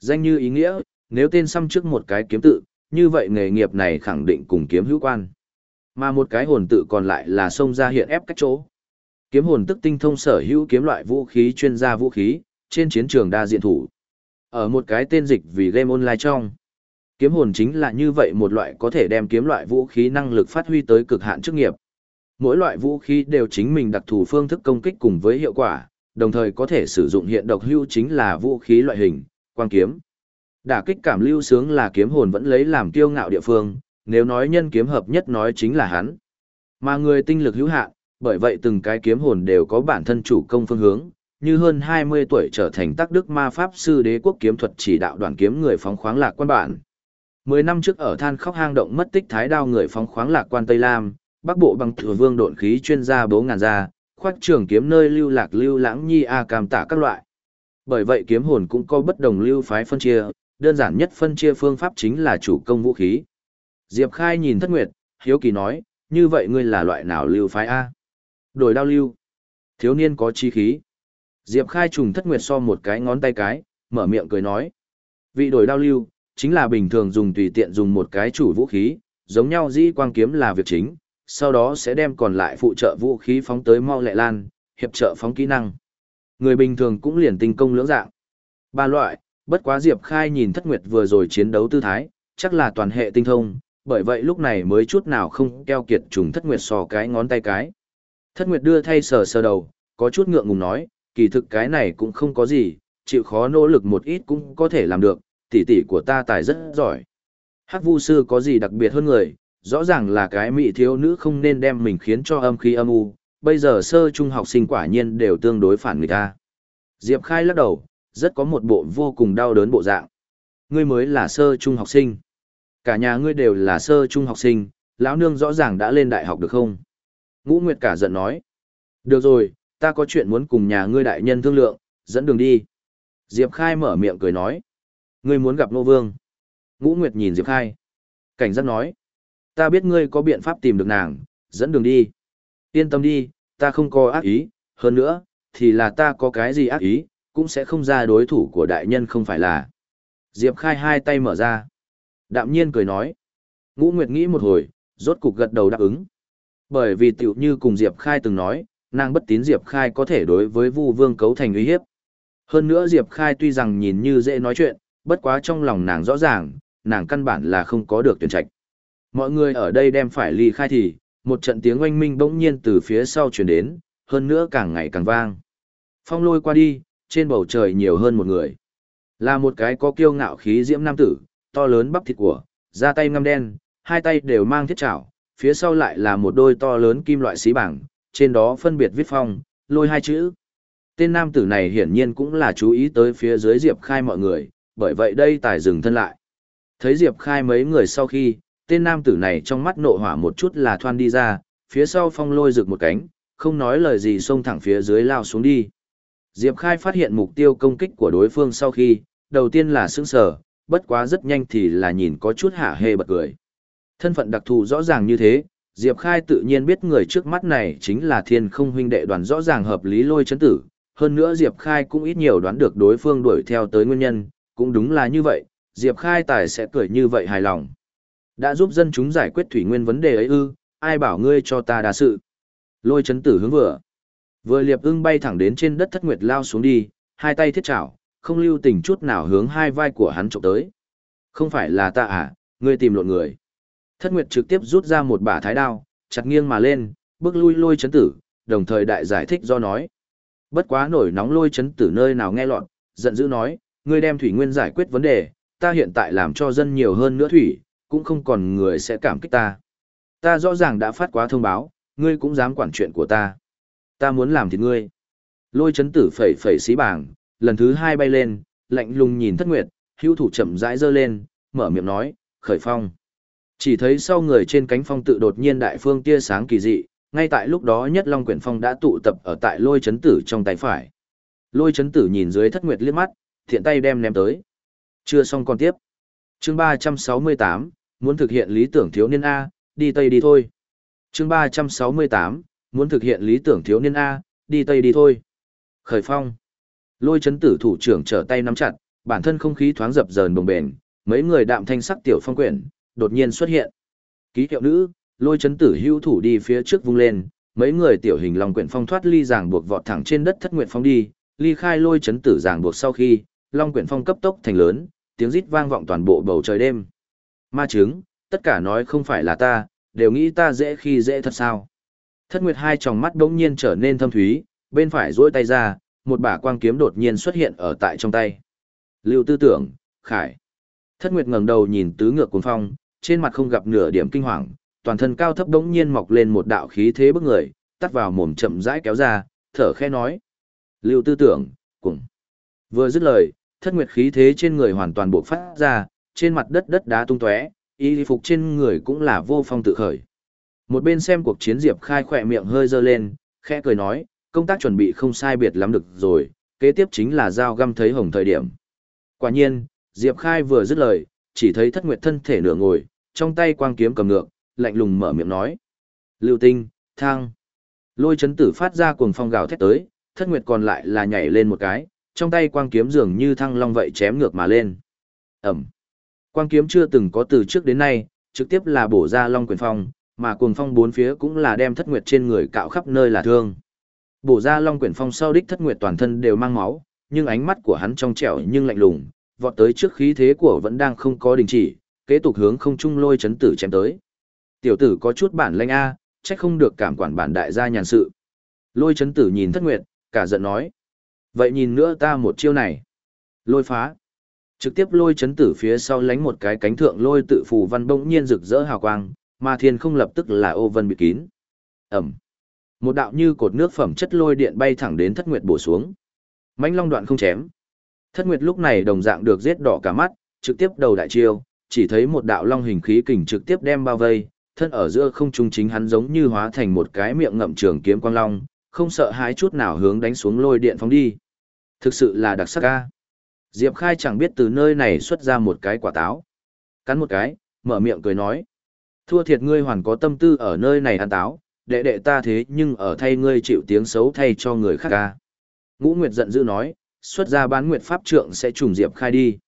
Danh như ý nghĩa, nếu tên xăm trước một cái kiếm tự, như vậy nghề nghiệp này khẳng định cùng kiếm hữu quan. Mà một cái hồn tự còn lại là xông ra hiện ép cách chỗ. Kiếm hồn tức tinh thông sở hữu kiếm loại vũ khí chuyên gia vũ khí, trên chiến trường đa diện thủ. Ở một cái tên dịch vì game online trong. Kiếm hồn chính là như vậy một loại có thể đem kiếm loại vũ khí năng lực phát huy tới cực hạn chức nghiệp. Mỗi loại vũ khí đều chính mình đặc thù phương thức công kích cùng với hiệu quả, đồng thời có thể sử dụng hiện độc hưu chính là vũ khí loại hình, quang kiếm. Đả kích cảm lưu sướng là kiếm hồn vẫn lấy làm kiêu ngạo địa phương, nếu nói nhân kiếm hợp nhất nói chính là hắn. Mà người tinh lực hữu hạn, bởi vậy từng cái kiếm hồn đều có bản thân chủ công phương hướng, như hơn 20 tuổi trở thành tác đức ma pháp sư đế quốc kiếm thuật chỉ đạo đoàn kiếm người phóng khoáng lạc quan bản. 10 năm trước ở than khóc hang động mất tích thái đao người phóng khoáng lạc quan Tây Lam, bắc bộ bằng thừa vương độn khí chuyên gia bố ngàn gia, khoác trường kiếm nơi lưu lạc lưu lãng nhi a cam tả các loại. Bởi vậy kiếm hồn cũng có bất đồng lưu phái phân chia, đơn giản nhất phân chia phương pháp chính là chủ công vũ khí. Diệp Khai nhìn Thất Nguyệt, hiếu kỳ nói, như vậy ngươi là loại nào lưu phái A? Đổi đao lưu. Thiếu niên có chi khí. Diệp Khai trùng Thất Nguyệt so một cái ngón tay cái, mở miệng cười nói. Vị đổi đao lưu, chính là bình thường dùng tùy tiện dùng một cái chủ vũ khí, giống nhau dĩ quang kiếm là việc chính, sau đó sẽ đem còn lại phụ trợ vũ khí phóng tới mau lẹ lan, hiệp trợ phóng kỹ năng. Người bình thường cũng liền tinh công lưỡng dạng. Ba loại, bất quá Diệp Khai nhìn Thất Nguyệt vừa rồi chiến đấu tư thái, chắc là toàn hệ tinh thông, bởi vậy lúc này mới chút nào không keo kiệt trùng Thất Nguyệt sò cái ngón tay cái. Thất Nguyệt đưa thay sờ sờ đầu, có chút ngượng ngùng nói, kỳ thực cái này cũng không có gì, chịu khó nỗ lực một ít cũng có thể làm được, tỷ tỷ của ta tài rất giỏi. Hắc Vu sư có gì đặc biệt hơn người, rõ ràng là cái mỹ thiếu nữ không nên đem mình khiến cho âm khí âm u, bây giờ sơ trung học sinh quả nhiên đều tương đối phản người ta. Diệp Khai lắc đầu, rất có một bộ vô cùng đau đớn bộ dạng. Ngươi mới là sơ trung học sinh. Cả nhà ngươi đều là sơ trung học sinh, lão nương rõ ràng đã lên đại học được không? Ngũ Nguyệt cả giận nói. Được rồi, ta có chuyện muốn cùng nhà ngươi đại nhân thương lượng, dẫn đường đi. Diệp Khai mở miệng cười nói. Ngươi muốn gặp Nô Vương. Ngũ Nguyệt nhìn Diệp Khai. Cảnh giác nói. Ta biết ngươi có biện pháp tìm được nàng, dẫn đường đi. Yên tâm đi, ta không có ác ý, hơn nữa, thì là ta có cái gì ác ý, cũng sẽ không ra đối thủ của đại nhân không phải là. Diệp Khai hai tay mở ra. Đạm nhiên cười nói. Ngũ Nguyệt nghĩ một hồi, rốt cục gật đầu đáp ứng. Bởi vì tiểu như cùng Diệp Khai từng nói, nàng bất tín Diệp Khai có thể đối với Vu Vương cấu thành uy hiếp. Hơn nữa Diệp Khai tuy rằng nhìn như dễ nói chuyện, bất quá trong lòng nàng rõ ràng, nàng căn bản là không có được tuyển trạch. Mọi người ở đây đem phải ly khai thì, một trận tiếng oanh minh bỗng nhiên từ phía sau truyền đến, hơn nữa càng ngày càng vang. Phong lôi qua đi, trên bầu trời nhiều hơn một người. Là một cái có kiêu ngạo khí diễm nam tử, to lớn bắp thịt của, da tay ngăm đen, hai tay đều mang thiết trảo, phía sau lại là một đôi to lớn kim loại xí bảng, trên đó phân biệt viết phong, lôi hai chữ. Tên nam tử này hiển nhiên cũng là chú ý tới phía dưới Diệp Khai mọi người, bởi vậy đây tài dừng thân lại. Thấy Diệp Khai mấy người sau khi, tên nam tử này trong mắt nộ hỏa một chút là thoan đi ra, phía sau phong lôi rực một cánh, không nói lời gì xông thẳng phía dưới lao xuống đi. Diệp Khai phát hiện mục tiêu công kích của đối phương sau khi, đầu tiên là sững sờ, bất quá rất nhanh thì là nhìn có chút hạ hê bật cười. Thân phận đặc thù rõ ràng như thế, Diệp Khai tự nhiên biết người trước mắt này chính là thiên không huynh đệ đoàn rõ ràng hợp lý lôi chấn tử. Hơn nữa Diệp Khai cũng ít nhiều đoán được đối phương đuổi theo tới nguyên nhân, cũng đúng là như vậy, Diệp Khai tài sẽ cười như vậy hài lòng. Đã giúp dân chúng giải quyết thủy nguyên vấn đề ấy ư, ai bảo ngươi cho ta đa sự. Lôi chấn tử hướng vừa. Vừa liệp ưng bay thẳng đến trên đất thất nguyệt lao xuống đi, hai tay thiết chảo, không lưu tình chút nào hướng hai vai của hắn trộm tới. Không phải là ta à, ngươi tìm lộn người. Thất nguyệt trực tiếp rút ra một bả thái đao, chặt nghiêng mà lên, bước lui lôi chấn tử, đồng thời đại giải thích do nói. Bất quá nổi nóng lôi chấn tử nơi nào nghe lọt, giận dữ nói, ngươi đem thủy nguyên giải quyết vấn đề, ta hiện tại làm cho dân nhiều hơn nữa thủy, cũng không còn người sẽ cảm kích ta. Ta rõ ràng đã phát quá thông báo, ngươi cũng dám quản chuyện của ta. Ta muốn làm thì ngươi. Lôi chấn tử phẩy phẩy xí bảng, lần thứ hai bay lên, lạnh lùng nhìn thất nguyệt, hữu thủ chậm rãi dơ lên, mở miệng nói, khởi phong. Chỉ thấy sau người trên cánh phong tự đột nhiên đại phương tia sáng kỳ dị, ngay tại lúc đó nhất long quyển phong đã tụ tập ở tại lôi chấn tử trong tay phải. Lôi chấn tử nhìn dưới thất nguyệt liếc mắt, thiện tay đem ném tới. Chưa xong còn tiếp. Chương 368, muốn thực hiện lý tưởng thiếu niên A, đi Tây đi thôi. Chương 368, muốn thực hiện lý tưởng thiếu niên A, đi Tây đi thôi. Khởi phong. Lôi chấn tử thủ trưởng trở tay nắm chặt, bản thân không khí thoáng dập dờn bồng bềnh, mấy người đạm thanh sắc tiểu phong quyển, đột nhiên xuất hiện. Ký hiệu nữ, lôi chấn tử hưu thủ đi phía trước vung lên, mấy người tiểu hình long quyển phong thoát ly giảng buộc vọt thẳng trên đất thất nguyện phong đi, ly khai lôi chấn tử giảng buộc sau khi, long quyển phong cấp tốc thành lớn, tiếng rít vang vọng toàn bộ bầu trời đêm. Ma chứng, tất cả nói không phải là ta, đều nghĩ ta dễ khi dễ thật sao. Thất nguyệt hai tròng mắt đống nhiên trở nên thâm thúy, bên phải duỗi tay ra, một bả quang kiếm đột nhiên xuất hiện ở tại trong tay. Lưu tư tưởng, khải. Thất nguyệt ngẩng đầu nhìn tứ ngược cuồng phong, trên mặt không gặp nửa điểm kinh hoàng, toàn thân cao thấp đống nhiên mọc lên một đạo khí thế bức người, tắt vào mồm chậm rãi kéo ra, thở khẽ nói. Lưu tư tưởng, cùng. Vừa dứt lời, thất nguyệt khí thế trên người hoàn toàn bộc phát ra, trên mặt đất đất đá tung tóe, y phục trên người cũng là vô phong tự khởi. Một bên xem cuộc chiến Diệp Khai khỏe miệng hơi dơ lên, khẽ cười nói, công tác chuẩn bị không sai biệt lắm được rồi, kế tiếp chính là giao găm thấy hồng thời điểm. Quả nhiên, Diệp Khai vừa dứt lời, chỉ thấy thất nguyệt thân thể nửa ngồi, trong tay quang kiếm cầm ngược, lạnh lùng mở miệng nói. Lưu tinh, thang. Lôi chấn tử phát ra cuồng phong gào thét tới, thất nguyệt còn lại là nhảy lên một cái, trong tay quang kiếm dường như thăng long vậy chém ngược mà lên. Ẩm. Quang kiếm chưa từng có từ trước đến nay, trực tiếp là bổ ra long quyền phong, mà cuồng phong bốn phía cũng là đem thất nguyệt trên người cạo khắp nơi là thương. Bổ ra long quyển phong sau đích thất nguyệt toàn thân đều mang máu, nhưng ánh mắt của hắn trong trẻo nhưng lạnh lùng, vọt tới trước khí thế của vẫn đang không có đình chỉ, kế tục hướng không trung lôi chấn tử chém tới. Tiểu tử có chút bản lanh a, trách không được cảm quản bản đại gia nhàn sự. Lôi chấn tử nhìn thất nguyệt, cả giận nói. Vậy nhìn nữa ta một chiêu này. Lôi phá. Trực tiếp lôi chấn tử phía sau lánh một cái cánh thượng lôi tự phù văn bỗng nhiên rực rỡ hào quang, mà thiên không lập tức là ô vân bị kín. Ẩm. Một đạo như cột nước phẩm chất lôi điện bay thẳng đến thất nguyệt bổ xuống. Mãnh long đoạn không chém. Thất nguyệt lúc này đồng dạng được giết đỏ cả mắt, trực tiếp đầu đại chiêu, chỉ thấy một đạo long hình khí kình trực tiếp đem bao vây, thân ở giữa không trung chính hắn giống như hóa thành một cái miệng ngậm trường kiếm quang long, không sợ hãi chút nào hướng đánh xuống lôi điện phóng đi. Thực sự là đặc sắc ca. Diệp Khai chẳng biết từ nơi này xuất ra một cái quả táo. Cắn một cái, mở miệng cười nói. Thua thiệt ngươi hoàn có tâm tư ở nơi này ăn táo, đệ đệ ta thế nhưng ở thay ngươi chịu tiếng xấu thay cho người khác ca. Ngũ Nguyệt giận dữ nói, xuất ra bán Nguyệt Pháp trượng sẽ trùng Diệp Khai đi.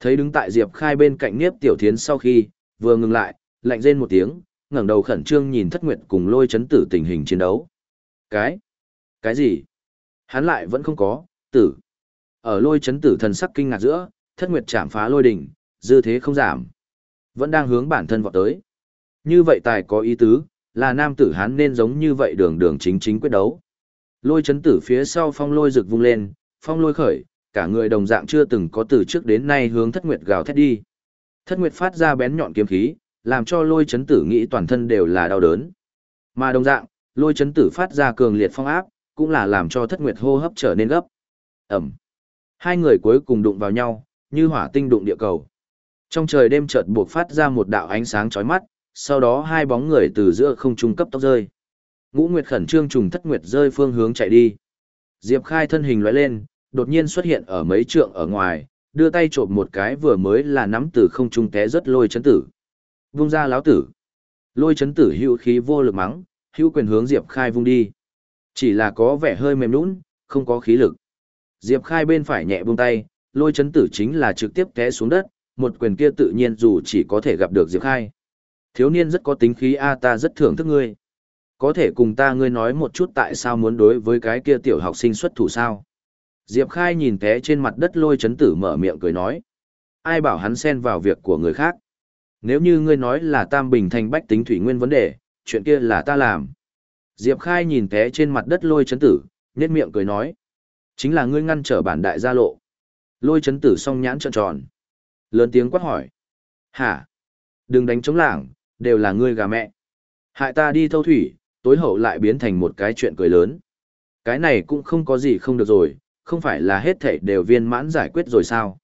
Thấy đứng tại Diệp Khai bên cạnh Niếp Tiểu Thiến sau khi, vừa ngừng lại, lạnh rên một tiếng, ngẩng đầu khẩn trương nhìn Thất Nguyệt cùng lôi chấn tử tình hình chiến đấu. Cái? Cái gì? Hắn lại vẫn không có, tử. Ở lôi chấn tử thần sắc kinh ngạc giữa, Thất Nguyệt chạm phá lôi đỉnh, dư thế không giảm. Vẫn đang hướng bản thân vọt tới. Như vậy tài có ý tứ, là nam tử hán nên giống như vậy đường đường chính chính quyết đấu. Lôi chấn tử phía sau phong lôi rực vung lên, phong lôi khởi, cả người đồng dạng chưa từng có từ trước đến nay hướng thất nguyệt gào thét đi. Thất nguyệt phát ra bén nhọn kiếm khí, làm cho lôi chấn tử nghĩ toàn thân đều là đau đớn. Mà đồng dạng, lôi chấn tử phát ra cường liệt phong áp, cũng là làm cho thất nguyệt hô hấp trở nên gấp. Ẩm. Hai người cuối cùng đụng vào nhau, như hỏa tinh đụng địa cầu. Trong trời đêm chợt buộc phát ra một đạo ánh sáng chói mắt, sau đó hai bóng người từ giữa không trung cấp tốc rơi. Ngũ Nguyệt khẩn trương trùng thất nguyệt rơi phương hướng chạy đi. Diệp Khai thân hình lóe lên, đột nhiên xuất hiện ở mấy trượng ở ngoài, đưa tay trộm một cái vừa mới là nắm từ không trung té rất lôi chấn tử. Vung ra láo tử. Lôi chấn tử hữu khí vô lực mắng, hữu quyền hướng Diệp Khai vung đi. Chỉ là có vẻ hơi mềm lún, không có khí lực. Diệp Khai bên phải nhẹ buông tay, lôi chấn tử chính là trực tiếp té xuống đất, một quyền kia tự nhiên dù chỉ có thể gặp được Diệp Khai. Thiếu niên rất có tính khí a ta rất thưởng thức ngươi. Có thể cùng ta ngươi nói một chút tại sao muốn đối với cái kia tiểu học sinh xuất thủ sao? Diệp Khai nhìn té trên mặt đất lôi chấn tử mở miệng cười nói. Ai bảo hắn xen vào việc của người khác? Nếu như ngươi nói là tam bình thành bách tính thủy nguyên vấn đề, chuyện kia là ta làm. Diệp Khai nhìn té trên mặt đất lôi chấn tử, nhét miệng cười nói. Chính là ngươi ngăn trở bản đại gia lộ. Lôi chấn tử song nhãn trợn tròn. Lớn tiếng quát hỏi. Hả? Đừng đánh chống lảng, đều là ngươi gà mẹ. Hại ta đi thâu thủy, tối hậu lại biến thành một cái chuyện cười lớn. Cái này cũng không có gì không được rồi, không phải là hết thảy đều viên mãn giải quyết rồi sao?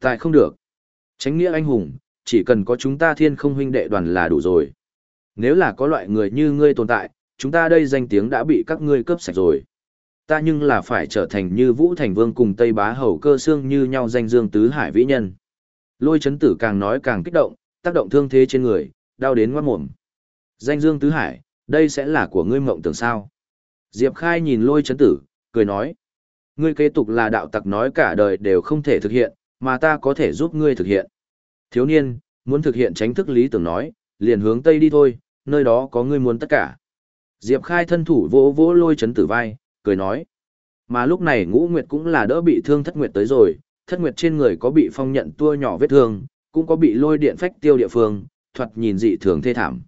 Tại không được. Tránh nghĩa anh hùng, chỉ cần có chúng ta thiên không huynh đệ đoàn là đủ rồi. Nếu là có loại người như ngươi tồn tại, chúng ta đây danh tiếng đã bị các ngươi cướp sạch rồi. Ta nhưng là phải trở thành như Vũ Thành Vương cùng Tây Bá Hầu cơ xương như nhau danh dương tứ hải vĩ nhân. Lôi chấn tử càng nói càng kích động, tác động thương thế trên người, đau đến ngoát mồm. Danh dương tứ hải, đây sẽ là của ngươi mộng tưởng sao. Diệp Khai nhìn lôi chấn tử, cười nói. Ngươi kế tục là đạo tặc nói cả đời đều không thể thực hiện, mà ta có thể giúp ngươi thực hiện. Thiếu niên, muốn thực hiện tránh thức lý tưởng nói, liền hướng Tây đi thôi, nơi đó có ngươi muốn tất cả. Diệp Khai thân thủ vỗ vỗ lôi chấn tử vai, cười nói. Mà lúc này ngũ nguyệt cũng là đỡ bị thương thất nguyệt tới rồi, thất nguyệt trên người có bị phong nhận tua nhỏ vết thương, cũng có bị lôi điện phách tiêu địa phương, thoạt nhìn dị thường thê thảm.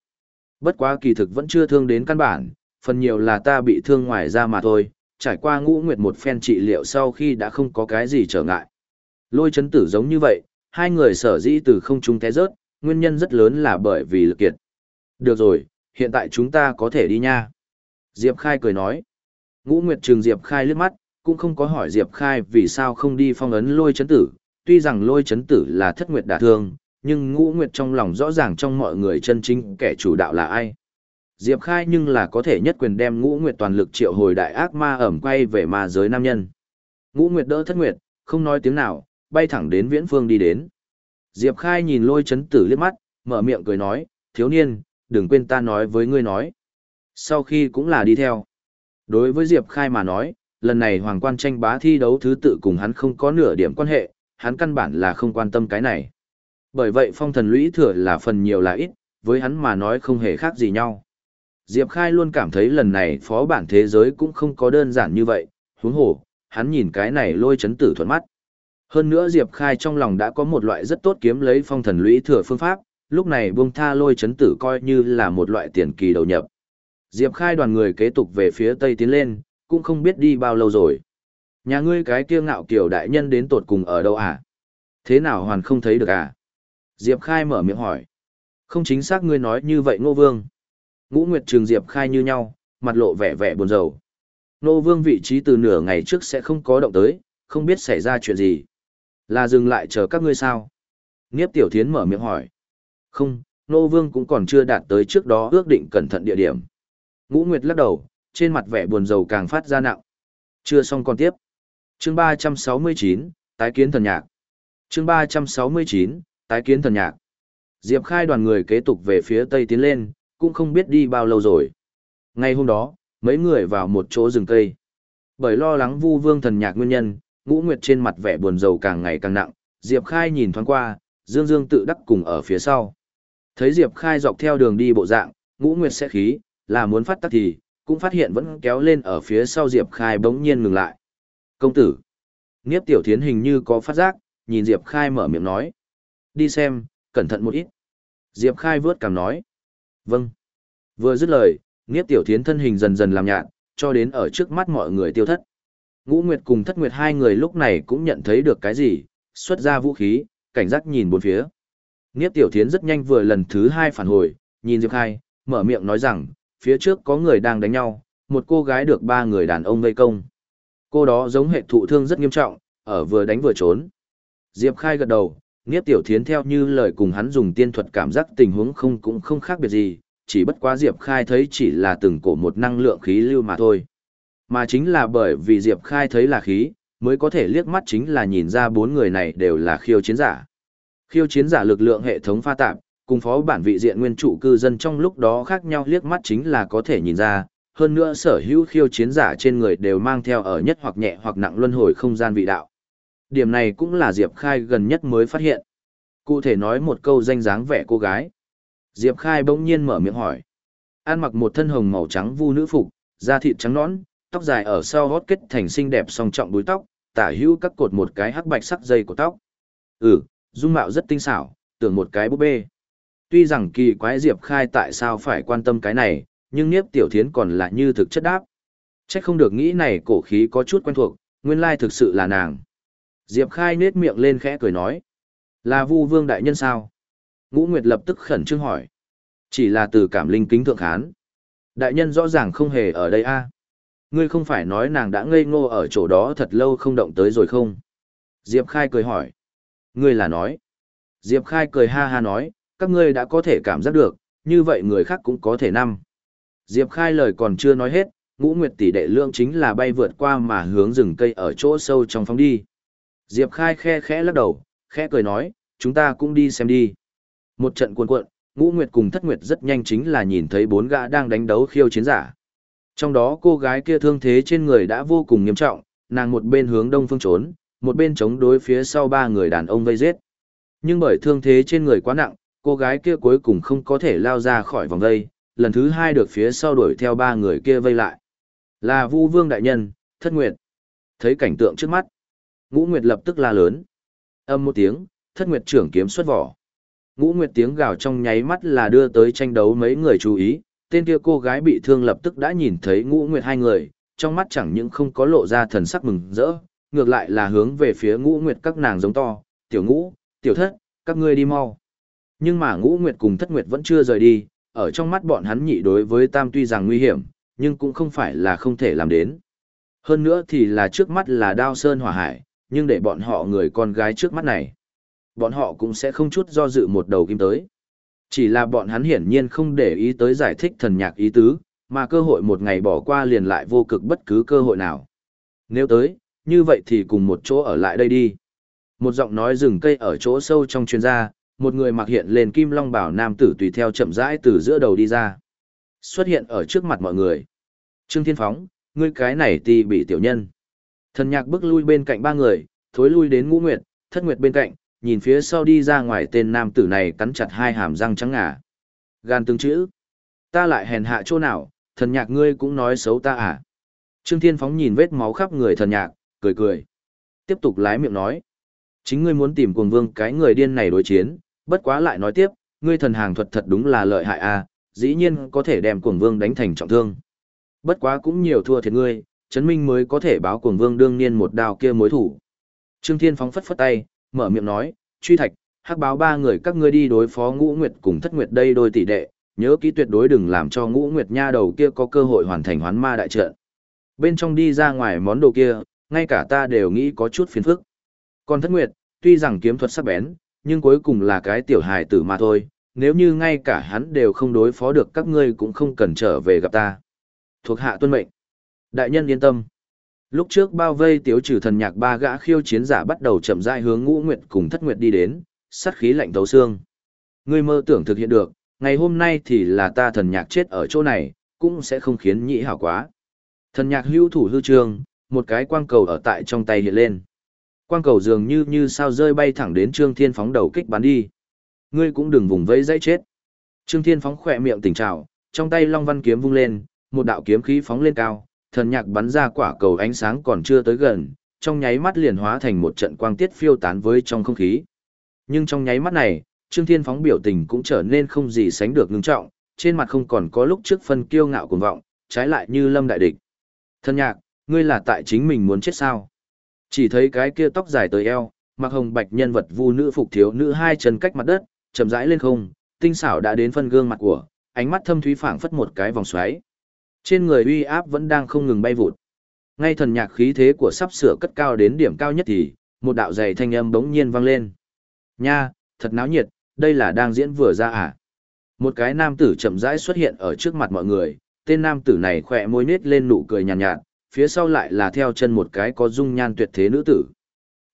Bất quá kỳ thực vẫn chưa thương đến căn bản, phần nhiều là ta bị thương ngoài ra mà thôi, trải qua ngũ nguyệt một phen trị liệu sau khi đã không có cái gì trở ngại. Lôi chấn tử giống như vậy, hai người sở dĩ từ không trung té rớt, nguyên nhân rất lớn là bởi vì lực kiệt. Được rồi, hiện tại chúng ta có thể đi nha. Diệp Khai cười nói. Ngũ Nguyệt Trường Diệp Khai liếc mắt, cũng không có hỏi Diệp Khai vì sao không đi phong ấn lôi chấn tử. Tuy rằng lôi chấn tử là thất nguyệt đả thương, nhưng Ngũ Nguyệt trong lòng rõ ràng trong mọi người chân chính kẻ chủ đạo là ai. Diệp Khai nhưng là có thể nhất quyền đem Ngũ Nguyệt toàn lực triệu hồi đại ác ma ẩm quay về ma giới nam nhân. Ngũ Nguyệt đỡ thất nguyệt, không nói tiếng nào, bay thẳng đến viễn phương đi đến. Diệp Khai nhìn lôi chấn tử liếc mắt, mở miệng cười nói, thiếu niên, đừng quên ta nói với ngươi nói. Sau khi cũng là đi theo. Đối với Diệp Khai mà nói, lần này hoàng quan tranh bá thi đấu thứ tự cùng hắn không có nửa điểm quan hệ, hắn căn bản là không quan tâm cái này. Bởi vậy phong thần lũy thừa là phần nhiều là ít, với hắn mà nói không hề khác gì nhau. Diệp Khai luôn cảm thấy lần này phó bản thế giới cũng không có đơn giản như vậy, huống hồ, hắn nhìn cái này lôi chấn tử thuận mắt. Hơn nữa Diệp Khai trong lòng đã có một loại rất tốt kiếm lấy phong thần lũy thừa phương pháp, lúc này buông tha lôi chấn tử coi như là một loại tiền kỳ đầu nhập. Diệp Khai đoàn người kế tục về phía tây tiến lên, cũng không biết đi bao lâu rồi. Nhà ngươi cái kia ngạo kiểu đại nhân đến tột cùng ở đâu à? Thế nào hoàn không thấy được à? Diệp Khai mở miệng hỏi. Không chính xác ngươi nói như vậy Ngô Vương. Ngũ Nguyệt Trường Diệp Khai như nhau, mặt lộ vẻ vẻ buồn rầu. Ngô Vương vị trí từ nửa ngày trước sẽ không có động tới, không biết xảy ra chuyện gì. Là dừng lại chờ các ngươi sao? Niếp Tiểu Thiến mở miệng hỏi. Không, Nô Vương cũng còn chưa đạt tới trước đó ước định cẩn thận địa điểm. Ngũ Nguyệt lắc đầu, trên mặt vẻ buồn rầu càng phát ra nặng. Chưa xong còn tiếp. Chương 369, tái kiến thần nhạc. Chương 369, tái kiến thần nhạc. Diệp Khai đoàn người kế tục về phía tây tiến lên, cũng không biết đi bao lâu rồi. Ngay hôm đó, mấy người vào một chỗ rừng cây. Bởi lo lắng Vu Vương thần nhạc nguyên nhân, Ngũ Nguyệt trên mặt vẻ buồn rầu càng ngày càng nặng, Diệp Khai nhìn thoáng qua, Dương Dương tự đắc cùng ở phía sau. Thấy Diệp Khai dọc theo đường đi bộ dạng, Ngũ Nguyệt sẽ khí, là muốn phát tắc thì, cũng phát hiện vẫn kéo lên ở phía sau Diệp Khai bỗng nhiên ngừng lại. Công tử! Niếp tiểu thiến hình như có phát giác, nhìn Diệp Khai mở miệng nói. Đi xem, cẩn thận một ít. Diệp Khai vớt cảm nói. Vâng. Vừa dứt lời, Niếp tiểu thiến thân hình dần dần làm nhạt, cho đến ở trước mắt mọi người tiêu thất. Ngũ Nguyệt cùng Thất Nguyệt hai người lúc này cũng nhận thấy được cái gì, xuất ra vũ khí, cảnh giác nhìn bốn phía. Niếp Tiểu Thiến rất nhanh vừa lần thứ hai phản hồi, nhìn Diệp Khai, mở miệng nói rằng, phía trước có người đang đánh nhau, một cô gái được ba người đàn ông vây công. Cô đó giống hệ thụ thương rất nghiêm trọng, ở vừa đánh vừa trốn. Diệp Khai gật đầu, Niếp Tiểu Thiến theo như lời cùng hắn dùng tiên thuật cảm giác tình huống không cũng không khác biệt gì, chỉ bất quá Diệp Khai thấy chỉ là từng cổ một năng lượng khí lưu mà thôi. Mà chính là bởi vì Diệp Khai thấy là khí, mới có thể liếc mắt chính là nhìn ra bốn người này đều là khiêu chiến giả. Khiêu chiến giả lực lượng hệ thống pha tạp, cùng phó bản vị diện nguyên chủ cư dân trong lúc đó khác nhau liếc mắt chính là có thể nhìn ra, hơn nữa sở hữu khiêu chiến giả trên người đều mang theo ở nhất hoặc nhẹ hoặc nặng luân hồi không gian vị đạo. Điểm này cũng là Diệp Khai gần nhất mới phát hiện. Cụ thể nói một câu danh dáng vẻ cô gái. Diệp Khai bỗng nhiên mở miệng hỏi. An mặc một thân hồng màu trắng vu nữ phục, da thịt trắng nõn, tóc dài ở sau hót kết thành xinh đẹp song trọng đuôi tóc, tả hữu các cột một cái hắc bạch sắc dây của tóc. Ừ, dung mạo rất tinh xảo, tưởng một cái búp bê. Tuy rằng kỳ quái Diệp Khai tại sao phải quan tâm cái này, nhưng Niếp Tiểu Thiến còn là như thực chất đáp. Chắc không được nghĩ này cổ khí có chút quen thuộc, nguyên lai thực sự là nàng. Diệp Khai nết miệng lên khẽ cười nói. Là Vu Vương Đại Nhân sao? Ngũ Nguyệt lập tức khẩn trương hỏi. Chỉ là từ cảm linh kính thượng khán. Đại nhân rõ ràng không hề ở đây a. Ngươi không phải nói nàng đã ngây ngô ở chỗ đó thật lâu không động tới rồi không? Diệp Khai cười hỏi. Ngươi là nói. Diệp Khai cười ha ha nói, các ngươi đã có thể cảm giác được, như vậy người khác cũng có thể năm. Diệp Khai lời còn chưa nói hết, ngũ nguyệt tỷ đệ lượng chính là bay vượt qua mà hướng rừng cây ở chỗ sâu trong phóng đi. Diệp Khai khe khẽ lắc đầu, khẽ cười nói, chúng ta cũng đi xem đi. Một trận cuồn cuộn, ngũ nguyệt cùng thất nguyệt rất nhanh chính là nhìn thấy bốn gã đang đánh đấu khiêu chiến giả. Trong đó cô gái kia thương thế trên người đã vô cùng nghiêm trọng, nàng một bên hướng đông phương trốn, một bên chống đối phía sau ba người đàn ông vây giết. Nhưng bởi thương thế trên người quá nặng, cô gái kia cuối cùng không có thể lao ra khỏi vòng vây, lần thứ hai được phía sau đuổi theo ba người kia vây lại. Là Vu Vương đại nhân, Thất Nguyệt. Thấy cảnh tượng trước mắt, Ngũ Nguyệt lập tức la lớn. Âm một tiếng, Thất Nguyệt trưởng kiếm xuất vỏ. Ngũ Nguyệt tiếng gào trong nháy mắt là đưa tới tranh đấu mấy người chú ý, tên kia cô gái bị thương lập tức đã nhìn thấy Ngũ Nguyệt hai người, trong mắt chẳng những không có lộ ra thần sắc mừng rỡ, ngược lại là hướng về phía Ngũ Nguyệt các nàng giống to, "Tiểu Ngũ, tiểu Thất, các ngươi đi mau." Nhưng mà Ngũ Nguyệt cùng Thất Nguyệt vẫn chưa rời đi, ở trong mắt bọn hắn nhị đối với Tam tuy rằng nguy hiểm, nhưng cũng không phải là không thể làm đến. Hơn nữa thì là trước mắt là đao sơn hỏa hải, nhưng để bọn họ người con gái trước mắt này, bọn họ cũng sẽ không chút do dự một đầu kim tới. Chỉ là bọn hắn hiển nhiên không để ý tới giải thích thần nhạc ý tứ, mà cơ hội một ngày bỏ qua liền lại vô cực bất cứ cơ hội nào. Nếu tới, như vậy thì cùng một chỗ ở lại đây đi. Một giọng nói rừng cây ở chỗ sâu trong chuyên gia, một người mặc hiện lên kim long bảo nam tử tùy theo chậm rãi từ giữa đầu đi ra. Xuất hiện ở trước mặt mọi người. Trương Thiên Phóng, ngươi cái này tì bị tiểu nhân. Thần nhạc bước lui bên cạnh ba người, thối lui đến ngũ nguyệt, thất nguyệt bên cạnh, nhìn phía sau đi ra ngoài tên nam tử này cắn chặt hai hàm răng trắng ngà. Gan từng chữ. Ta lại hèn hạ chỗ nào, thần nhạc ngươi cũng nói xấu ta à. Trương Thiên Phóng nhìn vết máu khắp người thần nhạc, cười cười. Tiếp tục lái miệng nói. Chính ngươi muốn tìm cuồng vương cái người điên này đối chiến, bất quá lại nói tiếp, ngươi thần hàng thuật thật đúng là lợi hại à, dĩ nhiên có thể đem cuồng vương đánh thành trọng thương. Bất quá cũng nhiều thua thiệt ngươi, chấn minh mới có thể báo cuồng vương đương niên một đao kia mối thủ. Trương Thiên phóng phất phất tay, mở miệng nói, truy thạch, hắc báo ba người các ngươi đi đối phó ngũ nguyệt cùng thất nguyệt đây đôi tỷ đệ, nhớ kỹ tuyệt đối đừng làm cho ngũ nguyệt nha đầu kia có cơ hội hoàn thành hoán ma đại trận. Bên trong đi ra ngoài món đồ kia, ngay cả ta đều nghĩ có chút phiền phức. Còn thất nguyệt, tuy rằng kiếm thuật sắc bén, nhưng cuối cùng là cái tiểu hài tử mà thôi, nếu như ngay cả hắn đều không đối phó được các ngươi cũng không cần trở về gặp ta. Thuộc hạ tuân mệnh. Đại nhân yên tâm. Lúc trước bao vây tiếu trừ thần nhạc ba gã khiêu chiến giả bắt đầu chậm rãi hướng ngũ nguyệt cùng thất nguyệt đi đến, sát khí lạnh tấu xương. Ngươi mơ tưởng thực hiện được, ngày hôm nay thì là ta thần nhạc chết ở chỗ này, cũng sẽ không khiến nhị hảo quá. Thần nhạc hưu thủ hư trường một cái quang cầu ở tại trong tay hiện lên. Quang cầu dường như như sao rơi bay thẳng đến Trương Thiên phóng đầu kích bắn đi. Ngươi cũng đừng vùng vẫy dãy chết. Trương Thiên phóng khỏe miệng tỉnh trào, trong tay Long Văn kiếm vung lên, một đạo kiếm khí phóng lên cao, thần nhạc bắn ra quả cầu ánh sáng còn chưa tới gần, trong nháy mắt liền hóa thành một trận quang tiết phiêu tán với trong không khí. Nhưng trong nháy mắt này, Trương Thiên phóng biểu tình cũng trở nên không gì sánh được ngưng trọng, trên mặt không còn có lúc trước phân kiêu ngạo cuồng vọng, trái lại như lâm đại địch. Thần nhạc, ngươi là tại chính mình muốn chết sao? Chỉ thấy cái kia tóc dài tới eo, mặc hồng bạch nhân vật vu nữ phục thiếu nữ hai chân cách mặt đất, chậm rãi lên không, tinh xảo đã đến phân gương mặt của, ánh mắt thâm thúy phảng phất một cái vòng xoáy. Trên người uy áp vẫn đang không ngừng bay vụt. Ngay thần nhạc khí thế của sắp sửa cất cao đến điểm cao nhất thì, một đạo dày thanh âm bỗng nhiên vang lên. Nha, thật náo nhiệt, đây là đang diễn vừa ra à? Một cái nam tử chậm rãi xuất hiện ở trước mặt mọi người, tên nam tử này khỏe môi nết lên nụ cười nhàn nhạt, nhạt, phía sau lại là theo chân một cái có dung nhan tuyệt thế nữ tử.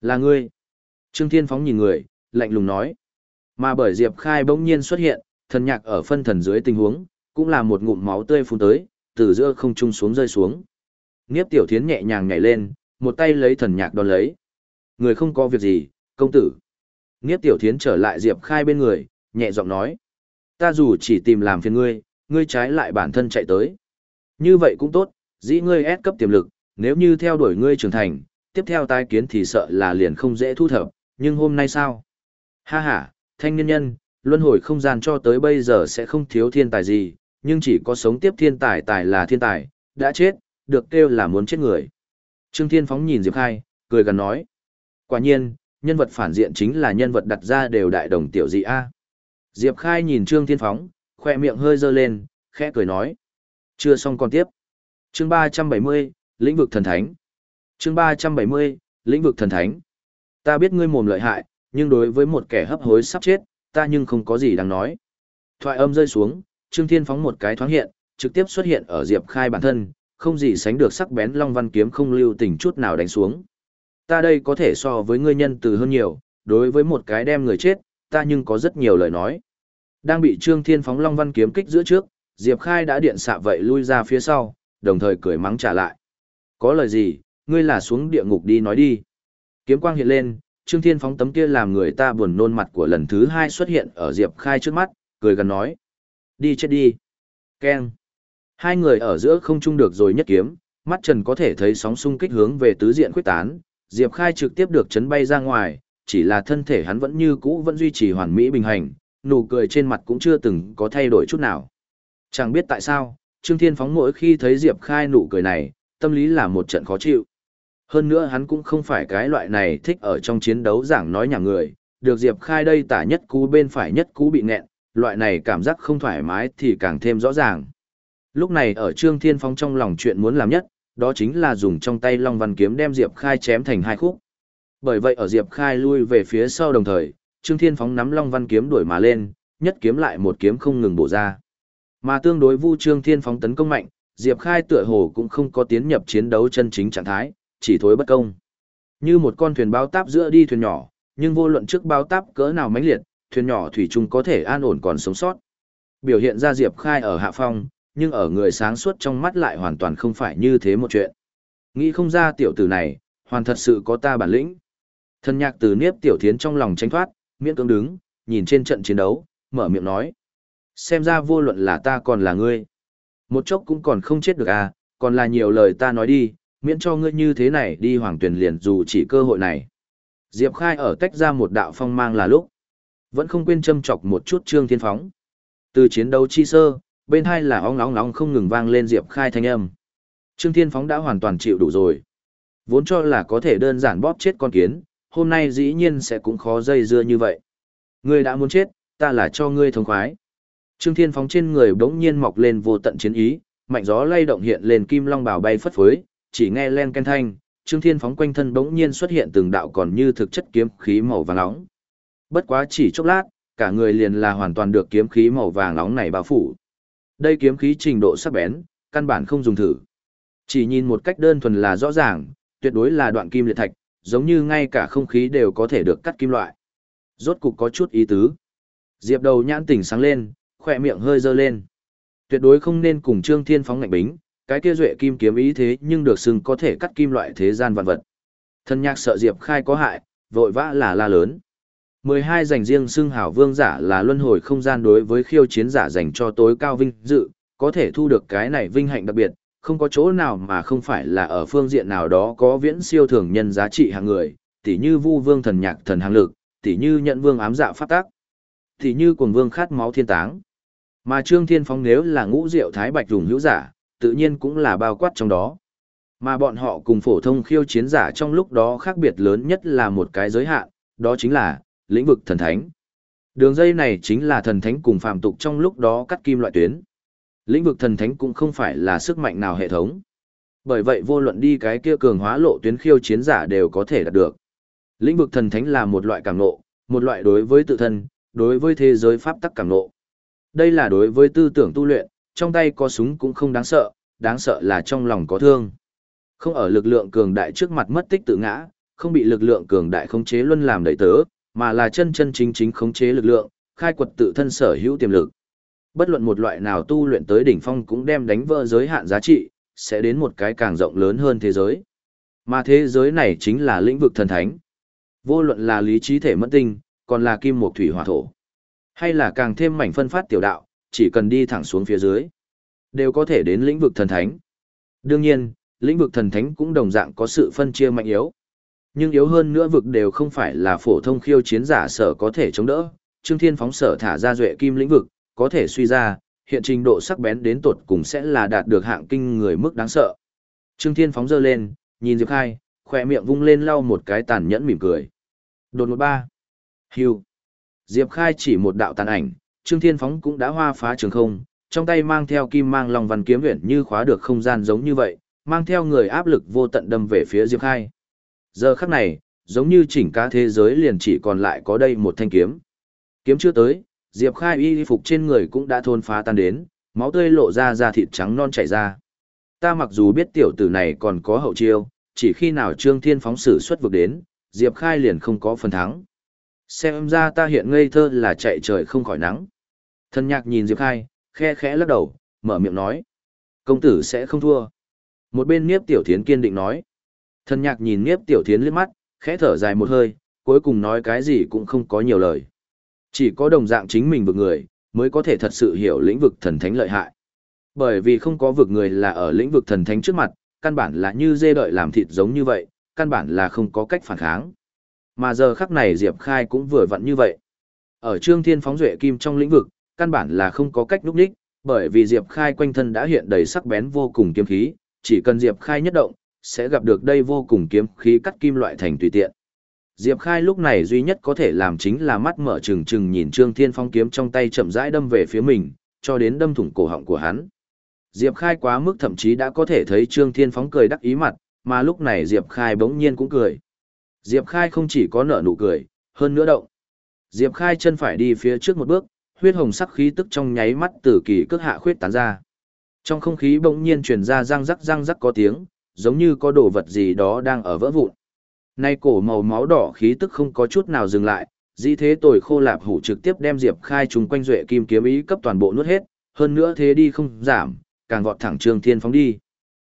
Là ngươi. Trương Thiên Phóng nhìn người, lạnh lùng nói. Mà bởi Diệp Khai bỗng nhiên xuất hiện, thần nhạc ở phân thần dưới tình huống, cũng là một ngụm máu tươi phun tới, từ giữa không trung xuống rơi xuống. Niếp tiểu thiến nhẹ nhàng nhảy lên, một tay lấy thần nhạc đón lấy. Người không có việc gì, công tử. Niếp tiểu thiến trở lại Diệp Khai bên người, nhẹ giọng nói. Ta dù chỉ tìm làm phiền ngươi, ngươi trái lại bản thân chạy tới. Như vậy cũng tốt, dĩ ngươi ép cấp tiềm lực, nếu như theo đuổi ngươi trưởng thành, tiếp theo tai kiến thì sợ là liền không dễ thu thập, nhưng hôm nay sao? Ha ha, thanh niên nhân, luân hồi không gian cho tới bây giờ sẽ không thiếu thiên tài gì, nhưng chỉ có sống tiếp thiên tài tài là thiên tài, đã chết, được kêu là muốn chết người. Trương Thiên Phóng nhìn Diệp Khai, cười gần nói. Quả nhiên, nhân vật phản diện chính là nhân vật đặt ra đều đại đồng tiểu dị A. Diệp Khai nhìn Trương Thiên Phóng, khoe miệng hơi dơ lên, khẽ cười nói. Chưa xong còn tiếp. Chương 370, lĩnh vực thần thánh. Chương 370, lĩnh vực thần thánh. Ta biết ngươi mồm lợi hại, nhưng đối với một kẻ hấp hối sắp chết, ta nhưng không có gì đáng nói. Thoại âm rơi xuống, Trương Thiên phóng một cái thoáng hiện, trực tiếp xuất hiện ở Diệp Khai bản thân, không gì sánh được sắc bén Long Văn kiếm không lưu tình chút nào đánh xuống. Ta đây có thể so với ngươi nhân từ hơn nhiều, đối với một cái đem người chết, ta nhưng có rất nhiều lời nói. Đang bị Trương Thiên phóng Long Văn kiếm kích giữa trước, Diệp Khai đã điện xạ vậy lui ra phía sau, đồng thời cười mắng trả lại. Có lời gì, ngươi là xuống địa ngục đi nói đi. Kiếm quang hiện lên, Trương Thiên phóng tấm kia làm người ta buồn nôn mặt của lần thứ hai xuất hiện ở Diệp Khai trước mắt, cười gần nói. Đi chết đi. Ken. Hai người ở giữa không chung được rồi nhất kiếm, mắt trần có thể thấy sóng xung kích hướng về tứ diện khuyết tán, Diệp Khai trực tiếp được chấn bay ra ngoài, chỉ là thân thể hắn vẫn như cũ vẫn duy trì hoàn mỹ bình hành, nụ cười trên mặt cũng chưa từng có thay đổi chút nào. Chẳng biết tại sao, Trương Thiên Phóng mỗi khi thấy Diệp Khai nụ cười này, tâm lý là một trận khó chịu. Hơn nữa hắn cũng không phải cái loại này thích ở trong chiến đấu giảng nói nhà người, được Diệp Khai đây tả nhất cú bên phải nhất cú bị nghẹn, loại này cảm giác không thoải mái thì càng thêm rõ ràng. Lúc này ở Trương Thiên Phong trong lòng chuyện muốn làm nhất, đó chính là dùng trong tay Long Văn Kiếm đem Diệp Khai chém thành hai khúc. Bởi vậy ở Diệp Khai lui về phía sau đồng thời, Trương Thiên Phong nắm Long Văn Kiếm đuổi mà lên, nhất kiếm lại một kiếm không ngừng bổ ra. Mà tương đối Vu Trương Thiên phóng tấn công mạnh, Diệp Khai tựa hồ cũng không có tiến nhập chiến đấu chân chính trạng thái, chỉ thối bất công. Như một con thuyền bao táp giữa đi thuyền nhỏ, nhưng vô luận trước bao táp cỡ nào mãnh liệt, thuyền nhỏ thủy chung có thể an ổn còn sống sót. Biểu hiện ra Diệp Khai ở hạ phong, nhưng ở người sáng suốt trong mắt lại hoàn toàn không phải như thế một chuyện. Nghĩ không ra tiểu tử này, hoàn thật sự có ta bản lĩnh. Thân nhạc từ niếp tiểu thiến trong lòng tranh thoát, miễn cưỡng đứng, nhìn trên trận chiến đấu, mở miệng nói. Xem ra vô luận là ta còn là ngươi. Một chốc cũng còn không chết được à, còn là nhiều lời ta nói đi, miễn cho ngươi như thế này đi hoàng tuyển liền dù chỉ cơ hội này. Diệp Khai ở tách ra một đạo phong mang là lúc. Vẫn không quên châm chọc một chút Trương Thiên Phóng. Từ chiến đấu chi sơ, bên hai là ong nóng nóng không ngừng vang lên Diệp Khai thanh âm. Trương Thiên Phóng đã hoàn toàn chịu đủ rồi. Vốn cho là có thể đơn giản bóp chết con kiến, hôm nay dĩ nhiên sẽ cũng khó dây dưa như vậy. Ngươi đã muốn chết, ta là cho ngươi thống khoái. Trương Thiên Phóng trên người bỗng nhiên mọc lên vô tận chiến ý, mạnh gió lay động hiện lên kim long bào bay phất phới, chỉ nghe len ken thanh, Trương Thiên Phóng quanh thân bỗng nhiên xuất hiện từng đạo còn như thực chất kiếm khí màu vàng nóng. Bất quá chỉ chốc lát, cả người liền là hoàn toàn được kiếm khí màu vàng nóng này bao phủ. Đây kiếm khí trình độ sắc bén, căn bản không dùng thử. Chỉ nhìn một cách đơn thuần là rõ ràng, tuyệt đối là đoạn kim liệt thạch, giống như ngay cả không khí đều có thể được cắt kim loại. Rốt cục có chút ý tứ. Diệp đầu nhãn tỉnh sáng lên, khỏe miệng hơi dơ lên. Tuyệt đối không nên cùng Trương Thiên phóng ngạnh bính, cái kia duệ kim kiếm ý thế nhưng được xưng có thể cắt kim loại thế gian vạn vật. Thân nhạc sợ Diệp khai có hại, vội vã là la lớn. 12 dành riêng xưng hảo vương giả là luân hồi không gian đối với khiêu chiến giả dành cho tối cao vinh dự, có thể thu được cái này vinh hạnh đặc biệt, không có chỗ nào mà không phải là ở phương diện nào đó có viễn siêu thường nhân giá trị hàng người, tỉ như vu vương thần nhạc thần hàng lực, tỉ như nhận vương ám dạ phát tác, tỉ như cuồng vương khát máu thiên táng. Mà Trương Thiên Phong nếu là ngũ diệu thái bạch rùng hữu giả, tự nhiên cũng là bao quát trong đó. Mà bọn họ cùng phổ thông khiêu chiến giả trong lúc đó khác biệt lớn nhất là một cái giới hạn, đó chính là lĩnh vực thần thánh. Đường dây này chính là thần thánh cùng phạm tục trong lúc đó cắt kim loại tuyến. Lĩnh vực thần thánh cũng không phải là sức mạnh nào hệ thống. Bởi vậy vô luận đi cái kia cường hóa lộ tuyến khiêu chiến giả đều có thể đạt được. Lĩnh vực thần thánh là một loại cảm nộ, một loại đối với tự thân, đối với thế giới pháp tắc cảm nộ. Đây là đối với tư tưởng tu luyện, trong tay có súng cũng không đáng sợ, đáng sợ là trong lòng có thương. Không ở lực lượng cường đại trước mặt mất tích tự ngã, không bị lực lượng cường đại khống chế luân làm đầy tớ, mà là chân chân chính chính khống chế lực lượng, khai quật tự thân sở hữu tiềm lực. Bất luận một loại nào tu luyện tới đỉnh phong cũng đem đánh vỡ giới hạn giá trị, sẽ đến một cái càng rộng lớn hơn thế giới. Mà thế giới này chính là lĩnh vực thần thánh. Vô luận là lý trí thể mất tinh, còn là kim mộc thủy hỏa thổ. Hay là càng thêm mảnh phân phát tiểu đạo, chỉ cần đi thẳng xuống phía dưới, đều có thể đến lĩnh vực thần thánh. Đương nhiên, lĩnh vực thần thánh cũng đồng dạng có sự phân chia mạnh yếu. Nhưng yếu hơn nữa vực đều không phải là phổ thông khiêu chiến giả sở có thể chống đỡ, Trương Thiên phóng sở thả ra duệ kim lĩnh vực, có thể suy ra, hiện trình độ sắc bén đến tột cùng sẽ là đạt được hạng kinh người mức đáng sợ. Trương Thiên phóng dơ lên, nhìn Diệp Khai, khỏe miệng vung lên lau một cái tàn nhẫn mỉm cười. Đột một ba. Hưu. Diệp Khai chỉ một đạo tàn ảnh, Trương Thiên Phóng cũng đã hoa phá trường không, trong tay mang theo kim mang long văn kiếm huyền như khóa được không gian giống như vậy, mang theo người áp lực vô tận đâm về phía Diệp Khai. Giờ khắc này, giống như chỉnh cả thế giới liền chỉ còn lại có đây một thanh kiếm. Kiếm chưa tới, Diệp Khai y phục trên người cũng đã thôn phá tan đến, máu tươi lộ ra da thịt trắng non chảy ra. Ta mặc dù biết tiểu tử này còn có hậu chiêu, chỉ khi nào Trương Thiên phóng sử xuất vực đến, Diệp Khai liền không có phần thắng. Xem ra ta hiện ngây thơ là chạy trời không khỏi nắng. Thân nhạc nhìn Diệp Khai, khe khẽ lắc đầu, mở miệng nói. Công tử sẽ không thua. Một bên Niếp Tiểu Thiến kiên định nói. Thân nhạc nhìn Niếp Tiểu Thiến liếc mắt, khẽ thở dài một hơi, cuối cùng nói cái gì cũng không có nhiều lời. Chỉ có đồng dạng chính mình vực người, mới có thể thật sự hiểu lĩnh vực thần thánh lợi hại. Bởi vì không có vực người là ở lĩnh vực thần thánh trước mặt, căn bản là như dê đợi làm thịt giống như vậy, căn bản là không có cách phản kháng. Mà giờ khắc này Diệp Khai cũng vừa vặn như vậy. Ở Trương Thiên phóng duệ kim trong lĩnh vực, căn bản là không có cách núp đích, bởi vì Diệp Khai quanh thân đã hiện đầy sắc bén vô cùng kiếm khí, chỉ cần Diệp Khai nhất động, sẽ gặp được đây vô cùng kiếm khí cắt kim loại thành tùy tiện. Diệp Khai lúc này duy nhất có thể làm chính là mắt mở trừng trừng nhìn Trương Thiên Phong kiếm trong tay chậm rãi đâm về phía mình, cho đến đâm thủng cổ họng của hắn. Diệp Khai quá mức thậm chí đã có thể thấy Trương Thiên Phong cười đắc ý mặt, mà lúc này Diệp Khai bỗng nhiên cũng cười. Diệp Khai không chỉ có nở nụ cười, hơn nữa động. Diệp Khai chân phải đi phía trước một bước, huyết hồng sắc khí tức trong nháy mắt từ kỳ cước hạ khuyết tán ra. Trong không khí bỗng nhiên truyền ra răng rắc răng rắc có tiếng, giống như có đồ vật gì đó đang ở vỡ vụn. Nay cổ màu máu đỏ khí tức không có chút nào dừng lại, dĩ thế tồi khô lạp hủ trực tiếp đem Diệp Khai trùng quanh duệ kim kiếm ý cấp toàn bộ nuốt hết, hơn nữa thế đi không giảm, càng vọt thẳng Trương Thiên phóng đi.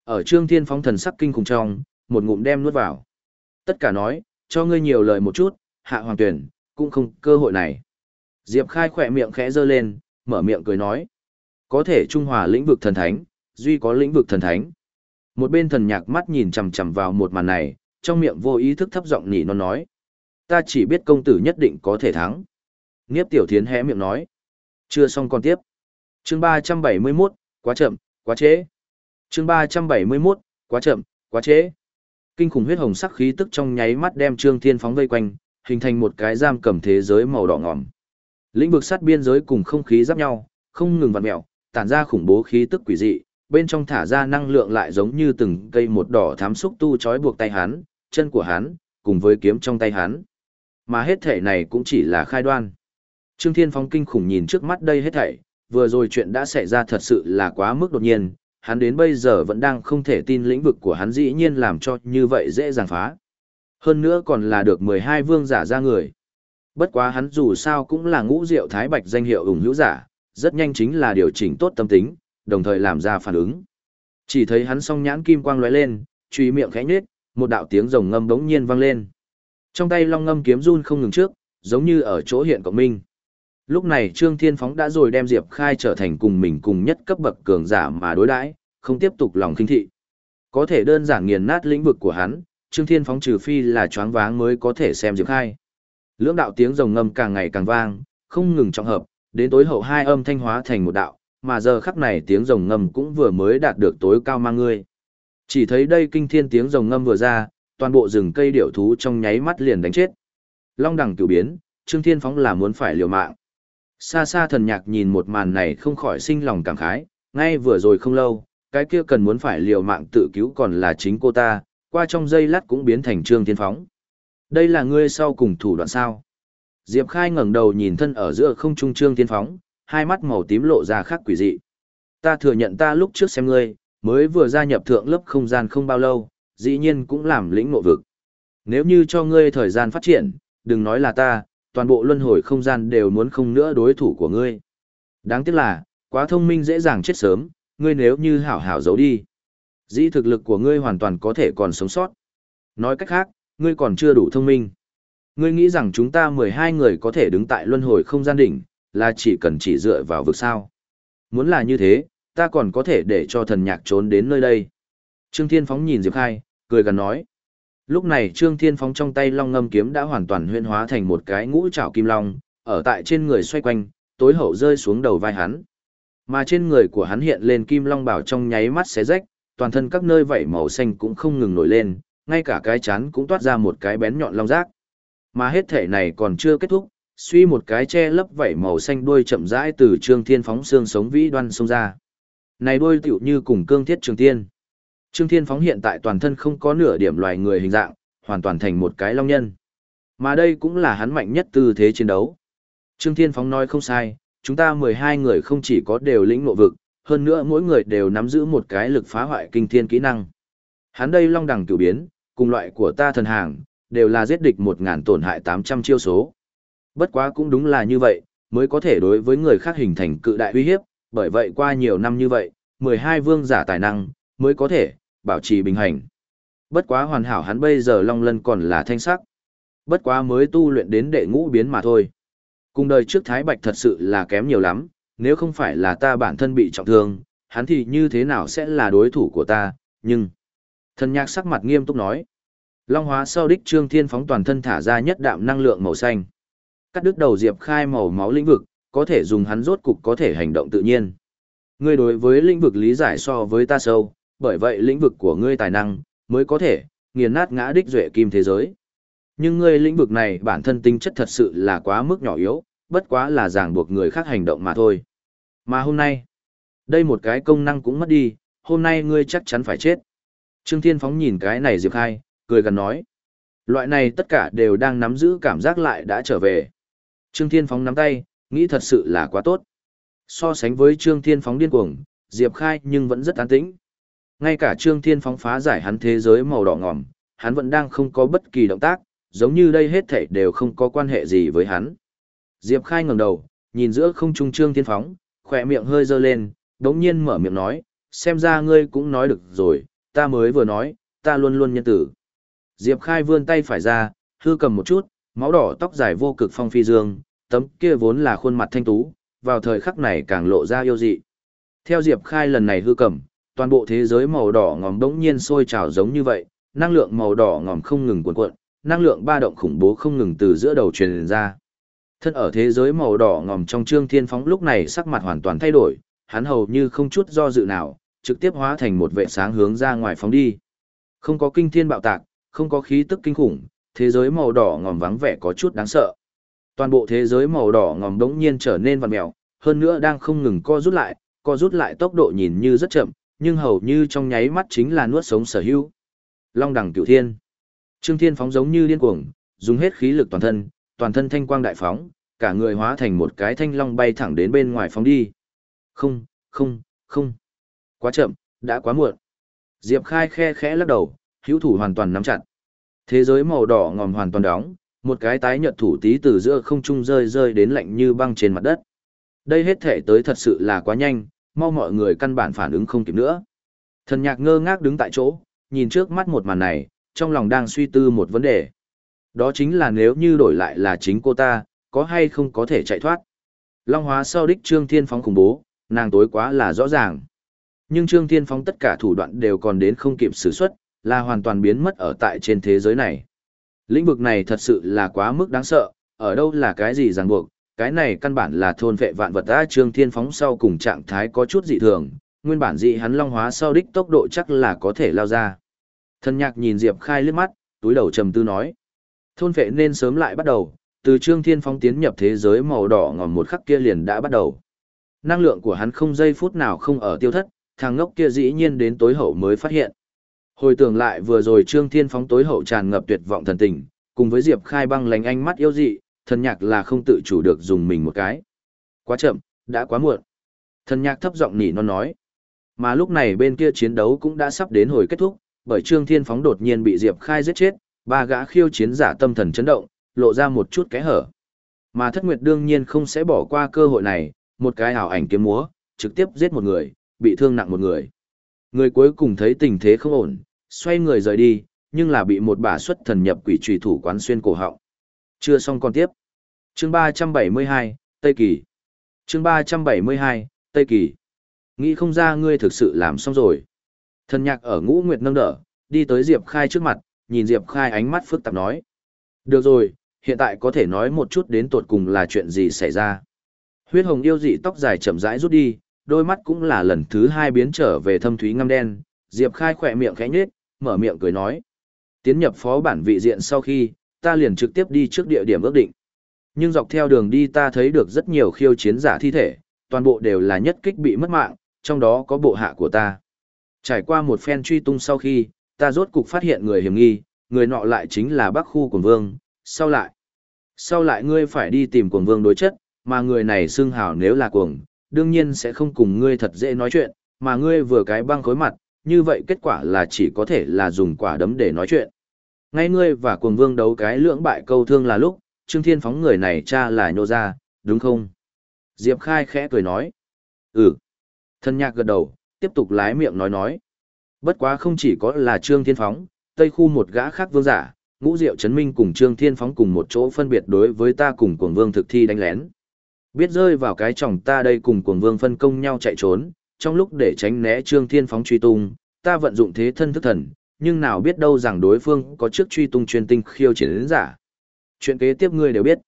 Ở Trương Thiên phóng thần sắc kinh khủng trong, một ngụm đem nuốt vào. Tất cả nói, cho ngươi nhiều lời một chút, hạ hoàng tuyển, cũng không cơ hội này. Diệp Khai khỏe miệng khẽ giơ lên, mở miệng cười nói. Có thể trung hòa lĩnh vực thần thánh, duy có lĩnh vực thần thánh. Một bên thần nhạc mắt nhìn chằm chằm vào một màn này, trong miệng vô ý thức thấp giọng nhỉ nó nói. Ta chỉ biết công tử nhất định có thể thắng. Niếp tiểu thiến hé miệng nói. Chưa xong còn tiếp. chương 371, quá chậm, quá trễ. chương 371, quá chậm, quá trễ. Kinh khủng huyết hồng sắc khí tức trong nháy mắt đem Trương Thiên phóng vây quanh, hình thành một cái giam cầm thế giới màu đỏ ngòm. Lĩnh vực sát biên giới cùng không khí giáp nhau, không ngừng vặn mèo, tản ra khủng bố khí tức quỷ dị, bên trong thả ra năng lượng lại giống như từng cây một đỏ thám xúc tu trói buộc tay hắn, chân của hắn, cùng với kiếm trong tay hắn. Mà hết thể này cũng chỉ là khai đoan. Trương Thiên Phong kinh khủng nhìn trước mắt đây hết thảy, vừa rồi chuyện đã xảy ra thật sự là quá mức đột nhiên, hắn đến bây giờ vẫn đang không thể tin lĩnh vực của hắn dĩ nhiên làm cho như vậy dễ dàng phá. Hơn nữa còn là được 12 vương giả ra người. Bất quá hắn dù sao cũng là ngũ diệu thái bạch danh hiệu ủng hữu giả, rất nhanh chính là điều chỉnh tốt tâm tính, đồng thời làm ra phản ứng. Chỉ thấy hắn song nhãn kim quang lóe lên, truy miệng khẽ nhếch, một đạo tiếng rồng ngâm đống nhiên vang lên. Trong tay long ngâm kiếm run không ngừng trước, giống như ở chỗ hiện cộng minh. Lúc này Trương Thiên Phóng đã rồi đem Diệp Khai trở thành cùng mình cùng nhất cấp bậc cường giả mà đối đãi, không tiếp tục lòng khinh thị. Có thể đơn giản nghiền nát lĩnh vực của hắn, Trương Thiên Phóng trừ phi là choáng váng mới có thể xem Diệp Khai. Lưỡng đạo tiếng rồng ngâm càng ngày càng vang, không ngừng trọng hợp, đến tối hậu hai âm thanh hóa thành một đạo, mà giờ khắc này tiếng rồng ngâm cũng vừa mới đạt được tối cao mang ngươi. Chỉ thấy đây kinh thiên tiếng rồng ngâm vừa ra, toàn bộ rừng cây điểu thú trong nháy mắt liền đánh chết. Long đẳng cửu biến, Trương Thiên Phóng là muốn phải liều mạng. Xa xa thần nhạc nhìn một màn này không khỏi sinh lòng cảm khái, ngay vừa rồi không lâu, cái kia cần muốn phải liều mạng tự cứu còn là chính cô ta, qua trong giây lát cũng biến thành Trương Thiên Phóng. Đây là ngươi sau cùng thủ đoạn sao? Diệp Khai ngẩng đầu nhìn thân ở giữa không trung Trương Thiên Phóng, hai mắt màu tím lộ ra khác quỷ dị. Ta thừa nhận ta lúc trước xem ngươi, mới vừa gia nhập thượng lớp không gian không bao lâu, dĩ nhiên cũng làm lĩnh ngộ vực. Nếu như cho ngươi thời gian phát triển, đừng nói là ta, toàn bộ luân hồi không gian đều muốn không nữa đối thủ của ngươi. Đáng tiếc là, quá thông minh dễ dàng chết sớm, ngươi nếu như hảo hảo giấu đi. Dĩ thực lực của ngươi hoàn toàn có thể còn sống sót. Nói cách khác, ngươi còn chưa đủ thông minh. Ngươi nghĩ rằng chúng ta 12 người có thể đứng tại luân hồi không gian đỉnh, là chỉ cần chỉ dựa vào vực sao. Muốn là như thế, ta còn có thể để cho thần nhạc trốn đến nơi đây. Trương Thiên Phóng nhìn Diệp Khai, cười gần nói. Lúc này Trương Thiên Phóng trong tay long ngâm kiếm đã hoàn toàn huyên hóa thành một cái ngũ trảo kim long, ở tại trên người xoay quanh, tối hậu rơi xuống đầu vai hắn. Mà trên người của hắn hiện lên kim long bảo trong nháy mắt xé rách, toàn thân các nơi vảy màu xanh cũng không ngừng nổi lên, ngay cả cái chán cũng toát ra một cái bén nhọn long rác. Mà hết thể này còn chưa kết thúc, suy một cái che lấp vảy màu xanh đuôi chậm rãi từ Trương Thiên phóng xương sống vĩ đoan xông ra. Này đuôi tựu như cùng cương thiết trường Thiên. Trương Thiên phóng hiện tại toàn thân không có nửa điểm loài người hình dạng, hoàn toàn thành một cái long nhân. Mà đây cũng là hắn mạnh nhất tư thế chiến đấu. Trương Thiên phóng nói không sai, chúng ta 12 người không chỉ có đều lĩnh ngộ vực, hơn nữa mỗi người đều nắm giữ một cái lực phá hoại kinh thiên kỹ năng. Hắn đây long đẳng cửu biến, cùng loại của ta thần hàng, đều là giết địch 1000 tổn hại 800 chiêu số. Bất quá cũng đúng là như vậy, mới có thể đối với người khác hình thành cự đại uy hiếp, bởi vậy qua nhiều năm như vậy, 12 vương giả tài năng, mới có thể, bảo trì bình hành. Bất quá hoàn hảo hắn bây giờ long lân còn là thanh sắc. Bất quá mới tu luyện đến đệ ngũ biến mà thôi. Cùng đời trước Thái Bạch thật sự là kém nhiều lắm, nếu không phải là ta bản thân bị trọng thương, hắn thì như thế nào sẽ là đối thủ của ta, nhưng... Thần nhạc sắc mặt nghiêm túc nói. Long hóa sau đích trương thiên phóng toàn thân thả ra nhất đạm năng lượng màu xanh. Cắt đứt đầu diệp khai màu máu lĩnh vực, có thể dùng hắn rốt cục có thể hành động tự nhiên. Ngươi đối với lĩnh vực lý giải so với ta sâu, bởi vậy lĩnh vực của ngươi tài năng, mới có thể, nghiền nát ngã đích duệ kim thế giới. Nhưng ngươi lĩnh vực này bản thân tính chất thật sự là quá mức nhỏ yếu, bất quá là ràng buộc người khác hành động mà thôi. Mà hôm nay, đây một cái công năng cũng mất đi, hôm nay ngươi chắc chắn phải chết. Trương Thiên Phóng nhìn cái này Diệp Khai, cười gần nói. Loại này tất cả đều đang nắm giữ cảm giác lại đã trở về. Trương Thiên Phóng nắm tay, nghĩ thật sự là quá tốt. So sánh với Trương Thiên Phóng điên cuồng, Diệp Khai nhưng vẫn rất an tĩnh. Ngay cả Trương Thiên Phóng phá giải hắn thế giới màu đỏ ngòm, hắn vẫn đang không có bất kỳ động tác, giống như đây hết thảy đều không có quan hệ gì với hắn. Diệp Khai ngẩng đầu, nhìn giữa không trung Trương Thiên Phóng, khỏe miệng hơi dơ lên, đống nhiên mở miệng nói, xem ra ngươi cũng nói được rồi, ta mới vừa nói, ta luôn luôn nhân tử. Diệp Khai vươn tay phải ra, hư cầm một chút, máu đỏ tóc dài vô cực phong phi dương, tấm kia vốn là khuôn mặt thanh tú, vào thời khắc này càng lộ ra yêu dị. Theo Diệp Khai lần này hư cầm, toàn bộ thế giới màu đỏ ngòm đống nhiên sôi trào giống như vậy, năng lượng màu đỏ ngòm không ngừng cuộn cuộn, năng lượng ba động khủng bố không ngừng từ giữa đầu truyền ra. Thân ở thế giới màu đỏ ngòm trong trương thiên phóng lúc này sắc mặt hoàn toàn thay đổi, hắn hầu như không chút do dự nào, trực tiếp hóa thành một vệ sáng hướng ra ngoài phóng đi. Không có kinh thiên bạo tạc, không có khí tức kinh khủng, thế giới màu đỏ ngòm vắng vẻ có chút đáng sợ. Toàn bộ thế giới màu đỏ ngòm đống nhiên trở nên vằn mèo, hơn nữa đang không ngừng co rút lại, co rút lại tốc độ nhìn như rất chậm, nhưng hầu như trong nháy mắt chính là nuốt sống sở hữu. Long đẳng cửu thiên. Trương Thiên phóng giống như điên cuồng, dùng hết khí lực toàn thân, toàn thân thanh quang đại phóng, cả người hóa thành một cái thanh long bay thẳng đến bên ngoài phóng đi. Không, không, không. Quá chậm, đã quá muộn. Diệp Khai khe khẽ lắc đầu, hữu thủ hoàn toàn nắm chặt. Thế giới màu đỏ ngòm hoàn toàn đóng, một cái tái nhợt thủ tí từ giữa không trung rơi rơi đến lạnh như băng trên mặt đất. Đây hết thể tới thật sự là quá nhanh, mau mọi người căn bản phản ứng không kịp nữa. Thần nhạc ngơ ngác đứng tại chỗ, nhìn trước mắt một màn này, trong lòng đang suy tư một vấn đề. Đó chính là nếu như đổi lại là chính cô ta, có hay không có thể chạy thoát. Long hóa sau đích Trương Thiên Phóng khủng bố, nàng tối quá là rõ ràng. Nhưng Trương Thiên Phóng tất cả thủ đoạn đều còn đến không kịp sử xuất, là hoàn toàn biến mất ở tại trên thế giới này. Lĩnh vực này thật sự là quá mức đáng sợ, ở đâu là cái gì ràng buộc, cái này căn bản là thôn vệ vạn vật đã Trương Thiên Phóng sau cùng trạng thái có chút dị thường, nguyên bản dị hắn long hóa sau đích tốc độ chắc là có thể lao ra. Thân nhạc nhìn Diệp Khai liếc mắt, túi đầu trầm tư nói. Thôn vệ nên sớm lại bắt đầu, từ Trương Thiên Phóng tiến nhập thế giới màu đỏ ngòm một khắc kia liền đã bắt đầu. Năng lượng của hắn không giây phút nào không ở tiêu thất, thằng ngốc kia dĩ nhiên đến tối hậu mới phát hiện. Hồi tưởng lại vừa rồi Trương Thiên Phóng tối hậu tràn ngập tuyệt vọng thần tình, cùng với Diệp Khai băng lành ánh mắt yêu dị, thần nhạc là không tự chủ được dùng mình một cái. Quá chậm, đã quá muộn. Thần nhạc thấp giọng nỉ non nói. Mà lúc này bên kia chiến đấu cũng đã sắp đến hồi kết thúc, bởi Trương Thiên Phóng đột nhiên bị Diệp Khai giết chết, ba gã khiêu chiến giả tâm thần chấn động, lộ ra một chút kẽ hở. Mà Thất Nguyệt đương nhiên không sẽ bỏ qua cơ hội này, một cái ảo ảnh kiếm múa, trực tiếp giết một người, bị thương nặng một người. Người cuối cùng thấy tình thế không ổn, xoay người rời đi, nhưng là bị một bà xuất thần nhập quỷ trùy thủ quán xuyên cổ họng. Chưa xong còn tiếp. Chương 372, Tây Kỳ. Chương 372, Tây Kỳ. Nghĩ không ra ngươi thực sự làm xong rồi. Thần nhạc ở ngũ nguyệt nâng đỡ, đi tới Diệp Khai trước mặt, nhìn Diệp Khai ánh mắt phức tạp nói. Được rồi, hiện tại có thể nói một chút đến tột cùng là chuyện gì xảy ra. Huyết hồng yêu dị tóc dài chậm rãi rút đi, đôi mắt cũng là lần thứ hai biến trở về thâm thúy ngăm đen, Diệp Khai khỏe miệng khẽ nhết, mở miệng cười nói. Tiến nhập phó bản vị diện sau khi, ta liền trực tiếp đi trước địa điểm ước định. Nhưng dọc theo đường đi ta thấy được rất nhiều khiêu chiến giả thi thể, toàn bộ đều là nhất kích bị mất mạng, trong đó có bộ hạ của ta. Trải qua một phen truy tung sau khi, ta rốt cục phát hiện người hiểm nghi, người nọ lại chính là bác khu của vương, sau lại. Sau lại ngươi phải đi tìm cuồng vương đối chất, mà người này xưng hào nếu là cuồng, đương nhiên sẽ không cùng ngươi thật dễ nói chuyện, mà ngươi vừa cái băng khối mặt, như vậy kết quả là chỉ có thể là dùng quả đấm để nói chuyện. Ngay ngươi và cuồng vương đấu cái lưỡng bại câu thương là lúc, Trương Thiên phóng người này cha là nhô ra, đúng không? Diệp Khai khẽ cười nói. Ừ. Thân nhạc gật đầu, tiếp tục lái miệng nói nói. Bất quá không chỉ có là Trương Thiên phóng, Tây khu một gã khác vương giả, ngũ diệu chấn minh cùng Trương Thiên phóng cùng một chỗ phân biệt đối với ta cùng cuồng vương thực thi đánh lén. Biết rơi vào cái chồng ta đây cùng cuồng vương phân công nhau chạy trốn, trong lúc để tránh né Trương Thiên phóng truy tung, ta vận dụng thế thân thức thần, nhưng nào biết đâu rằng đối phương có trước truy tung chuyên tinh khiêu chiến giả. Chuyện kế tiếp ngươi đều biết.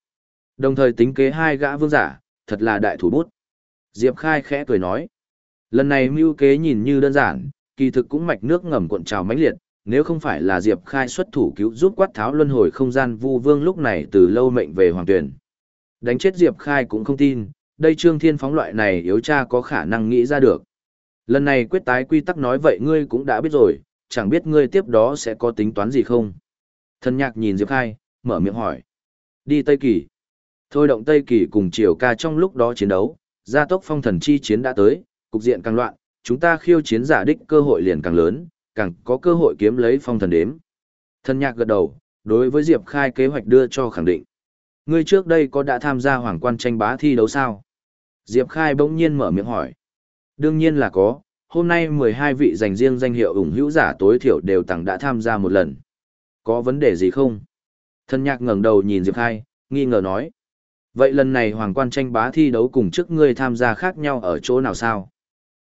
Đồng thời tính kế hai gã vương giả, thật là đại thủ bút. Diệp Khai khẽ cười nói. Lần này mưu kế nhìn như đơn giản, kỳ thực cũng mạch nước ngầm cuộn trào mãnh liệt, nếu không phải là Diệp Khai xuất thủ cứu giúp quát tháo luân hồi không gian vu vương lúc này từ lâu mệnh về hoàng tuyển. Đánh chết Diệp Khai cũng không tin, đây Trương Thiên phóng loại này yếu cha có khả năng nghĩ ra được. Lần này quyết tái quy tắc nói vậy ngươi cũng đã biết rồi, chẳng biết ngươi tiếp đó sẽ có tính toán gì không. Thân nhạc nhìn Diệp Khai, mở miệng hỏi. Đi Tây Kỳ. Thôi động Tây Kỳ cùng Triều ca trong lúc đó chiến đấu, gia tốc phong thần chi chiến đã tới, cục diện càng loạn, chúng ta khiêu chiến giả đích cơ hội liền càng lớn, càng có cơ hội kiếm lấy phong thần đếm. Thân nhạc gật đầu, đối với Diệp Khai kế hoạch đưa cho khẳng định. Ngươi trước đây có đã tham gia hoàng quan tranh bá thi đấu sao? Diệp Khai bỗng nhiên mở miệng hỏi. Đương nhiên là có, hôm nay 12 vị dành riêng danh hiệu ủng hữu giả tối thiểu đều tặng đã tham gia một lần. Có vấn đề gì không? Thân nhạc ngẩng đầu nhìn Diệp Khai, nghi ngờ nói. Vậy lần này hoàng quan tranh bá thi đấu cùng trước ngươi tham gia khác nhau ở chỗ nào sao?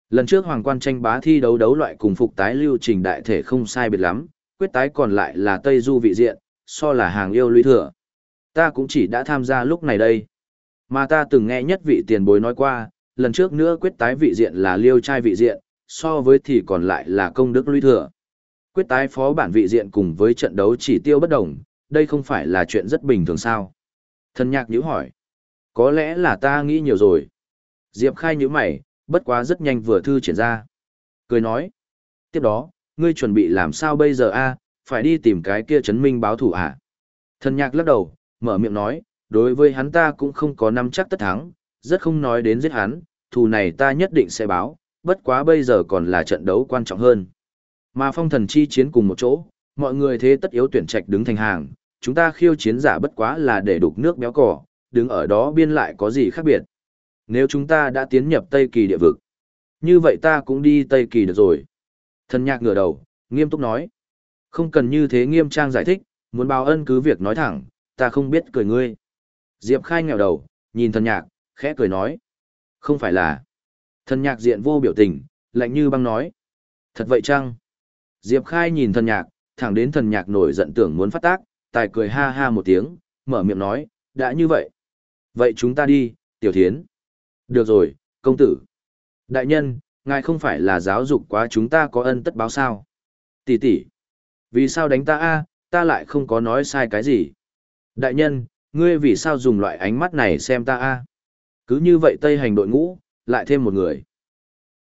Lần trước hoàng quan tranh bá thi đấu đấu loại cùng phục tái lưu trình đại thể không sai biệt lắm, quyết tái còn lại là Tây Du vị diện, so là hàng yêu lũy thừa. Ta cũng chỉ đã tham gia lúc này đây. Mà ta từng nghe nhất vị tiền bối nói qua, lần trước nữa quyết tái vị diện là liêu trai vị diện, so với thì còn lại là công đức lũy thừa. Quyết tái phó bản vị diện cùng với trận đấu chỉ tiêu bất đồng, đây không phải là chuyện rất bình thường sao. Thần nhạc nhữ hỏi. Có lẽ là ta nghĩ nhiều rồi. Diệp khai nhữ mày, bất quá rất nhanh vừa thư triển ra. Cười nói. Tiếp đó, ngươi chuẩn bị làm sao bây giờ a phải đi tìm cái kia chấn minh báo thủ à? Thần nhạc lắc đầu, mở miệng nói, đối với hắn ta cũng không có năm chắc tất thắng, rất không nói đến giết hắn, thù này ta nhất định sẽ báo, bất quá bây giờ còn là trận đấu quan trọng hơn. Mà phong thần chi chiến cùng một chỗ, mọi người thế tất yếu tuyển trạch đứng thành hàng, chúng ta khiêu chiến giả bất quá là để đục nước béo cỏ, đứng ở đó biên lại có gì khác biệt. Nếu chúng ta đã tiến nhập Tây Kỳ địa vực, như vậy ta cũng đi Tây Kỳ được rồi. Thần nhạc ngửa đầu, nghiêm túc nói. Không cần như thế nghiêm trang giải thích, muốn báo ân cứ việc nói thẳng, ta không biết cười ngươi. Diệp khai nghèo đầu, nhìn thần nhạc, khẽ cười nói. Không phải là. Thần nhạc diện vô biểu tình, lạnh như băng nói. Thật vậy chăng? Diệp khai nhìn thần nhạc, thẳng đến thần nhạc nổi giận tưởng muốn phát tác, tài cười ha ha một tiếng, mở miệng nói, đã như vậy. Vậy chúng ta đi, tiểu thiến. Được rồi, công tử. Đại nhân, ngài không phải là giáo dục quá chúng ta có ân tất báo sao. Tỷ tỷ, vì sao đánh ta a? ta lại không có nói sai cái gì. Đại nhân, ngươi vì sao dùng loại ánh mắt này xem ta a? Cứ như vậy tây hành đội ngũ, lại thêm một người.